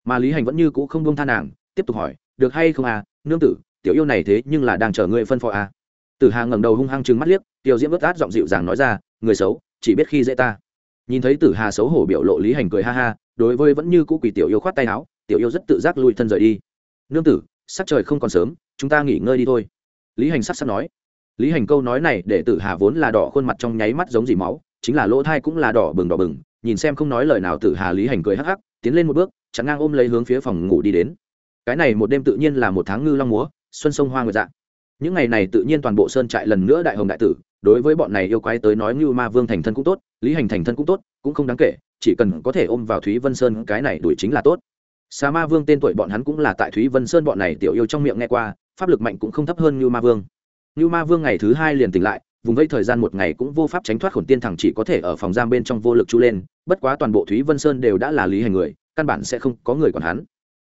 Mà lý hành vẫn như cũ không buông tha nàng tiếp tục hỏi, được hay không à nương tử, tiểu yêu này thế nhưng là đang chờ ngươi phân phó à? Tử hà ngẩng đầu hung hăng trừng mắt liếc tiểu diễm ướt át giọng dịu dàng nói ra, người xấu, chỉ biết khi dễ ta. Nhìn thấy tử hà xấu hổ biểu lộ lý hành cười ha ha, đối với vẫn như cũ quỷ tiểu yêu khoát tay áo, tiểu yêu rất tự giác lui thân rời đi. Nương tử, sắc trời không còn sớm, chúng ta nghỉ ngơi đi thôi. Lý hành sắc sắc nói. Lý hành câu nói này để tử hà vốn là đỏ khuôn mặt trong nháy mắt giống dì máu, chính là lỗ thai cũng là đỏ bừng đỏ bừng, nhìn xem không nói lời nào tử hà lý hành cười hắc hắc, tiến lên một bước chẳng ngang ôm lấy hướng phía phòng ngủ đi đến cái này một đêm tự nhiên là một tháng ngư long múa xuân sông hoa nguyệt dạng những ngày này tự nhiên toàn bộ sơn trại lần nữa đại hồng đại tử đối với bọn này yêu quái tới nói như ma vương thành thân cũng tốt lý hành thành thân cũng tốt cũng không đáng kể chỉ cần có thể ôm vào thúy vân sơn cái này đuổi chính là tốt Sa Ma Vương tên tuổi bọn hắn cũng là tại Thúy Vân Sơn bọn này tiểu yêu trong miệng nghe qua, pháp lực mạnh cũng không thấp hơn Như Ma Vương. Như Ma Vương ngày thứ hai liền tỉnh lại, vùng vây thời gian một ngày cũng vô pháp tránh thoát khổn tiên thẳng chỉ có thể ở phòng giam bên trong vô lực chu lên, bất quá toàn bộ Thúy Vân Sơn đều đã là lý hành người, căn bản sẽ không có người còn hắn.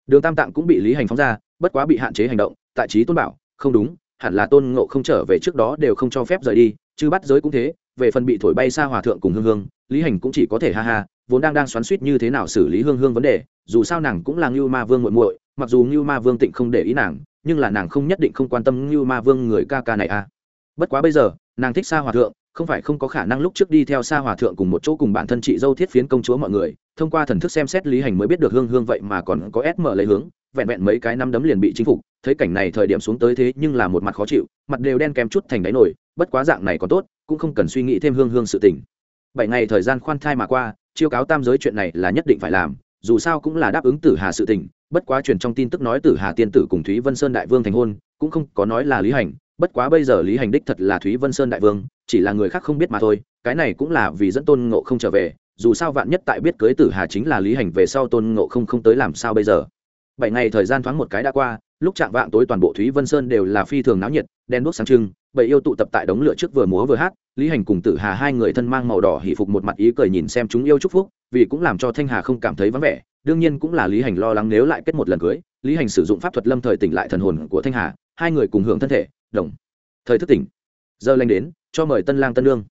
Đường Tam Tạng cũng bị lý hành phóng ra, bất quá bị hạn chế hành động, tại trí Tôn Bảo, không đúng, hẳn là Tôn Ngộ không trở về trước đó đều không cho phép rời đi, chứ bắt giới cũng thế, về phần bị thổi bay xa hòa thượng cùng hương hương, lý hành cũng chỉ có thể ha ha, vốn đang đang xoắn suýt như thế nào xử lý hương hương vấn đề dù sao nàng cũng là ngưu ma vương muội muội mặc dù ngưu ma vương tịnh không để ý nàng nhưng là nàng không nhất định không quan tâm ngưu ma vương người ca ca này à. Bất quá bây giờ nàng thích xa hòa thượng không phải không có khả năng lúc trước đi theo xa hòa thượng cùng một chỗ cùng bản thân chị dâu thiết phiến công chúa mọi người, thông qua thần thức xem xét lý hành mới biết được hương hương vậy mà còn có ép mở lấy hướng, vẹn vẹn mấy cái năm đấm liền bị chính phục, thấy cảnh này thời điểm xuống tới thế nhưng là một mặt khó chịu, mặt đều đen kém chút thành đáy nổi, bất quá dạng này còn tốt, cũng không cần suy nghĩ thêm hương hương sự tình. Bảy ngày thời gian khoan thai mà qua, chiêu cáo tam giới chuyện này là nhất định phải làm, dù sao cũng là đáp ứng tử hà sự tình, bất quá truyền trong tin tức nói tử hà tiên tử cùng thúy vân sơn đại vương thành hôn, cũng không có nói là lý hành bất quá bây giờ lý hành đích thật là thúy vân sơn đại vương, chỉ là người khác không biết mà thôi, cái này cũng là vì dẫn tôn ngộ không trở về, dù sao vạn nhất tại biết cưới tử hà chính là lý hành về sau tôn ngộ không không tới làm sao bây giờ. Bảy ngày thời gian thoáng một cái đã qua, lúc chạm vạng tối toàn bộ thúy vân sơn đều là phi thường náo nhiệt đen đuốc sáng trưng, bảy yêu tụ tập tại đống lửa trước vừa múa vừa hát, lý hành cùng tử hà hai người thân mang màu đỏ hỷ phục một mặt ý cười nhìn xem chúng yêu chúc phúc, vì cũng làm cho thanh hà không cảm thấy vắng vẻ, đương nhiên cũng là lý hành lo lắng nếu lại kết một lần cưới, lý hành sử dụng pháp thuật lâm thời tỉnh lại thần hồn của thanh hà, hai người cùng hưởng thân thể đồng. Thời thức tỉnh. Giờ lanh đến, cho mời tân lang tân lương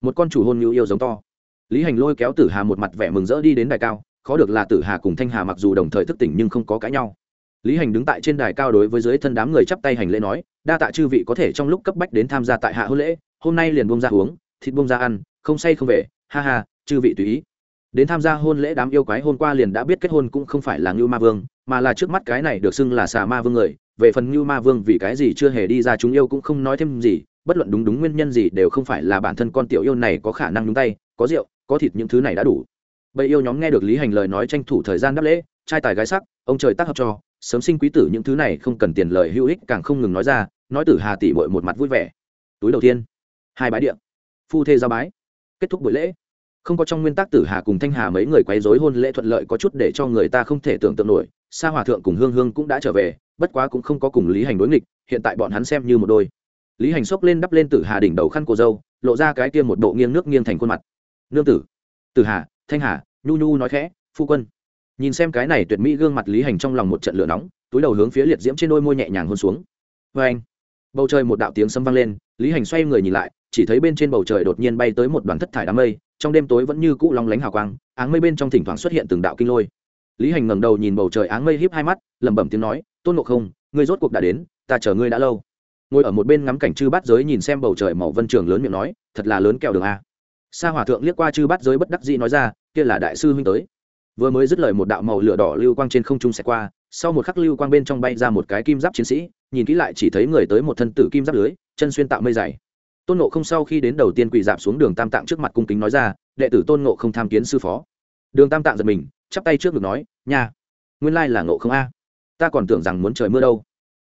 một con chủ hôn như yêu giống to. Lý hành lôi kéo tử hà một mặt vẻ mừng rỡ đi đến đài cao, khó được là tử hà cùng thanh hà mặc dù đồng thời thức tỉnh nhưng không có cãi nhau. Lý hành đứng tại trên đài cao đối với dưới thân đám người chắp tay hành lễ nói, đa tạ chư vị có thể trong lúc cấp bách đến tham gia tại hạ hôn lễ, hôm nay liền bông ra uống, thịt bông ra ăn, không say không về, ha ha, chư vị tùy ý đến tham gia hôn lễ đám yêu quái hôm qua liền đã biết kết hôn cũng không phải là ngưu ma vương, mà là trước mắt cái này được xưng là xà ma vương người. Về phần ngưu ma vương vì cái gì chưa hề đi ra chúng yêu cũng không nói thêm gì, bất luận đúng đúng nguyên nhân gì đều không phải là bản thân con tiểu yêu này có khả năng nhúng tay, có rượu, có thịt những thứ này đã đủ. Bầy yêu nhóm nghe được lý hành lời nói tranh thủ thời gian đáp lễ, trai tài gái sắc, ông trời tác hợp cho, sớm sinh quý tử những thứ này không cần tiền lời hữu ích càng không ngừng nói ra, nói tử hà tỷ bội một mặt vui vẻ. Túi đầu tiên, hai bái điện phu thê giao bái, kết thúc buổi lễ không có trong nguyên tắc tử hà cùng thanh hà mấy người quấy rối hôn lễ thuận lợi có chút để cho người ta không thể tưởng tượng nổi, sa hòa thượng cùng hương hương cũng đã trở về, bất quá cũng không có cùng lý hành đối nghịch, hiện tại bọn hắn xem như một đôi. Lý hành xốc lên đắp lên tử hà đỉnh đầu khăn cô dâu, lộ ra cái kia một bộ nghiêng nước nghiêng thành khuôn mặt. Nương tử. Tử hà, thanh hà, nhu nhu nói khẽ, phu quân. Nhìn xem cái này tuyệt mỹ gương mặt lý hành trong lòng một trận lửa nóng, túi đầu hướng phía liệt diễm trên đôi môi nhẹ nhàng hôn xuống. Vê anh bầu trời một đạo tiếng sấm vang lên, lý hành xoay người nhìn lại chỉ thấy bên trên bầu trời đột nhiên bay tới một đoàn thất thải đám mây, trong đêm tối vẫn như cũ long lánh hào quang, áng mây bên trong thỉnh thoảng xuất hiện từng đạo kinh lôi. Lý hành ngẩng đầu nhìn bầu trời áng mây híp hai mắt, lẩm bẩm tiếng nói, tôn ngộ không, ngươi rốt cuộc đã đến, ta chờ ngươi đã lâu. Ngồi ở một bên ngắm cảnh chư bát giới nhìn xem bầu trời màu vân trường lớn miệng nói, thật là lớn kẹo đường a. Sa hòa thượng liếc qua chư bát giới bất đắc dĩ nói ra, kia là đại sư huynh tới. Vừa mới dứt lời một đạo màu lửa đỏ lưu quang trên không trung sẽ qua, sau một khắc lưu quang bên trong bay ra một cái kim giáp chiến sĩ, nhìn kỹ lại chỉ thấy người tới một thân tử kim giáp lưới, chân xuyên tạo mây dày tôn nộ không sau khi đến đầu tiên quỳ dạp xuống đường tam tạng trước mặt cung kính nói ra đệ tử tôn nộ không tham kiến sư phó. Đường tam tạng giật mình chắp tay trước ngực nói nhà, nguyên lai là nộ không a. Ta còn tưởng rằng muốn trời mưa đâu.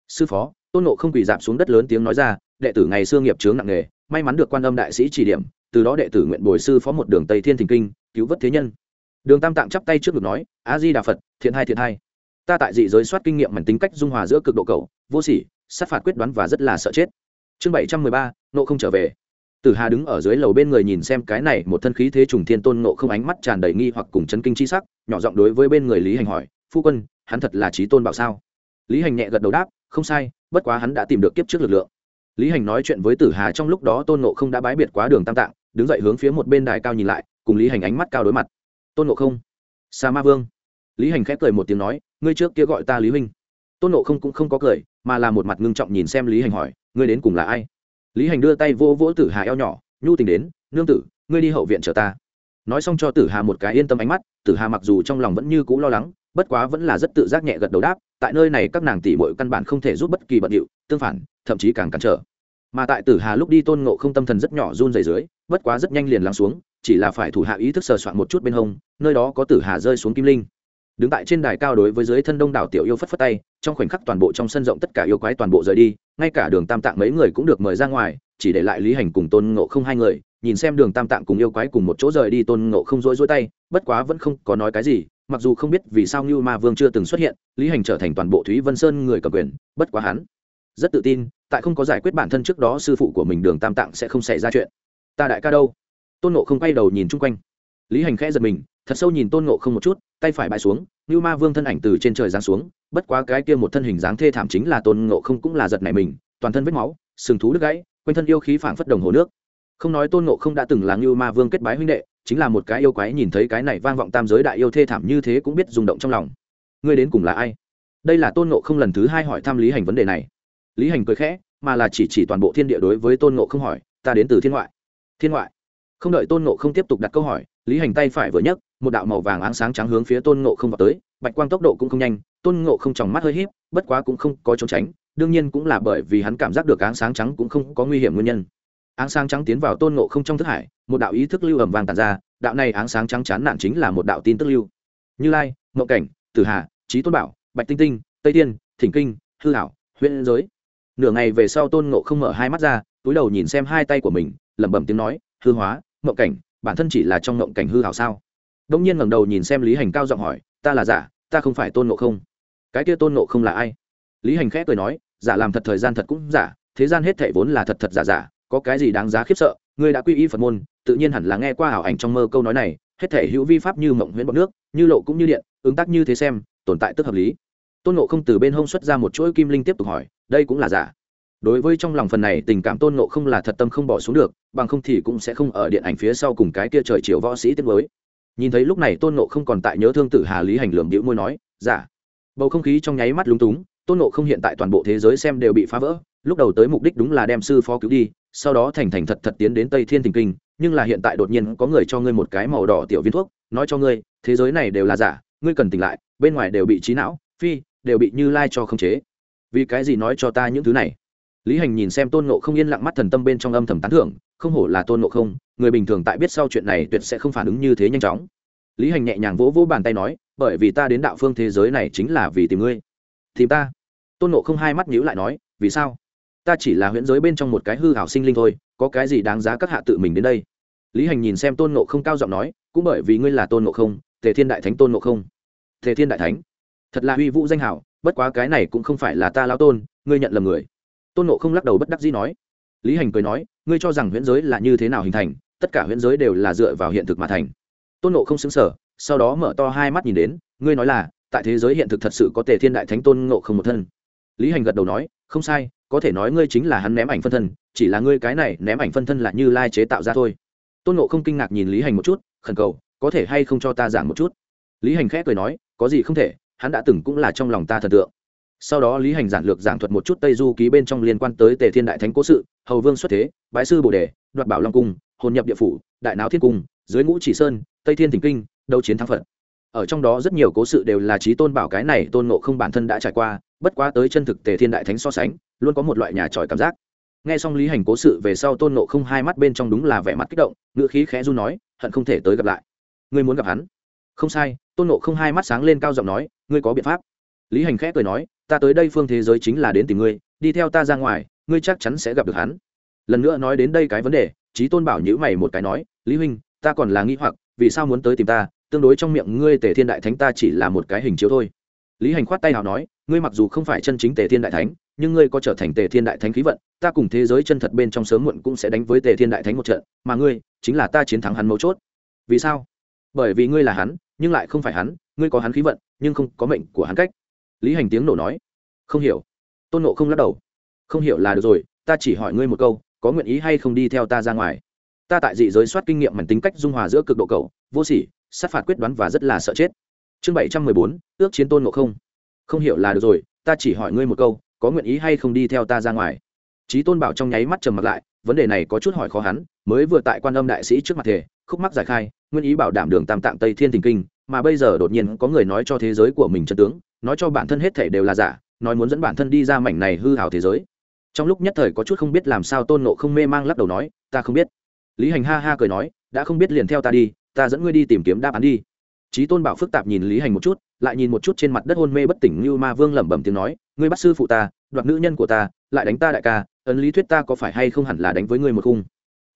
Sư phó tôn nộ không quỳ dạp xuống đất lớn tiếng nói ra đệ tử ngày xưa nghiệp chướng nặng nghề may mắn được quan âm đại sĩ chỉ điểm từ đó đệ tử nguyện bồi sư phó một đường tây thiên thình kinh cứu vớt thế nhân. Đường tam tạng chắp tay trước ngực nói a di đà phật thiện hai thiện hai. Ta tại dị giới soát kinh nghiệm mảnh tính cách dung hòa giữa cực độ cầu vô sỉ sát phạt quyết đoán và rất là sợ chết chương bảy trăm mười ba nộ không trở về. Tử hà đứng ở dưới lầu bên người nhìn xem cái này một thân khí thế trùng thiên tôn nộ không ánh mắt tràn đầy nghi hoặc cùng chấn kinh chi sắc, nhỏ giọng đối với bên người lý hành hỏi, phu quân, hắn thật là trí tôn bảo sao? Lý hành nhẹ gật đầu đáp, không sai, bất quá hắn đã tìm được kiếp trước lực lượng. Lý hành nói chuyện với tử hà trong lúc đó tôn nộ không đã bái biệt quá đường tam tạng, đứng dậy hướng phía một bên đài cao nhìn lại, cùng lý hành ánh mắt cao đối mặt. Tôn nộ không, sa ma vương. Lý hành khép cười một tiếng nói, ngươi trước kia gọi ta lý huynh. Tôn nộ không cũng không có cười, mà là một mặt ngưng trọng nhìn xem lý hành hỏi ngươi đến cùng là ai? Lý hành đưa tay vô vỗ tử hà eo nhỏ, nhu tình đến, nương tử, ngươi đi hậu viện chờ ta. Nói xong cho tử hà một cái yên tâm ánh mắt, tử hà mặc dù trong lòng vẫn như c ũ lo lắng, bất quá vẫn là rất tự giác nhẹ gật đầu đáp, tại nơi này các nàng tỷ bội căn bản không thể giúp bất kỳ bận điệu, tương phản, thậm chí càng cản trở. Mà tại tử hà lúc đi tôn ngộ không tâm thần rất nhỏ run dày dưới, bất quá rất nhanh liền lắng xuống, chỉ là phải thủ hạ ý thức sờ soạn một chút bên hông, nơi đó có tử hà rơi xuống kim linh. Đứng tại trên đài cao đối với dưới thân đông đảo tiểu yêu phất phất tay trong khoảnh khắc toàn bộ trong sân rộng tất cả yêu quái toàn bộ rời đi, ngay cả đường tam tạng mấy người cũng được mời ra ngoài, chỉ để lại lý hành cùng tôn ngộ không hai người, nhìn xem đường tam tạng cùng yêu quái cùng một chỗ rời đi, tôn ngộ không rối rối tay, bất quá vẫn không có nói cái gì, mặc dù không biết vì sao như ma vương chưa từng xuất hiện, lý hành trở thành toàn bộ thúy vân sơn người cầm quyền, bất quá hắn rất tự tin, tại không có giải quyết bản thân trước đó sư phụ của mình đường tam tạng sẽ không xảy ra chuyện. Ta đại ca đâu? Tôn ngộ không quay đầu nhìn chung quanh. Lý hành khẽ giật mình, thật sâu nhìn tôn ngộ không một chút, tay phải bãi xuống như ma vương thân ảnh từ trên trời giáng xuống, bất quá cái kia một thân hình dáng thê thảm chính là tôn ngộ không cũng là giật này mình, toàn thân vết máu, sừng thú đứt gãy, quanh thân yêu khí phảng phất đồng hồ nước. Không nói tôn ngộ không đã từng là như ma vương kết bái huynh đệ, chính là một cái yêu quái nhìn thấy cái này vang vọng tam giới đại yêu thê thảm như thế cũng biết rung động trong lòng. Ngươi đến cùng là ai? Đây là tôn ngộ không lần thứ hai hỏi thăm lý hành vấn đề này. Lý hành cười khẽ, mà là chỉ chỉ toàn bộ thiên địa đối với tôn ngộ không hỏi, ta đến từ thiên ngoại. Thiên ngoại? Không đợi tôn nộ không tiếp tục đặt câu hỏi, lý hành tay phải vừa nhấc, một đạo màu vàng áng sáng trắng hướng phía tôn ngộ không vào tới, bạch quang tốc độ cũng không nhanh, tôn ngộ không tròng mắt hơi híp, bất quá cũng không có trốn tránh, đương nhiên cũng là bởi vì hắn cảm giác được áng sáng trắng cũng không có nguy hiểm nguyên nhân. Áng sáng trắng tiến vào tôn ngộ không trong thức hải, một đạo ý thức lưu ẩm vàng tàn ra, đạo này áng sáng trắng chán nản chính là một đạo tin tức lưu. Như lai ngộ cảnh, tử hà trí tôn bảo, bạch tinh tinh, tây tiên, thỉnh kinh, hư hảo huyện giới. Nửa ngày về sau tôn ngộ không mở hai mắt ra, túi đầu nhìn xem hai tay của mình, lẩm bẩm tiếng nói, hư hóa mộng cảnh, bản thân chỉ là trong mộng cảnh hư hảo sao? Đông nhiên ngẩng đầu nhìn xem lý hành cao giọng hỏi, ta là giả, ta không phải tôn ngộ không? Cái kia tôn ngộ không là ai? Lý hành khẽ cười nói, giả làm thật thời gian thật cũng giả, thế gian hết thảy vốn là thật thật giả giả, có cái gì đáng giá khiếp sợ, ngươi đã quy y phật môn, tự nhiên hẳn là nghe qua ảo ảnh trong mơ câu nói này, hết thảy hữu vi pháp như mộng huyễn bọc nước, như lộ cũng như điện, ứng tác như thế xem, tồn tại tức hợp lý. Tôn ngộ không từ bên hông xuất ra một chuỗi kim linh tiếp tục hỏi, đây cũng là giả? Đối với trong lòng phần này tình cảm tôn ngộ không là thật tâm không bỏ xuống được bằng không thì cũng sẽ không ở điện ảnh phía sau cùng cái kia trời chiều võ sĩ tiếp mới. Nhìn thấy lúc này tôn ngộ không còn tại nhớ thương tử hà lý hành lường đĩu môi nói giả bầu không khí trong nháy mắt lúng túng, tôn ngộ không hiện tại toàn bộ thế giới xem đều bị phá vỡ, lúc đầu tới mục đích đúng là đem sư phó cứu đi, sau đó thành thành thật thật tiến đến tây thiên thình kinh, nhưng là hiện tại đột nhiên có người cho ngươi một cái màu đỏ tiểu viên thuốc, nói cho ngươi, thế giới này đều là giả, ngươi cần tỉnh lại, bên ngoài đều bị trí não, phi, đều bị như lai cho khống chế. Vì cái gì nói cho ta những thứ này? Lý hành nhìn xem tôn nộ không yên lặng mắt thần tâm bên trong âm thầm tán thưởng không hổ là tôn ngộ không, người bình thường tại biết sau chuyện này tuyệt sẽ không phản ứng như thế nhanh chóng. Lý hành nhẹ nhàng vỗ vỗ bàn tay nói, bởi vì ta đến đạo phương thế giới này chính là vì tìm ngươi. Tìm ta? Tôn nộ không hai mắt nhíu lại nói, vì sao? Ta chỉ là huyễn giới bên trong một cái hư hảo sinh linh thôi, có cái gì đáng giá các hạ tự mình đến đây? Lý hành nhìn xem tôn nộ không cao giọng nói, cũng bởi vì ngươi là tôn nộ không, tề thiên đại thánh tôn nộ không. Tề thiên đại thánh? Thật là uy vũ danh hảo, bất quá cái này cũng không phải là ta lao tôn, ngươi nhận lầm người. Tôn nộ không lắc đầu bất đắc dĩ nói lý hành cười nói, ngươi cho rằng huyễn giới là như thế nào hình thành, tất cả huyễn giới đều là dựa vào hiện thực mà thành. Tôn nộ không xứng sở sau đó mở to hai mắt nhìn đến, ngươi nói là, tại thế giới hiện thực thật sự có tề thiên đại thánh tôn ngộ không một thân. Lý hành gật đầu nói, không sai, có thể nói ngươi chính là hắn ném ảnh phân thân, chỉ là ngươi cái này ném ảnh phân thân là như lai chế tạo ra thôi. Tôn nộ không kinh ngạc nhìn lý hành một chút, khẩn cầu, có thể hay không cho ta giảng một chút? Lý hành khẽ cười nói, có gì không thể, hắn đã từng cũng là trong lòng ta thần tượng sau đó lý hành giản lược giảng thuật một chút tây du ký bên trong liên quan tới tề thiên đại thánh cố sự, hầu vương xuất thế, bái sư bồ đề, đoạt bảo long cung, hồn nhập địa phủ, đại náo thiên cung, dưới ngũ chỉ sơn, tây thiên thỉnh kinh, đấu chiến thắng phật. Ở trong đó rất nhiều cố sự đều là trí tôn bảo cái này tôn ngộ không bản thân đã trải qua, bất quá tới chân thực tề thiên đại thánh so sánh, luôn có một loại nhà tròi cảm giác. Nghe xong lý hành cố sự về sau tôn ngộ không hai mắt bên trong đúng là vẻ mặt kích động, ngữ khí khẽ du nói, hận không thể tới gặp lại. Ngươi muốn gặp hắn? Không sai. Tôn ngộ không hai mắt sáng lên cao giọng nói, ngươi có biện pháp. Lý hành khẽ cười nói ta tới đây phương thế giới chính là đến tìm ngươi, đi theo ta ra ngoài, ngươi chắc chắn sẽ gặp được hắn. Lần nữa nói đến đây cái vấn đề trí tôn bảo nhữ mày một cái nói, lý huynh, ta còn là nghĩ hoặc, vì sao muốn tới tìm ta? Tương đối trong miệng ngươi tề thiên đại thánh ta chỉ là một cái hình chiếu thôi. Lý hành khoát tay nào nói, ngươi mặc dù không phải chân chính tề thiên đại thánh, nhưng ngươi có trở thành tề thiên đại thánh khí vận, ta cùng thế giới chân thật bên trong sớm muộn cũng sẽ đánh với tề thiên đại thánh một trận, mà ngươi chính là ta chiến thắng hắn mấu chốt. Vì sao? Bởi vì ngươi là hắn, nhưng lại không phải hắn, ngươi có hắn khí vận, nhưng không có mệnh của hắn cách lý hành tiếng nổ nói. Không hiểu. Tôn nộ không lắc đầu. Không hiểu là được rồi, ta chỉ hỏi ngươi một câu, có nguyện ý hay không đi theo ta ra ngoài? Ta tại dị giới soát kinh nghiệm mảnh tính cách dung hòa giữa cực độ cầu vô sỉ, sát phạt quyết đoán và rất là sợ chết. Chương bảy trăm mười bốn, ước chiến tôn ngộ không. Không hiểu là được rồi, ta chỉ hỏi ngươi một câu, có nguyện ý hay không đi theo ta ra ngoài? Trí tôn bảo trong nháy mắt trầm mặt lại, vấn đề này có chút hỏi khó hắn, mới vừa tại quan âm đại sĩ trước mặt thể khúc mắc giải khai, nguyên ý bảo đảm đường tam tạng tây thiên thình kinh, mà bây giờ đột nhiên có người nói cho thế giới của mình chân tướng nói cho bản thân hết thể đều là giả, nói muốn dẫn bản thân đi ra mảnh này hư hào thế giới. Trong lúc nhất thời có chút không biết làm sao tôn nộ không mê mang lắc đầu nói, ta không biết. Lý hành ha ha cười nói, đã không biết liền theo ta đi, ta dẫn ngươi đi tìm kiếm đáp án đi. Trí tôn bảo phức tạp nhìn lý hành một chút, lại nhìn một chút trên mặt đất hôn mê bất tỉnh như ma vương lẩm bẩm tiếng nói, ngươi bắt sư phụ ta, đoạt nữ nhân của ta, lại đánh ta đại ca, ấn lý thuyết ta có phải hay không hẳn là đánh với ngươi một khung?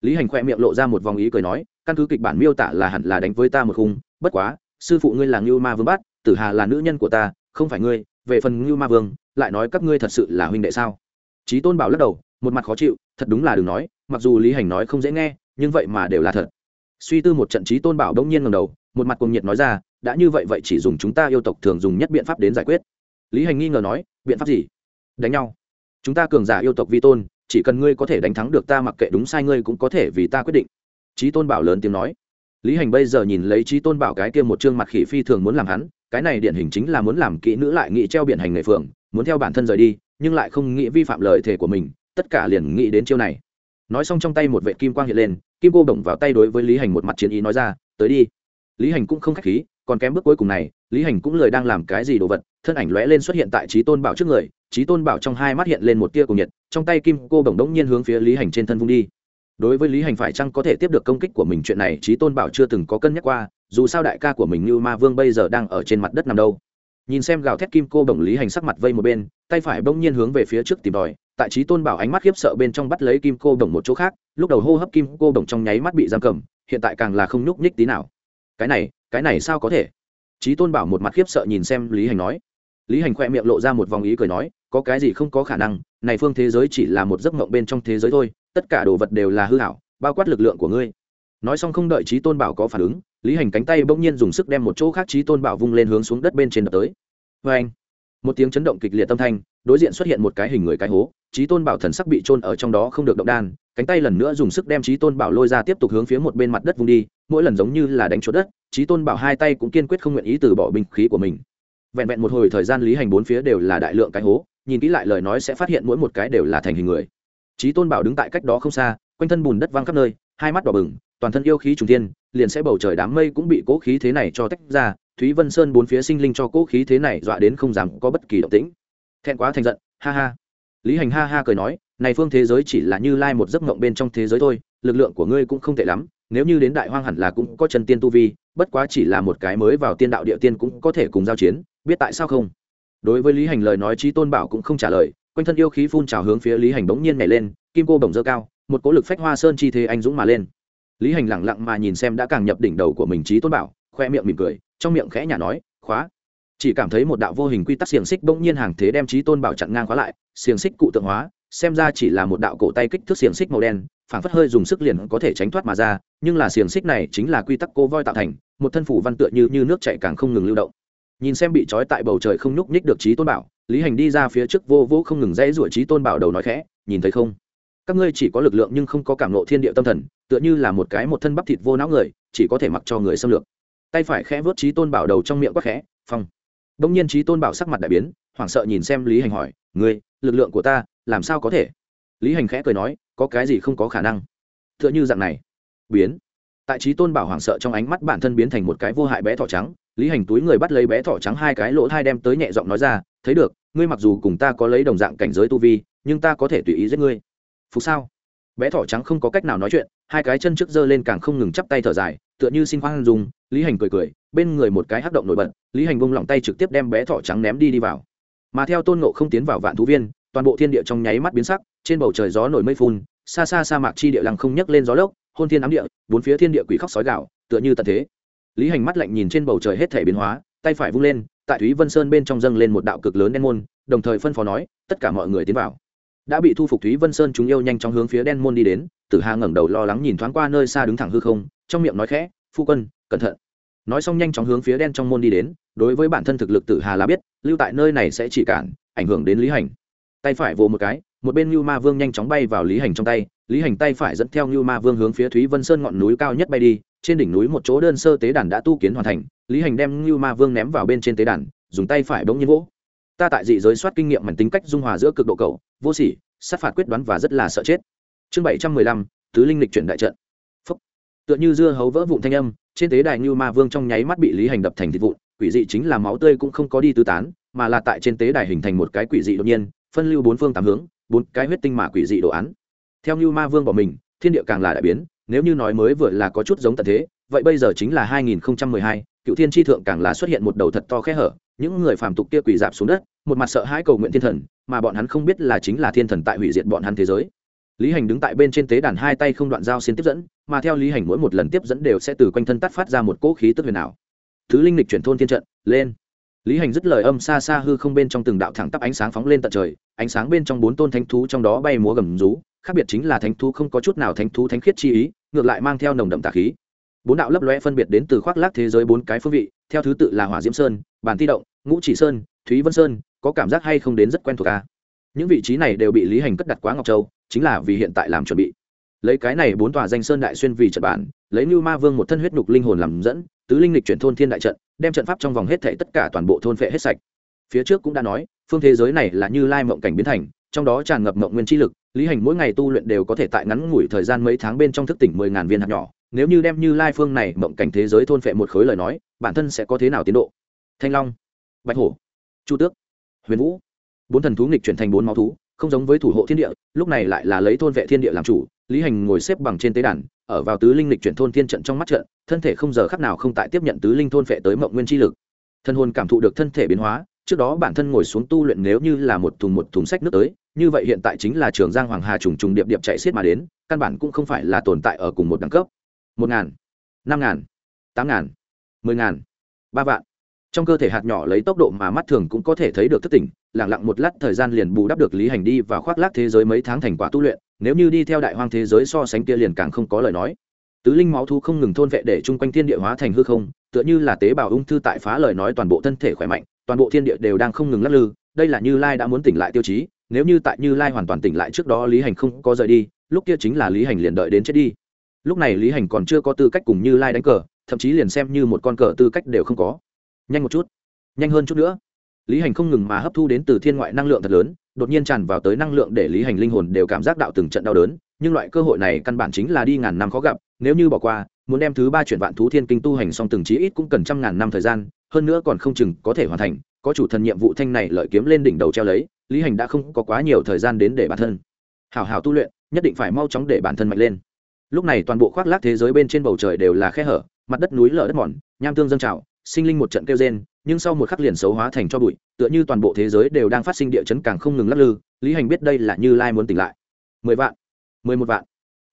Lý hành khoe miệng lộ ra một vòng ý cười nói, căn cứ kịch bản miêu tả là hẳn là đánh với ta một khung, bất quá, sư phụ ngươi là như ma vương bắt, tử hà là nữ nhân của ta không phải ngươi, về phần ngưu ma vương, lại nói các ngươi thật sự là huynh đệ sao? Trí tôn bảo lắc đầu, một mặt khó chịu, thật đúng là đừng nói, mặc dù lý hành nói không dễ nghe, nhưng vậy mà đều là thật. Suy tư một trận trí tôn bảo đông nhiên ngầm đầu, một mặt cùng nhiệt nói ra, đã như vậy vậy chỉ dùng chúng ta yêu tộc thường dùng nhất biện pháp đến giải quyết. Lý hành nghi ngờ nói, biện pháp gì? Đánh nhau. Chúng ta cường giả yêu tộc vi tôn, chỉ cần ngươi có thể đánh thắng được ta mặc kệ đúng sai ngươi cũng có thể vì ta quyết định. Trí tôn bảo lớn tiếng nói. Lý hành bây giờ nhìn lấy trí tôn bảo cái kia một chương mặt khỉ phi thường muốn làm hắn cái này điển hình chính là muốn làm kỹ nữ lại nghĩ treo biển hành nghề phường, muốn theo bản thân rời đi nhưng lại không nghĩ vi phạm lời thề của mình tất cả liền nghĩ đến chiêu này. Nói xong trong tay một vệ kim quang hiện lên kim cô đồng vào tay đối với lý hành một mặt chiến ý nói ra tới đi. Lý hành cũng không k h á c h khí còn kém bước cuối cùng này lý hành cũng lời đang làm cái gì đồ vật thân ảnh lóe lên xuất hiện tại trí tôn bảo trước người trí tôn bảo trong hai mắt hiện lên một tia cùng nhiệt trong tay kim cô bổng đống nhiên hướng phía lý hành trên thân vung đi đối với lý hành phải chăng có thể tiếp được công kích của mình, chuyện này trí tôn bảo chưa từng có cân nhắc qua, dù sao đại ca của mình như ma vương bây giờ đang ở trên mặt đất nằm đâu. Nhìn xem gào thét kim cô đồng lý hành sắc mặt vây một bên, tay phải bỗng nhiên hướng về phía trước tìm đòi, tại trí tôn bảo ánh mắt khiếp sợ bên trong bắt lấy kim cô đồng một chỗ khác, lúc đầu hô hấp kim cô đồng trong nháy mắt bị giam cầm, hiện tại càng là không nhúc nhích tí nào. Cái này cái này sao có thể? Trí tôn bảo một mặt khiếp sợ nhìn xem lý hành nói. Lý hành khoe miệng lộ ra một vòng ý cười nói, có cái gì không có khả năng, này phương thế giới chỉ là một giấc mộng bên trong thế giới thôi tất cả đồ vật đều là hư hảo, bao quát lực lượng của ngươi. Nói xong không đợi trí tôn bảo có phản ứng, lý hành cánh tay bỗng nhiên dùng sức đem một chỗ khác trí tôn bảo vung lên hướng xuống đất bên trên đập tới. Vê anh một tiếng chấn động kịch liệt tâm thanh, đối diện xuất hiện một cái hình người cái hố trí tôn bảo thần sắc bị trôn ở trong đó không được động đan, cánh tay lần nữa dùng sức đem trí tôn bảo lôi ra tiếp tục hướng phía một bên mặt đất vung đi, mỗi lần giống như là đánh chốt đất trí tôn bảo hai tay cũng kiên quyết không nguyện ý từ bỏ binh khí của mình. Vẹn vẹn một hồi thời gian lý hành bốn phía đều là đại lượng cái hố, nhìn kỹ lại lời nói sẽ phát hiện mỗi một cái đều là thành hình người trí tôn bảo đứng tại cách đó không xa, quanh thân bùn đất văng khắp nơi, hai mắt đỏ bừng, toàn thân yêu khí trùng thiên, liền sẽ bầu trời đám mây cũng bị cố khí thế này cho tách ra, thúy vân sơn bốn phía sinh linh cho cố khí thế này dọa đến không dám có bất kỳ động tĩnh. Thẹn quá thành giận, ha ha. Lý hành ha ha cười nói, này phương thế giới chỉ là như lai một giấc mộng bên trong thế giới thôi, lực lượng của ngươi cũng không tệ lắm, nếu như đến đại hoang hẳn là cũng có chân tiên tu vi, bất quá chỉ là một cái mới vào tiên đạo địa tiên cũng có thể cùng giao chiến, biết tại sao không? Đối với lý hành lời nói trí tôn bảo cũng không trả lời quanh thân yêu khí phun trào hướng phía lý hành bỗng nhiên nhảy lên, kim cô bồng dơ cao, một cỗ lực phách hoa sơn chi thế anh dũng mà lên. Lý hành lẳng lặng mà nhìn xem đã càng nhập đỉnh đầu của mình trí tôn bảo, khoe miệng mỉm cười, trong miệng khẽ nhả nói, khóa. Chỉ cảm thấy một đạo vô hình quy tắc xiềng xích bỗng nhiên hàng thế đem trí tôn bảo chặn ngang khóa lại, xiềng xích cụ tượng hóa, xem ra chỉ là một đạo cổ tay kích thước xiềng xích màu đen, phảng phất hơi dùng sức liền có thể tránh thoát mà ra, nhưng là xiềng xích này chính là quy tắc cô voi tạo thành, một thân phủ văn tựa như như nước chạy càng không ngừng lưu động. Nhìn xem bị trói tại bầu trời không nhúc nhích được trí tôn bảo lý hành đi ra phía trước vô vô không ngừng dãy rủa trí tôn bảo đầu nói khẽ, nhìn thấy không? Các ngươi chỉ có lực lượng nhưng không có cảm nộ thiên địa tâm thần, tựa như là một cái một thân bắp thịt vô não người, chỉ có thể mặc cho người xâm lược. Tay phải khẽ vớt trí tôn bảo đầu trong miệng quắc khẽ, phong. Đông nhiên trí tôn bảo sắc mặt đại biến, hoảng sợ nhìn xem lý hành hỏi, ngươi, lực lượng của ta, làm sao có thể? Lý hành khẽ cười nói, có cái gì không có khả năng? Tựa như dạng này. Biến. Tại trí tôn bảo hoảng sợ trong ánh mắt bản thân biến thành một cái vô hại bé thỏ trắng, lý hành túi người bắt lấy bé thỏ trắng hai cái lỗ thai đem tới nhẹ giọng nói ra thấy được, ngươi mặc dù cùng ta có lấy đồng dạng cảnh giới tu vi, nhưng ta có thể tùy ý giết ngươi. Phục sao? Bé thỏ trắng không có cách nào nói chuyện, hai cái chân trước giơ lên càng không ngừng chắp tay thở dài, tựa như xin khoan dùng lý hành cười cười, bên người một cái hắc động nổi bật, lý hành bông lỏng tay trực tiếp đem bé thỏ trắng ném đi đi vào. Mà theo tôn ngộ không tiến vào vạn thú viên, toàn bộ thiên địa trong nháy mắt biến sắc, trên bầu trời gió nổi mây phun, xa xa sa mạc chi địa lăng không nhấc lên gió lốc, hôn thiên ám địa, bốn phía thiên địa quỷ khóc sói gạo tựa như tận thế. Lý hành mắt lạnh nhìn trên bầu trời hết thể biến hóa tay phải vung lên, tại thúy vân sơn bên trong dâng lên một đạo cực lớn đen môn, đồng thời phân phó nói, tất cả mọi người tiến vào. Đã bị thu phục thúy vân sơn chúng yêu nhanh chóng hướng phía đen môn đi đến, tử hà ngẩng đầu lo lắng nhìn thoáng qua nơi xa đứng thẳng hư không, trong miệng nói khẽ, phu quân, cẩn thận. Nói xong nhanh chóng hướng phía đen trong môn đi đến, đối với bản thân thực lực tử hà là biết, lưu tại nơi này sẽ chỉ cản, ảnh hưởng đến lý hành. Tay phải vồ một cái, một bên như ma vương nhanh chóng bay vào lý hành trong tay, lý hành tay phải dẫn theo như ma vương hướng phía thúy vân sơn ngọn núi cao nhất bay đi, trên đỉnh núi một chỗ đơn sơ tế đàn đã tu kiến hoàn thành lý hành đem ngưu ma vương ném vào bên trên tế đàn dùng tay phải bỗng nhiên vỗ. Ta tại dị giới soát kinh nghiệm mảnh tính cách dung hòa giữa cực độ cầu vô sỉ sát phạt quyết đoán và rất là sợ chết. Chương bảy trăm mười lăm tứ linh lịch chuyển đại trận. Phúc. tựa như dưa hấu vỡ vụn thanh âm trên tế đài ngưu ma vương trong nháy mắt bị lý hành đập thành thịt vụn quỷ dị chính là máu tươi cũng không có đi tứ tán mà là tại trên tế đài hình thành một cái quỷ dị đột nhiên phân lưu bốn phương tám hướng bốn cái huyết tinh mà quỷ dị đồ án. Theo ngưu ma vương bỏ mình thiên địa càng là đại biến nếu như nói mới vừa là có chút giống tận thế vậy bây giờ chính là 2012, cựu thiên tri thượng càng là xuất hiện một đầu thật to khe hở, những người phàm tục kia quỳ dạp xuống đất, một mặt sợ hãi cầu nguyện thiên thần, mà bọn hắn không biết là chính là thiên thần tại hủy diệt bọn hắn thế giới. Lý hành đứng tại bên trên tế đàn hai tay không đoạn giao xin tiếp dẫn, mà theo lý hành mỗi một lần tiếp dẫn đều sẽ từ quanh thân tắt phát ra một cỗ khí tức huyền ảo. Thứ linh lịch chuyển thôn thiên trận, lên. Lý hành dứt lời âm xa xa hư không bên trong từng đạo thẳng tắp ánh sáng phóng lên tận trời, ánh sáng bên trong bốn tôn thánh thú trong đó bay múa gầm rú, khác biệt chính là thánh thú không có chút nào thánh thú thánh khiết chi ý, ngược lại mang theo nồng đậm tà khí bốn đạo lấp lóe phân biệt đến từ khoác lác thế giới bốn cái phương vị, theo thứ tự là hỏa diễm sơn, bản thi động, ngũ chỉ sơn, thúy vân sơn, có cảm giác hay không đến rất quen thuộc ca những vị trí này đều bị lý hành cất đặt quá ngọc châu, chính là vì hiện tại làm chuẩn bị. Lấy cái này bốn tòa danh sơn đại xuyên vì trận bản, lấy như ma vương một thân huyết nhục linh hồn làm dẫn, tứ linh lịch chuyển thôn thiên đại trận, đem trận pháp trong vòng hết thảy tất cả toàn bộ thôn phệ hết sạch. Phía trước cũng đã nói, phương thế giới này là như lai mộng cảnh biến thành, trong đó tràn ngập mộng nguyên chi lực, lý hành mỗi ngày tu luyện đều có thể tại ngắn ngủi thời gian mấy tháng bên trong thức tỉnh mười ngàn viên hạt nhỏ nếu như đem như lai phương này mộng cảnh thế giới thôn phệ một khối lời nói, bản thân sẽ có thế nào tiến độ? Thanh long, bạch hổ, chu tước, huyền vũ. Bốn thần thú nghịch chuyển thành bốn máu thú, không giống với thủ hộ thiên địa, lúc này lại là lấy thôn vệ thiên địa làm chủ, lý hành ngồi xếp bằng trên tế đàn, ở vào tứ linh lịch chuyển thôn thiên trận trong mắt trận, thân thể không giờ khắc nào không tại tiếp nhận tứ linh thôn vệ tới mộng nguyên chi lực. Thân hồn cảm thụ được thân thể biến hóa, trước đó bản thân ngồi xuống tu luyện nếu như là một thùng một thùng sách nước tới, như vậy hiện tại chính là trường giang hoàng hà trùng trùng điệp điệp chạy xiết mà đến, căn bản cũng không phải là tồn tại ở cùng một đẳng cấp một ngàn, năm ngàn, tám ngàn, mười ngàn, ba vạn. Trong cơ thể hạt nhỏ lấy tốc độ mà mắt thường cũng có thể thấy được thất tỉnh lẳng lặng một lát thời gian liền bù đắp được lý hành đi và khoác lác thế giới mấy tháng thành quả tu luyện, nếu như đi theo đại hoang thế giới so sánh kia liền càng không có lời nói. Tứ linh máu thu không ngừng thôn vệ để chung quanh thiên địa hóa thành hư không, tựa như là tế bào ung thư tại phá lời nói toàn bộ thân thể khỏe mạnh, toàn bộ thiên địa đều đang không ngừng lắc lư, đây là như lai đã muốn tỉnh lại tiêu chí, nếu như tại như lai hoàn toàn tỉnh lại trước đó lý hành không có rời đi, lúc kia chính là lý hành liền đợi đến chết đi lúc này lý hành còn chưa có tư cách cùng như lai đánh cờ, thậm chí liền xem như một con cờ tư cách đều không có. Nhanh một chút. Nhanh hơn chút nữa. Lý hành không ngừng mà hấp thu đến từ thiên ngoại năng lượng thật lớn, đột nhiên tràn vào tới năng lượng để lý hành linh hồn đều cảm giác đạo từng trận đau đớn, nhưng loại cơ hội này căn bản chính là đi ngàn năm khó gặp, nếu như bỏ qua, muốn đem thứ ba chuyển vạn thú thiên kinh tu hành xong từng chí ít cũng cần trăm ngàn năm thời gian, hơn nữa còn không chừng có thể hoàn thành, có chủ thần nhiệm vụ thanh này lợi kiếm lên đỉnh đầu treo lấy, lý hành đã không có quá nhiều thời gian đến để bản thân. Hào hào tu luyện, nhất định phải mau chóng để bản thân mạnh lên lúc này toàn bộ khoác lác thế giới bên trên bầu trời đều là khe hở, mặt đất núi lở đất mòn, nham tương dâng trào, sinh linh một trận kêu rên, nhưng sau một khắc liền xấu hóa thành cho bụi, tựa như toàn bộ thế giới đều đang phát sinh địa chấn càng không ngừng lắc lư, lý hành biết đây là như lai muốn tỉnh lại. Mười vạn, mười một vạn,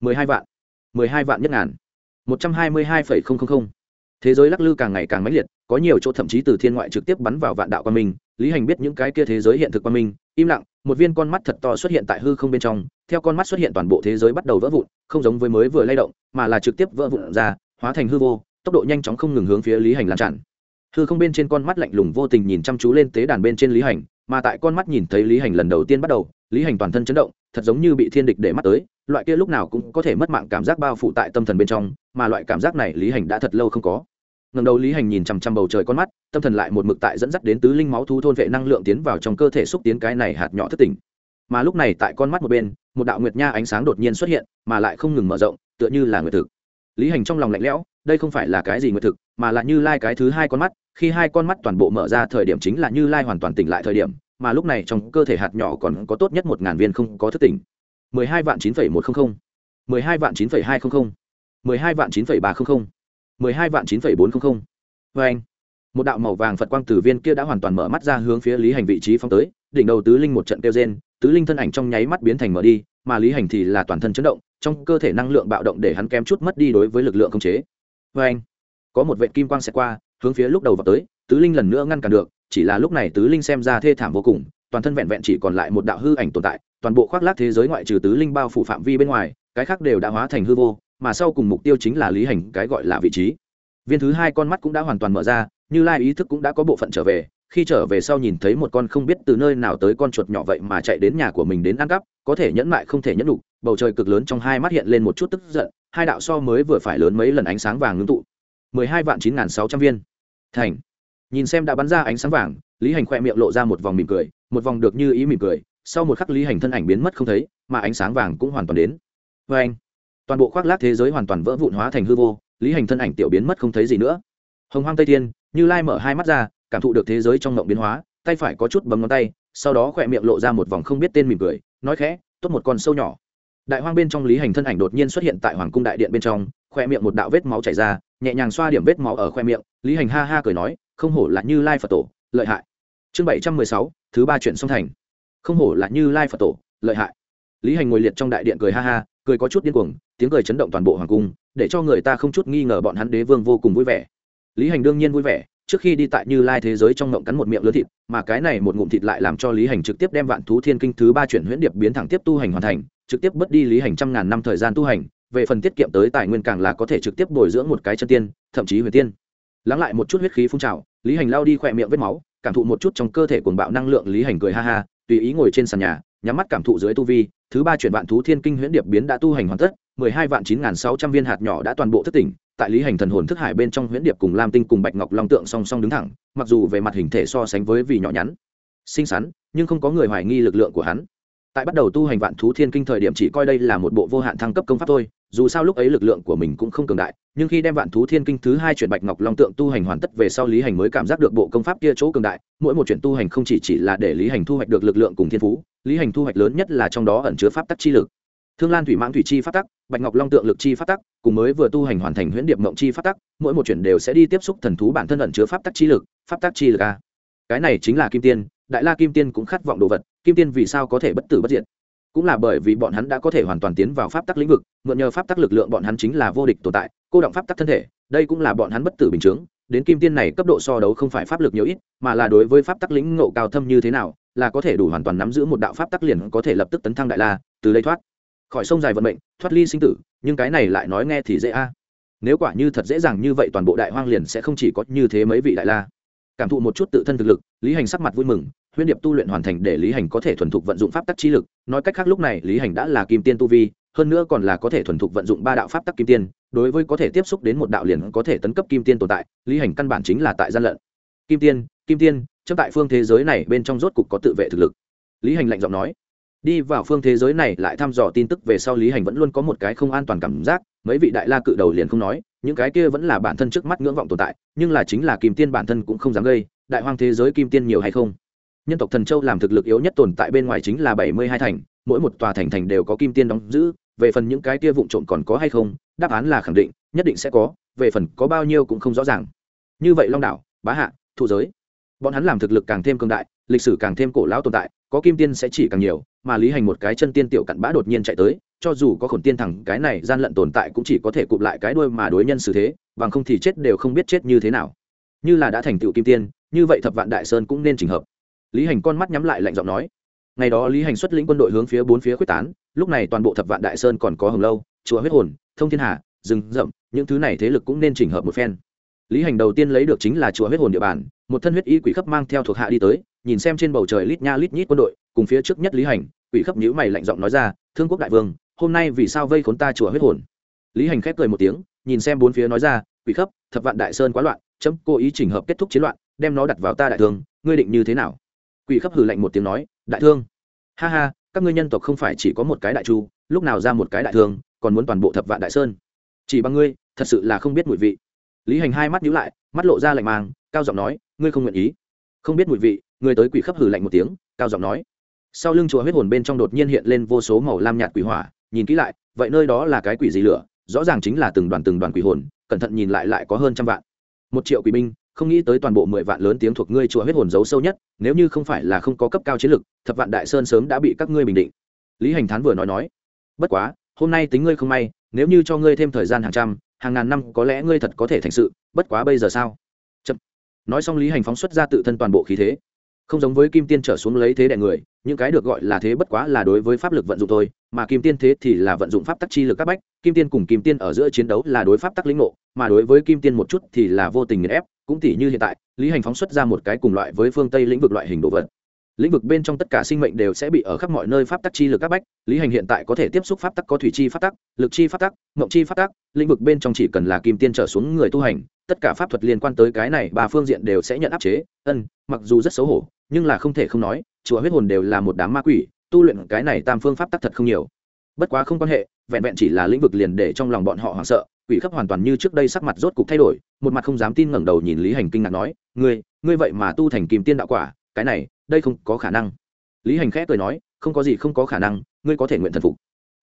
mười hai vạn, mười hai vạn nhất ngàn. Một trăm hai mươi hai phẩy không không không. Thế giới lắc lư càng ngày càng mãnh liệt, có nhiều chỗ thậm chí từ thiên ngoại trực tiếp bắn vào vạn đạo quan minh, lý hành biết những cái kia thế giới hiện thực quan minh, im lặng một viên con mắt thật to xuất hiện tại hư không bên trong, theo con mắt xuất hiện toàn bộ thế giới bắt đầu vỡ vụn, không giống với mới vừa lay động, mà là trực tiếp vỡ vụn ra, hóa thành hư vô, tốc độ nhanh chóng không ngừng hướng phía lý hành lan tràn. Hư không bên trên con mắt lạnh lùng vô tình nhìn chăm chú lên tế đàn bên trên lý hành, mà tại con mắt nhìn thấy lý hành lần đầu tiên bắt đầu, lý hành toàn thân chấn động, thật giống như bị thiên địch để mắt tới, loại kia lúc nào cũng có thể mất mạng cảm giác bao phủ tại tâm thần bên trong, mà loại cảm giác này lý hành đã thật lâu không có ngẩng đầu lý hành nhìn chằm chằm bầu trời con mắt, tâm thần lại một mực tại dẫn dắt đến tứ linh máu thu thôn vệ năng lượng tiến vào trong cơ thể xúc tiến cái này hạt nhỏ thất tỉnh. Mà lúc này tại con mắt một bên, một đạo nguyệt nha ánh sáng đột nhiên xuất hiện, mà lại không ngừng mở rộng, tựa như là nguyệt thực. Lý hành trong lòng lạnh lẽo, đây không phải là cái gì nguyệt thực, mà là như lai cái thứ hai con mắt, khi hai con mắt toàn bộ mở ra thời điểm chính là như lai hoàn toàn tỉnh lại thời điểm, mà lúc này trong cơ thể hạt nhỏ còn có tốt nhất một ngàn viên không có thức tỉnh. mười hai vạn chín phẩy một trăm linh mười hai vạn chín phẩy hai trăm linh mười hai vạn chín phẩy ba trăm linh mười hai vạn chín phẩy bốn trăm linh vê anh, một đạo màu vàng phật quang tử viên kia đã hoàn toàn mở mắt ra hướng phía lý hành vị trí phong tới, đỉnh đầu tứ linh một trận kêu gen tứ linh thân ảnh trong nháy mắt biến thành mở đi, mà lý hành thì là toàn thân chấn động, trong cơ thể năng lượng bạo động để hắn kém chút mất đi đối với lực lượng khống chế. Vê anh, có một vệ kim quang xẹt qua, hướng phía lúc đầu vào tới, tứ linh lần nữa ngăn cản được, chỉ là lúc này tứ linh xem ra thê thảm vô cùng, toàn thân vẹn vẹn chỉ còn lại một đạo hư ảnh tồn tại, toàn bộ khoác lác thế giới ngoại trừ tứ linh bao phủ phạm vi bên ngoài, cái khác đều đã hóa thành hư vô mà sau cùng mục tiêu chính là lý hành cái gọi là vị trí. Viên thứ hai con mắt cũng đã hoàn toàn mở ra, như lai ý thức cũng đã có bộ phận trở về, khi trở về sau nhìn thấy một con không biết từ nơi nào tới con chuột nhỏ vậy mà chạy đến nhà của mình đến ăn cắp, có thể nhẫn mại không thể nhẫn đủ bầu trời cực lớn trong hai mắt hiện lên một chút tức giận, hai đạo so mới vừa phải lớn mấy lần ánh sáng vàng ngưng tụ. Mười hai vạn chín n g h n sáu trăm viên. Thành. Nhìn xem đã bắn ra ánh sáng vàng, lý hành khoe miệng lộ ra một vòng mỉm cười, một vòng được như ý mỉm cười, sau một khắc lý hành thân ảnh biến mất không thấy, mà ánh sáng vàng cũng hoàn toàn đến. Vê anh toàn bộ khoác lác thế giới hoàn toàn vỡ vụn hóa thành hư vô, lý hành thân ảnh tiểu biến mất không thấy gì nữa. Hồng hoang tây thiên, như lai mở hai mắt ra, cảm thụ được thế giới trong ngộng biến hóa, tay phải có chút bấm ngón tay, sau đó khỏe miệng lộ ra một vòng không biết tên mỉm cười, nói khẽ, tốt một con sâu nhỏ. Đại hoang bên trong lý hành thân ảnh đột nhiên xuất hiện tại hoàng cung đại điện bên trong khoe miệng một đạo vết máu chảy ra, nhẹ nhàng xoa điểm vết máu ở khoe miệng, lý hành ha ha cười nói, không hổ là như lai phật tổ, lợi hại. Chương bảy trăm mười sáu, thứ ba chuyện song thành. Không hổ là như lai phật tổ, lợi hại. Lý hành ngồi liệt trong đại điện cười ha ha cười có chút điên cuồng, tiếng cười chấn động toàn bộ hoàng cung, để cho người ta không chút nghi ngờ bọn hắn đế vương vô cùng vui vẻ. Lý hành đương nhiên vui vẻ, trước khi đi tại như lai thế giới trong ngộng cắn một miệng lớn thịt, mà cái này một ngụm thịt lại làm cho lý hành trực tiếp đem vạn thú thiên kinh thứ ba chuyển huyễn điệp biến thẳng tiếp tu hành hoàn thành, trực tiếp bất đi lý hành trăm ngàn năm thời gian tu hành, về phần tiết kiệm tới tài nguyên càng là có thể trực tiếp bồi dưỡng một cái chân tiên, thậm chí huyền tiên. Lắng lại một chút huyết khí phun trào, lý hành lao đi khỏe miệng vết máu, cảm thụ một chút trong cơ thể cuồng bạo năng lượng, lý hành cười ha ha, tùy ý ngồi trên sàn nhà, nhắm mắt cảm thụ dưới tu vi thứ ba chuyển vạn thú thiên kinh huyễn điệp biến đã tu hành hoàn tất, mười hai vạn chín n sáu trăm viên hạt nhỏ đã toàn bộ thất tỉnh, tại lý hành thần hồn thức hải bên trong huyễn điệp cùng lam tinh cùng bạch ngọc long tượng song song đứng thẳng, mặc dù về mặt hình thể so sánh với vì nhỏ nhắn, xinh xắn, nhưng không có người hoài nghi lực lượng của hắn. Tại bắt đầu tu hành vạn thú thiên kinh thời điểm chỉ coi đây là một bộ vô hạn thăng cấp công pháp thôi dù sao lúc ấy lực lượng của mình cũng không cường đại, nhưng khi đem vạn thú thiên kinh thứ hai chuyển bạch ngọc long tượng tu hành hoàn tất về sau lý hành mới cảm giác được bộ công pháp kia chỗ cường đại, mỗi một chuyện tu hành không chỉ chỉ là để lý hành thu hoạch được lực lượng cùng thiên phú, lý hành thu hoạch lớn nhất là trong đó ẩn chứa pháp tắc chi lực. Thương lan thủy mãng thủy chi pháp tắc, bạch ngọc long tượng lực chi pháp tắc, cùng mới vừa tu hành hoàn thành huyễn điệp mộng chi pháp tắc, mỗi một chuyện đều sẽ đi tiếp xúc thần thú bản thân ẩn chứa pháp tắc chi lực, pháp tắc chi lực a. Cái này chính là kim tiên, đại la kim tiên cũng khát vọng đồ vật, kim tiên vì sao có thể bất tử bất diệt? Cũng là bởi vì bọn hắn đã có thể hoàn toàn tiến vào pháp tắc lĩnh vực, mượn nhờ pháp tắc lực lượng bọn hắn chính là vô địch tồn tại, cô động pháp tắc thân thể, đây cũng là bọn hắn bất tử bình chướng, đến kim tiên này cấp độ so đấu không phải pháp lực nhiều ít, mà là đối với pháp tắc lĩnh ngộ cao thâm như thế nào, là có thể đủ hoàn toàn nắm giữ một đạo pháp tắc liền có thể lập tức tấn thăng đại la, từ đây thoát. Khỏi sông dài vận mệnh, thoát ly sinh tử, nhưng cái này lại nói nghe thì dễ a. Nếu quả như thật dễ dàng như vậy toàn bộ đại hoang liền sẽ không chỉ có như thế mấy vị đại la. Cảm thụ một chút tự thân thực lực, lý hành sắc mặt vui mừng huyễn điệp tu luyện hoàn thành để lý hành có thể thuần thục vận dụng pháp tắc chi lực. Nói cách khác lúc này, lý hành đã là kim tiên tu vi, hơn nữa còn là có thể thuần thục vận dụng ba đạo pháp tắc kim tiên. Đối với có thể tiếp xúc đến một đạo liền có thể tấn cấp kim tiên tồn tại, lý hành căn bản chính là tại gian lận. Kim tiên kim tiên trong tại phương thế giới này bên trong rốt cục có tự vệ thực lực. Lý hành lạnh giọng nói. Đi vào phương thế giới này lại thăm dò tin tức về sau lý hành vẫn luôn có một cái không an toàn cảm giác, mấy vị đại la cự đầu liền không nói, những cái kia vẫn là bản thân trước mắt ngưỡng vọng tồn tại, nhưng là chính là kim tiên bản thân cũng không dám gây, đại hoang thế giới kim tiên nhiều hay không? Nhân tộc thần châu làm thực lực yếu nhất tồn tại bên ngoài chính là bảy mươi hai thành, mỗi một tòa thành thành đều có kim tiên đóng giữ, về phần những cái kia vụn trộm còn có hay không, đáp án là khẳng định, nhất định sẽ có, về phần có bao nhiêu cũng không rõ ràng. Như vậy long đảo, bá hạ, thụ giới, bọn hắn làm thực lực càng thêm cường đại, lịch sử càng thêm cổ lão tồn tại, có kim tiên sẽ chỉ càng nhiều, mà lý hành một cái chân tiên tiểu cặn bã đột nhiên chạy tới, cho dù có khổn tiên thẳng, cái này gian lận tồn tại cũng chỉ có thể cụp lại cái đuôi mà đối nhân xử thế, bằng không thì chết đều không biết chết như thế nào. Như là đã thành tựu kim tiên, như vậy thập vạn đại sơn cũng nên trình hợp lý hành con mắt nhắm lại lạnh giọng nói, ngày đó lý hành xuất lĩnh quân đội hướng phía bốn phía quyết tán, lúc này toàn bộ thập vạn đại sơn còn có hồng lâu, chùa huyết hồn, thông thiên hà, rừng rậm, những thứ này thế lực cũng nên chỉnh hợp một phen. Lý hành đầu tiên lấy được chính là chùa huyết hồn địa bàn, một thân huyết y quỷ khắp mang theo thuộc hạ đi tới, nhìn xem trên bầu trời lít nha lít nhít quân đội, cùng phía trước nhất lý hành, quỷ khắp nhữ mày lạnh giọng nói ra, thương quốc đại vương, hôm nay vì sao vây khốn ta chùa huyết hồn? Lý hành khép cười một tiếng, nhìn xem bốn phía nói ra, quỷ khắp thập vạn đại sơn quá loạn, chấm cố ý chỉnh hợp kết thúc chiến loạn, đem nó đặt vào ta đại thương, ngươi định như thế nào? Quỷ khắp hừ lạnh một tiếng nói, đại thương, ha ha, các ngươi nhân tộc không phải chỉ có một cái đại chu, lúc nào ra một cái đại thương, còn muốn toàn bộ thập vạn đại sơn. Chỉ bằng ngươi, thật sự là không biết mùi vị. Lý hành hai mắt nhíu lại, mắt lộ ra lạnh màng cao giọng nói, ngươi không nguyện ý. Không biết mùi vị người tới quỷ khắp hử lạnh một tiếng, cao giọng nói. Sau lưng chùa huyết hồn bên trong đột nhiên hiện lên vô số màu lam nhạt quỷ hỏa, nhìn kỹ lại, vậy nơi đó là cái quỷ gì lửa? Rõ ràng chính là từng đoàn từng đoàn quỷ hồn, cẩn thận nhìn lại lại có hơn trăm vạn. Một triệu quỷ binh không nghĩ tới toàn bộ mười vạn lớn tiếng thuộc ngươi chùa huyết hồn giấu sâu nhất, nếu như không phải là không có cấp cao chiến lực, thập vạn đại sơn sớm đã bị các ngươi bình định. Lý hành thán vừa nói nói, bất quá, hôm nay tính ngươi không may, nếu như cho ngươi thêm thời gian hàng trăm, hàng ngàn năm có lẽ ngươi thật có thể thành sự, bất quá bây giờ sao? Chậm. nói xong lý hành phóng xuất ra tự thân toàn bộ khí thế. Không giống với kim tiên trở xuống lấy thế đại người, những cái được gọi là thế bất quá là đối với pháp lực vận dụng thôi, mà kim tiên thế thì là vận dụng pháp tắc chi lực các bách, kim tiên cùng kim tiên ở giữa chiến đấu là đối pháp tắc lĩnh ngộ, mà đối với kim tiên một chút thì là vô tình nghiền ép cũng tỷ như hiện tại, lý hành phóng xuất ra một cái cùng loại với phương tây lĩnh vực loại hình đồ vật. Lĩnh vực bên trong tất cả sinh mệnh đều sẽ bị ở khắp mọi nơi pháp tắc chi lực các bách, lý hành hiện tại có thể tiếp xúc pháp tắc có thủy chi pháp tắc, lực chi pháp tắc, mộng chi pháp tắc, lĩnh vực bên trong chỉ cần là kim tiên trở xuống người tu hành, tất cả pháp thuật liên quan tới cái này ba phương diện đều sẽ nhận áp chế, ân, mặc dù rất xấu hổ, nhưng là không thể không nói, chùa huyết hồn đều là một đám ma quỷ, tu luyện cái này tam phương pháp tắc thật không nhiều. Bất quá không quan hệ, vẹn vẹn chỉ là lĩnh vực liền để trong lòng bọn họ hoảng sợ quỷ khắp hoàn toàn như trước đây sắc mặt rốt cục thay đổi, một mặt không dám tin ngẩng đầu nhìn lý hành kinh ngạc nói, ngươi ngươi vậy mà tu thành kim tiên đạo quả, cái này, đây không có khả năng. Lý hành khẽ cười nói, không có gì không có khả năng, ngươi có thể nguyện thần phục.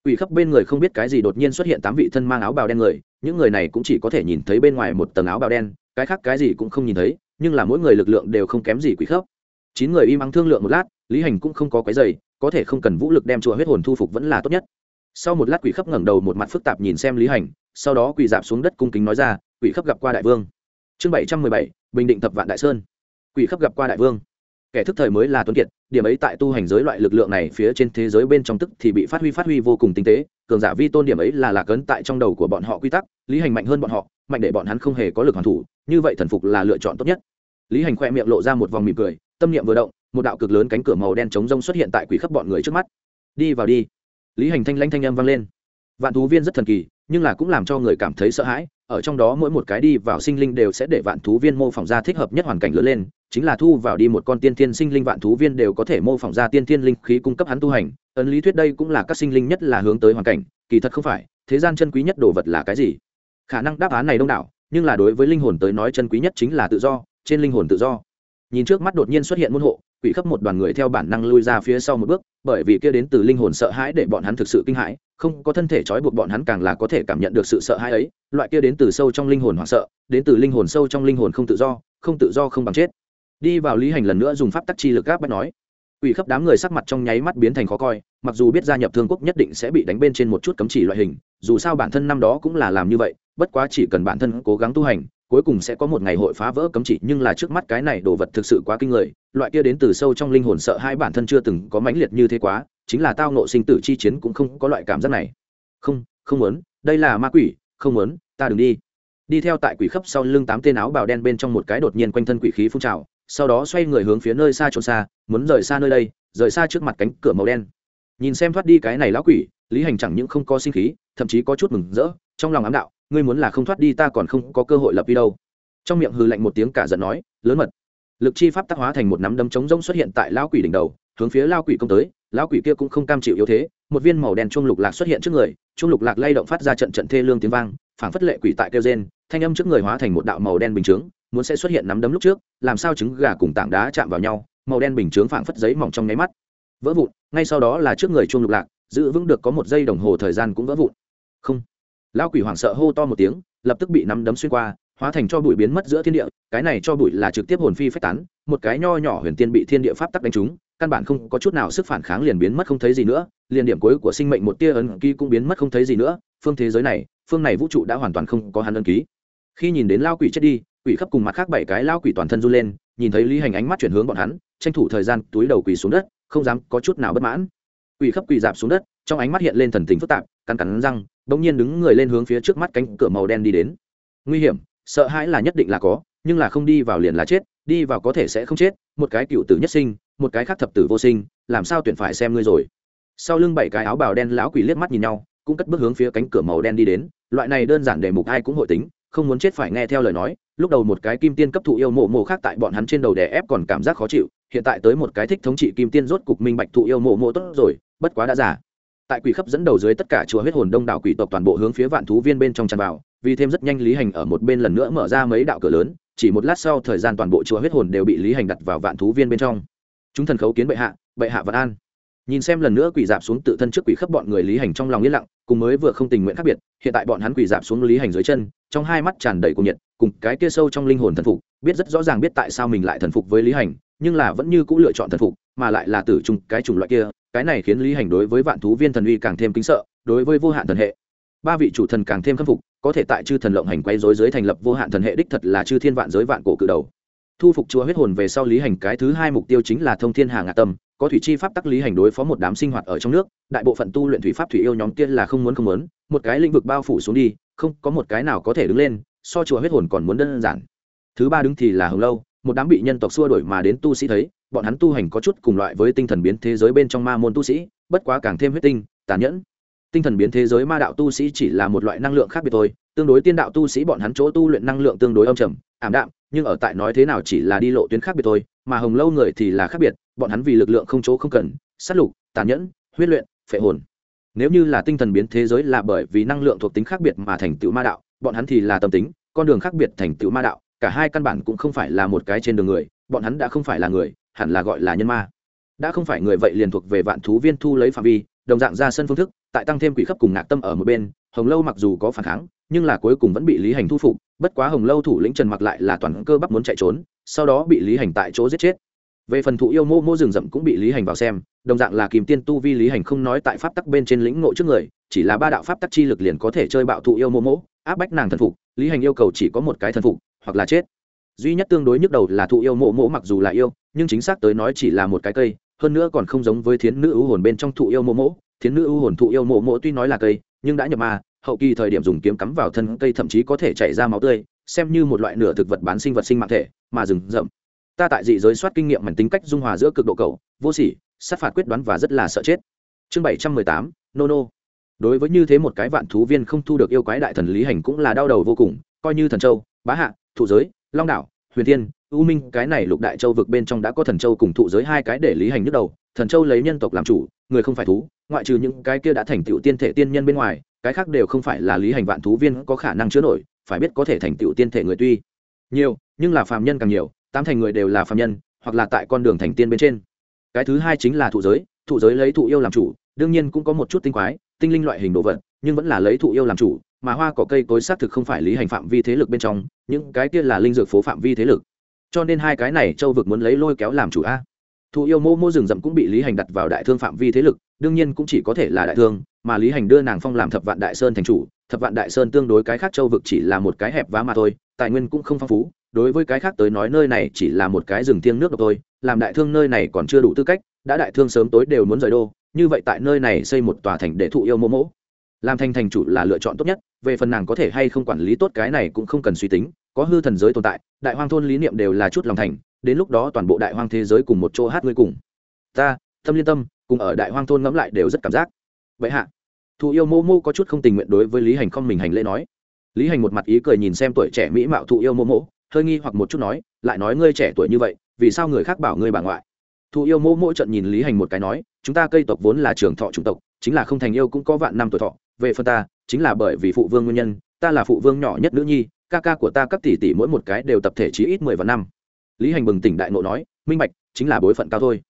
Quỷ khắp bên người không biết cái gì đột nhiên xuất hiện tám vị thân mang áo bào đen người, những người này cũng chỉ có thể nhìn thấy bên ngoài một tầng áo bào đen, cái khác cái gì cũng không nhìn thấy, nhưng là mỗi người lực lượng đều không kém gì quỷ khắp. Chín người im ắng thương lượng một lát, lý hành cũng không có cái giày có thể không cần vũ lực đem chùa huyết hồn thu phục vẫn là tốt nhất sau một lát quỷ khấp ngẩng đầu một mặt phức tạp nhìn xem lý hành, sau đó quỳ dạp xuống đất cung kính nói ra, quỷ khấp gặp qua đại vương. Chương bảy trăm mười bảy, bình định thập vạn đại sơn. Quỷ khấp gặp qua đại vương. Kẻ thức thời mới là tuấn kiệt, điểm ấy tại tu hành giới loại lực lượng này phía trên thế giới bên trong tức thì bị phát huy phát huy vô cùng tinh tế, cường giả vi tôn điểm ấy là lạc ấn tại trong đầu của bọn họ quy tắc, lý hành mạnh hơn bọn họ, mạnh để bọn hắn không hề có lực hoàn thủ, như vậy thần phục là lựa chọn tốt nhất. Lý hành khoe miệng lộ ra một vòng mỉm cười, tâm niệm vừa động, một đạo cực lớn cánh cửa màu đen trống rông xuất hiện tại quỷ khắp bọn người trước mắt. Đi vào đi lý hành thanh lanh thanh âm vang lên. Vạn thú viên rất thần kỳ, nhưng là cũng làm cho người cảm thấy sợ hãi, ở trong đó mỗi một cái đi vào sinh linh đều sẽ để vạn thú viên mô phỏng ra thích hợp nhất hoàn cảnh lớn lên, chính là thu vào đi một con tiên thiên sinh linh vạn thú viên đều có thể mô phỏng ra tiên thiên linh khí cung cấp hắn tu hành. Ấn lý thuyết đây cũng là các sinh linh nhất là hướng tới hoàn cảnh, kỳ thật không phải, thế gian chân quý nhất đồ vật là cái gì? Khả năng đáp án này đông đảo, nhưng là đối với linh hồn tới nói chân quý nhất chính là tự do, trên linh hồn tự do. Nhìn trước mắt đột nhiên xuất hiện môn hộ quỷ khắp một đoàn người theo bản năng lui ra phía sau một bước, bởi vì kia đến từ linh hồn sợ hãi để bọn hắn thực sự kinh hãi, không có thân thể trói buộc bọn hắn càng là có thể cảm nhận được sự sợ hãi ấy, loại kia đến từ sâu trong linh hồn hoảng sợ, đến từ linh hồn sâu trong linh hồn không tự do, không tự do không bằng chết. Đi vào lý hành lần nữa dùng pháp tắc chi lực gáp bắt nói, quỷ khắp đám người sắc mặt trong nháy mắt biến thành khó coi, mặc dù biết gia nhập thương quốc nhất định sẽ bị đánh bên trên một chút cấm chỉ loại hình, dù sao bản thân năm đó cũng là làm như vậy, bất quá chỉ cần bản thân cố gắng tu hành cuối cùng sẽ có một ngày hội phá vỡ cấm chỉ, nhưng là trước mắt cái này đồ vật thực sự quá kinh người, loại kia đến từ sâu trong linh hồn sợ hai bản thân chưa từng có mãnh liệt như thế quá, chính là tao nộ sinh tử chi chiến cũng không có loại cảm giác này. Không không muốn, đây là ma quỷ, không muốn, ta đừng đi. Đi theo tại quỷ khắp sau lưng tám tên áo bào đen bên trong một cái đột nhiên quanh thân quỷ khí phun trào, sau đó xoay người hướng phía nơi xa trốn xa, muốn rời xa nơi đây, rời xa trước mặt cánh cửa màu đen. Nhìn xem thoát đi cái này lão quỷ, lý hành chẳng những không có sinh khí, thậm chí có chút mừng rỡ, trong lòng ám đạo ngươi muốn là không thoát đi ta còn không có cơ hội lập đi đâu. Trong miệng hư lạnh một tiếng cả giận nói, lớn mật. Lực chi pháp tác hóa thành một nắm đấm trống rỗng xuất hiện tại lão quỷ đỉnh đầu, hướng phía lao quỷ công tới, lão quỷ kia cũng không cam chịu yếu thế, một viên màu đen chuông lục lạc xuất hiện trước người, chuông lục lạc lay động phát ra trận trận thê lương tiếng vang, phảng phất lệ quỷ tại kêu gen thanh âm trước người hóa thành một đạo màu đen bình chướng, muốn sẽ xuất hiện nắm đấm lúc trước, làm sao trứng gà cùng tảng đá chạm vào nhau, màu đen bình chướng phảng phất giấy mỏng trong nháy mắt. Vỡ vụn, ngay sau đó là trước người chuông lục lạc, giữ vững được có một giây đồng hồ thời gian cũng vỡ vụn. Không lão quỷ hoảng sợ hô to một tiếng, lập tức bị nắm đấm xuyên qua, hóa thành cho bụi biến mất giữa thiên địa, cái này cho bụi là trực tiếp hồn phi phách tán, một cái nho nhỏ huyền tiên bị thiên địa pháp tắc đánh trúng, căn bản không có chút nào sức phản kháng liền biến mất không thấy gì nữa, liền điểm cuối của sinh mệnh một tia ấn ký cũng biến mất không thấy gì nữa, phương thế giới này, phương này vũ trụ đã hoàn toàn không có hắn ấn ký. Khi nhìn đến lao quỷ chết đi, quỷ khắp cùng mặt khác bảy cái lao quỷ toàn thân run lên, nhìn thấy lý hành ánh mắt chuyển hướng bọn hắn, tranh thủ thời gian túi đầu quỳ xuống đất, không dám có chút nào bất mãn. Quỷ khắp quỳ dạp xuống đất, trong ánh mắt hiện lên thần tình phức tạp, cắn cắn răng bỗng nhiên đứng người lên hướng phía trước mắt cánh cửa màu đen đi đến. Nguy hiểm, sợ hãi là nhất định là có, nhưng là không đi vào liền là chết, đi vào có thể sẽ không chết, một cái cựu tử nhất sinh, một cái khác thập tử vô sinh, làm sao tuyển phải xem ngươi rồi? Sau lưng bảy cái áo bào đen lão quỷ liếc mắt nhìn nhau, cũng cất bước hướng phía cánh cửa màu đen đi đến, loại này đơn giản để mục ai cũng hội tính, không muốn chết phải nghe theo lời nói, lúc đầu một cái kim tiên cấp thụ yêu mộ mộ khác tại bọn hắn trên đầu đè ép còn cảm giác khó chịu, hiện tại tới một cái thích thống trị kim tiên rốt cục minh bạch thụ yêu mộ mộ tốt rồi, bất quá đã giả tại quỷ khắp dẫn đầu dưới tất cả chùa huyết hồn đông đảo quỷ tộc toàn bộ hướng phía vạn thú viên bên trong tràn vào, vì thêm rất nhanh lý hành ở một bên lần nữa mở ra mấy đạo cửa lớn, chỉ một lát sau thời gian toàn bộ chùa huyết hồn đều bị lý hành đặt vào vạn thú viên bên trong. Chúng thần khấu kiến bệ hạ bệ hạ vạn an. Nhìn xem lần nữa quỷ dạp xuống tự thân trước quỷ khắp bọn người lý hành trong lòng yên lặng, cùng mới vừa không tình nguyện khác biệt, hiện tại bọn hắn quỷ dạp xuống lý hành dưới chân, trong hai mắt tràn đầy cuồng nhiệt, cùng cái kia sâu trong linh hồn thần phục, biết rất rõ ràng biết tại sao mình lại thần phục với lý hành, nhưng là vẫn như cũng lựa chọn thần phục, mà lại là tử trùng cái chủng loại kia cái này khiến lý hành đối với vạn thú viên thần uy càng thêm kính sợ, đối với vô hạn thần hệ. Ba vị chủ thần càng thêm khâm phục, có thể tại chư thần lộng hành quay dối dưới thành lập vô hạn thần hệ đích thật là chư thiên vạn giới vạn cổ cự đầu. Thu phục chúa huyết hồn về sau lý hành cái thứ hai mục tiêu chính là thông thiên hà ngạ tâm, có thủy chi pháp tắc lý hành đối phó một đám sinh hoạt ở trong nước, đại bộ phận tu luyện thủy pháp thủy yêu nhóm kia là không muốn không muốn, một cái lĩnh vực bao phủ xuống đi, không có một cái nào có thể đứng lên, so chùa huyết hồn còn muốn đơn giản. Thứ ba đứng thì là hồng lâu, một đám bị nhân tộc xua đổi mà đến tu sĩ thấy bọn hắn tu hành có chút cùng loại với tinh thần biến thế giới bên trong ma môn tu sĩ, bất quá càng thêm huyết tinh, tàn nhẫn. Tinh thần biến thế giới ma đạo tu sĩ chỉ là một loại năng lượng khác biệt thôi, tương đối tiên đạo tu sĩ bọn hắn chỗ tu luyện năng lượng tương đối âm trầm, ảm đạm, nhưng ở tại nói thế nào chỉ là đi lộ tuyến khác biệt thôi, mà hồng lâu người thì là khác biệt, bọn hắn vì lực lượng không chỗ không cần, sát lục, tàn nhẫn, huyết luyện, phệ hồn. Nếu như là tinh thần biến thế giới là bởi vì năng lượng thuộc tính khác biệt mà thành tựu ma đạo, bọn hắn thì là tâm tính, con đường khác biệt thành tựu ma đạo, cả hai căn bản cũng không phải là một cái trên đường người bọn hắn đã không phải là người, hẳn là gọi là nhân ma. Đã không phải người vậy liền thuộc về vạn thú viên thu lấy phạm vi, đồng dạng ra sân phương thức, tại tăng thêm quỷ khắp cùng ngạc tâm ở một bên, hồng lâu mặc dù có phản kháng, nhưng là cuối cùng vẫn bị lý hành thu phục, bất quá hồng lâu thủ lĩnh trần mặc lại là toàn cơ bắp muốn chạy trốn, sau đó bị lý hành tại chỗ giết chết. Về phần thụ yêu mô mô rừng rậm cũng bị lý hành vào xem, đồng dạng là kìm tiên tu vi lý hành không nói tại pháp tắc bên trên lĩnh ngộ trước người, chỉ là ba đạo pháp tắc chi lực liền có thể chơi bạo thụ yêu mô mô, áp bách nàng thần phục, lý hành yêu cầu chỉ có một cái thần phục, hoặc là chết duy nhất tương đối nhức đầu là thụ yêu mộ mộ mặc dù là yêu, nhưng chính xác tới nói chỉ là một cái cây, hơn nữa còn không giống với thiến nữ ưu hồn bên trong thụ yêu mộ mộ. Thiến nữ ưu hồn thụ yêu mộ mộ tuy nói là cây, nhưng đã nhập ma, hậu kỳ thời điểm dùng kiếm cắm vào thân cây thậm chí có thể chảy ra máu tươi, xem như một loại nửa thực vật bán sinh vật sinh mạng thể, mà rừng rậm. Ta tại dị giới soát kinh nghiệm mảnh tính cách dung hòa giữa cực độ cầu vô sỉ, sát phạt quyết đoán và rất là sợ chết. Chương bảy trăm mười tám nô nô đối với như thế một cái vạn thú viên không thu được yêu quái đại thần lý hành cũng là đau đầu vô cùng, coi như thần châu, bá hạ, thụ giới long đảo, huyền thiên, u minh, cái này lục đại châu vực bên trong đã có thần châu cùng thụ giới hai cái để lý hành nhức đầu, thần châu lấy nhân tộc làm chủ, người không phải thú, ngoại trừ những cái kia đã thành tựu tiên thể tiên nhân bên ngoài, cái khác đều không phải là lý hành vạn thú viên có khả năng chứa nổi, phải biết có thể thành tựu tiên thể người tuy nhiều, nhưng là phàm nhân càng nhiều, tám thành người đều là phàm nhân, hoặc là tại con đường thành tiên bên trên. Cái thứ hai chính là thụ giới thụ giới lấy thụ yêu làm chủ, đương nhiên cũng có một chút tinh quái, tinh linh loại hình đồ vật, nhưng vẫn là lấy thụ yêu làm chủ mà hoa cỏ cây cối xác thực không phải lý hành phạm vi thế lực bên trong, những cái kia là linh dược phố phạm vi thế lực. Cho nên hai cái này châu vực muốn lấy lôi kéo làm chủ a. Thụ yêu mô mô rừng rậm cũng bị lý hành đặt vào đại thương phạm vi thế lực, đương nhiên cũng chỉ có thể là đại thương, mà lý hành đưa nàng phong làm thập vạn đại sơn thành chủ, thập vạn đại sơn tương đối cái khác châu vực chỉ là một cái hẹp vá mà thôi, tài nguyên cũng không phong phú, đối với cái khác tới nói nơi này chỉ là một cái rừng thiêng nước độc thôi, làm đại thương nơi này còn chưa đủ tư cách, đã đại thương sớm tối đều muốn rời đô, như vậy tại nơi này xây một tòa thành để thụ yêu mô mỗ làm thành thành chủ là lựa chọn tốt nhất, về phần nàng có thể hay không quản lý tốt cái này cũng không cần suy tính, có hư thần giới tồn tại, đại hoang thôn lý niệm đều là chút lòng thành, đến lúc đó toàn bộ đại hoang thế giới cùng một chỗ hát ngươi cùng. Ta, tâm liên tâm, cùng ở đại hoang thôn ngẫm lại đều rất cảm giác. Vậy hạ, thù yêu mô mô có chút không tình nguyện đối với lý hành không mình hành lễ nói. Lý hành một mặt ý cười nhìn xem tuổi trẻ mỹ mạo thụ yêu mô mô, hơi nghi hoặc một chút nói, lại nói ngươi trẻ tuổi như vậy, vì sao người khác bảo ngươi bà ngoại? Thụ yêu mô mô trận nhìn lý hành một cái nói, chúng ta cây tộc vốn là trường thọ chủng tộc, chính là không thành yêu cũng có vạn năm tuổi thọ về phần ta, chính là bởi vì phụ vương nguyên nhân, ta là phụ vương nhỏ nhất nữ nhi, ca ca của ta cấp tỷ tỷ mỗi một cái đều tập thể chí ít mười vạn năm. Lý hành bừng tỉnh đại nộ nói, minh bạch, chính là bối phận cao thôi.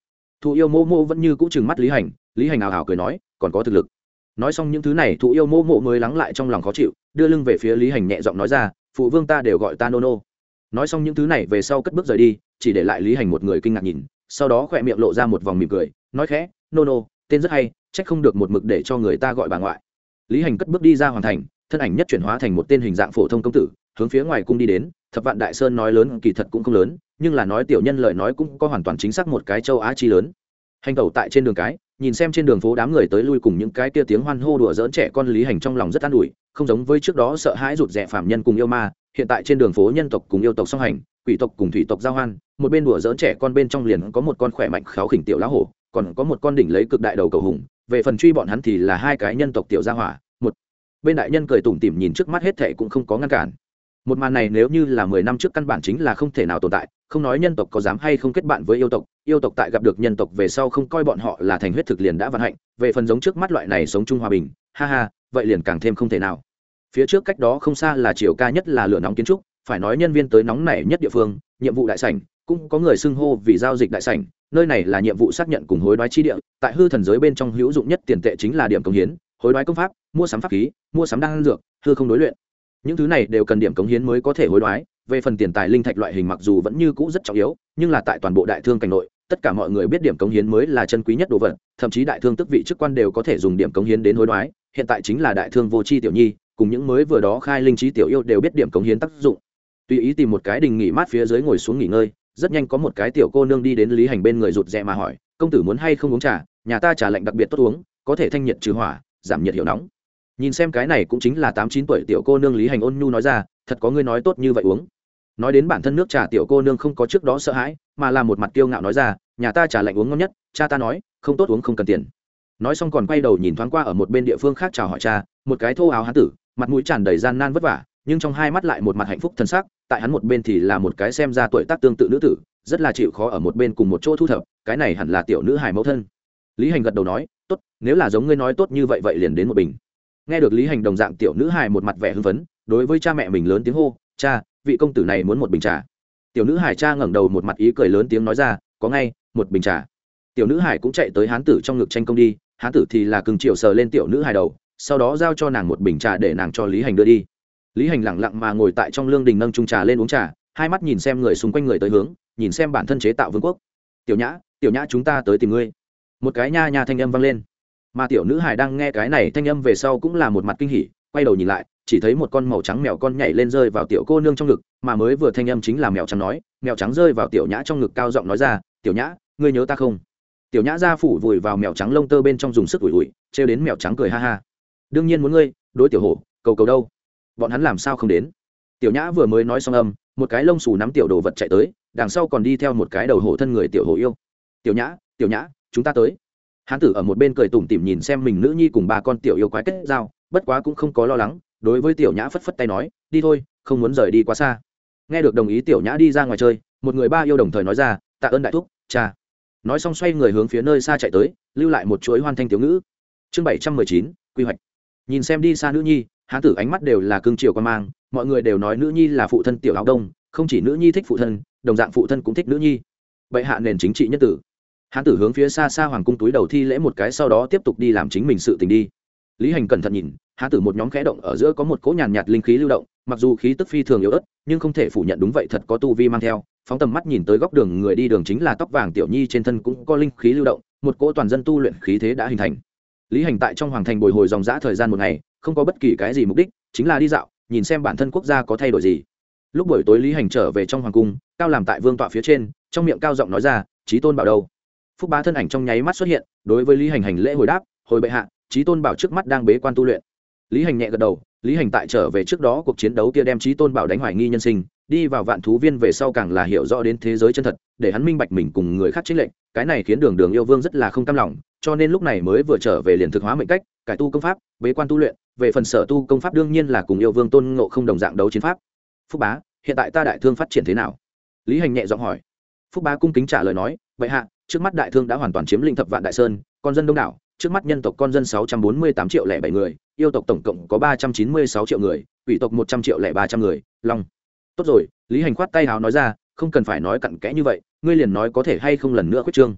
Thụ yêu mô mô vẫn như cũ chừng mắt lý hành lý hành ảo hảo cười nói, còn có thực lực. Nói xong những thứ này, thụ yêu mô mô mới lắng lại trong lòng khó chịu, đưa lưng về phía lý hành nhẹ giọng nói ra, phụ vương ta đều gọi ta nô nô nói xong những thứ này về sau cất bước rời đi, chỉ để lại lý hành một người kinh ngạc nhìn, sau đó khỏe miệng lộ ra một vòng mỉm cười, nói khẽ nô nô tên rất hay, trách không được một mực để cho người ta gọi bà ngoại lý hành cất bước đi ra hoàn thành, thân ảnh nhất chuyển hóa thành một tên hình dạng phổ thông công tử, hướng phía ngoài cung đi đến. Thập vạn đại sơn nói lớn kỳ thật cũng không lớn, nhưng là nói tiểu nhân lời nói cũng có hoàn toàn chính xác một cái châu á chi lớn. Hành tẩu tại trên đường cái, nhìn xem trên đường phố đám người tới lui cùng những cái kia tiếng hoan hô đùa dỡn trẻ con lý hành trong lòng rất an ủi, không giống với trước đó sợ hãi rụt rè phạm nhân cùng yêu ma. Hiện tại trên đường phố nhân tộc cùng yêu tộc song hành, quỷ tộc cùng thủy tộc giao hoan, một bên đùa dỡn trẻ con bên trong liền có một con khỏe mạnh kháo khỉnh tiểu lá hổ, còn có một con đỉnh lấy cực đại đầu cầu hùng về phần truy bọn hắn thì là hai cái nhân tộc tiểu gia hỏa, một. Bên đại nhân cười tủm tỉm nhìn trước mắt hết thệ cũng không có ngăn cản. Một màn này nếu như là mười năm trước căn bản chính là không thể nào tồn tại, không nói nhân tộc có dám hay không kết bạn với yêu tộc yêu tộc tại gặp được nhân tộc về sau không coi bọn họ là thành huyết thực liền đã vận hạnh, về phần giống trước mắt loại này sống chung hòa bình, ha ha, vậy liền càng thêm không thể nào. Phía trước cách đó không xa là chiều ca nhất là lửa nóng kiến trúc, phải nói nhân viên tới nóng này nhất địa phương, nhiệm vụ đại sảnh, cũng có người xưng hô vì giao dịch đại sảnh nơi này là nhiệm vụ xác nhận cùng hối đoái chi địa, tại hư thần giới bên trong hữu dụng nhất tiền tệ chính là điểm công hiến, hối đoái công pháp, mua sắm pháp khí, mua sắm đan dược, hư không đối luyện. Những thứ này đều cần điểm cống hiến mới có thể hối đoái, về phần tiền tài linh thạch loại hình mặc dù vẫn như cũ rất trọng yếu, nhưng là tại toàn bộ đại thương cảnh nội, tất cả mọi người biết điểm cống hiến mới là chân quý nhất đồ vật, thậm chí đại thương tức vị chức quan đều có thể dùng điểm cống hiến đến hối đoái, hiện tại chính là đại thương vô tri tiểu nhi, cùng những mới vừa đó khai linh trí tiểu yêu đều biết điểm cống hiến tác dụng. Tùy ý tìm một cái đình nghỉ mát phía dưới ngồi xuống nghỉ ngơi rất nhanh có một cái tiểu cô nương đi đến lý hành bên người rụt rè mà hỏi, công tử muốn hay không uống trà? Nhà ta trà lạnh đặc biệt tốt uống, có thể thanh nhiệt trừ hỏa, giảm nhiệt hiệu nóng. Nhìn xem cái này cũng chính là tám chín tuổi tiểu cô nương lý hành ôn nhu nói ra, thật có ngươi nói tốt như vậy uống. Nói đến bản thân nước trà tiểu cô nương không có trước đó sợ hãi, mà là một mặt kiêu ngạo nói ra, nhà ta trà lạnh uống ngon nhất, cha ta nói, không tốt uống không cần tiền. Nói xong còn quay đầu nhìn thoáng qua ở một bên địa phương khác chào hỏi cha, một cái thô áo hán tử, mặt mũi tràn đầy gian nan vất vả nhưng trong hai mắt lại một mặt hạnh phúc thân xác, tại hắn một bên thì là một cái xem ra tuổi tác tương tự nữ tử, rất là chịu khó ở một bên cùng một chỗ thu thập, cái này hẳn là tiểu nữ hài mẫu thân. Lý hành gật đầu nói, tốt, nếu là giống ngươi nói tốt như vậy vậy liền đến một bình. Nghe được lý hành đồng dạng tiểu nữ hài một mặt vẻ hưng phấn, đối với cha mẹ mình lớn tiếng hô, cha, vị công tử này muốn một bình trà. Tiểu nữ hải cha ngẩng đầu một mặt ý cười lớn tiếng nói ra, có ngay, một bình trà. Tiểu nữ hải cũng chạy tới hán tử trong ngực tranh công đi, hán tử thì là cưng chiều sờ lên tiểu nữ hải đầu, sau đó giao cho nàng một bình trà để nàng cho lý hành đưa đi lý hành lẳng lặng mà ngồi tại trong lương đình nâng trung trà lên uống trà, hai mắt nhìn xem người xung quanh người tới hướng, nhìn xem bản thân chế tạo vương quốc. Tiểu nhã tiểu nhã chúng ta tới tìm ngươi. Một cái nha nha thanh âm vang lên. Mà tiểu nữ hải đang nghe cái này thanh âm về sau cũng là một mặt kinh hỉ, quay đầu nhìn lại, chỉ thấy một con màu trắng mèo con nhảy lên rơi vào tiểu cô nương trong ngực, mà mới vừa thanh âm chính là mèo trắng nói, mèo trắng rơi vào tiểu nhã trong ngực cao giọng nói ra, tiểu nhã, ngươi nhớ ta không? Tiểu nhã ra phủ vùi vào mèo trắng lông tơ bên trong dùng sức ủi ủi, trêu đến mèo trắng cười ha ha. Đương nhiên muốn ngươi, đối tiểu hổ, cầu cầu đâu? Bọn hắn làm sao không đến? Tiểu nhã vừa mới nói xong âm, một cái lông xù nắm tiểu đồ vật chạy tới, đằng sau còn đi theo một cái đầu hổ thân người tiểu hổ yêu. Tiểu nhã tiểu nhã, chúng ta tới. Hán tử ở một bên cười tủm tỉm nhìn xem mình nữ nhi cùng ba con tiểu yêu quái kết giao, bất quá cũng không có lo lắng, đối với tiểu nhã phất phất tay nói, đi thôi, không muốn rời đi quá xa. Nghe được đồng ý tiểu nhã đi ra ngoài chơi, một người ba yêu đồng thời nói ra, tạ ơn đại thúc, cha. Nói xong xoay người hướng phía nơi xa chạy tới, lưu lại một chuỗi hoan thanh tiểu ngữ. Chương bảy trăm mười chín, quy hoạch. Nhìn xem đi xa nữ nhi hán tử ánh mắt đều là cương triều quan mang, mọi người đều nói nữ nhi là phụ thân tiểu áo đông, không chỉ nữ nhi thích phụ thân, đồng dạng phụ thân cũng thích nữ nhi. Bệ hạ nền chính trị nhất tử. Hán tử hướng phía xa xa hoàng cung túi đầu thi lễ một cái sau đó tiếp tục đi làm chính mình sự tình đi. Lý hành cẩn thận nhìn, hán tử một nhóm khẽ động, ở giữa có một cỗ nhàn nhạt linh khí lưu động, mặc dù khí tức phi thường yếu ớt, nhưng không thể phủ nhận đúng vậy thật có tu vi mang theo. Phóng tầm mắt nhìn tới góc đường người đi đường chính là tóc vàng tiểu nhi trên thân cũng có linh khí lưu động, một cỗ toàn dân tu luyện khí thế đã hình thành. Lý hành tại trong hoàng thành bồi hồi dòng dã thời gian một ngày không có bất kỳ cái gì mục đích, chính là đi dạo, nhìn xem bản thân quốc gia có thay đổi gì. Lúc buổi tối lý hành trở về trong hoàng cung, cao làm tại vương tọa phía trên, trong miệng cao giọng nói ra trí tôn bảo đâu? Phúc bá thân ảnh trong nháy mắt xuất hiện, đối với lý hành hành lễ hồi đáp, hồi bệ hạ trí tôn bảo trước mắt đang bế quan tu luyện. Lý hành nhẹ gật đầu, lý hành tại trở về trước đó cuộc chiến đấu kia đem trí tôn bảo đánh hoài nghi nhân sinh, đi vào vạn thú viên về sau càng là hiểu rõ đến thế giới chân thật, để hắn minh bạch mình cùng người khác trích lệnh cái này khiến đường đường yêu vương rất là không cam lòng, cho nên lúc này mới vừa trở về liền thực hóa mệnh cách, cải tu công pháp, bế quan tu luyện về phần sở tu công pháp đương nhiên là cùng yêu vương tôn ngộ không đồng dạng đấu chiến pháp phúc bá hiện tại ta đại thương phát triển thế nào lý hành nhẹ giọng hỏi phúc bá cung kính trả lời nói vậy hạ trước mắt đại thương đã hoàn toàn chiếm lĩnh thập vạn đại sơn con dân đông đảo trước mắt nhân tộc con dân 648 triệu lẻ bảy người, yêu tộc tổng cộng có 396 triệu người, quỷ tộc 100 triệu lẻ 300 người, long. Tốt rồi, Lý Hành khoát tay hào nói ra, không cần phải nói cặn kẽ như vậy, ngươi liền nói có thể hay không lần nữa khuyết trương.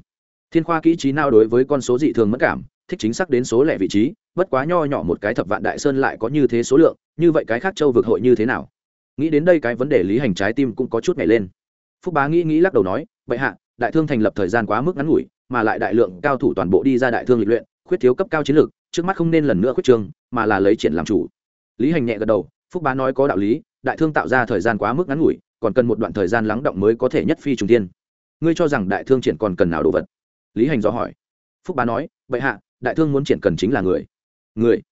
Thiên khoa kỹ trí nào đối với con số dị thường mất cảm, thích chính xác đến số lẻ vị trí, bất quá nho nhỏ một cái thập vạn đại sơn lại có như thế số lượng, như vậy cái khác châu vực hội như thế nào? Nghĩ đến đây cái vấn đề Lý Hành trái tim cũng có chút nhảy lên. Phúc Bá nghĩ nghĩ lắc đầu nói, "Bệ hạ, đại thương thành lập thời gian quá mức ngắn ngủi, mà lại đại lượng cao thủ toàn bộ đi ra đại thương lịch luyện, khuyết thiếu cấp cao chiến lược trước mắt không nên lần nữa khuyết trương mà là lấy triển làm chủ lý hành nhẹ gật đầu phúc bá nói có đạo lý đại thương tạo ra thời gian quá mức ngắn ngủi còn cần một đoạn thời gian lắng động mới có thể nhất phi trùng tiên ngươi cho rằng đại thương triển còn cần nào đồ vật lý hành do hỏi phúc bá nói bệ hạ đại thương muốn triển cần chính là người. Người?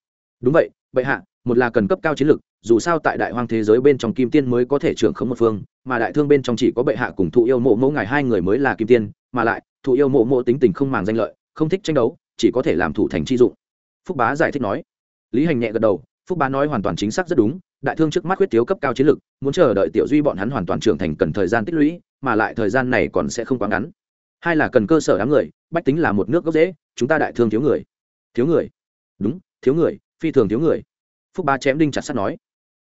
Đúng vậy, bệ hạ, một là cần cấp cao chiến lược dù sao tại đại hoang thế giới bên trong kim tiên mới có thể trưởng khống một phương, mà đại thương bên trong chỉ có bệ hạ cùng thụ yêu mộ mẫu ngài hai người mới là kim tiên, mà lại, thụ yêu mộ mộ tính tình không màng danh lợi, không thích tranh đấu, chỉ có thể làm thủ thành chi dụng. Phúc bá giải thích nói. Lý hành nhẹ gật đầu, phúc bá nói hoàn toàn chính xác rất đúng, đại thương trước mắt quyết thiếu cấp cao chiến lược muốn chờ đợi tiểu duy bọn hắn hoàn toàn trưởng thành cần thời gian tích lũy, mà lại thời gian này còn sẽ không quá ngắn hai là cần cơ sở đám người, bách tính là một nước gốc dễ chúng ta đại thương thiếu người. Thiếu người? Đúng, thiếu người, phi thường thiếu người. Phúc ba chém đinh chặt sắt nói.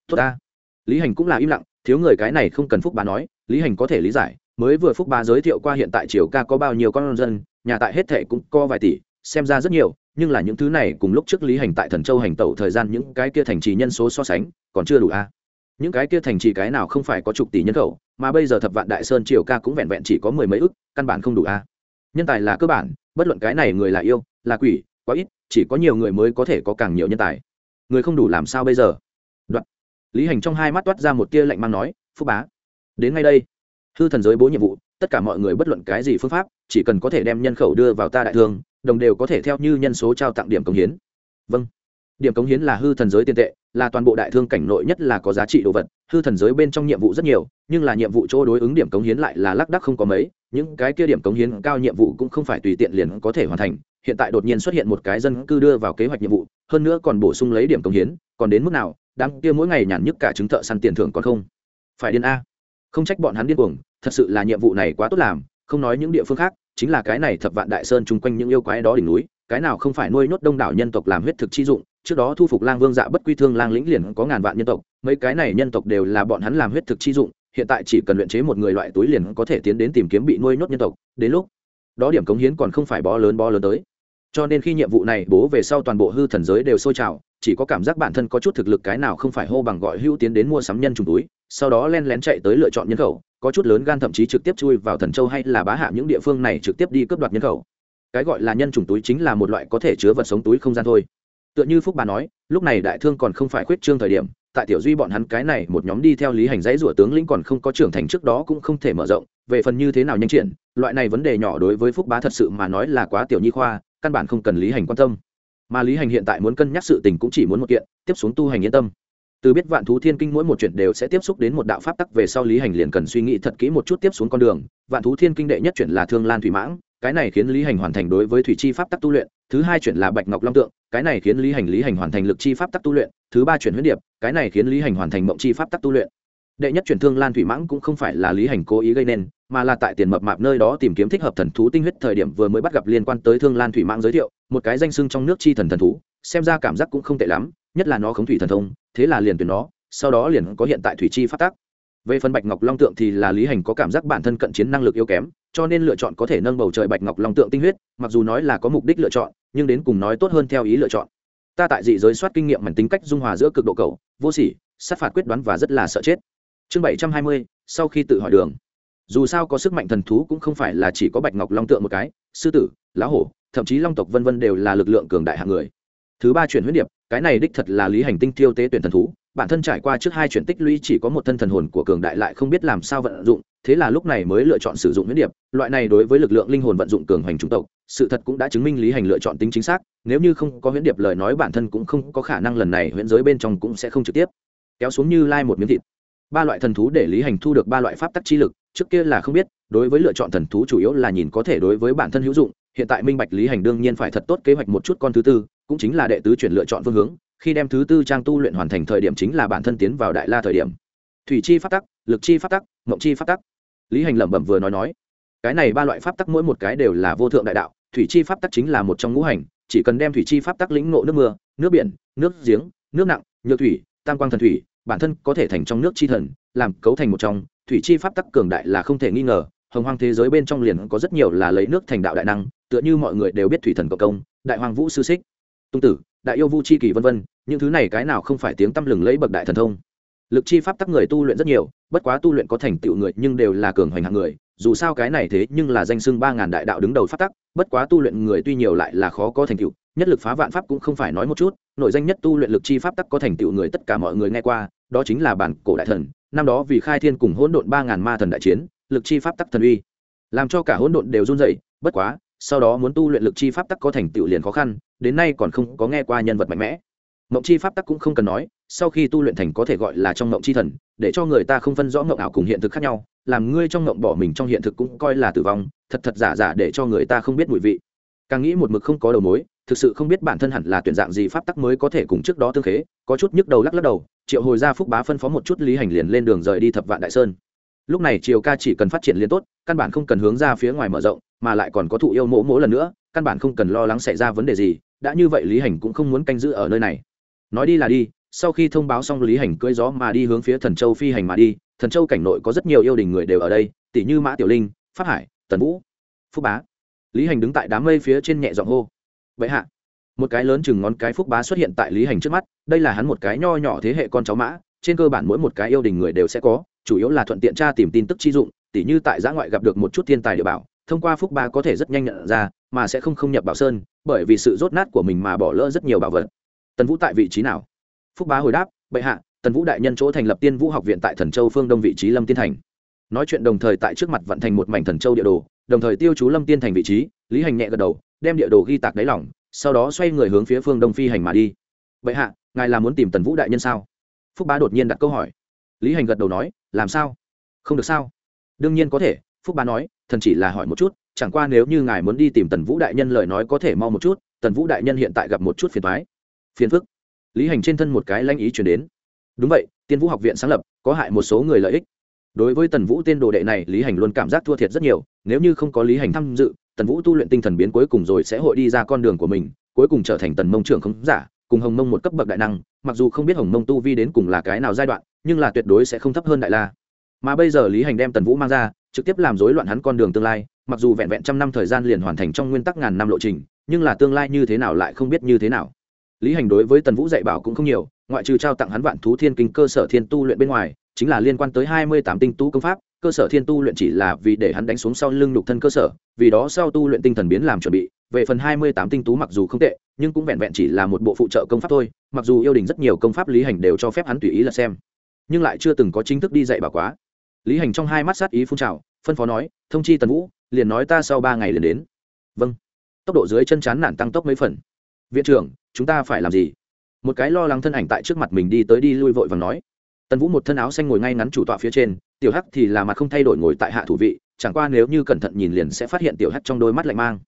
Tốt ta. Lý hành cũng là im lặng, thiếu người cái này không cần phúc ba nói, lý hành có thể lý giải, mới vừa phúc ba giới thiệu qua hiện tại triều ca có bao nhiêu con dân, nhà tại hết thệ cũng có vài tỷ, xem ra rất nhiều, nhưng là những thứ này cùng lúc trước lý hành tại thần châu hành tẩu thời gian những cái kia thành trì nhân số so sánh, còn chưa đủ a những cái kia thành trì cái nào không phải có chục tỷ nhân khẩu, mà bây giờ thập vạn đại sơn triều ca cũng vẹn vẹn chỉ có mười mấy ức, căn bản không đủ a. Nhân tài là cơ bản, bất luận cái này người là yêu, là quỷ, quá ít, chỉ có nhiều người mới có thể có càng nhiều nhân tài. Người không đủ làm sao bây giờ? Đoạn. Lý hành trong hai mắt toát ra một tia lạnh mang nói, phúc bá, đến ngay đây. Hư thần giới bố nhiệm vụ, tất cả mọi người bất luận cái gì phương pháp, chỉ cần có thể đem nhân khẩu đưa vào ta đại thương, đồng đều có thể theo như nhân số trao tặng điểm cống hiến. Vâng. Điểm cống hiến là hư thần giới tiền tệ là toàn bộ đại thương cảnh nội nhất là có giá trị đồ vật, hư thần giới bên trong nhiệm vụ rất nhiều, nhưng là nhiệm vụ chỗ đối ứng điểm cống hiến lại là lác đắc không có mấy, những cái kia điểm cống hiến cao nhiệm vụ cũng không phải tùy tiện liền có thể hoàn thành. Hiện tại đột nhiên xuất hiện một cái dân cư đưa vào kế hoạch nhiệm vụ, hơn nữa còn bổ sung lấy điểm cống hiến, còn đến mức nào đáng kia mỗi ngày nhàn nhức cả chứng thợ săn tiền thưởng còn không? Phải điên a. Không trách bọn hắn điên cuồng, thật sự là nhiệm vụ này quá tốt làm, không nói những địa phương khác, chính là cái này thập vạn đại sơn chung quanh những yêu quái đó đỉnh núi cái nào không phải nuôi nhốt đông đảo nhân tộc làm huyết thực chi dụng, trước đó thu phục lang vương dạ bất quy thương lang lĩnh liền có ngàn vạn nhân tộc, mấy cái này nhân tộc đều là bọn hắn làm huyết thực chi dụng, hiện tại chỉ cần luyện chế một người loại túi liền có thể tiến đến tìm kiếm bị nuôi nhốt nhân tộc, đến lúc đó điểm cống hiến còn không phải bó lớn bó lớn tới. Cho nên khi nhiệm vụ này bố về sau toàn bộ hư thần giới đều sôi trào, chỉ có cảm giác bản thân có chút thực lực cái nào không phải hô bằng gọi hữu tiến đến mua sắm nhân trùng túi, sau đó len lén chạy tới lựa chọn nhân khẩu, có chút lớn gan thậm chí trực tiếp chui vào thần châu hay là bá hạ những địa phương này trực tiếp đi cướp đoạt nhân khẩu cái gọi là nhân trùng túi chính là một loại có thể chứa vật sống túi không gian thôi. Tựa như phúc bà nói, lúc này đại thương còn không phải khuyết trương thời điểm, tại tiểu duy bọn hắn cái này một nhóm đi theo lý hành dãy rủa tướng lĩnh còn không có trưởng thành trước đó cũng không thể mở rộng, về phần như thế nào nhanh triển, loại này vấn đề nhỏ đối với phúc bá thật sự mà nói là quá tiểu nhi khoa, căn bản không cần lý hành quan tâm. Mà lý hành hiện tại muốn cân nhắc sự tình cũng chỉ muốn một kiện, tiếp xuống tu hành yên tâm. Từ biết vạn thú thiên kinh mỗi một chuyện đều sẽ tiếp xúc đến một đạo pháp tắc về sau lý hành liền cần suy nghĩ thật kỹ một chút tiếp xuống con đường, vạn thú thiên kinh đệ nhất chuyển là thương lan thủy mãng cái này khiến lý hành hoàn thành đối với thủy chi pháp tắc tu luyện, thứ hai chuyển là bạch ngọc long tượng, cái này khiến lý hành lý hành hoàn thành lực chi pháp tắc tu luyện, thứ ba chuyển huyết điệp, cái này khiến lý hành hoàn thành mộng chi pháp tắc tu luyện. Đệ nhất chuyển thương lan thủy mãng cũng không phải là lý hành cố ý gây nên, mà là tại tiền mập mạp nơi đó tìm kiếm thích hợp thần thú tinh huyết thời điểm vừa mới bắt gặp liên quan tới thương lan thủy mãng giới thiệu, một cái danh sưng trong nước chi thần thần thú, xem ra cảm giác cũng không tệ lắm, nhất là nó khống thủy thần thông, thế là liền tuyển nó, sau đó liền có hiện tại thủy chi phát tác về phần bạch ngọc long tượng thì là lý hành có cảm giác bản thân cận chiến năng lực yếu kém cho nên lựa chọn có thể nâng bầu trời bạch ngọc long tượng tinh huyết, mặc dù nói là có mục đích lựa chọn, nhưng đến cùng nói tốt hơn theo ý lựa chọn. Ta tại dị giới soát kinh nghiệm mảnh tính cách dung hòa giữa cực độ cầu, vô sỉ, sát phạt quyết đoán và rất là sợ chết. Chương bảy trăm hai mươi, sau khi tự hỏi đường. Dù sao có sức mạnh thần thú cũng không phải là chỉ có bạch ngọc long tượng một cái, sư tử lá hổ, thậm chí long tộc vân vân đều là lực lượng cường đại hạng người. Thứ ba chuyển huyết điệp, cái này đích thật là lý hành tinh tiêu tế tuyển thần thú bản thân trải qua trước hai chuyển tích lũy chỉ có một thân thần hồn của cường đại lại không biết làm sao vận dụng, thế là lúc này mới lựa chọn sử dụng huyết điệp. Loại này đối với lực lượng linh hồn vận dụng cường hành chủng tộc, sự thật cũng đã chứng minh lý hành lựa chọn tính chính xác, nếu như không có huyễn điệp lời nói bản thân cũng không có khả năng lần này huyễn giới bên trong cũng sẽ không trực tiếp. Kéo xuống như lai một miếng thịt. Ba loại thần thú để lý hành thu được ba loại pháp tắc chi lực, trước kia là không biết, đối với lựa chọn thần thú chủ yếu là nhìn có thể đối với bản thân hữu dụng, hiện tại minh bạch lý hành đương nhiên phải thật tốt kế hoạch một chút con thứ tư, cũng chính là đệ tứ chuyển lựa chọn phương hướng khi đem thứ tư trang tu luyện hoàn thành thời điểm chính là bản thân tiến vào đại la thời điểm. Thủy chi pháp tắc, lực chi pháp tắc, mộng chi pháp tắc. Lý hành lẩm bẩm vừa nói nói, cái này ba loại pháp tắc mỗi một cái đều là vô thượng đại đạo, thủy chi pháp tắc chính là một trong ngũ hành, chỉ cần đem thủy chi pháp tắc lĩnh nộ nước mưa, nước biển, nước giếng, nước nặng nhựa thủy, tam quang thần thủy, bản thân có thể thành trong nước chi thần, làm cấu thành một trong, thủy chi pháp tắc cường đại là không thể nghi ngờ, hồng hoang thế giới bên trong liền có rất nhiều là lấy nước thành đạo đại năng, tựa như mọi người đều biết thủy thần cộng công, đại hoàng vũ sư xích, tung tử, đại yêu vu chi kỳ vân vân những thứ này cái nào không phải tiếng tăm lừng lấy bậc đại thần thông? Lực chi pháp tắc người tu luyện rất nhiều, bất quá tu luyện có thành tựu người nhưng đều là cường hoành hạng người, dù sao cái này thế nhưng là danh xưng ba ngàn đại đạo đứng đầu pháp tắc, bất quá tu luyện người tuy nhiều lại là khó có thành tựu, nhất lực phá vạn pháp cũng không phải nói một chút, nội danh nhất tu luyện lực chi pháp tắc có thành tựu người tất cả mọi người nghe qua, đó chính là bản cổ đại thần, năm đó vì khai thiên cùng hỗn độn ba ngàn ma thần đại chiến, lực chi pháp tắc thần uy, làm cho cả hỗn độn đều run dậy bất quá, sau đó muốn tu luyện lực chi pháp tắc có thành tựu liền khó khăn, đến nay còn không có nghe qua nhân vật mạnh mẽ mộng chi pháp tắc cũng không cần nói, sau khi tu luyện thành có thể gọi là trong mộng chi thần, để cho người ta không phân rõ mộng ảo cùng hiện thực khác nhau, làm ngươi trong mộng bỏ mình trong hiện thực cũng coi là tử vong, thật thật giả giả để cho người ta không biết mùi vị. Càng nghĩ một mực không có đầu mối, thực sự không biết bản thân hẳn là tuyển dạng gì pháp tắc mới có thể cùng trước đó tương khế, có chút nhức đầu lắc lắc đầu, triệu hồi ra phúc bá phân phó một chút lý hành liền lên đường rời đi thập vạn đại sơn. Lúc này triều ca chỉ cần phát triển liên tốt, căn bản không cần hướng ra phía ngoài mở rộng, mà lại còn có thụ yêu mỗ mỗ lần nữa, căn bản không cần lo lắng xảy ra vấn đề gì, đã như vậy lý hành cũng không muốn canh giữ ở nơi này nói đi là đi, sau khi thông báo xong lý hành cưỡi gió mà đi hướng phía thần châu phi hành mà đi, thần châu cảnh nội có rất nhiều yêu đình người đều ở đây, tỷ như mã tiểu linh, pháp hải, tần vũ, phúc bá. Lý hành đứng tại đám mây phía trên nhẹ giọng hô vậy hạ. Một cái lớn chừng ngón cái phúc bá xuất hiện tại lý hành trước mắt, đây là hắn một cái nho nhỏ thế hệ con cháu mã, trên cơ bản mỗi một cái yêu đình người đều sẽ có, chủ yếu là thuận tiện tra tìm tin tức chi dụng, tỉ như tại giã ngoại gặp được một chút thiên tài địa bảo, thông qua phúc bá có thể rất nhanh nhận ra, mà sẽ không không nhập bảo sơn, bởi vì sự rốt nát của mình mà bỏ lỡ rất nhiều bảo vật tần vũ tại vị trí nào? Phúc bá hồi đáp, bệ hạ, tần vũ đại nhân chỗ thành lập tiên vũ học viện tại thần châu phương đông vị trí lâm tiên thành. Nói chuyện đồng thời tại trước mặt vận thành một mảnh thần châu địa đồ, đồng thời tiêu chú lâm tiên thành vị trí, lý hành nhẹ gật đầu, đem địa đồ ghi tạc đáy lỏng sau đó xoay người hướng phía phương đông phi hành mà đi. Bệ hạ, ngài là muốn tìm tần vũ đại nhân sao? Phúc bá đột nhiên đặt câu hỏi. Lý hành gật đầu nói, làm sao? Không được sao? Đương nhiên có thể, phúc bá nói, thần chỉ là hỏi một chút, chẳng qua nếu như ngài muốn đi tìm tần vũ đại nhân lời nói có thể mau một chút, tần vũ đại nhân hiện tại gặp một chút phiền thoái phiền phức. Lý hành trên thân một cái lanh ý chuyển đến. Đúng vậy, tiên vũ học viện sáng lập, có hại một số người lợi ích. Đối với tần vũ tên đồ đệ này, lý hành luôn cảm giác thua thiệt rất nhiều. Nếu như không có lý hành tham dự, tần vũ tu luyện tinh thần biến cuối cùng rồi sẽ hội đi ra con đường của mình, cuối cùng trở thành tần mông trưởng không giả, cùng hồng mông một cấp bậc đại năng. Mặc dù không biết hồng mông tu vi đến cùng là cái nào giai đoạn, nhưng là tuyệt đối sẽ không thấp hơn đại la. Mà bây giờ lý hành đem tần vũ mang ra, trực tiếp làm rối loạn hắn con đường tương lai, mặc dù vẹn vẹn trăm năm thời gian liền hoàn thành trong nguyên tắc ngàn năm lộ trình, nhưng là tương lai như thế nào lại không biết như thế nào lý hành đối với tần vũ dạy bảo cũng không nhiều, ngoại trừ trao tặng hắn vạn thú thiên kinh cơ sở thiên tu luyện bên ngoài, chính là liên quan tới hai mươi tám tinh tú công pháp, cơ sở thiên tu luyện chỉ là vì để hắn đánh xuống sau lưng lục thân cơ sở, vì đó sau tu luyện tinh thần biến làm chuẩn bị, về phần hai mươi tám tinh tú mặc dù không tệ, nhưng cũng vẹn vẹn chỉ là một bộ phụ trợ công pháp thôi, mặc dù yêu đình rất nhiều công pháp lý hành đều cho phép hắn tùy ý là xem, nhưng lại chưa từng có chính thức đi dạy bảo quá. Lý hành trong hai mắt sát ý phun trào, phân phó nói, thông chi tần vũ, liền nói ta sau ba ngày liền đến. Vâng. Tốc độ dưới chân chán nản tăng tốc mấy phần. Viện trưởng chúng ta phải làm gì? Một cái lo lắng thân ảnh tại trước mặt mình đi tới đi lui vội và nói. Tần vũ một thân áo xanh ngồi ngay ngắn chủ tọa phía trên, tiểu hắc thì là mặt không thay đổi ngồi tại hạ thủ vị, chẳng qua nếu như cẩn thận nhìn liền sẽ phát hiện tiểu hắc trong đôi mắt lạnh mang.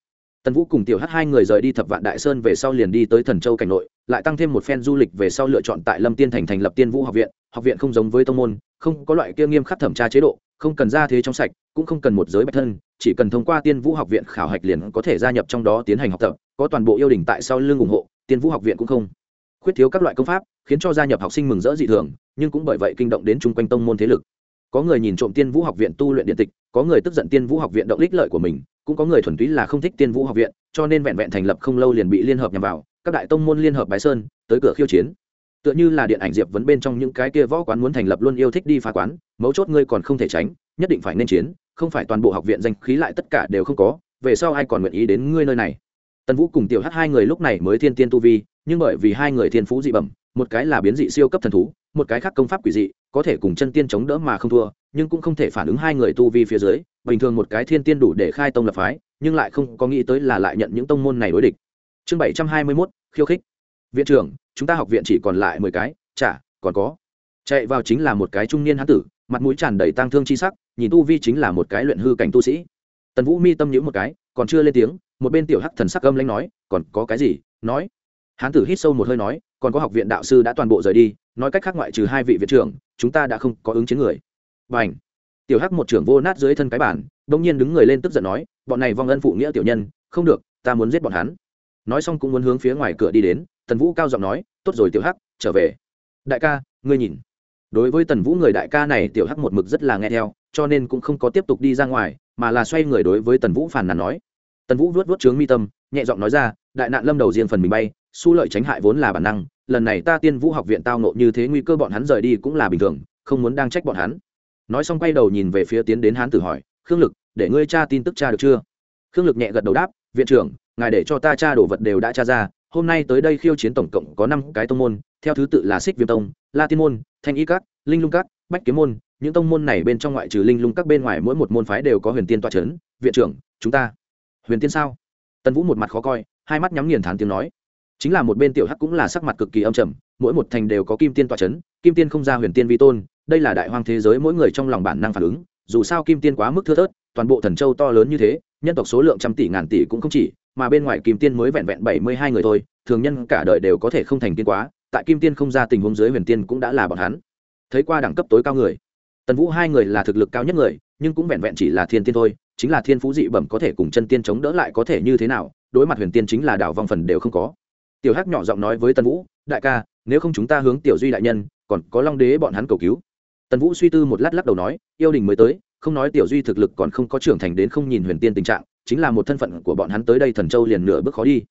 Tần vũ cùng tiểu hắc hai người rời đi thập vạn đại sơn về sau liền đi tới thần châu cảnh nội, lại tăng thêm một phen du lịch về sau lựa chọn tại lâm tiên thành thành lập tiên vũ học viện. Học viện không giống với tông môn, không có loại kia nghiêm khắc thẩm tra chế độ, không cần ra thế trong sạch, cũng không cần một giới bạch thân, chỉ cần thông qua tiên vũ học viện khảo hạch liền có thể gia nhập trong đó tiến hành học tập, có toàn bộ yêu đình tại sau lưng ủng hộ tiên vũ học viện cũng không. Khuyết thiếu các loại công pháp, khiến cho gia nhập học sinh mừng rỡ dị thường, nhưng cũng bởi vậy kinh động đến chung quanh tông môn thế lực. Có người nhìn trộm tiên vũ học viện tu luyện điện tịch, có người tức giận tiên vũ học viện động ích lợi của mình, cũng có người thuần túy là không thích tiên vũ học viện, cho nên vẹn vẹn thành lập không lâu liền bị liên hợp nhằm vào, các đại tông môn liên hợp bái sơn, tới cửa khiêu chiến. Tựa như là điện ảnh diệp vấn bên trong những cái kia võ quán muốn thành lập luôn yêu thích đi phá quán, mấu chốt ngươi còn không thể tránh, nhất định phải nên chiến, không phải toàn bộ học viện danh khí lại tất cả đều không có, về sau ai còn nguyện ý đến ngươi nơi này? Tần vũ cùng tiểu hát hai người lúc này mới thiên tiên tu vi, nhưng bởi vì hai người thiên phú dị bẩm, một cái là biến dị siêu cấp thần thú, một cái khác công pháp quỷ dị, có thể cùng chân tiên chống đỡ mà không thua, nhưng cũng không thể phản ứng hai người tu vi phía dưới, bình thường một cái thiên tiên đủ để khai tông lập phái, nhưng lại không có nghĩ tới là lại nhận những tông môn này đối địch. Chương bảy trăm hai mươi mốt, khiêu khích. Viện trưởng, chúng ta học viện chỉ còn lại mười cái, chả, còn có. Chạy vào chính là một cái trung niên hán tử, mặt mũi tràn đầy tang thương chi sắc, nhìn tu vi chính là một cái luyện hư cảnh tu sĩ. Tần vũ mi tâm nhữ một cái còn chưa lên tiếng, một bên tiểu hắc thần sắc âm lãnh nói, còn có cái gì? Nói. Hán tử hít sâu một hơi nói, còn có học viện đạo sư đã toàn bộ rời đi, nói cách khác ngoại trừ hai vị viện trưởng, chúng ta đã không có ứng chiến người. Và ảnh tiểu hắc một trưởng vô nát dưới thân cái bản đông nhiên đứng người lên tức giận nói, bọn này vong ân phụ nghĩa tiểu nhân, không được, ta muốn giết bọn hắn. Nói xong cũng muốn hướng phía ngoài cửa đi đến, tần vũ cao giọng nói, tốt rồi tiểu hắc, trở về. Đại ca, ngươi nhìn. Đối với tần vũ người đại ca này, tiểu hắc một mực rất là nghe theo, cho nên cũng không có tiếp tục đi ra ngoài mà là xoay người đối với tần vũ phàn nàn nói. Tần vũ vuốt vuốt trướng mi tâm nhẹ giọng nói ra đại nạn lâm đầu riêng phần mình bay su lợi tránh hại vốn là bản năng lần này ta tiên vũ học viện tao nộ như thế nguy cơ bọn hắn rời đi cũng là bình thường không muốn đang trách bọn hắn. Nói xong quay đầu nhìn về phía tiến đến hán tử hỏi khương lực để ngươi tra tin tức tra được chưa? Khương lực nhẹ gật đầu đáp viện trưởng ngài để cho ta tra đồ vật đều đã tra ra hôm nay tới đây khiêu chiến tổng cộng có năm cái tông môn theo thứ tự là xích viêm tông la tiên môn thanh y Cát, linh lung Cát, bách kiếm môn những tông môn này bên trong ngoại trừ linh lung các bên ngoài mỗi một môn phái đều có huyền tiên toa c h ấ n viện trưởng, chúng ta. Huyền tiên sao? Tần vũ một mặt khó coi, hai mắt nhắm nghiền thán tiếng nói. Chính là một bên tiểu hắc cũng là sắc mặt cực kỳ âm trầm, mỗi một thành đều có kim tiên toa c h ấ n kim tiên không ra huyền tiên vi tôn, đây là đại hoang thế giới mỗi người trong lòng bản năng phản ứng, dù sao kim tiên quá mức thưa thớt, toàn bộ thần châu to lớn như thế, nhân tộc số lượng trăm tỷ ngàn tỷ cũng không chỉ, mà bên ngoài kim tiên mới vẹn vẹn bảy mươi hai người thôi, thường nhân cả đời đều có thể không thành tiên quá, tại kim tiên không ra tình huống dưới huyền tiên cũng đã là bọn hắn. Thấy qua đẳng cấp tối cao người tần vũ hai người là thực lực cao nhất người, nhưng cũng vẹn vẹn chỉ là thiên tiên thôi, chính là thiên phú dị bẩm có thể cùng chân tiên chống đỡ lại có thể như thế nào, đối mặt huyền tiên chính là đảo vong phần đều không có. Tiểu hắc nhỏ giọng nói với tần vũ, đại ca, nếu không chúng ta hướng tiểu duy đại nhân, còn có long đế bọn hắn cầu cứu. Tần vũ suy tư một lát lắc đầu nói, yêu đình mới tới, không nói tiểu duy thực lực còn không có trưởng thành đến không nhìn huyền tiên tình trạng, chính là một thân phận của bọn hắn tới đây thần châu liền nửa bước khó đi.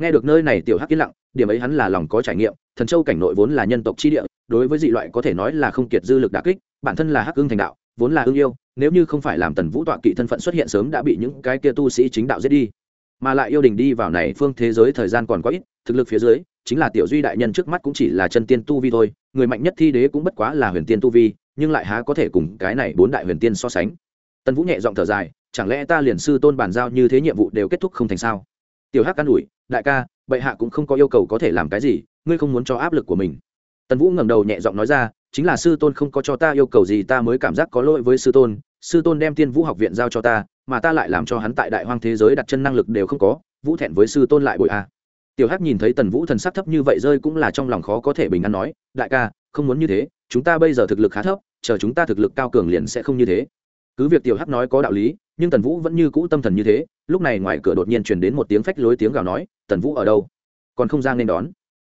Nghe được nơi này, tiểu hắc yên lặng, điểm ấy hắn là lòng có trải nghiệm, thần châu cảnh nội vốn là nhân tộc chi địa, đối với dị loại có thể nói là không kiệt dư lực đà kích bản thân là hắc ương thành đạo, vốn là ương yêu, nếu như không phải làm tần vũ tọa kỵ thân phận xuất hiện sớm đã bị những cái kia tu sĩ chính đạo giết đi. Mà lại yêu đình đi vào này phương thế giới thời gian còn có ít, thực lực phía dưới, chính là tiểu duy đại nhân trước mắt cũng chỉ là chân tiên tu vi thôi, người mạnh nhất thi đế cũng bất quá là huyền tiên tu vi, nhưng lại há có thể cùng cái này bốn đại huyền tiên so sánh. Tần vũ nhẹ giọng thở dài, chẳng lẽ ta liền sư tôn bàn giao như thế nhiệm vụ đều kết thúc không thành sao? Tiểu hắc can ủi, đại ca, bệ hạ cũng không có yêu cầu có thể làm cái gì, ngươi không muốn cho áp lực của mình. Tần vũ ngẩng đầu nhẹ giọng nói ra chính là sư tôn không có cho ta yêu cầu gì, ta mới cảm giác có lỗi với sư tôn. Sư tôn đem tiên vũ học viện giao cho ta, mà ta lại làm cho hắn tại đại hoang thế giới đặt chân năng lực đều không có. Vũ thẹn với sư tôn lại bội a tiểu hắc nhìn thấy tần vũ thần sắc thấp như vậy rơi cũng là trong lòng khó có thể bình an nói, đại ca, không muốn như thế, chúng ta bây giờ thực lực khá thấp, chờ chúng ta thực lực cao cường liền sẽ không như thế. Cứ việc tiểu hắc nói có đạo lý, nhưng tần vũ vẫn như cũ tâm thần như thế, lúc này ngoài cửa đột nhiên truyền đến một tiếng phách lối tiếng gào nói, tần vũ ở đâu? Còn không ra nên đón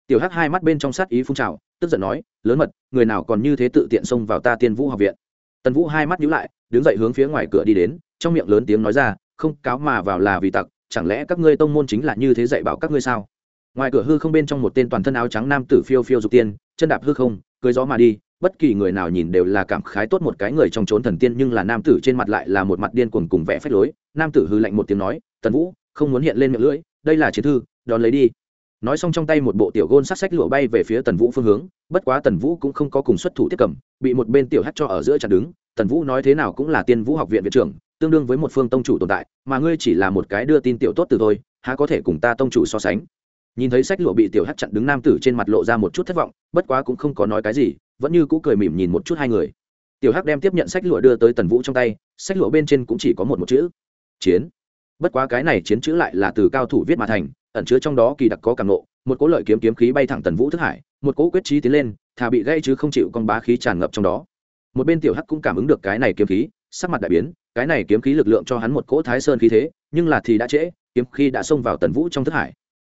tiểu hắc hai mắt bên trong sát ý phun trào, tức giận nói, lớn mật, người nào còn như thế tự tiện xông vào ta tiên vũ học viện? Tần vũ hai mắt nhíu lại, đứng dậy hướng phía ngoài cửa đi đến, trong miệng lớn tiếng nói ra, không, cáo mà vào là vì tặc, chẳng lẽ các ngươi tông môn chính là như thế dạy bảo các ngươi sao? Ngoài cửa hư không bên trong một tên toàn thân áo trắng nam tử phiêu phiêu dục tiên, chân đạp hư không, cưới gió mà đi, bất kỳ người nào nhìn đều là cảm khái tốt một cái người trong trốn thần tiên nhưng là nam tử trên mặt lại là một mặt điên cuồng cùng vẽ phách lối. Nam tử hư lạnh một tiếng nói, tần vũ, không muốn hiện lên miệng lưỡi, đây là chiến thư, đón lấy đi nói xong trong tay một bộ tiểu gôn sát sách lụa bay về phía tần vũ phương hướng, bất quá tần vũ cũng không có cùng xuất thủ tiếp cầm, bị một bên tiểu hát cho ở giữa chặt đứng. Tần vũ nói thế nào cũng là tiên vũ học viện viện trưởng, tương đương với một phương tông chủ tồn tại, mà ngươi chỉ là một cái đưa tin tiểu tốt từ thôi, há có thể cùng ta tông chủ so sánh? Nhìn thấy sách lụa bị tiểu hát chặn đứng nam tử trên mặt lộ ra một chút thất vọng, bất quá cũng không có nói cái gì, vẫn như cũ cười mỉm nhìn một chút hai người. Tiểu hắc đem tiếp nhận sách lụa đưa tới tần vũ trong tay sách lụa bên trên cũng chỉ có một một chữ, chiến. Bất quá cái này chiến chữ lại là từ cao thủ viết mà thành ẩn chứa trong đó kỳ đặc có cảm nộ một cỗ lợi kiếm kiếm khí bay thẳng tần vũ thức hải, một cỗ quyết trí tiến lên, thà bị gây chứ không chịu con bá khí tràn ngập trong đó. Một bên tiểu hắc cũng cảm ứng được cái này kiếm khí, sắc mặt đại biến, cái này kiếm khí lực lượng cho hắn một cỗ thái sơn khí thế, nhưng là thì đã trễ, kiếm khí đã xông vào tần vũ trong thức hải.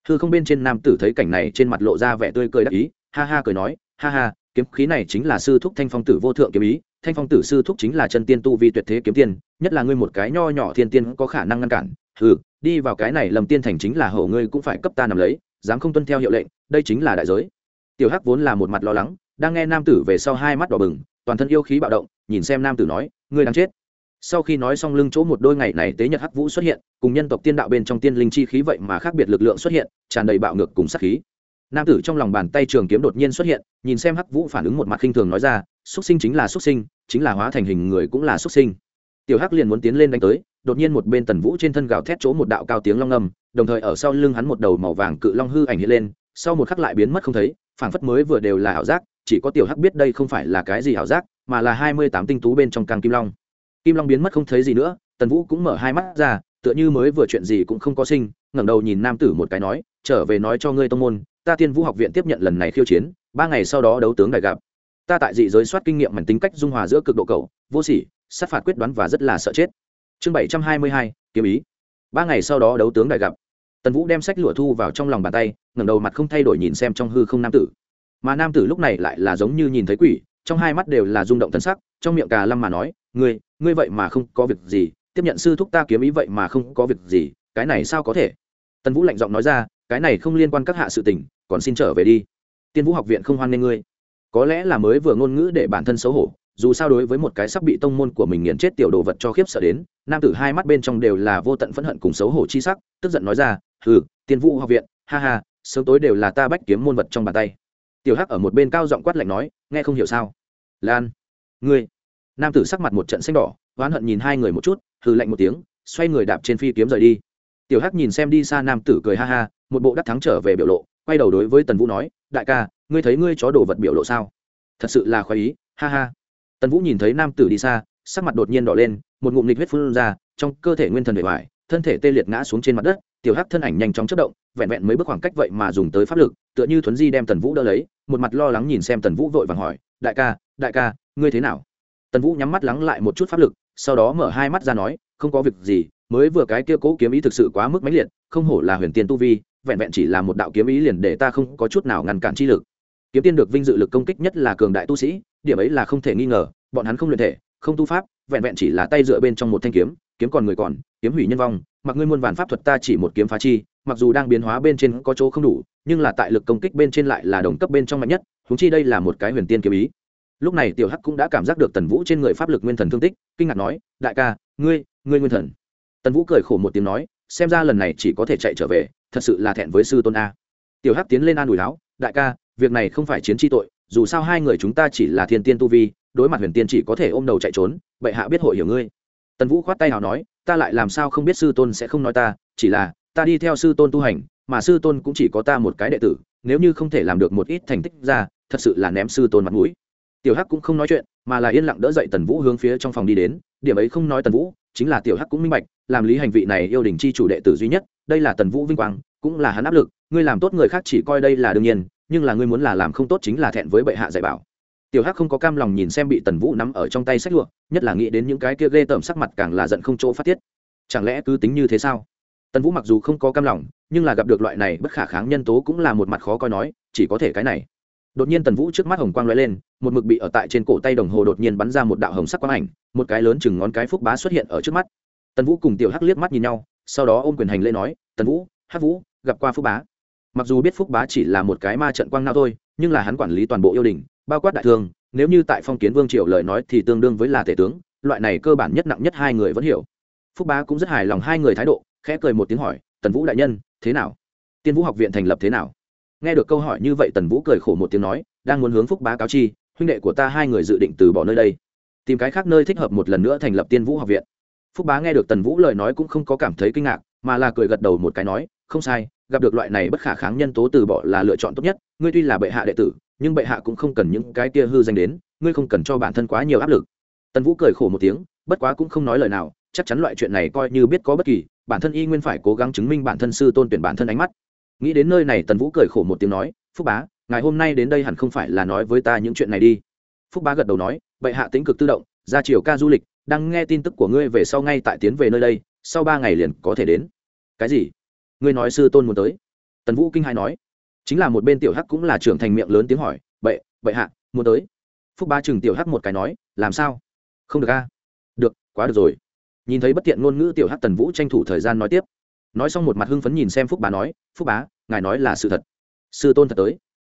Hư không bên trên nam tử thấy cảnh này trên mặt lộ ra vẻ tươi cười đắc ý, ha ha cười nói, ha ha, kiếm khí này chính là sư thúc thanh phong tử vô thượng kiếm ý, thanh phong tử sư thúc chính là chân tiên tu vi tuyệt thế kiếm tiên, nhất là ngươi một cái nho nhỏ thiên tiên có khả năng ngăn cản ừ đi vào cái này lầm tiên thành chính là hổ ngươi cũng phải cấp ta nằm lấy, dám không tuân theo hiệu lệnh, đây chính là đại giới. Tiểu hắc vốn là một mặt lo lắng, đang nghe nam tử về sau hai mắt đỏ bừng, toàn thân yêu khí bạo động, nhìn xem nam tử nói, ngươi đang chết. Sau khi nói xong lưng chỗ một đôi ngày này tế nhật hắc vũ xuất hiện, cùng nhân tộc tiên đạo bên trong tiên linh chi khí vậy mà khác biệt lực lượng xuất hiện, tràn đầy bạo ngược cùng sát khí. Nam tử trong lòng bàn tay trường kiếm đột nhiên xuất hiện, nhìn xem hắc vũ phản ứng một mặt khinh thường nói ra, xuất sinh chính là xuất sinh, chính là hóa thành hình người cũng là xuất sinh. Tiểu hắc liền muốn tiến lên đánh tới đột nhiên một bên tần vũ trên thân gào thét chỗ một đạo cao tiếng long ngầm đồng thời ở sau lưng hắn một đầu màu vàng cự long hư ảnh hiện lên, sau một khắc lại biến mất không thấy, phảng phất mới vừa đều là ảo giác, chỉ có tiểu hắc biết đây không phải là cái gì ảo giác, mà là hai mươi tám tinh tú bên trong càng kim long. Kim long biến mất không thấy gì nữa, tần vũ cũng mở hai mắt ra, tựa như mới vừa chuyện gì cũng không có sinh, ngẩng đầu nhìn nam tử một cái nói, trở về nói cho ngươi tông môn, ta tiên vũ học viện tiếp nhận lần này khiêu chiến, ba ngày sau đó đấu tướng đại gặp. Ta tại dị giới soát kinh nghiệm mảnh tính cách dung hòa giữa cực độ cầu vô sỉ, sát phạt quyết đoán và rất là sợ chết chương bảy trăm hai mươi hai, kiếm ý. Ba ngày sau đó đấu tướng đại gặp. Tần vũ đem sách lụa thu vào trong lòng bàn tay, ngẩng đầu mặt không thay đổi nhìn xem trong hư không nam tử. Mà nam tử lúc này lại là giống như nhìn thấy quỷ, trong hai mắt đều là rung động thân sắc, trong miệng cà lăm mà nói, ngươi ngươi vậy mà không có việc gì, tiếp nhận sư thúc ta kiếm ý vậy mà không có việc gì, cái này sao có thể? Tần vũ lạnh giọng nói ra, cái này không liên quan các hạ sự tình, còn xin trở về đi. Tiên vũ học viện không hoan nghê ngươi. Có lẽ là mới vừa ngôn ngữ để bản thân xấu hổ dù sao đối với một cái sắp bị tông môn của mình nghiền chết tiểu đồ vật cho khiếp sợ đến, nam tử hai mắt bên trong đều là vô tận phẫn hận cùng xấu hổ chi sắc, tức giận nói ra ừ tiên vũ học viện, ha ha, sớm tối đều là ta bách kiếm môn vật trong bàn tay. Tiểu hắc ở một bên cao giọng quát lạnh nói, nghe không hiểu sao? Lan, ngươi. Nam tử sắc mặt một trận xanh đỏ, oán hận nhìn hai người một chút, hừ lạnh một tiếng, xoay người đạp trên phi kiếm rời đi. Tiểu hắc nhìn xem đi xa nam tử cười ha ha, một bộ đắc thắng trở về biểu lộ, quay đầu đối với tần vũ nói, đại ca, ngươi thấy ngươi chó đồ vật biểu lộ sao? Thật sự là khoái ý, ha ha tần vũ nhìn thấy nam tử đi xa, sắc mặt đột nhiên đỏ lên, một ngụm nghịch huyết phun ra, trong cơ thể nguyên thần bề ngoài thân thể tê liệt ngã xuống trên mặt đất, tiểu hắc thân ảnh nhanh chóng chất động, vẹn vẹn mấy bước khoảng cách vậy mà dùng tới pháp lực, tựa như thuấn di đem tần vũ đỡ lấy, một mặt lo lắng nhìn xem tần vũ vội vàng hỏi, đại ca đại ca, ngươi thế nào? Tần vũ nhắm mắt lắng lại một chút pháp lực, sau đó mở hai mắt ra nói, không có việc gì, mới vừa cái kia cố kiếm ý thực sự quá mức mãnh liệt, không hổ là huyền tiên tu vi, vẹn vẹn chỉ là một đạo kiếm ý liền để ta không có chút nào ngăn cản chi lực kiếm tiên được vinh dự lực công kích nhất là cường đại tu sĩ, điểm ấy là không thể nghi ngờ, bọn hắn không luyện thể, không tu pháp, vẹn vẹn chỉ là tay dựa bên trong một thanh kiếm kiếm còn người còn, kiếm hủy nhân vong, mặc ngươi muôn vàn pháp thuật ta chỉ một kiếm phá chi, mặc dù đang biến hóa bên trên có chỗ không đủ, nhưng là tại lực công kích bên trên lại là đồng cấp bên trong mạnh nhất húng chi đây là một cái huyền tiên kiếm ý lúc này tiểu hắc cũng đã cảm giác được tần vũ trên người pháp lực nguyên thần thương tích, kinh ngạc nói, đại ca, ngươi ngươi nguyên thần tần vũ cười khổ một tiếng nói, xem ra lần này chỉ có thể chạy trở về, thật sự là thẹn với sư tôn a tiểu hắc tiến lên an ủi lão đại ca, việc này không phải chiến tri tội, dù sao hai người chúng ta chỉ là thiên tiên tu vi, đối mặt huyền tiên chỉ có thể ôm đầu chạy trốn bệ hạ biết hội hiểu ngươi. Tần vũ khoát tay nào nói, ta lại làm sao không biết sư tôn sẽ không nói ta, chỉ là, ta đi theo sư tôn tu hành, mà sư tôn cũng chỉ có ta một cái đệ tử, nếu như không thể làm được một ít thành tích ra, thật sự là ném sư tôn mặt mũi. Tiểu hắc cũng không nói chuyện, mà là yên lặng đỡ dậy tần vũ hướng phía trong phòng đi đến, điểm ấy không nói tần vũ, chính là tiểu hắc cũng minh bạch, làm lý hành vị này yêu đình chi chủ đệ tử duy nhất, đây là tần vũ vinh quang, cũng là hắn áp lực ngươi làm tốt người khác chỉ coi đây là đương nhiên, nhưng là ngươi muốn là làm không tốt chính là thẹn với bệ hạ dạy bảo. Tiểu hắc không có cam lòng nhìn xem bị tần vũ nắm ở trong tay sách lụa, nhất là nghĩ đến những cái kia ghê tởm sắc mặt càng là giận không chỗ phát tiết. Chẳng lẽ cứ tính như thế sao? Tần vũ mặc dù không có cam lòng, nhưng là gặp được loại này bất khả kháng nhân tố cũng là một mặt khó coi nói, chỉ có thể cái này. Đột nhiên tần vũ trước mắt hồng quang lóe lên, một mực bị ở tại trên cổ tay đồng hồ đột nhiên bắn ra một đạo hồng sắc quang ảnh, một cái lớn chừng ngón cái phúc bá xuất hiện ở trước mắt. Tần vũ cùng tiểu hắc liếc mắt nhìn nhau, sau đó ôm quyền hành lễ nói, tần vũ, hắc vũ, gặp qua phúc bá mặc dù biết phúc bá chỉ là một cái ma trận quang nao thôi, nhưng là hắn quản lý toàn bộ yêu đình, bao quát đại thương, nếu như tại phong kiến vương triều lời nói thì tương đương với là tể tướng, loại này cơ bản nhất nặng nhất hai người vẫn hiểu. Phúc bá cũng rất hài lòng hai người thái độ, khẽ cười một tiếng hỏi, tần vũ đại nhân, thế nào? Tiên vũ học viện thành lập thế nào? Nghe được câu hỏi như vậy, tần vũ cười khổ một tiếng nói, đang muốn hướng phúc bá cáo chi, huynh đệ của ta hai người dự định từ bỏ nơi đây, tìm cái khác nơi thích hợp một lần nữa thành lập tiên vũ học viện. Phúc bá nghe được tần vũ lời nói cũng không có cảm thấy kinh ngạc, mà là cười gật đầu một cái nói không sai, gặp được loại này bất khả kháng nhân tố từ bỏ là lựa chọn tốt nhất. Ngươi tuy là bệ hạ đệ tử, nhưng bệ hạ cũng không cần những cái kia hư danh đến, ngươi không cần cho bản thân quá nhiều áp lực. Tần vũ cười khổ một tiếng, bất quá cũng không nói lời nào, chắc chắn loại chuyện này coi như biết có bất kỳ, bản thân y nguyên phải cố gắng chứng minh bản thân sư tôn tuyển bản thân ánh mắt. Nghĩ đến nơi này, tần vũ cười khổ một tiếng nói, phúc bá, ngày hôm nay đến đây hẳn không phải là nói với ta những chuyện này đi. Phúc bá gật đầu nói, bệ hạ tính cực tự động, ra chiều ca du lịch, đang nghe tin tức của ngươi về sau ngay tại tiến về nơi đây, sau ba ngày liền có thể đến. Cái gì? Ngươi nói sư tôn muốn tới. Tần vũ kinh hai nói. Chính là một bên tiểu hắc cũng là trưởng thành miệng lớn tiếng hỏi, bệ bệ hạ, muốn tới? Phúc ba chừng tiểu hắc một cái nói, làm sao? Không được a. Được, quá được rồi. Nhìn thấy bất tiện ngôn ngữ tiểu hắc tần vũ tranh thủ thời gian nói tiếp. Nói xong một mặt hưng phấn nhìn xem phúc bá nói, phúc bá, ngài nói là sự thật. Sư tôn thật tới.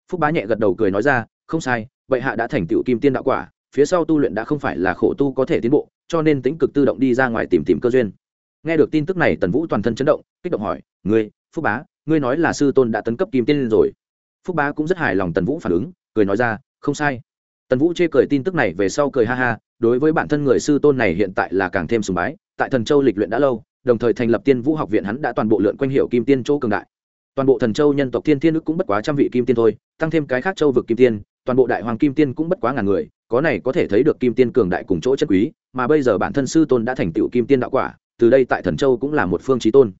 Phúc bá nhẹ gật đầu cười nói ra, không sai, bệ hạ đã thành tựu kim tiên đạo quả, phía sau tu luyện đã không phải là khổ tu có thể tiến bộ, cho nên tính cực tự động đi ra ngoài tìm tìm cơ duyên nghe được tin tức này, tần vũ toàn thân chấn động, kích động hỏi, ngươi, phúc bá, ngươi nói là sư tôn đã tấn cấp kim tiên rồi. Phúc bá cũng rất hài lòng tần vũ phản ứng, cười nói ra, không sai. Tần vũ chê cười tin tức này về sau cười ha ha, đối với bản thân người sư tôn này hiện tại là càng thêm sùng bái, tại thần châu lịch luyện đã lâu, đồng thời thành lập tiên vũ học viện hắn đã toàn bộ lượn quanh hiệu kim tiên châu cường đại. Toàn bộ thần châu nhân tộc thiên thiên ức cũng bất quá trăm vị kim tiên thôi, tăng thêm cái khác châu vực kim tiên, toàn bộ đại hoàng kim tiên cũng bất quá ngàn người, có này có thể thấy được kim tiên cường đại cùng chỗ chất quý, mà bây giờ bản thân sư tôn đã thành tựu kim tiên đạo quả từ đây tại thần châu cũng là một phương trí tôn.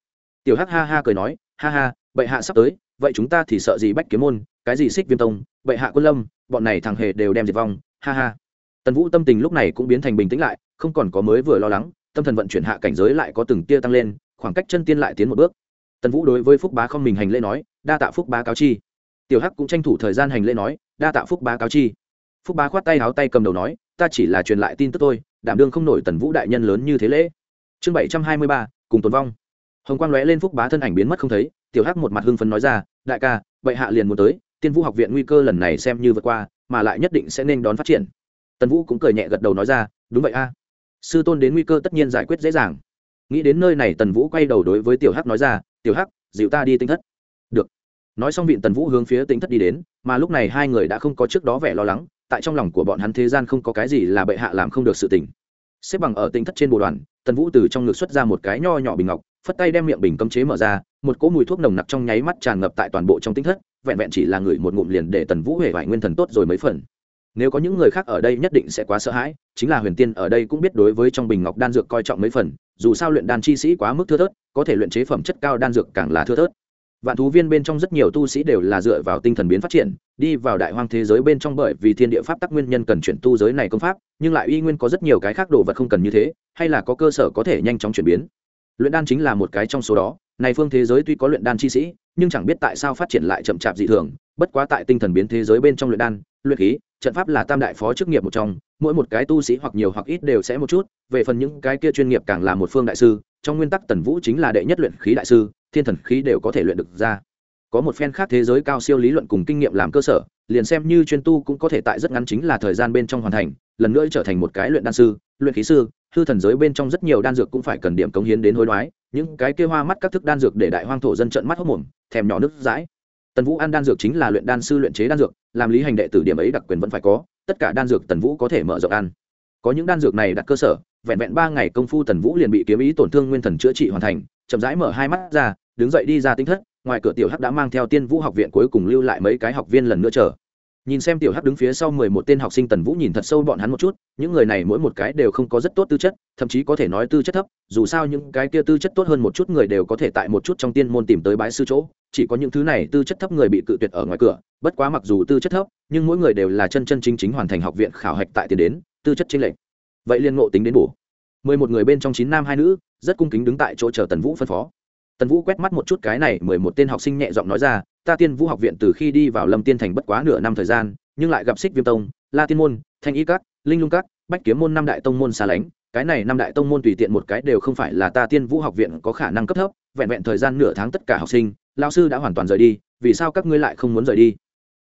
Tiểu hắc ha ha cười nói, ha ha, bệ hạ sắp tới, vậy chúng ta thì sợ gì bách kiếm môn, cái gì xích viêm tông, bệ hạ quân lâm, bọn này thằng hề đều đem diệt vong, ha ha. Tần vũ tâm tình lúc này cũng biến thành bình tĩnh lại, không còn có mới vừa lo lắng, tâm thần vận chuyển hạ cảnh giới lại có từng tia tăng lên, khoảng cách chân tiên lại tiến một bước. Tần vũ đối với phúc bá không mình hành lễ nói, đa tạ phúc bá cáo chi. Tiểu hắc cũng tranh thủ thời gian hành lễ nói, đa tạ phúc bá cáo chi. Phúc bá khoát tay háo tay cầm đầu nói, ta chỉ là truyền lại tin tức tôi đảm đương không nổi tần vũ đại nhân lớn như thế lễ chương bảy trăm hai mươi ba, cùng tồn vong. Hồng quang lóe lên phúc bá thân ảnh biến mất không thấy, tiểu hắc một mặt hưng phấn nói ra, đại ca, bệ hạ liền muốn tới, tiên vũ học viện nguy cơ lần này xem như vượt qua, mà lại nhất định sẽ nên đón phát triển. Tần vũ cũng cười nhẹ gật đầu nói ra, đúng vậy a. Sư tôn đến nguy cơ tất nhiên giải quyết dễ dàng. Nghĩ đến nơi này tần vũ quay đầu đối với tiểu hắc nói ra, tiểu hắc, dịu ta đi tinh thất. Được. Nói xong viện tần vũ hướng phía tinh thất đi đến, mà lúc này hai người đã không có trước đó vẻ lo lắng, tại trong lòng của bọn hắn thế gian không có cái gì là bệ hạ làm không được sự tình. Xếp bằng ở tinh thất trên bồ đoàn tần vũ từ trong ngực xuất ra một cái nho nhỏ bình ngọc, phất tay đem miệng bình cấm chế mở ra, một cỗ mùi thuốc nồng nặc trong nháy mắt tràn ngập tại toàn bộ trong tinh thất, vẹn vẹn chỉ là người một ngụm liền để tần vũ huệ vải nguyên thần tốt rồi mấy phần. Nếu có những người khác ở đây nhất định sẽ quá sợ hãi, chính là huyền tiên ở đây cũng biết đối với trong bình ngọc đan dược coi trọng mấy phần, dù sao luyện đan chi sĩ quá mức thưa thớt, có thể luyện chế phẩm chất cao đan dược càng là thưa thớt vạn thú viên bên trong rất nhiều tu sĩ đều là dựa vào tinh thần biến phát triển, đi vào đại hoang thế giới bên trong bởi vì thiên địa pháp tắc nguyên nhân cần chuyển tu giới này công pháp, nhưng lại uy nguyên có rất nhiều cái khác đồ vật không cần như thế, hay là có cơ sở có thể nhanh chóng chuyển biến. Luyện đan chính là một cái trong số đó, này phương thế giới tuy có luyện đan chi sĩ, nhưng chẳng biết tại sao phát triển lại chậm chạp dị thường, bất quá tại tinh thần biến thế giới bên trong luyện đan, luyện khí, trận pháp là tam đại phó chức nghiệp một trong, mỗi một cái tu sĩ hoặc nhiều hoặc ít đều sẽ một chút, về phần những cái kia chuyên nghiệp càng là một phương đại sư trong nguyên tắc tần vũ chính là đệ nhất luyện khí đại sư, thiên thần khí đều có thể luyện được ra. Có một phen khác thế giới cao siêu lý luận cùng kinh nghiệm làm cơ sở, liền xem như chuyên tu cũng có thể tại rất ngắn chính là thời gian bên trong hoàn thành, lần nữa trở thành một cái luyện đan sư, luyện khí sư, hư thần giới bên trong rất nhiều đan dược cũng phải cần điểm cống hiến đến hối đoái, những cái kia hoa mắt các thức đan dược để đại hoang thổ dân trận mắt hốc mồm, thèm nhỏ nước dãi. Tần vũ ăn đan dược chính là luyện đan sư luyện chế đan dược, làm lý hành đệ tử điểm ấy đặc quyền vẫn phải có, tất cả đan dược tần vũ có thể mở rộng ăn có những đan dược này đặt cơ sở, vẹn vẹn ba ngày công phu tần vũ liền bị kiếm ý tổn thương nguyên thần chữa trị hoàn thành, chậm rãi mở hai mắt ra, đứng dậy đi ra tinh thất, ngoài cửa tiểu hắc đã mang theo tiên vũ học viện cuối cùng lưu lại mấy cái học viên lần nữa chờ nhìn xem tiểu hắc đứng phía sau mười một tên học sinh tần vũ nhìn thật sâu bọn hắn một chút, những người này mỗi một cái đều không có rất tốt tư chất, thậm chí có thể nói tư chất thấp, dù sao những cái kia tư chất tốt hơn một chút người đều có thể tại một chút trong tiên môn tìm tới bái sư chỗ, chỉ có những thứ này tư chất thấp người bị cự tuyệt ở ngoài cửa, bất quá mặc dù tư chất thấp, nhưng mỗi người đều là chân chân chính chính hoàn thành học viện khảo hạch tại tiền đến, tư chất chính lệnh vậy liên ngộ tính đến bổ. Mười một người bên trong chín nam hai nữ, rất cung kính đứng tại chỗ chờ tần vũ phân phó tần vũ quét mắt một chút cái này mười một tên học sinh nhẹ giọng nói ra, ta tiên vũ học viện từ khi đi vào lâm tiên thành bất quá nửa năm thời gian, nhưng lại gặp xích viêm tông, la tiên môn, thanh y các, linh lung các, bách kiếm môn năm đại tông môn xa lánh. Cái này năm đại tông môn tùy tiện một cái đều không phải là ta tiên vũ học viện có khả năng cấp thấp, vẹn vẹn thời gian nửa tháng tất cả học sinh lao sư đã hoàn toàn rời đi, vì sao các ngươi lại không muốn rời đi?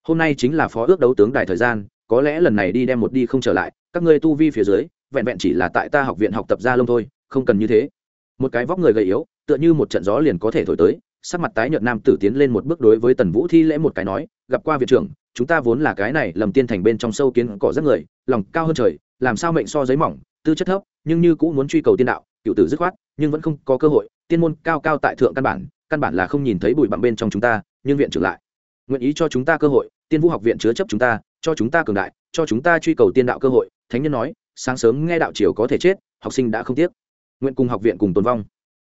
Hôm nay chính là phó ước đấu tướng đài thời gian, có lẽ lần này đi đem một đi không trở lại, các ngươi tu vi phía dưới, vẹn vẹn chỉ là tại ta học viện học tập gia lông thôi, không cần như thế. Một cái vóc người gầy yếu tựa như một trận gió liền có thể thổi tới, sắc mặt tái nhợt nam tử tiến lên một bước đối với tần vũ thi lễ một cái nói, gặp qua viện trưởng, chúng ta vốn là cái này lầm tiên thành bên trong sâu kiến cỏ rất người, lòng cao hơn trời, làm sao mệnh so giấy mỏng, tư chất thấp, nhưng như cũng muốn truy cầu tiên đạo, cựu tử dứt khoát, nhưng vẫn không có cơ hội, tiên môn cao cao tại thượng căn bản căn bản là không nhìn thấy bụi bặm bên trong chúng ta, nhưng viện trưởng lại, nguyện ý cho chúng ta cơ hội, tiên vũ học viện chứa chấp chúng ta, cho chúng ta cường đại, cho chúng ta truy cầu tiên đạo cơ hội, thánh nhân nói, sáng sớm nghe đạo triều có thể chết, học sinh đã không tiếc. Nguyện cùng học viện cùng tồn vong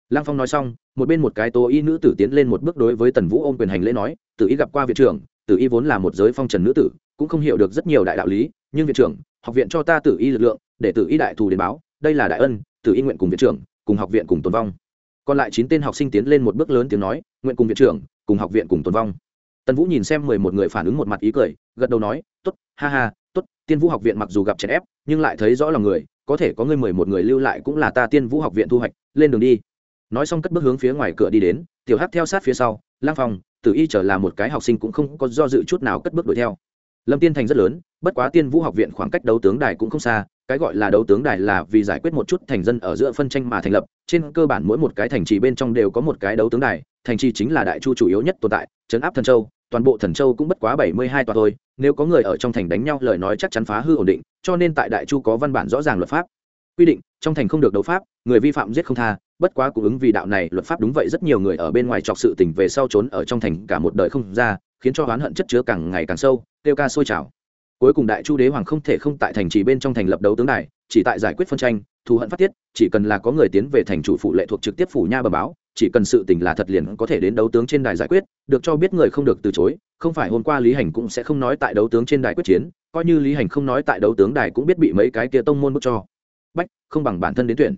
lăng phong nói xong, một bên một cái tố y nữ tử tiến lên một bước đối với tần vũ ôm quyền hành lễ nói, tử y gặp qua viện trưởng, tử y vốn là một giới phong trần nữ tử, cũng không hiểu được rất nhiều đại đạo lý, nhưng viện trưởng, học viện cho ta tử y lực lượng, để tử y đại thù đến báo, đây là đại ân, tử y nguyện cùng viện trưởng, cùng học viện cùng tồn vong. Còn lại chín tên học sinh tiến lên một bước lớn tiếng nói, nguyện cùng viện trưởng, cùng học viện cùng tồn vong. Tần vũ nhìn xem mười một người phản ứng một mặt ý cười, gật đầu nói t ố t ha ha t ố t tiên vũ học viện mặc dù gặp chèn ép, nhưng lại thấy rõ lòng người, có thể có người mười một người lưu lại cũng là ta tiên vũ học viện thu hoạch, lên đường đi nói xong cất bước hướng phía ngoài cửa đi đến, tiểu hát theo sát phía sau, lang phong, tử y trở là một cái học sinh cũng không có do dự chút nào cất bước đuổi theo. Lâm tiên thành rất lớn, bất quá tiên vũ học viện khoảng cách đấu tướng đài cũng không xa, cái gọi là đấu tướng đài là vì giải quyết một chút thành dân ở giữa phân tranh mà thành lập, trên cơ bản mỗi một cái thành trì bên trong đều có một cái đấu tướng đài, thành trì chính là đại chu chủ yếu nhất tồn tại, trấn áp thần châu, toàn bộ thần châu cũng bất quá bảy mươi hai tòa thôi, nếu có người ở trong thành đánh nhau lời nói chắc chắn phá hư ổn định, cho nên tại đại chu có văn bản rõ ràng luật pháp. Quy định, trong thành không được đấu pháp, người vi phạm giết không tha bất quá cũng ứng vì đạo này, luật pháp đúng vậy, rất nhiều người ở bên ngoài chọc sự tình về sau trốn ở trong thành cả một đời không ra, khiến cho oán hận chất chứa càng ngày càng sâu tiêu ca sôi trào. Cuối cùng đại chu đế hoàng không thể không tại thành trì bên trong thành lập đấu tướng này chỉ tại giải quyết phân tranh, thù hận phát tiết, chỉ cần là có người tiến về thành chủ phụ lệ thuộc trực tiếp phủ nha bờ báo, chỉ cần sự tình là thật liền có thể đến đấu tướng trên đài giải quyết, được cho biết người không được từ chối, không phải hôm qua lý hành cũng sẽ không nói tại đấu tướng trên đài quyết chiến, coi như lý hành không nói tại đấu tướng đài cũng biết bị mấy cái kia tông môn bức cho. Bách, không bằng bản thân đến tuyển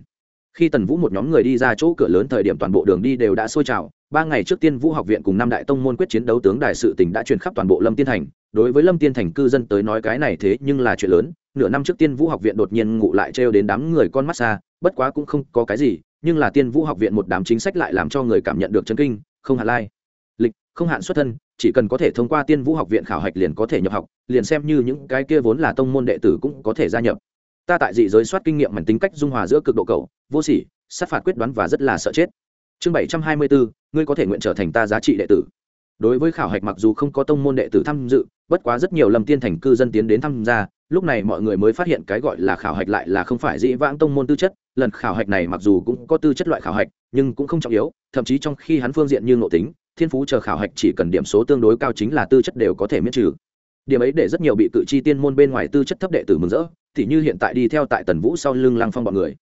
khi tần vũ một nhóm người đi ra chỗ cửa lớn thời điểm toàn bộ đường đi đều đã sôi trào. Ba ngày trước tiên vũ học viện cùng năm đại tông môn quyết chiến đấu tướng đại sự tỉnh đã truyền khắp toàn bộ lâm tiên thành. Đối với lâm tiên thành cư dân tới nói cái này thế nhưng là chuyện lớn. Nửa năm trước tiên vũ học viện đột nhiên ngụ lại trêu đến đám người con mắt xa, bất quá cũng không có cái gì, nhưng là tiên vũ học viện một đám chính sách lại làm cho người cảm nhận được chân kinh, không hạn lai. Lịch, không hạn xuất thân, chỉ cần có thể thông qua tiên vũ học viện khảo hạch liền có thể nhập học, liền xem như những cái kia vốn là tông môn đệ tử cũng có thể gia nhập ta tại dị giới soát kinh nghiệm mảnh tính cách dung hòa giữa cực độ cầu vô sỉ, sát phạt quyết đoán và rất là sợ chết. Chương bảy trăm hai mươi bốn ngươi có thể nguyện trở thành ta giá trị đệ tử. Đối với khảo hạch mặc dù không có tông môn đệ tử tham dự, bất quá rất nhiều lầm tiên thành cư dân tiến đến tham gia, lúc này mọi người mới phát hiện cái gọi là khảo hạch lại là không phải dĩ vãng tông môn tư chất, lần khảo hạch này mặc dù cũng có tư chất loại khảo hạch, nhưng cũng không trọng yếu, thậm chí trong khi hắn phương diện như ngộ tính, thiên phú chờ khảo hạch chỉ cần điểm số tương đối cao chính là tư chất đều có thể miễn trừ. Điểm ấy để rất nhiều bị cự chi tiên môn bên ngoài tư chất thấp đệ tử mừng rỡ thì như hiện tại đi theo tại tần vũ sau lưng lăng phong bọn người.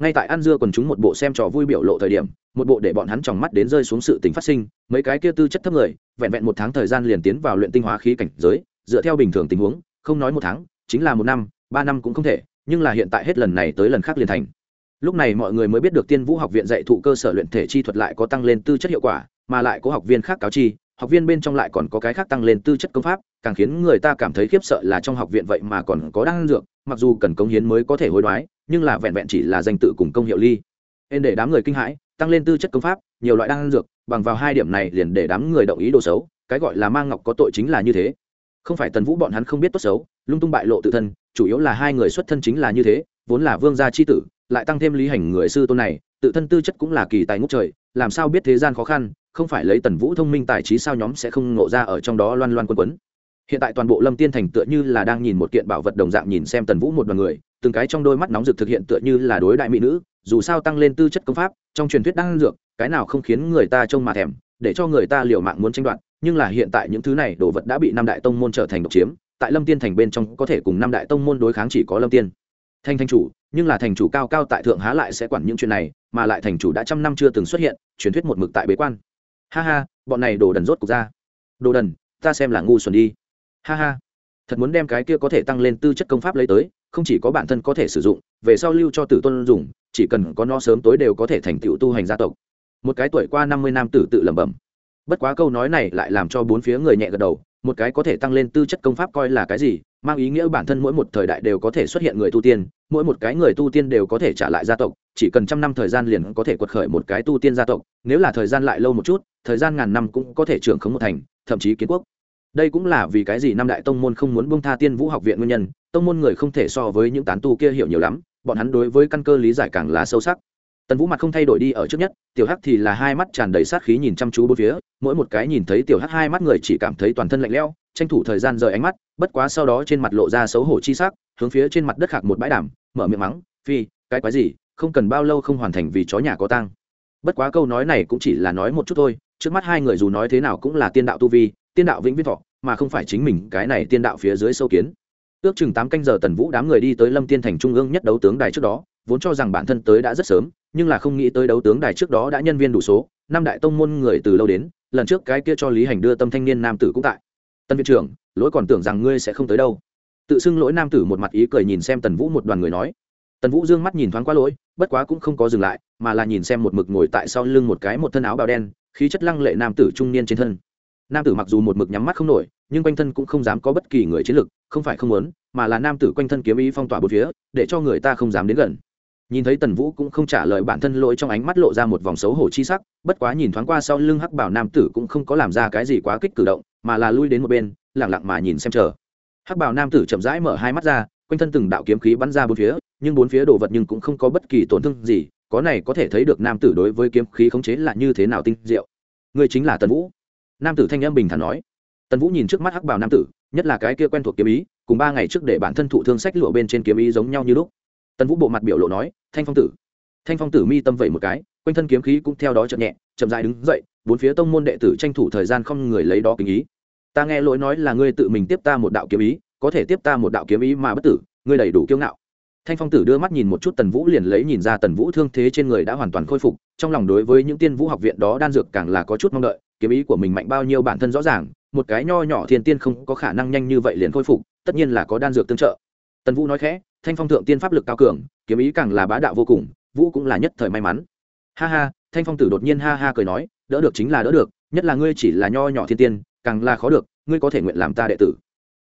Ngay tại ăn dưa còn chúng một bộ xem trò vui biểu lộ thời điểm, một bộ để bọn hắn tròng mắt đến rơi xuống sự tình phát sinh, mấy cái kia tư chất thấp người, vẹn vẹn một tháng thời gian liền tiến vào luyện tinh hóa khí cảnh giới, dựa theo bình thường tình huống, không nói một tháng, chính là một năm, ba năm cũng không thể, nhưng là hiện tại hết lần này tới lần khác liền thành. Lúc này mọi người mới biết được tiên vũ học viện dạy thụ cơ sở luyện thể chi thuật lại có tăng lên tư chất hiệu quả, mà lại có học viên khác cáo chi học viên bên trong lại còn có cái khác tăng lên tư chất công pháp, càng khiến người ta cảm thấy khiếp sợ là trong học viện vậy mà còn có đan dược, mặc dù cần công hiến mới có thể hối đoái, nhưng là vẹn vẹn chỉ là danh tự cùng công hiệu ly. Nên để đám người kinh hãi, tăng lên tư chất công pháp, nhiều loại đan dược, bằng vào hai điểm này liền để đám người động ý đồ xấu, cái gọi là mang ngọc có tội chính là như thế. Không phải tần vũ bọn hắn không biết tốt xấu, lung tung bại lộ tự thân, chủ yếu là hai người xuất thân chính là như thế, vốn là vương gia c h i tử lại tăng thêm lý hành người sư tôn này, tự thân tư chất cũng là kỳ tài ngốc trời, làm sao biết thế gian khó khăn, không phải lấy tần vũ thông minh tài trí sao nhóm sẽ không ngộ ra ở trong đó loan loan quân quấn. Hiện tại toàn bộ lâm tiên thành tựa như là đang nhìn một kiện bảo vật đồng dạng nhìn xem tần vũ một đoàn người, từng cái trong đôi mắt nóng rực thực hiện tựa như là đối đại mỹ nữ, dù sao tăng lên tư chất công pháp, trong truyền thuyết đang dược, cái nào không khiến người ta trông mà thèm, để cho người ta liều mạng muốn tranh đoạt, nhưng là hiện tại những thứ này đồ vật đã bị năm đại tông môn trở thành độc chiếm, tại lâm tiên thành bên trong có thể cùng năm đại tông môn đối kháng chỉ có lâm tiên. Thanh thanh chủ nhưng là thành chủ cao cao tại thượng há lại sẽ quản những chuyện này, mà lại thành chủ đã trăm năm chưa từng xuất hiện, truyền thuyết một mực tại bế quan. Ha ha, bọn này đồ đần rốt cục ra. Đồ đần, ta xem là ngu xuẩn đi. Ha ha. Thật muốn đem cái kia có thể tăng lên tư chất công pháp lấy tới, không chỉ có bản thân có thể sử dụng, về sau lưu cho tử tôn dùng, chỉ cần có nó sớm tối đều có thể thành tựu tu hành gia tộc. Một cái tuổi qua năm mươi năm tử tự lẩm bẩm. Bất quá câu nói này lại làm cho bốn phía người nhẹ gật đầu một cái có thể tăng lên tư chất công pháp coi là cái gì, mang ý nghĩa bản thân mỗi một thời đại đều có thể xuất hiện người tu tiên, mỗi một cái người tu tiên đều có thể trả lại gia tộc, chỉ cần trăm năm thời gian liền có thể quật khởi một cái tu tiên gia tộc, nếu là thời gian lại lâu một chút, thời gian ngàn năm cũng có thể trưởng khống một thành, thậm chí kiến quốc. Đây cũng là vì cái gì năm đại tông môn không muốn bông tha tiên vũ học viện nguyên nhân, tông môn người không thể so với những tán tu kia hiểu nhiều lắm, bọn hắn đối với căn cơ lý giải càng là sâu sắc tần vũ mặt không thay đổi đi ở trước nhất, tiểu hắc thì là hai mắt tràn đầy sát khí nhìn chăm chú bốn phía, mỗi một cái nhìn thấy tiểu hắc hai mắt người chỉ cảm thấy toàn thân lạnh lẽo, tranh thủ thời gian rời ánh mắt, bất quá sau đó trên mặt lộ ra xấu hổ chi sắc, hướng phía trên mặt đất khạc một bãi đảm mở miệng mắng, phi, cái quái gì, không cần bao lâu không hoàn thành vì chó nhà có tang. Bất quá câu nói này cũng chỉ là nói một chút thôi, trước mắt hai người dù nói thế nào cũng là tiên đạo tu vi, tiên đạo vĩnh viễn thọ, mà không phải chính mình, cái này tiên đạo phía dưới sâu kiến. Ước chừng tám canh giờ tần vũ đám người đi tới lâm tiên thành trung ương nhất đấu tướng đài trước đó, vốn cho rằng bản thân tới đã rất sớm nhưng là không nghĩ tới đấu tướng đài trước đó đã nhân viên đủ số, năm đại tông môn người từ lâu đến, lần trước cái kia cho lý hành đưa tâm thanh niên nam tử cũng tại. Tân viện trưởng, lỗi còn tưởng rằng ngươi sẽ không tới đâu. Tự xưng lỗi nam tử một mặt ý cười nhìn xem tần vũ một đoàn người nói. Tần vũ d ư ơ n g mắt nhìn thoáng qua lỗi, bất quá cũng không có dừng lại, mà là nhìn xem một mực ngồi tại sau lưng một cái một thân áo bào đen, khí chất lăng lệ nam tử trung niên trên thân. Nam tử mặc dù một mực nhắm mắt không nổi, nhưng quanh thân cũng không dám có bất kỳ người chiến lực không phải không muốn, mà là nam tử quanh thân kiếm ý phong tỏa bốn phía, để cho người ta không dám đến gần nhìn thấy tần vũ cũng không trả lời bản thân lỗi trong ánh mắt lộ ra một vòng xấu hổ chi sắc, bất quá nhìn thoáng qua sau lưng hắc bảo nam tử cũng không có làm ra cái gì quá kích cử động, mà là lui đến một bên lẳng lặng mà nhìn xem chờ. Hắc bảo nam tử chậm rãi mở hai mắt ra, quanh thân từng đạo kiếm khí bắn ra bốn phía, nhưng bốn phía đồ vật nhưng cũng không có bất kỳ tổn thương gì, có này có thể thấy được nam tử đối với kiếm khí khống chế là như thế nào tinh diệu. Người chính là tần vũ. Nam tử thanh em bình thản nói. Tần vũ nhìn trước mắt hắc bảo nam tử, nhất là cái kia quen thuộc kiếm ý, cùng ba ngày trước để bản thân thụ thương sách lụa bên trên kiếm ý giống nhau như lúc tần vũ bộ mặt biểu lộ nói, thanh phong tử. Thanh phong tử mi tâm vẩy một cái, quanh thân kiếm khí cũng theo đó chậm nhẹ, chậm dài đứng dậy, bốn phía tông môn đệ tử tranh thủ thời gian không người lấy đó kính ý. Ta nghe lỗi nói là ngươi tự mình tiếp ta một đạo kiếm ý, có thể tiếp ta một đạo kiếm ý mà bất tử, ngươi đầy đủ kiêu ngạo. Thanh phong tử đưa mắt nhìn một chút tần vũ liền lấy nhìn ra tần vũ thương thế trên người đã hoàn toàn khôi phục, trong lòng đối với những tiên vũ học viện đó đan dược càng là có chút mong đợi, kiếm ý của mình mạnh bao nhiêu bản thân rõ ràng, một cái nho nhỏ thiên tiên không có khả năng nhanh như vậy liền khôi phục, tất nhiên là có đan dược tương trợ tần vũ nói khẽ, thanh phong thượng tiên pháp lực cao cường, kiếm ý càng là bá đạo vô cùng, vũ cũng là nhất thời may mắn. Ha ha, thanh phong tử đột nhiên ha ha cười nói, đỡ được chính là đỡ được, nhất là ngươi chỉ là nho nhỏ thiên tiên, càng là khó được, ngươi có thể nguyện làm ta đệ tử.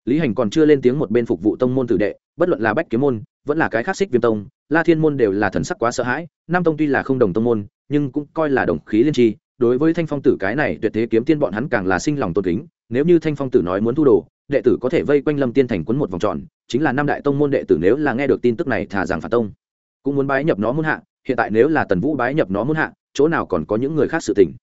Lý hành còn chưa lên tiếng một bên phục vụ tông môn tử đệ, bất luận là bách kiếm môn, vẫn là cái khác xích viêm tông, la thiên môn đều là thần sắc quá sợ hãi, nam tông tuy là không đồng tông môn, nhưng cũng coi là đồng khí liên tri, đối với thanh phong tử cái này tuyệt thế kiếm tiên bọn hắn càng là sinh lòng tôn kính, nếu như thanh phong tử nói muốn thu đồ đệ tử có thể vây quanh lâm tiên thành quấn một vòng tròn, chính là năm đại tông môn đệ tử nếu là nghe được tin tức này thà rằng phản tông. Cũng muốn bái nhập nó muốn hạ, hiện tại nếu là tần vũ bái nhập nó muốn hạ, chỗ nào còn có những người khác sự tình.